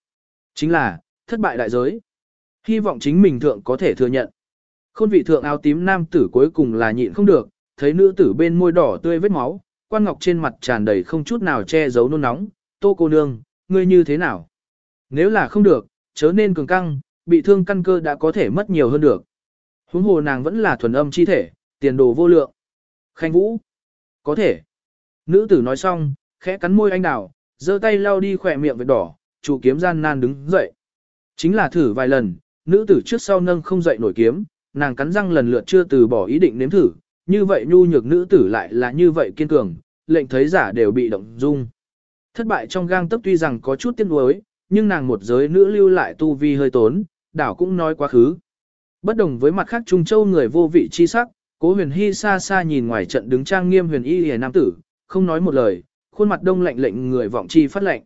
Chính là, thất bại đại giới. Hy vọng chính mình thượng có thể thừa nhận. Khôn vị thượng áo tím nam tử cuối cùng là nhịn không được, thấy nữ tử bên môi đỏ tươi vết máu, quan ngọc trên mặt tràn đầy không chút nào che giấu nôn nóng, tô cô nương, ngươi như thế nào? Nếu là không được, chớ nên cường căng, bị thương căn cơ đã có thể mất nhiều hơn được. Huống hồ nàng vẫn là thuần âm chi thể, tiền đồ vô lượng. Khanh Vũ. Có thể. Nữ tử nói xong, khẽ cắn môi anh đào, giơ tay lau đi khỏe miệng vết đỏ, chủ kiếm gian nan đứng dậy. Chính là thử vài lần, nữ tử trước sau nâng không dậy nổi kiếm, nàng cắn răng lần lượt chưa từ bỏ ý định nếm thử, như vậy nhu nhược nữ tử lại là như vậy kiên cường, lệnh thấy giả đều bị động dung. Thất bại trong gang tấc tuy rằng có chút tiếc nuối, nhưng nàng một giới nữ lưu lại tu vi hơi tốn, đảo cũng nói quá khứ. Bất đồng với mặt khác Trung Châu người vô vị chi sắc, cố huyền hy xa xa nhìn ngoài trận đứng trang nghiêm huyền y hề nam tử, không nói một lời, khuôn mặt đông lạnh lệnh người vọng chi phát lệnh.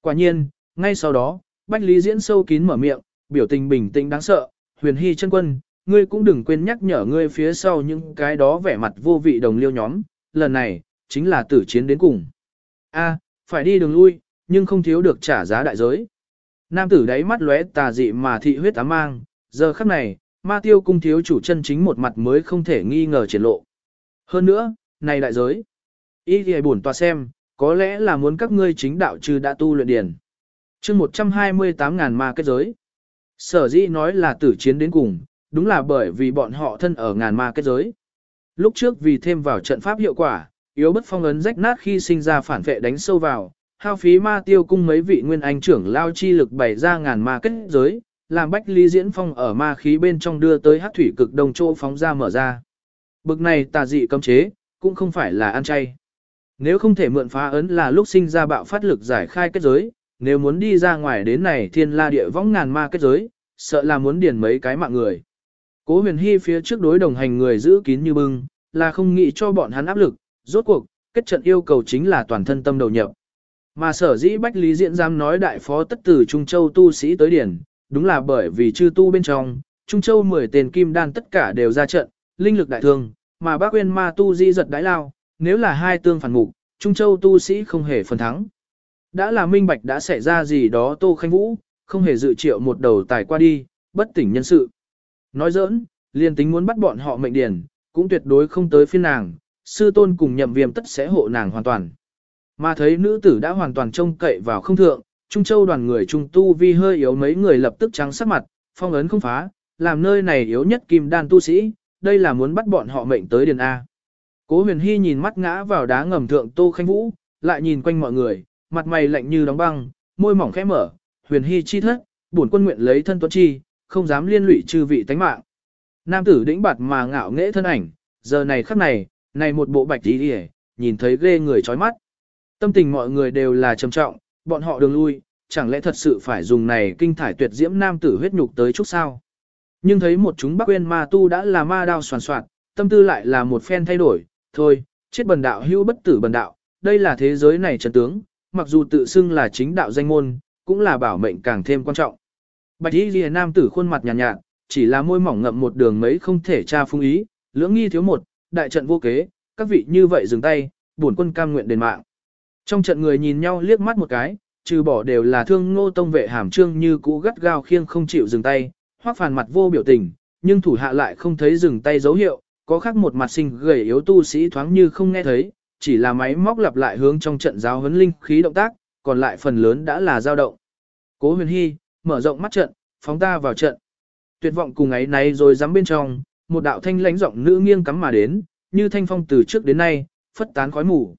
Quả nhiên, ngay sau đó, Bách Lý Diễn sâu kín mở miệng, biểu tình bình tĩnh đáng sợ, huyền hy chân quân, ngươi cũng đừng quên nhắc nhở ngươi phía sau những cái đó vẻ mặt vô vị đồng liêu nhóm, lần này, chính là tử chiến đến cùng. A, phải đi đường lui, nhưng không thiếu được trả giá đại giới. Nam tử đáy mắt lóe tà dị mà thị huyết ám mang, giờ khắc này, ma tiêu cung thiếu chủ chân chính một mặt mới không thể nghi ngờ triển lộ. Hơn nữa, này đại giới. Ý thì buồn tòa xem, có lẽ là muốn các ngươi chính đạo trừ đã tu luyện điển. chương 128 ngàn ma kết giới. Sở dĩ nói là tử chiến đến cùng, đúng là bởi vì bọn họ thân ở ngàn ma kết giới. Lúc trước vì thêm vào trận pháp hiệu quả, yếu bất phong ấn rách nát khi sinh ra phản vệ đánh sâu vào, hao phí ma tiêu cung mấy vị nguyên anh trưởng lao chi lực bày ra ngàn ma kết giới, làm bách lý diễn phong ở ma khí bên trong đưa tới hát thủy cực đông chỗ phóng ra mở ra. Bực này tà dị cấm chế, cũng không phải là ăn chay. Nếu không thể mượn phá ấn là lúc sinh ra bạo phát lực giải khai kết giới, nếu muốn đi ra ngoài đến này thiên la địa võng ngàn ma kết giới, sợ là muốn điền mấy cái mạng người. Cố huyền hy phía trước đối đồng hành người giữ kín như bưng, là không nghĩ cho bọn hắn áp lực, rốt cuộc, kết trận yêu cầu chính là toàn thân tâm đầu nhập. Mà sở dĩ Bách Lý Diễn Giám nói đại phó tất tử Trung Châu tu sĩ tới điển, đúng là bởi vì chư tu bên trong, Trung Châu 10 tên kim đan tất cả đều ra trận, linh lực đại thương, mà bác quên ma tu di giật đái lao, nếu là hai tương phản mục, Trung Châu tu sĩ không hề phần thắng. Đã là minh bạch đã xảy ra gì đó Tô Khanh Vũ, không hề dự triệu một đầu tài qua đi, bất tỉnh nhân sự. Nói giỡn, liền tính muốn bắt bọn họ mệnh điển, cũng tuyệt đối không tới phiên nàng, sư tôn cùng nhậm viêm tất sẽ hộ nàng hoàn toàn. Mà thấy nữ tử đã hoàn toàn trông cậy vào không thượng, Trung Châu đoàn người Trung Tu Vi hơi yếu mấy người lập tức trắng sắc mặt, phong ấn không phá, làm nơi này yếu nhất kim đan tu sĩ, đây là muốn bắt bọn họ mệnh tới điền A. Cố huyền hy nhìn mắt ngã vào đá ngầm thượng Tô Khanh Vũ, lại nhìn quanh mọi người, mặt mày lạnh như đóng băng, môi mỏng khẽ mở, huyền hy chi thất, bổn quân nguyện lấy thân tuấn chi, không dám liên lụy chư vị tánh mạng. Nam tử đĩnh bạt mà ngạo nghễ thân ảnh, giờ này khắc này, này một bộ bạch tí đi nhìn thấy ghê người chói mắt. Tâm tình mọi người đều là trầm trọng, bọn họ đường lui, chẳng lẽ thật sự phải dùng này kinh thải tuyệt diễm nam tử huyết nhục tới chút sao? Nhưng thấy một chúng bắc quên ma tu đã là ma đao soàn soạn, tâm tư lại là một phen thay đổi, thôi, chết bần đạo hưu bất tử bần đạo, đây là thế giới này trần tướng, mặc dù tự xưng là chính đạo danh môn, cũng là bảo mệnh càng thêm quan trọng. Bạch y ghi nam tử khuôn mặt nhàn nhạt, nhạt, chỉ là môi mỏng ngậm một đường mấy không thể tra phung ý, lưỡng nghi thiếu một, đại trận vô kế, các vị như vậy dừng tay, bổn quân cam nguyện đền mạng. Trong trận người nhìn nhau liếc mắt một cái, trừ bỏ đều là thương ngô tông vệ hàm trương như cũ gắt gao khiêng không chịu dừng tay, hoác phàn mặt vô biểu tình, nhưng thủ hạ lại không thấy dừng tay dấu hiệu, có khác một mặt sinh gầy yếu tu sĩ thoáng như không nghe thấy, chỉ là máy móc lặp lại hướng trong trận giáo huấn linh khí động tác, còn lại phần lớn đã là dao động. Cố huyền hy, mở rộng mắt trận, phóng ta vào trận. Tuyệt vọng cùng ấy này rồi dám bên trong, một đạo thanh lãnh giọng nữ nghiêng cắm mà đến, như thanh phong từ trước đến nay, phất tán khói mù.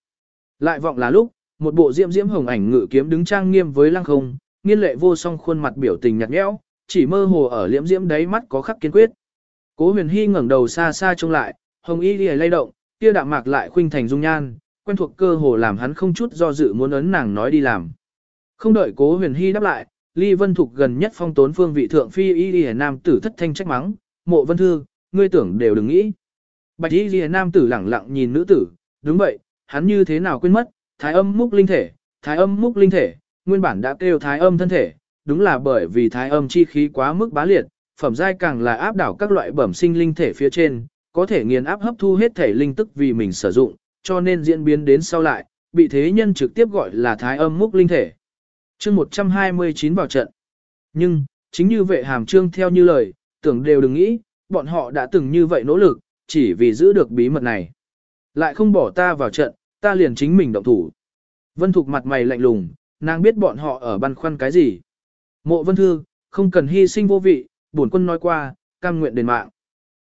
Lại vọng là lúc, một bộ diễm diễm hồng ảnh ngự kiếm đứng trang nghiêm với lăng không, nghiên lệ vô song khuôn mặt biểu tình nhạt nhẽo, chỉ mơ hồ ở liễm diễm đáy mắt có khắc kiên quyết. Cố Huyền Hy ngẩng đầu xa xa trông lại, hồng y liễu lay động, kia đạm mạc lại khuynh thành dung nhan, quen thuộc cơ hồ làm hắn không chút do dự muốn ấn nàng nói đi làm. Không đợi Cố Huyền Hy đáp lại, Ly Vân Thục gần nhất phong tốn phương vị thượng phi y liễu nam tử thất thanh trách mắng, "Mộ Vân Thư, ngươi tưởng đều đừng nghĩ. Bạch y Liễu nam tử lẳng lặng nhìn nữ tử, đúng vậy, hắn như thế nào quên mất, thái âm múc linh thể, thái âm múc linh thể, nguyên bản đã kêu thái âm thân thể, đúng là bởi vì thái âm chi khí quá mức bá liệt, phẩm giai càng là áp đảo các loại bẩm sinh linh thể phía trên, có thể nghiền áp hấp thu hết thể linh tức vì mình sử dụng, cho nên diễn biến đến sau lại, bị thế nhân trực tiếp gọi là thái âm múc linh thể. chương 129 vào trận. Nhưng, chính như vệ hàm trương theo như lời, tưởng đều đừng nghĩ, bọn họ đã từng như vậy nỗ lực, chỉ vì giữ được bí mật này. Lại không bỏ ta vào trận, ta liền chính mình động thủ. Vân Thục mặt mày lạnh lùng, nàng biết bọn họ ở băn khoăn cái gì. Mộ Vân Thư, không cần hy sinh vô vị, bổn quân nói qua, cam nguyện đền mạng.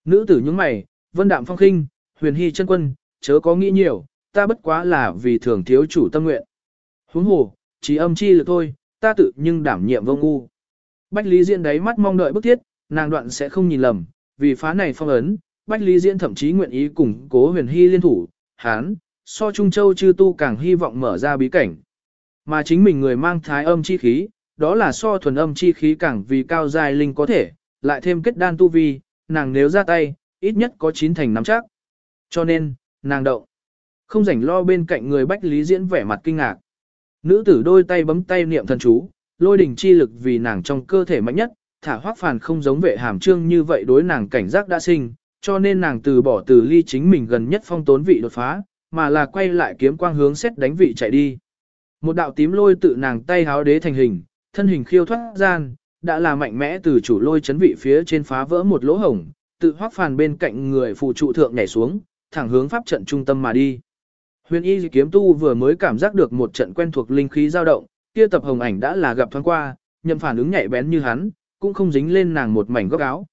Nữ tử nhướng mày, Vân Đạm Phong khinh, Huyền Hy chân quân, chớ có nghĩ nhiều, ta bất quá là vì thường thiếu chủ tâm nguyện. Huống hồ, chỉ âm chi là thôi, ta tự nhưng đảm nhiệm vô ngu. Bách Lý Diễn đáy mắt mong đợi bức thiết, nàng đoạn sẽ không nhìn lầm, vì phá này phong ấn, Bách Lý Diễn thậm chí nguyện ý cùng cố huyền hy liên thủ, hán, so Trung Châu chư tu càng hy vọng mở ra bí cảnh. Mà chính mình người mang thái âm chi khí, đó là so thuần âm chi khí càng vì cao dài linh có thể, lại thêm kết đan tu vi, nàng nếu ra tay, ít nhất có chín thành nắm chắc. Cho nên, nàng động. Không rảnh lo bên cạnh người Bách Lý Diễn vẻ mặt kinh ngạc. Nữ tử đôi tay bấm tay niệm thần chú, lôi đỉnh chi lực vì nàng trong cơ thể mạnh nhất, thả hoác phàn không giống vệ hàm trương như vậy đối nàng cảnh giác đã sinh, cho nên nàng từ bỏ từ ly chính mình gần nhất phong tốn vị đột phá, mà là quay lại kiếm quang hướng xét đánh vị chạy đi. Một đạo tím lôi tự nàng tay háo đế thành hình, thân hình khiêu thoát gian, đã là mạnh mẽ từ chủ lôi chấn vị phía trên phá vỡ một lỗ hổng, tự hoác phàn bên cạnh người phụ trụ thượng nhảy xuống, thẳng hướng pháp trận trung tâm mà đi. Huyền y kiếm tu vừa mới cảm giác được một trận quen thuộc linh khí dao động, kia tập hồng ảnh đã là gặp thoáng qua, nhậm phản ứng nhạy bén như hắn, cũng không dính lên nàng một mảnh góc áo.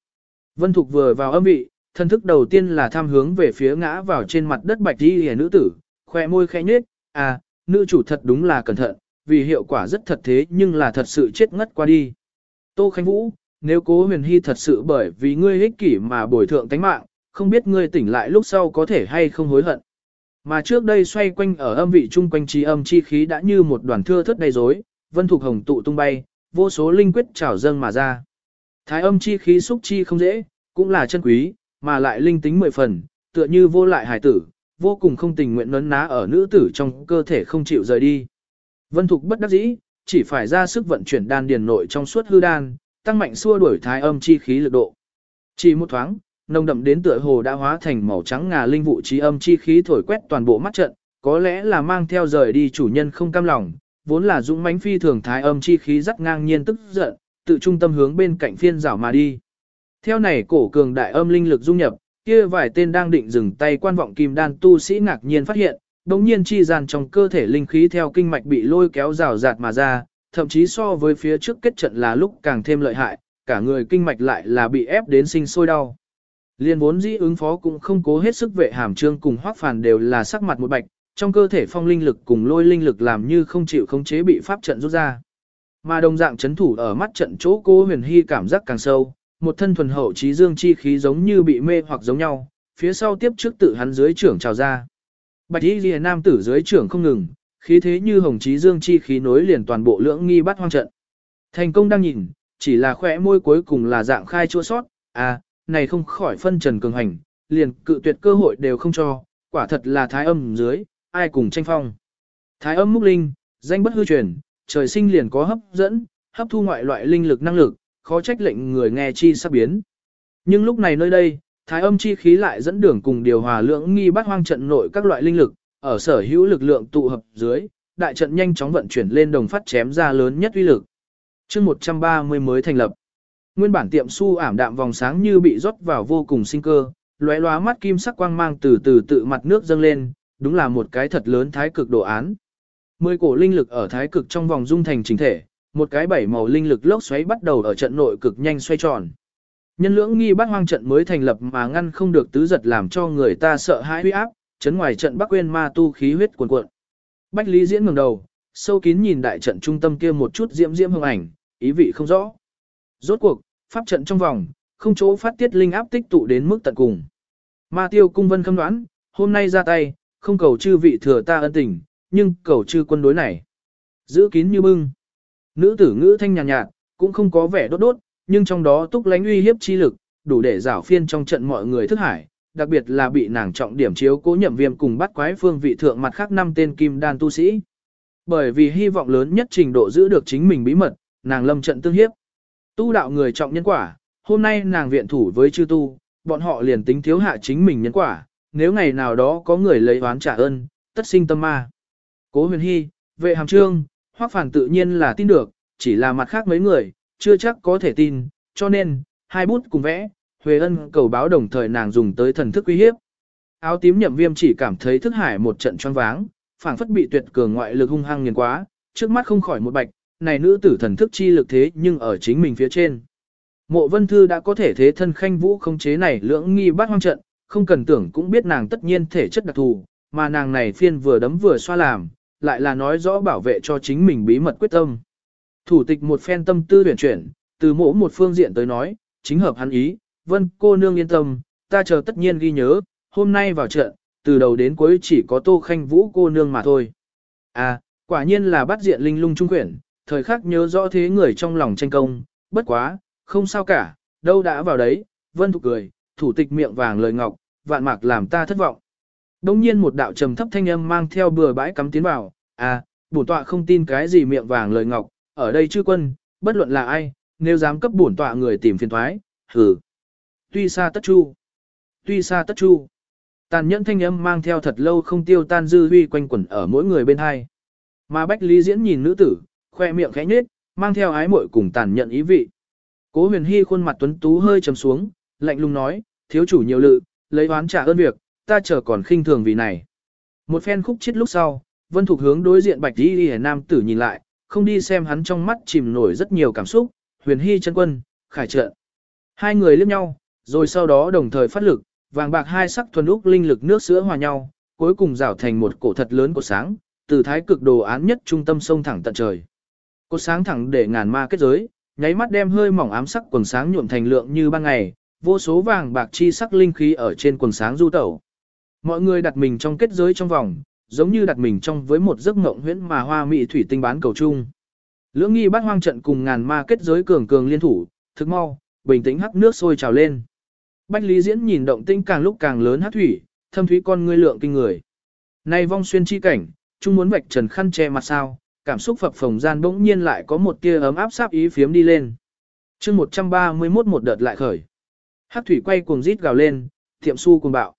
Vân Thục vừa vào âm vị, thân thức đầu tiên là tham hướng về phía ngã vào trên mặt đất bạch y hề nữ tử, khoe môi khẽ nhếch, à, nữ chủ thật đúng là cẩn thận, vì hiệu quả rất thật thế nhưng là thật sự chết ngất qua đi. Tô Khánh Vũ, nếu cố huyền hy thật sự bởi vì ngươi ích kỷ mà bồi thượng tánh mạng, không biết ngươi tỉnh lại lúc sau có thể hay không hối hận. Mà trước đây xoay quanh ở âm vị chung quanh trí âm chi khí đã như một đoàn thưa thất đầy rối, vân thuộc hồng tụ tung bay, vô số linh quyết trào dâng mà ra. Thái âm chi khí xúc chi không dễ, cũng là chân quý, mà lại linh tính mười phần, tựa như vô lại hải tử, vô cùng không tình nguyện nấn ná ở nữ tử trong cơ thể không chịu rời đi. Vân Thục bất đắc dĩ, chỉ phải ra sức vận chuyển đan điền nội trong suốt hư đan, tăng mạnh xua đuổi thái âm chi khí lực độ. Chỉ một thoáng, nồng đậm đến tựa hồ đã hóa thành màu trắng ngà linh vụ trí âm chi khí thổi quét toàn bộ mắt trận, có lẽ là mang theo rời đi chủ nhân không cam lòng, vốn là dũng mãnh phi thường thái âm chi khí rất ngang nhiên tức giận, tự trung tâm hướng bên cạnh phiên rảo mà đi. Theo này cổ cường đại âm linh lực dung nhập, kia vài tên đang định dừng tay quan vọng kim đan tu sĩ ngạc nhiên phát hiện, đồng nhiên chi gian trong cơ thể linh khí theo kinh mạch bị lôi kéo rào rạt mà ra, thậm chí so với phía trước kết trận là lúc càng thêm lợi hại, cả người kinh mạch lại là bị ép đến sinh sôi đau. Liên vốn dĩ ứng phó cũng không cố hết sức vệ hàm trương cùng hoác phàn đều là sắc mặt một bạch, trong cơ thể phong linh lực cùng lôi linh lực làm như không chịu khống chế bị pháp trận rút ra. Mà đồng dạng chấn thủ ở mắt trận chỗ cô huyền hy cảm giác càng sâu, một thân thuần hậu trí dương chi khí giống như bị mê hoặc giống nhau, phía sau tiếp trước tự hắn dưới trưởng trào ra. Bạch y lìa nam tử dưới trưởng không ngừng, khí thế như hồng trí dương chi khí nối liền toàn bộ lưỡng nghi bắt hoang trận. Thành công đang nhìn, chỉ là khỏe môi cuối cùng là dạng khai chua sót, à, này không khỏi phân trần cường hành, liền cự tuyệt cơ hội đều không cho, quả thật là thái âm dưới, ai cùng tranh phong. Thái âm múc linh, danh bất hư truyền, trời sinh liền có hấp dẫn, hấp thu ngoại loại linh lực năng lực, khó trách lệnh người nghe chi sắp biến. Nhưng lúc này nơi đây, thái âm chi khí lại dẫn đường cùng điều hòa lượng nghi bắt hoang trận nội các loại linh lực, ở sở hữu lực lượng tụ hợp dưới, đại trận nhanh chóng vận chuyển lên đồng phát chém ra lớn nhất uy lực. chương 130 mới thành lập. Nguyên bản tiệm su ảm đạm vòng sáng như bị rót vào vô cùng sinh cơ, lóe lóa mắt kim sắc quang mang từ từ tự mặt nước dâng lên, đúng là một cái thật lớn thái cực đồ án. Mười cổ linh lực ở thái cực trong vòng dung thành chính thể, một cái bảy màu linh lực lốc xoáy bắt đầu ở trận nội cực nhanh xoay tròn. Nhân lưỡng nghi bát hoang trận mới thành lập mà ngăn không được tứ giật làm cho người ta sợ hãi huy áp, chấn ngoài trận bắc quên ma tu khí huyết cuồn cuộn. Bách Lý Diễn ngẩng đầu, sâu kín nhìn đại trận trung tâm kia một chút diễm diễm hương ảnh, ý vị không rõ. Rốt cuộc, pháp trận trong vòng, không chỗ phát tiết linh áp tích tụ đến mức tận cùng. Ma tiêu cung vân khâm đoán, hôm nay ra tay, không cầu chư vị thừa ta ân tình, nhưng cầu chư quân đối này. Giữ kín như bưng. Nữ tử ngữ thanh nhàn nhạt, nhạt, cũng không có vẻ đốt đốt, nhưng trong đó túc lánh uy hiếp chi lực, đủ để rảo phiên trong trận mọi người thức hải, đặc biệt là bị nàng trọng điểm chiếu cố nhậm viêm cùng bắt quái phương vị thượng mặt khác năm tên kim đan tu sĩ. Bởi vì hy vọng lớn nhất trình độ giữ được chính mình bí mật, nàng lâm trận tương hiếp. Tu đạo người trọng nhân quả, hôm nay nàng viện thủ với chư tu, bọn họ liền tính thiếu hạ chính mình nhân quả, nếu ngày nào đó có người lấy oán trả ơn, tất sinh tâm ma. Cố huyền hy, vệ hàm trương, Hoắc phản tự nhiên là tin được, chỉ là mặt khác mấy người, chưa chắc có thể tin, cho nên, hai bút cùng vẽ, Huệ ân cầu báo đồng thời nàng dùng tới thần thức uy hiếp. Áo tím nhậm viêm chỉ cảm thấy thức hải một trận choáng váng, phảng phất bị tuyệt cường ngoại lực hung hăng nghiền quá, trước mắt không khỏi một bạch, này nữ tử thần thức chi lực thế nhưng ở chính mình phía trên. Mộ vân thư đã có thể thế thân khanh vũ không chế này lưỡng nghi bát hoang trận, không cần tưởng cũng biết nàng tất nhiên thể chất đặc thù, mà nàng này phiên vừa đấm vừa xoa làm, lại là nói rõ bảo vệ cho chính mình bí mật quyết tâm. Thủ tịch một phen tâm tư huyền chuyển, từ mỗ một phương diện tới nói, chính hợp hắn ý, vân cô nương yên tâm, ta chờ tất nhiên ghi nhớ, hôm nay vào trận, từ đầu đến cuối chỉ có tô khanh vũ cô nương mà thôi. À, quả nhiên là bắt diện linh lung trung quyển, thời khắc nhớ rõ thế người trong lòng tranh công, bất quá, không sao cả, đâu đã vào đấy, vân thục cười, thủ tịch miệng vàng lời ngọc, vạn mạc làm ta thất vọng. Đông nhiên một đạo trầm thấp thanh âm mang theo bừa bãi cắm tiến vào, à, bổn tọa không tin cái gì miệng vàng lời ngọc, ở đây chư quân, bất luận là ai, nếu dám cấp bổn tọa người tìm phiền thoái, hừ. Tuy xa tất chu, tuy xa tất chu. Tàn nhẫn thanh âm mang theo thật lâu không tiêu tan dư huy quanh quẩn ở mỗi người bên hai. Mà Bách Lý Diễn nhìn nữ tử, khoe miệng khẽ nhếch, mang theo ái muội cùng tàn nhẫn ý vị. Cố Huyền Hy khuôn mặt tuấn tú hơi trầm xuống, lạnh lùng nói, thiếu chủ nhiều lự, lấy oán trả ơn việc, ta chờ còn khinh thường vì này. Một phen khúc chết lúc sau, Vân Thục hướng đối diện Bạch Y Liễu nam tử nhìn lại, không đi xem hắn trong mắt chìm nổi rất nhiều cảm xúc, Huyền Hy chân quân, khải trợ. Hai người liếc nhau, rồi sau đó đồng thời phát lực, vàng bạc hai sắc thuần úc linh lực nước sữa hòa nhau, cuối cùng rảo thành một cổ thật lớn của sáng, từ thái cực đồ án nhất trung tâm sông thẳng tận trời. Cột sáng thẳng để ngàn ma kết giới, nháy mắt đem hơi mỏng ám sắc quần sáng nhuộm thành lượng như ban ngày, vô số vàng bạc chi sắc linh khí ở trên quần sáng du tẩu. Mọi người đặt mình trong kết giới trong vòng, giống như đặt mình trong với một giấc mộng huyễn mà hoa mỹ thủy tinh bán cầu chung. Lưỡng nghi bát hoang trận cùng ngàn ma kết giới cường cường liên thủ, thực mau, bình tĩnh hắc nước sôi trào lên. Bách Lý Diễn nhìn động tinh càng lúc càng lớn hắc thủy, thâm thúy con ngươi lượng kinh người. Nay vong xuyên chi cảnh, chung muốn vạch trần khăn che mặt sao, cảm xúc phập phồng gian bỗng nhiên lại có một tia ấm áp sáp ý phiếm đi lên. chương 131 một đợt lại khởi. Hắc thủy quay cuồng rít gào lên, tiệm su cuồng bạo.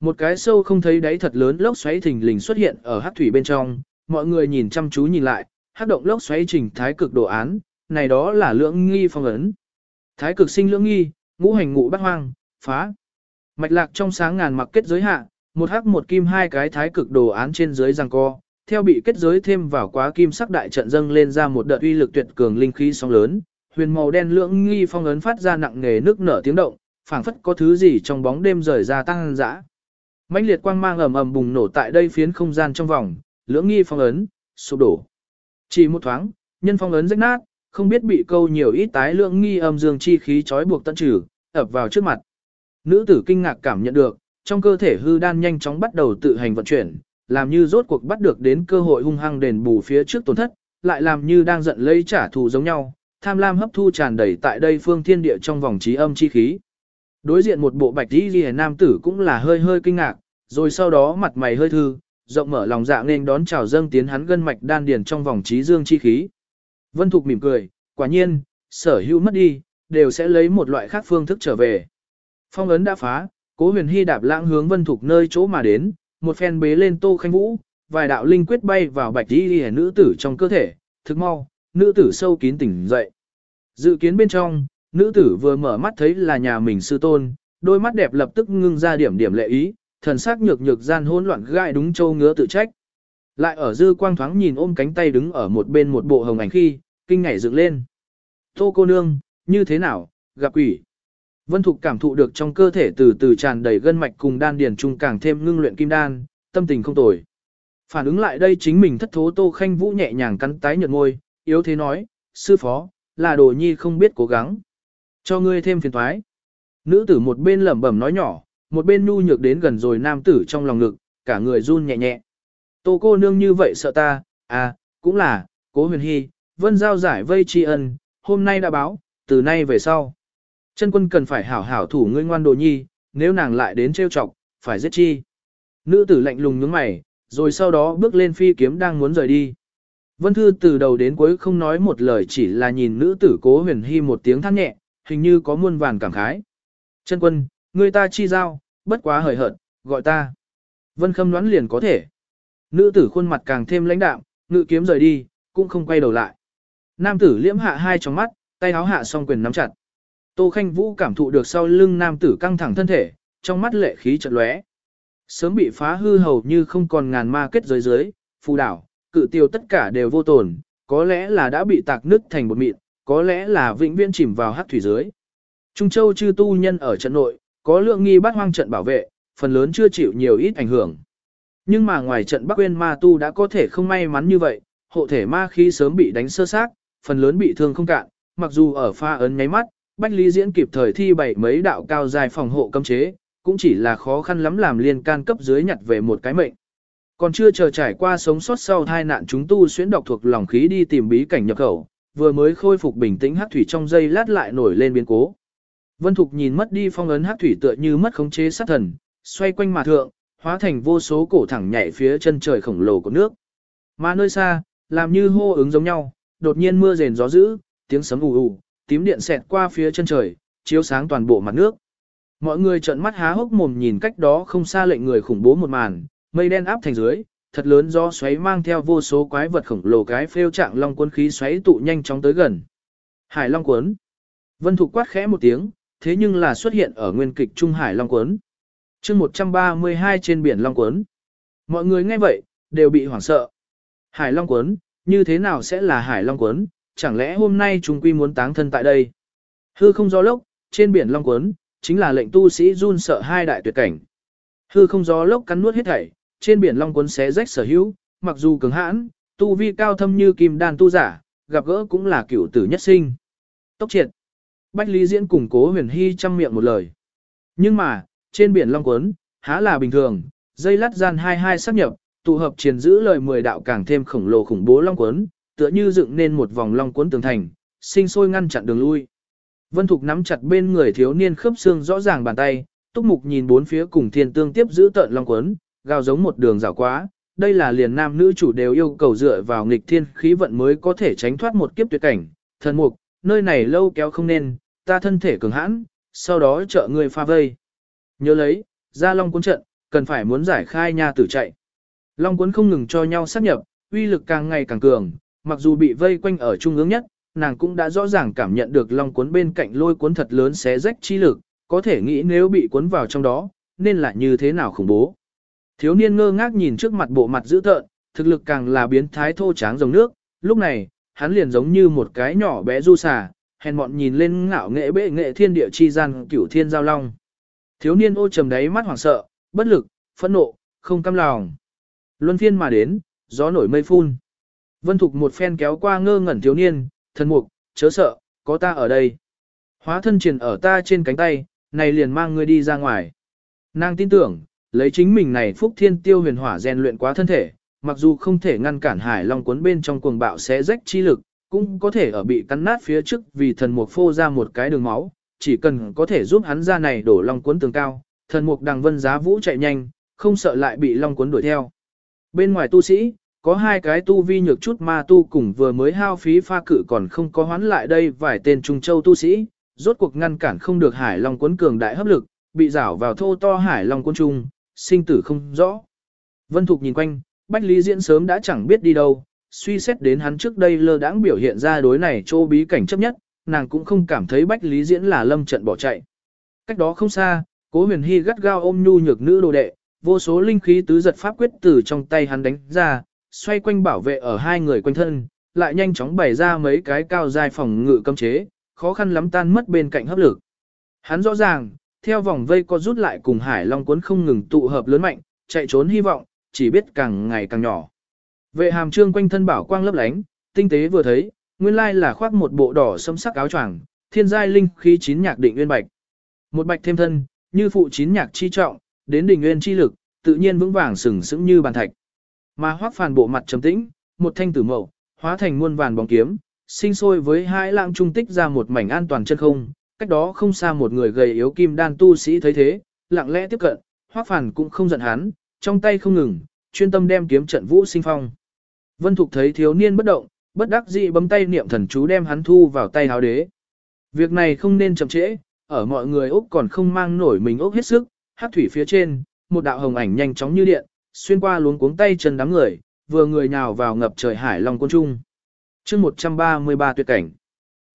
Một cái sâu không thấy đáy thật lớn lốc xoáy thình lình xuất hiện ở hắc thủy bên trong, mọi người nhìn chăm chú nhìn lại, hắc động lốc xoáy trình thái cực đồ án, này đó là lưỡng nghi phong ấn. Thái cực sinh lưỡng nghi, ngũ hành ngũ bát hoang, phá. Mạch lạc trong sáng ngàn mặc kết giới hạ, một hắc một kim hai cái thái cực đồ án trên dưới giằng co, theo bị kết giới thêm vào quá kim sắc đại trận dâng lên ra một đợt uy lực tuyệt cường linh khí sóng lớn, huyền màu đen lưỡng nghi phong ấn phát ra nặng nề nước nở tiếng động, phảng phất có thứ gì trong bóng đêm rời ra tăng dã. Mãnh liệt quang mang ầm ầm bùng nổ tại đây phiến không gian trong vòng, lưỡng nghi phong ấn, sụp đổ. Chỉ một thoáng, nhân phong ấn rách nát, không biết bị câu nhiều ít tái lưỡng nghi âm dương chi khí trói buộc tận trừ, ập vào trước mặt. Nữ tử kinh ngạc cảm nhận được, trong cơ thể hư đan nhanh chóng bắt đầu tự hành vận chuyển, làm như rốt cuộc bắt được đến cơ hội hung hăng đền bù phía trước tổn thất, lại làm như đang giận lấy trả thù giống nhau, tham lam hấp thu tràn đầy tại đây phương thiên địa trong vòng trí âm chi khí. Đối diện một bộ bạch y liễu nam tử cũng là hơi hơi kinh ngạc, rồi sau đó mặt mày hơi thư, rộng mở lòng dạ nên đón chào dâng tiến hắn gân mạch đan điền trong vòng trí dương chi khí. Vân Thục mỉm cười, quả nhiên, sở hữu mất đi, đều sẽ lấy một loại khác phương thức trở về. Phong ấn đã phá, cố huyền hy đạp lãng hướng Vân Thục nơi chỗ mà đến, một phen bế lên tô khanh vũ, vài đạo linh quyết bay vào bạch đi liễu nữ tử trong cơ thể, thực mau, nữ tử sâu kín tỉnh dậy. Dự kiến bên trong, nữ tử vừa mở mắt thấy là nhà mình sư tôn, đôi mắt đẹp lập tức ngưng ra điểm điểm lệ ý, thần sắc nhược nhược gian hỗn loạn gai đúng châu ngứa tự trách. Lại ở dư quang thoáng nhìn ôm cánh tay đứng ở một bên một bộ hồng ảnh khi, kinh ngảy dựng lên. Tô cô nương, như thế nào, gặp quỷ. Vân Thục cảm thụ được trong cơ thể từ từ tràn đầy gân mạch cùng đan điền trung càng thêm ngưng luyện kim đan, tâm tình không tồi. Phản ứng lại đây chính mình thất thố Tô Khanh Vũ nhẹ nhàng cắn tái nhợt môi, yếu thế nói, sư phó, là đồ nhi không biết cố gắng. Cho ngươi thêm phiền thoái. Nữ tử một bên lẩm bẩm nói nhỏ, một bên nu nhược đến gần rồi nam tử trong lòng ngực, cả người run nhẹ nhẹ. Tô cô nương như vậy sợ ta, à, cũng là, cố huyền hy, vân giao giải vây tri ân, hôm nay đã báo, từ nay về sau. Chân quân cần phải hảo hảo thủ ngươi ngoan đồ nhi, nếu nàng lại đến trêu chọc, phải giết chi. Nữ tử lạnh lùng nhướng mày, rồi sau đó bước lên phi kiếm đang muốn rời đi. Vân Thư từ đầu đến cuối không nói một lời chỉ là nhìn nữ tử cố huyền hy một tiếng than nhẹ, hình như có muôn vàn cảm khái. Chân quân, người ta chi giao, bất quá hời hợt, gọi ta. Vân Khâm đoán liền có thể. Nữ tử khuôn mặt càng thêm lãnh đạm, ngự kiếm rời đi, cũng không quay đầu lại. Nam tử liễm hạ hai trong mắt, tay áo hạ song quyền nắm chặt. Tô Khanh Vũ cảm thụ được sau lưng nam tử căng thẳng thân thể, trong mắt lệ khí chợt lóe. Sớm bị phá hư hầu như không còn ngàn ma kết giới dưới, phù đảo, cự tiêu tất cả đều vô tồn, có lẽ là đã bị tạc nứt thành bột mịn, có lẽ là vĩnh viễn chìm vào hắc thủy dưới. Trung Châu chư tu nhân ở trận nội, có lượng nghi bắt hoang trận bảo vệ, phần lớn chưa chịu nhiều ít ảnh hưởng. Nhưng mà ngoài trận Bắc Uyên ma tu đã có thể không may mắn như vậy, hộ thể ma khí sớm bị đánh sơ xác, phần lớn bị thương không cạn, mặc dù ở pha ấn nháy mắt, Bách Lý Diễn kịp thời thi bảy mấy đạo cao dài phòng hộ cấm chế, cũng chỉ là khó khăn lắm làm liên can cấp dưới nhặt về một cái mệnh. Còn chưa chờ trải qua sống sót sau tai nạn chúng tu xuyến độc thuộc lòng khí đi tìm bí cảnh nhập khẩu, vừa mới khôi phục bình tĩnh hắc thủy trong dây lát lại nổi lên biến cố. Vân Thục nhìn mất đi phong ấn hắc thủy tựa như mất khống chế sát thần, xoay quanh mà thượng, hóa thành vô số cổ thẳng nhảy phía chân trời khổng lồ của nước. Mà nơi xa, làm như hô ứng giống nhau, đột nhiên mưa rền gió dữ, tiếng sấm ù ù, tím điện xẹt qua phía chân trời, chiếu sáng toàn bộ mặt nước. Mọi người trợn mắt há hốc mồm nhìn cách đó không xa lệnh người khủng bố một màn, mây đen áp thành dưới, thật lớn do xoáy mang theo vô số quái vật khổng lồ cái phêu trạng long quân khí xoáy tụ nhanh chóng tới gần. Hải Long cuốn. Vân Thục quát khẽ một tiếng, thế nhưng là xuất hiện ở nguyên kịch Trung Hải Long Quấn Chương 132 trên biển Long Quấn Mọi người nghe vậy, đều bị hoảng sợ. Hải Long Quấn như thế nào sẽ là Hải Long Quấn chẳng lẽ hôm nay chúng quy muốn táng thân tại đây? Hư không gió lốc, trên biển Long Quấn chính là lệnh tu sĩ run sợ hai đại tuyệt cảnh. Hư không gió lốc cắn nuốt hết thảy, trên biển long Quấn xé rách sở hữu, mặc dù cứng hãn, tu vi cao thâm như kim đan tu giả, gặp gỡ cũng là cửu tử nhất sinh. Tốc triệt. Bách Lý Diễn củng cố huyền hy chăm miệng một lời. Nhưng mà, trên biển long Quấn há là bình thường, dây lát gian hai hai sắp nhập, tụ hợp triển giữ lời mười đạo càng thêm khổng lồ khủng bố long Quấn, tựa như dựng nên một vòng long Quấn tường thành, sinh sôi ngăn chặn đường lui. Vân Thục nắm chặt bên người thiếu niên khớp xương rõ ràng bàn tay, túc mục nhìn bốn phía cùng thiên tương tiếp giữ tợn long quấn, gào giống một đường rào quá. Đây là liền nam nữ chủ đều yêu cầu dựa vào nghịch thiên khí vận mới có thể tránh thoát một kiếp tuyệt cảnh. Thần mục, nơi này lâu kéo không nên, ta thân thể cường hãn, sau đó trợ người pha vây. Nhớ lấy, ra long cuốn trận, cần phải muốn giải khai nha tử chạy. Long cuốn không ngừng cho nhau sát nhập, uy lực càng ngày càng cường, mặc dù bị vây quanh ở trung ương nhất, nàng cũng đã rõ ràng cảm nhận được long cuốn bên cạnh lôi cuốn thật lớn xé rách chi lực, có thể nghĩ nếu bị cuốn vào trong đó, nên là như thế nào khủng bố. Thiếu niên ngơ ngác nhìn trước mặt bộ mặt dữ tợn, thực lực càng là biến thái thô tráng dòng nước, lúc này, hắn liền giống như một cái nhỏ bé du xà, hèn mọn nhìn lên ngạo nghệ bệ nghệ thiên địa chi gian cửu thiên giao long. Thiếu niên ô trầm đáy mắt hoảng sợ, bất lực, phẫn nộ, không cam lòng. Luân phiên mà đến, gió nổi mây phun. Vân Thục một phen kéo qua ngơ ngẩn thiếu niên, thần mục, chớ sợ, có ta ở đây. Hóa thân truyền ở ta trên cánh tay, này liền mang ngươi đi ra ngoài. Nàng tin tưởng, lấy chính mình này phúc thiên tiêu huyền hỏa rèn luyện quá thân thể, mặc dù không thể ngăn cản hải long cuốn bên trong cuồng bạo xé rách chi lực, cũng có thể ở bị cắn nát phía trước vì thần mục phô ra một cái đường máu, chỉ cần có thể giúp hắn ra này đổ long cuốn tường cao, thần mục đằng vân giá vũ chạy nhanh, không sợ lại bị long cuốn đuổi theo. Bên ngoài tu sĩ, có hai cái tu vi nhược chút ma tu cùng vừa mới hao phí pha cử còn không có hoán lại đây vài tên trung châu tu sĩ, rốt cuộc ngăn cản không được hải long cuốn cường đại hấp lực, bị rảo vào thô to hải long cuốn trung, sinh tử không rõ. Vân Thục nhìn quanh, Bách Lý Diễn sớm đã chẳng biết đi đâu, suy xét đến hắn trước đây lơ đãng biểu hiện ra đối này chỗ bí cảnh chấp nhất, nàng cũng không cảm thấy Bách Lý Diễn là lâm trận bỏ chạy. Cách đó không xa, Cố Huyền Hy gắt gao ôm nhu nhược nữ đồ đệ, vô số linh khí tứ giật pháp quyết từ trong tay hắn đánh ra, xoay quanh bảo vệ ở hai người quanh thân, lại nhanh chóng bày ra mấy cái cao dài phòng ngự cấm chế, khó khăn lắm tan mất bên cạnh hấp lực. Hắn rõ ràng, theo vòng vây co rút lại cùng Hải Long cuốn không ngừng tụ hợp lớn mạnh, chạy trốn hy vọng, chỉ biết càng ngày càng nhỏ. Vệ hàm trương quanh thân bảo quang lấp lánh, tinh tế vừa thấy, nguyên lai là khoác một bộ đỏ sẫm sắc áo choàng, thiên giai linh khí chín nhạc định nguyên bạch. Một bạch thêm thân, như phụ chín nhạc chi trọng, đến đỉnh nguyên chi lực, tự nhiên vững vàng sừng sững như bàn thạch. Mà hoác phàn bộ mặt trầm tĩnh, một thanh tử mậu, hóa thành muôn vàn bóng kiếm, sinh sôi với hai lãng trung tích ra một mảnh an toàn chân không, cách đó không xa một người gầy yếu kim đan tu sĩ thấy thế, lặng lẽ tiếp cận, Hoắc Phàn cũng không giận hắn, trong tay không ngừng, chuyên tâm đem kiếm trận vũ sinh phong. Vân Thục thấy thiếu niên bất động, bất đắc dĩ bấm tay niệm thần chú đem hắn thu vào tay háo đế. Việc này không nên chậm trễ, ở mọi người Úc còn không mang nổi mình Úc hết sức, hát thủy phía trên, một đạo hồng ảnh nhanh chóng như điện, xuyên qua luống cuống tay chân đám người, vừa người nhào vào ngập trời hải long quân trung. chương 133 tuyệt cảnh.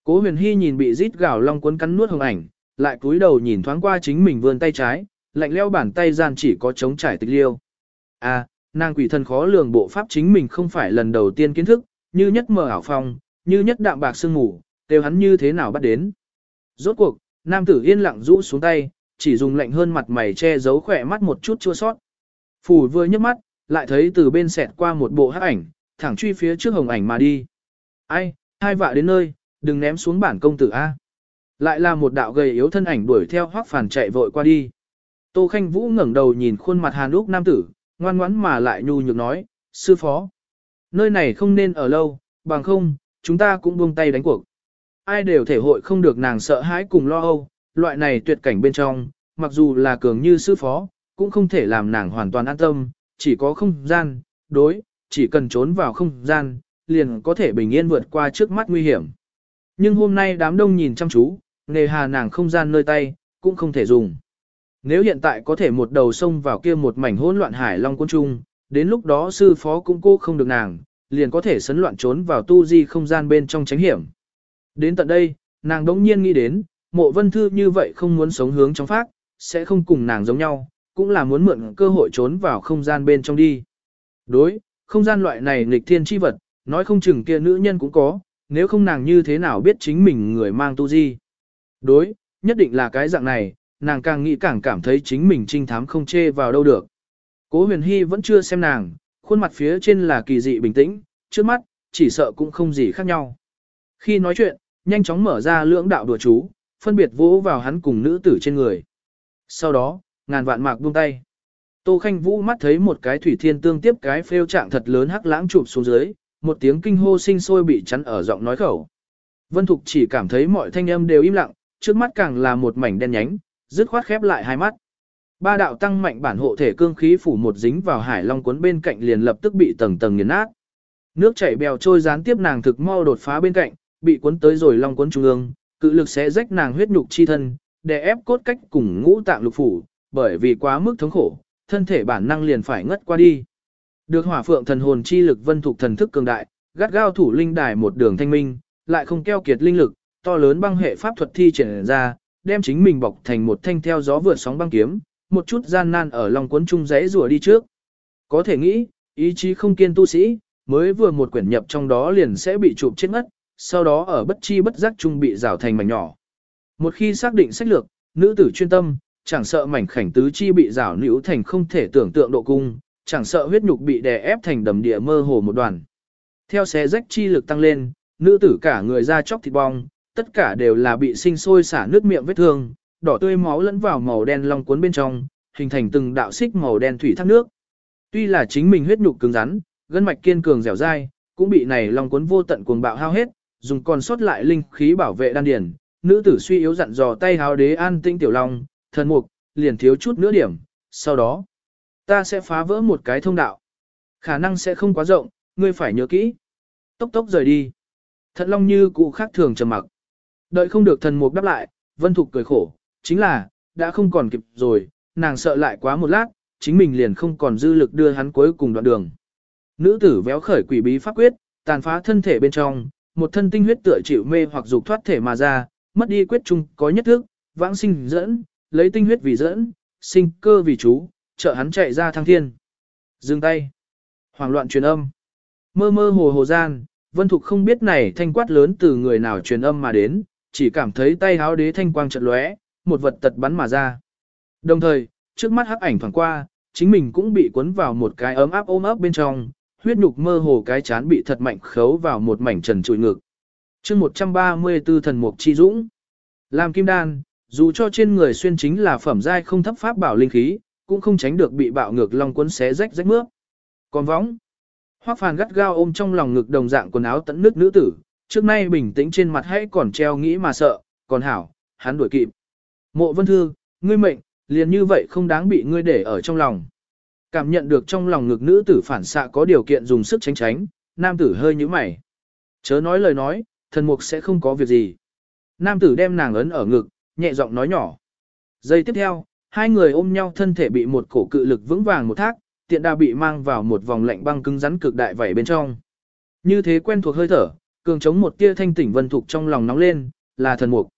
Cố huyền hy nhìn bị rít gào long cuốn cắn nuốt hồng ảnh, lại cúi đầu nhìn thoáng qua chính mình vươn tay trái, lạnh leo bàn tay gian chỉ có chống trải tịch liêu. À, nàng quỷ thần khó lường bộ pháp chính mình không phải lần đầu tiên kiến thức, như nhất mờ ảo phong, như nhất đạm bạc sương ngủ, đều hắn như thế nào bắt đến. Rốt cuộc, nam tử yên lặng rũ xuống tay, chỉ dùng lạnh hơn mặt mày che giấu khỏe mắt một chút chua sót. Phủ vừa nhấc mắt, lại thấy từ bên xẹt qua một bộ hắc ảnh, thẳng truy phía trước hồng ảnh mà đi. Ai, hai vạ đến nơi, đừng ném xuống bản công tử A. Lại là một đạo gầy yếu thân ảnh đuổi theo hoác phản chạy vội qua đi. Tô Khanh Vũ ngẩng đầu nhìn khuôn mặt hàn úc nam tử, ngoan ngoãn mà lại nhu nhược nói, sư phó. Nơi này không nên ở lâu, bằng không, chúng ta cũng buông tay đánh cuộc. Ai đều thể hội không được nàng sợ hãi cùng lo âu, loại này tuyệt cảnh bên trong, mặc dù là cường như sư phó, cũng không thể làm nàng hoàn toàn an tâm, chỉ có không gian, đối, chỉ cần trốn vào không gian, liền có thể bình yên vượt qua trước mắt nguy hiểm. Nhưng hôm nay đám đông nhìn chăm chú, nề hà nàng không gian nơi tay, cũng không thể dùng. Nếu hiện tại có thể một đầu sông vào kia một mảnh hỗn loạn hải long quân trung, đến lúc đó sư phó cũng cô không được nàng, liền có thể sấn loạn trốn vào tu di không gian bên trong tránh hiểm. Đến tận đây, nàng đống nhiên nghĩ đến, mộ vân thư như vậy không muốn sống hướng trong phát, sẽ không cùng nàng giống nhau, cũng là muốn mượn cơ hội trốn vào không gian bên trong đi. Đối, không gian loại này nghịch thiên chi vật, nói không chừng kia nữ nhân cũng có, nếu không nàng như thế nào biết chính mình người mang tu di. Đối, nhất định là cái dạng này, nàng càng nghĩ càng cảm thấy chính mình trinh thám không chê vào đâu được. Cố huyền hy vẫn chưa xem nàng, khuôn mặt phía trên là kỳ dị bình tĩnh, trước mắt, chỉ sợ cũng không gì khác nhau. Khi nói chuyện, nhanh chóng mở ra lưỡng đạo đùa chú, phân biệt vỗ vào hắn cùng nữ tử trên người. Sau đó, ngàn vạn mạc buông tay. Tô Khanh Vũ mắt thấy một cái thủy thiên tương tiếp cái phêu trạng thật lớn hắc lãng chụp xuống dưới, một tiếng kinh hô sinh sôi bị chắn ở giọng nói khẩu. Vân Thục chỉ cảm thấy mọi thanh âm đều im lặng, trước mắt càng là một mảnh đen nhánh, dứt khoát khép lại hai mắt. Ba đạo tăng mạnh bản hộ thể cương khí phủ một dính vào hải long cuốn bên cạnh liền lập tức bị tầng tầng nghiền nát. Nước chảy bèo trôi gián tiếp nàng thực mau đột phá bên cạnh, bị cuốn tới rồi long cuốn trung ương, cự lực sẽ rách nàng huyết nhục chi thân, để ép cốt cách cùng ngũ tạng lục phủ, bởi vì quá mức thống khổ, thân thể bản năng liền phải ngất qua đi. Được hỏa phượng thần hồn chi lực vân thuộc thần thức cường đại, gắt gao thủ linh đài một đường thanh minh, lại không keo kiệt linh lực, to lớn băng hệ pháp thuật thi triển ra, đem chính mình bọc thành một thanh theo gió vượt sóng băng kiếm, một chút gian nan ở lòng cuốn chung rẽ rùa đi trước. Có thể nghĩ, ý chí không kiên tu sĩ, mới vừa một quyển nhập trong đó liền sẽ bị chụp chết ngất, sau đó ở bất chi bất giác chung bị rào thành mảnh nhỏ. Một khi xác định sách lược, nữ tử chuyên tâm, chẳng sợ mảnh khảnh tứ chi bị rào nữ thành không thể tưởng tượng độ cung, chẳng sợ huyết nhục bị đè ép thành đầm địa mơ hồ một đoàn. Theo xé rách chi lực tăng lên, nữ tử cả người ra chóc thịt bong, tất cả đều là bị sinh sôi xả nước miệng vết thương, đỏ tươi máu lẫn vào màu đen long cuốn bên trong, hình thành từng đạo xích màu đen thủy thác nước. Tuy là chính mình huyết nhục cứng rắn, gân mạch kiên cường dẻo dai, cũng bị này long cuốn vô tận cuồng bạo hao hết, dùng còn sót lại linh khí bảo vệ đan điền. Nữ tử suy yếu dặn dò tay háo đế an tinh tiểu long, thần mục, liền thiếu chút nữa điểm, sau đó, ta sẽ phá vỡ một cái thông đạo. Khả năng sẽ không quá rộng, ngươi phải nhớ kỹ. Tốc tốc rời đi. Thật long như cụ khác thường trầm mặc. Đợi không được thần mục đáp lại, vân thục cười khổ, chính là, đã không còn kịp rồi, nàng sợ lại quá một lát, chính mình liền không còn dư lực đưa hắn cuối cùng đoạn đường. Nữ tử véo khởi quỷ bí pháp quyết, tàn phá thân thể bên trong, một thân tinh huyết tựa chịu mê hoặc dục thoát thể mà ra, mất đi quyết chung có nhất thức, vãng sinh dẫn, lấy tinh huyết vì dẫn, sinh cơ vì chú, trợ hắn chạy ra thăng thiên. Dừng tay. Hoàng loạn truyền âm. Mơ mơ hồ hồ gian, Vân Thục không biết này thanh quát lớn từ người nào truyền âm mà đến, chỉ cảm thấy tay háo đế thanh quang chợt lóe, một vật tật bắn mà ra. Đồng thời, trước mắt hắc ảnh thoảng qua, chính mình cũng bị cuốn vào một cái ấm áp ôm ấp bên trong, huyết nhục mơ hồ cái chán bị thật mạnh khấu vào một mảnh trần trụi ngực. chương 134 thần mục chi dũng. Làm kim đan, dù cho trên người xuyên chính là phẩm giai không thấp pháp bảo linh khí, cũng không tránh được bị bạo ngược long cuốn xé rách rách mướp. Còn võng, hoác phàn gắt gao ôm trong lòng ngực đồng dạng quần áo tận nước nữ tử, trước nay bình tĩnh trên mặt hãy còn treo nghĩ mà sợ, còn hảo, hắn đuổi kịp. Mộ vân thư, ngươi mệnh, liền như vậy không đáng bị ngươi để ở trong lòng. Cảm nhận được trong lòng ngực nữ tử phản xạ có điều kiện dùng sức tránh tránh, nam tử hơi như mày. Chớ nói lời nói, thần mục sẽ không có việc gì. Nam tử đem nàng ấn ở ngực, nhẹ giọng nói nhỏ. Giây tiếp theo, hai người ôm nhau thân thể bị một cổ cự lực vững vàng một thác, tiện đa bị mang vào một vòng lạnh băng cứng rắn cực đại vảy bên trong. Như thế quen thuộc hơi thở, cường chống một tia thanh tỉnh vân thục trong lòng nóng lên, là thần mục.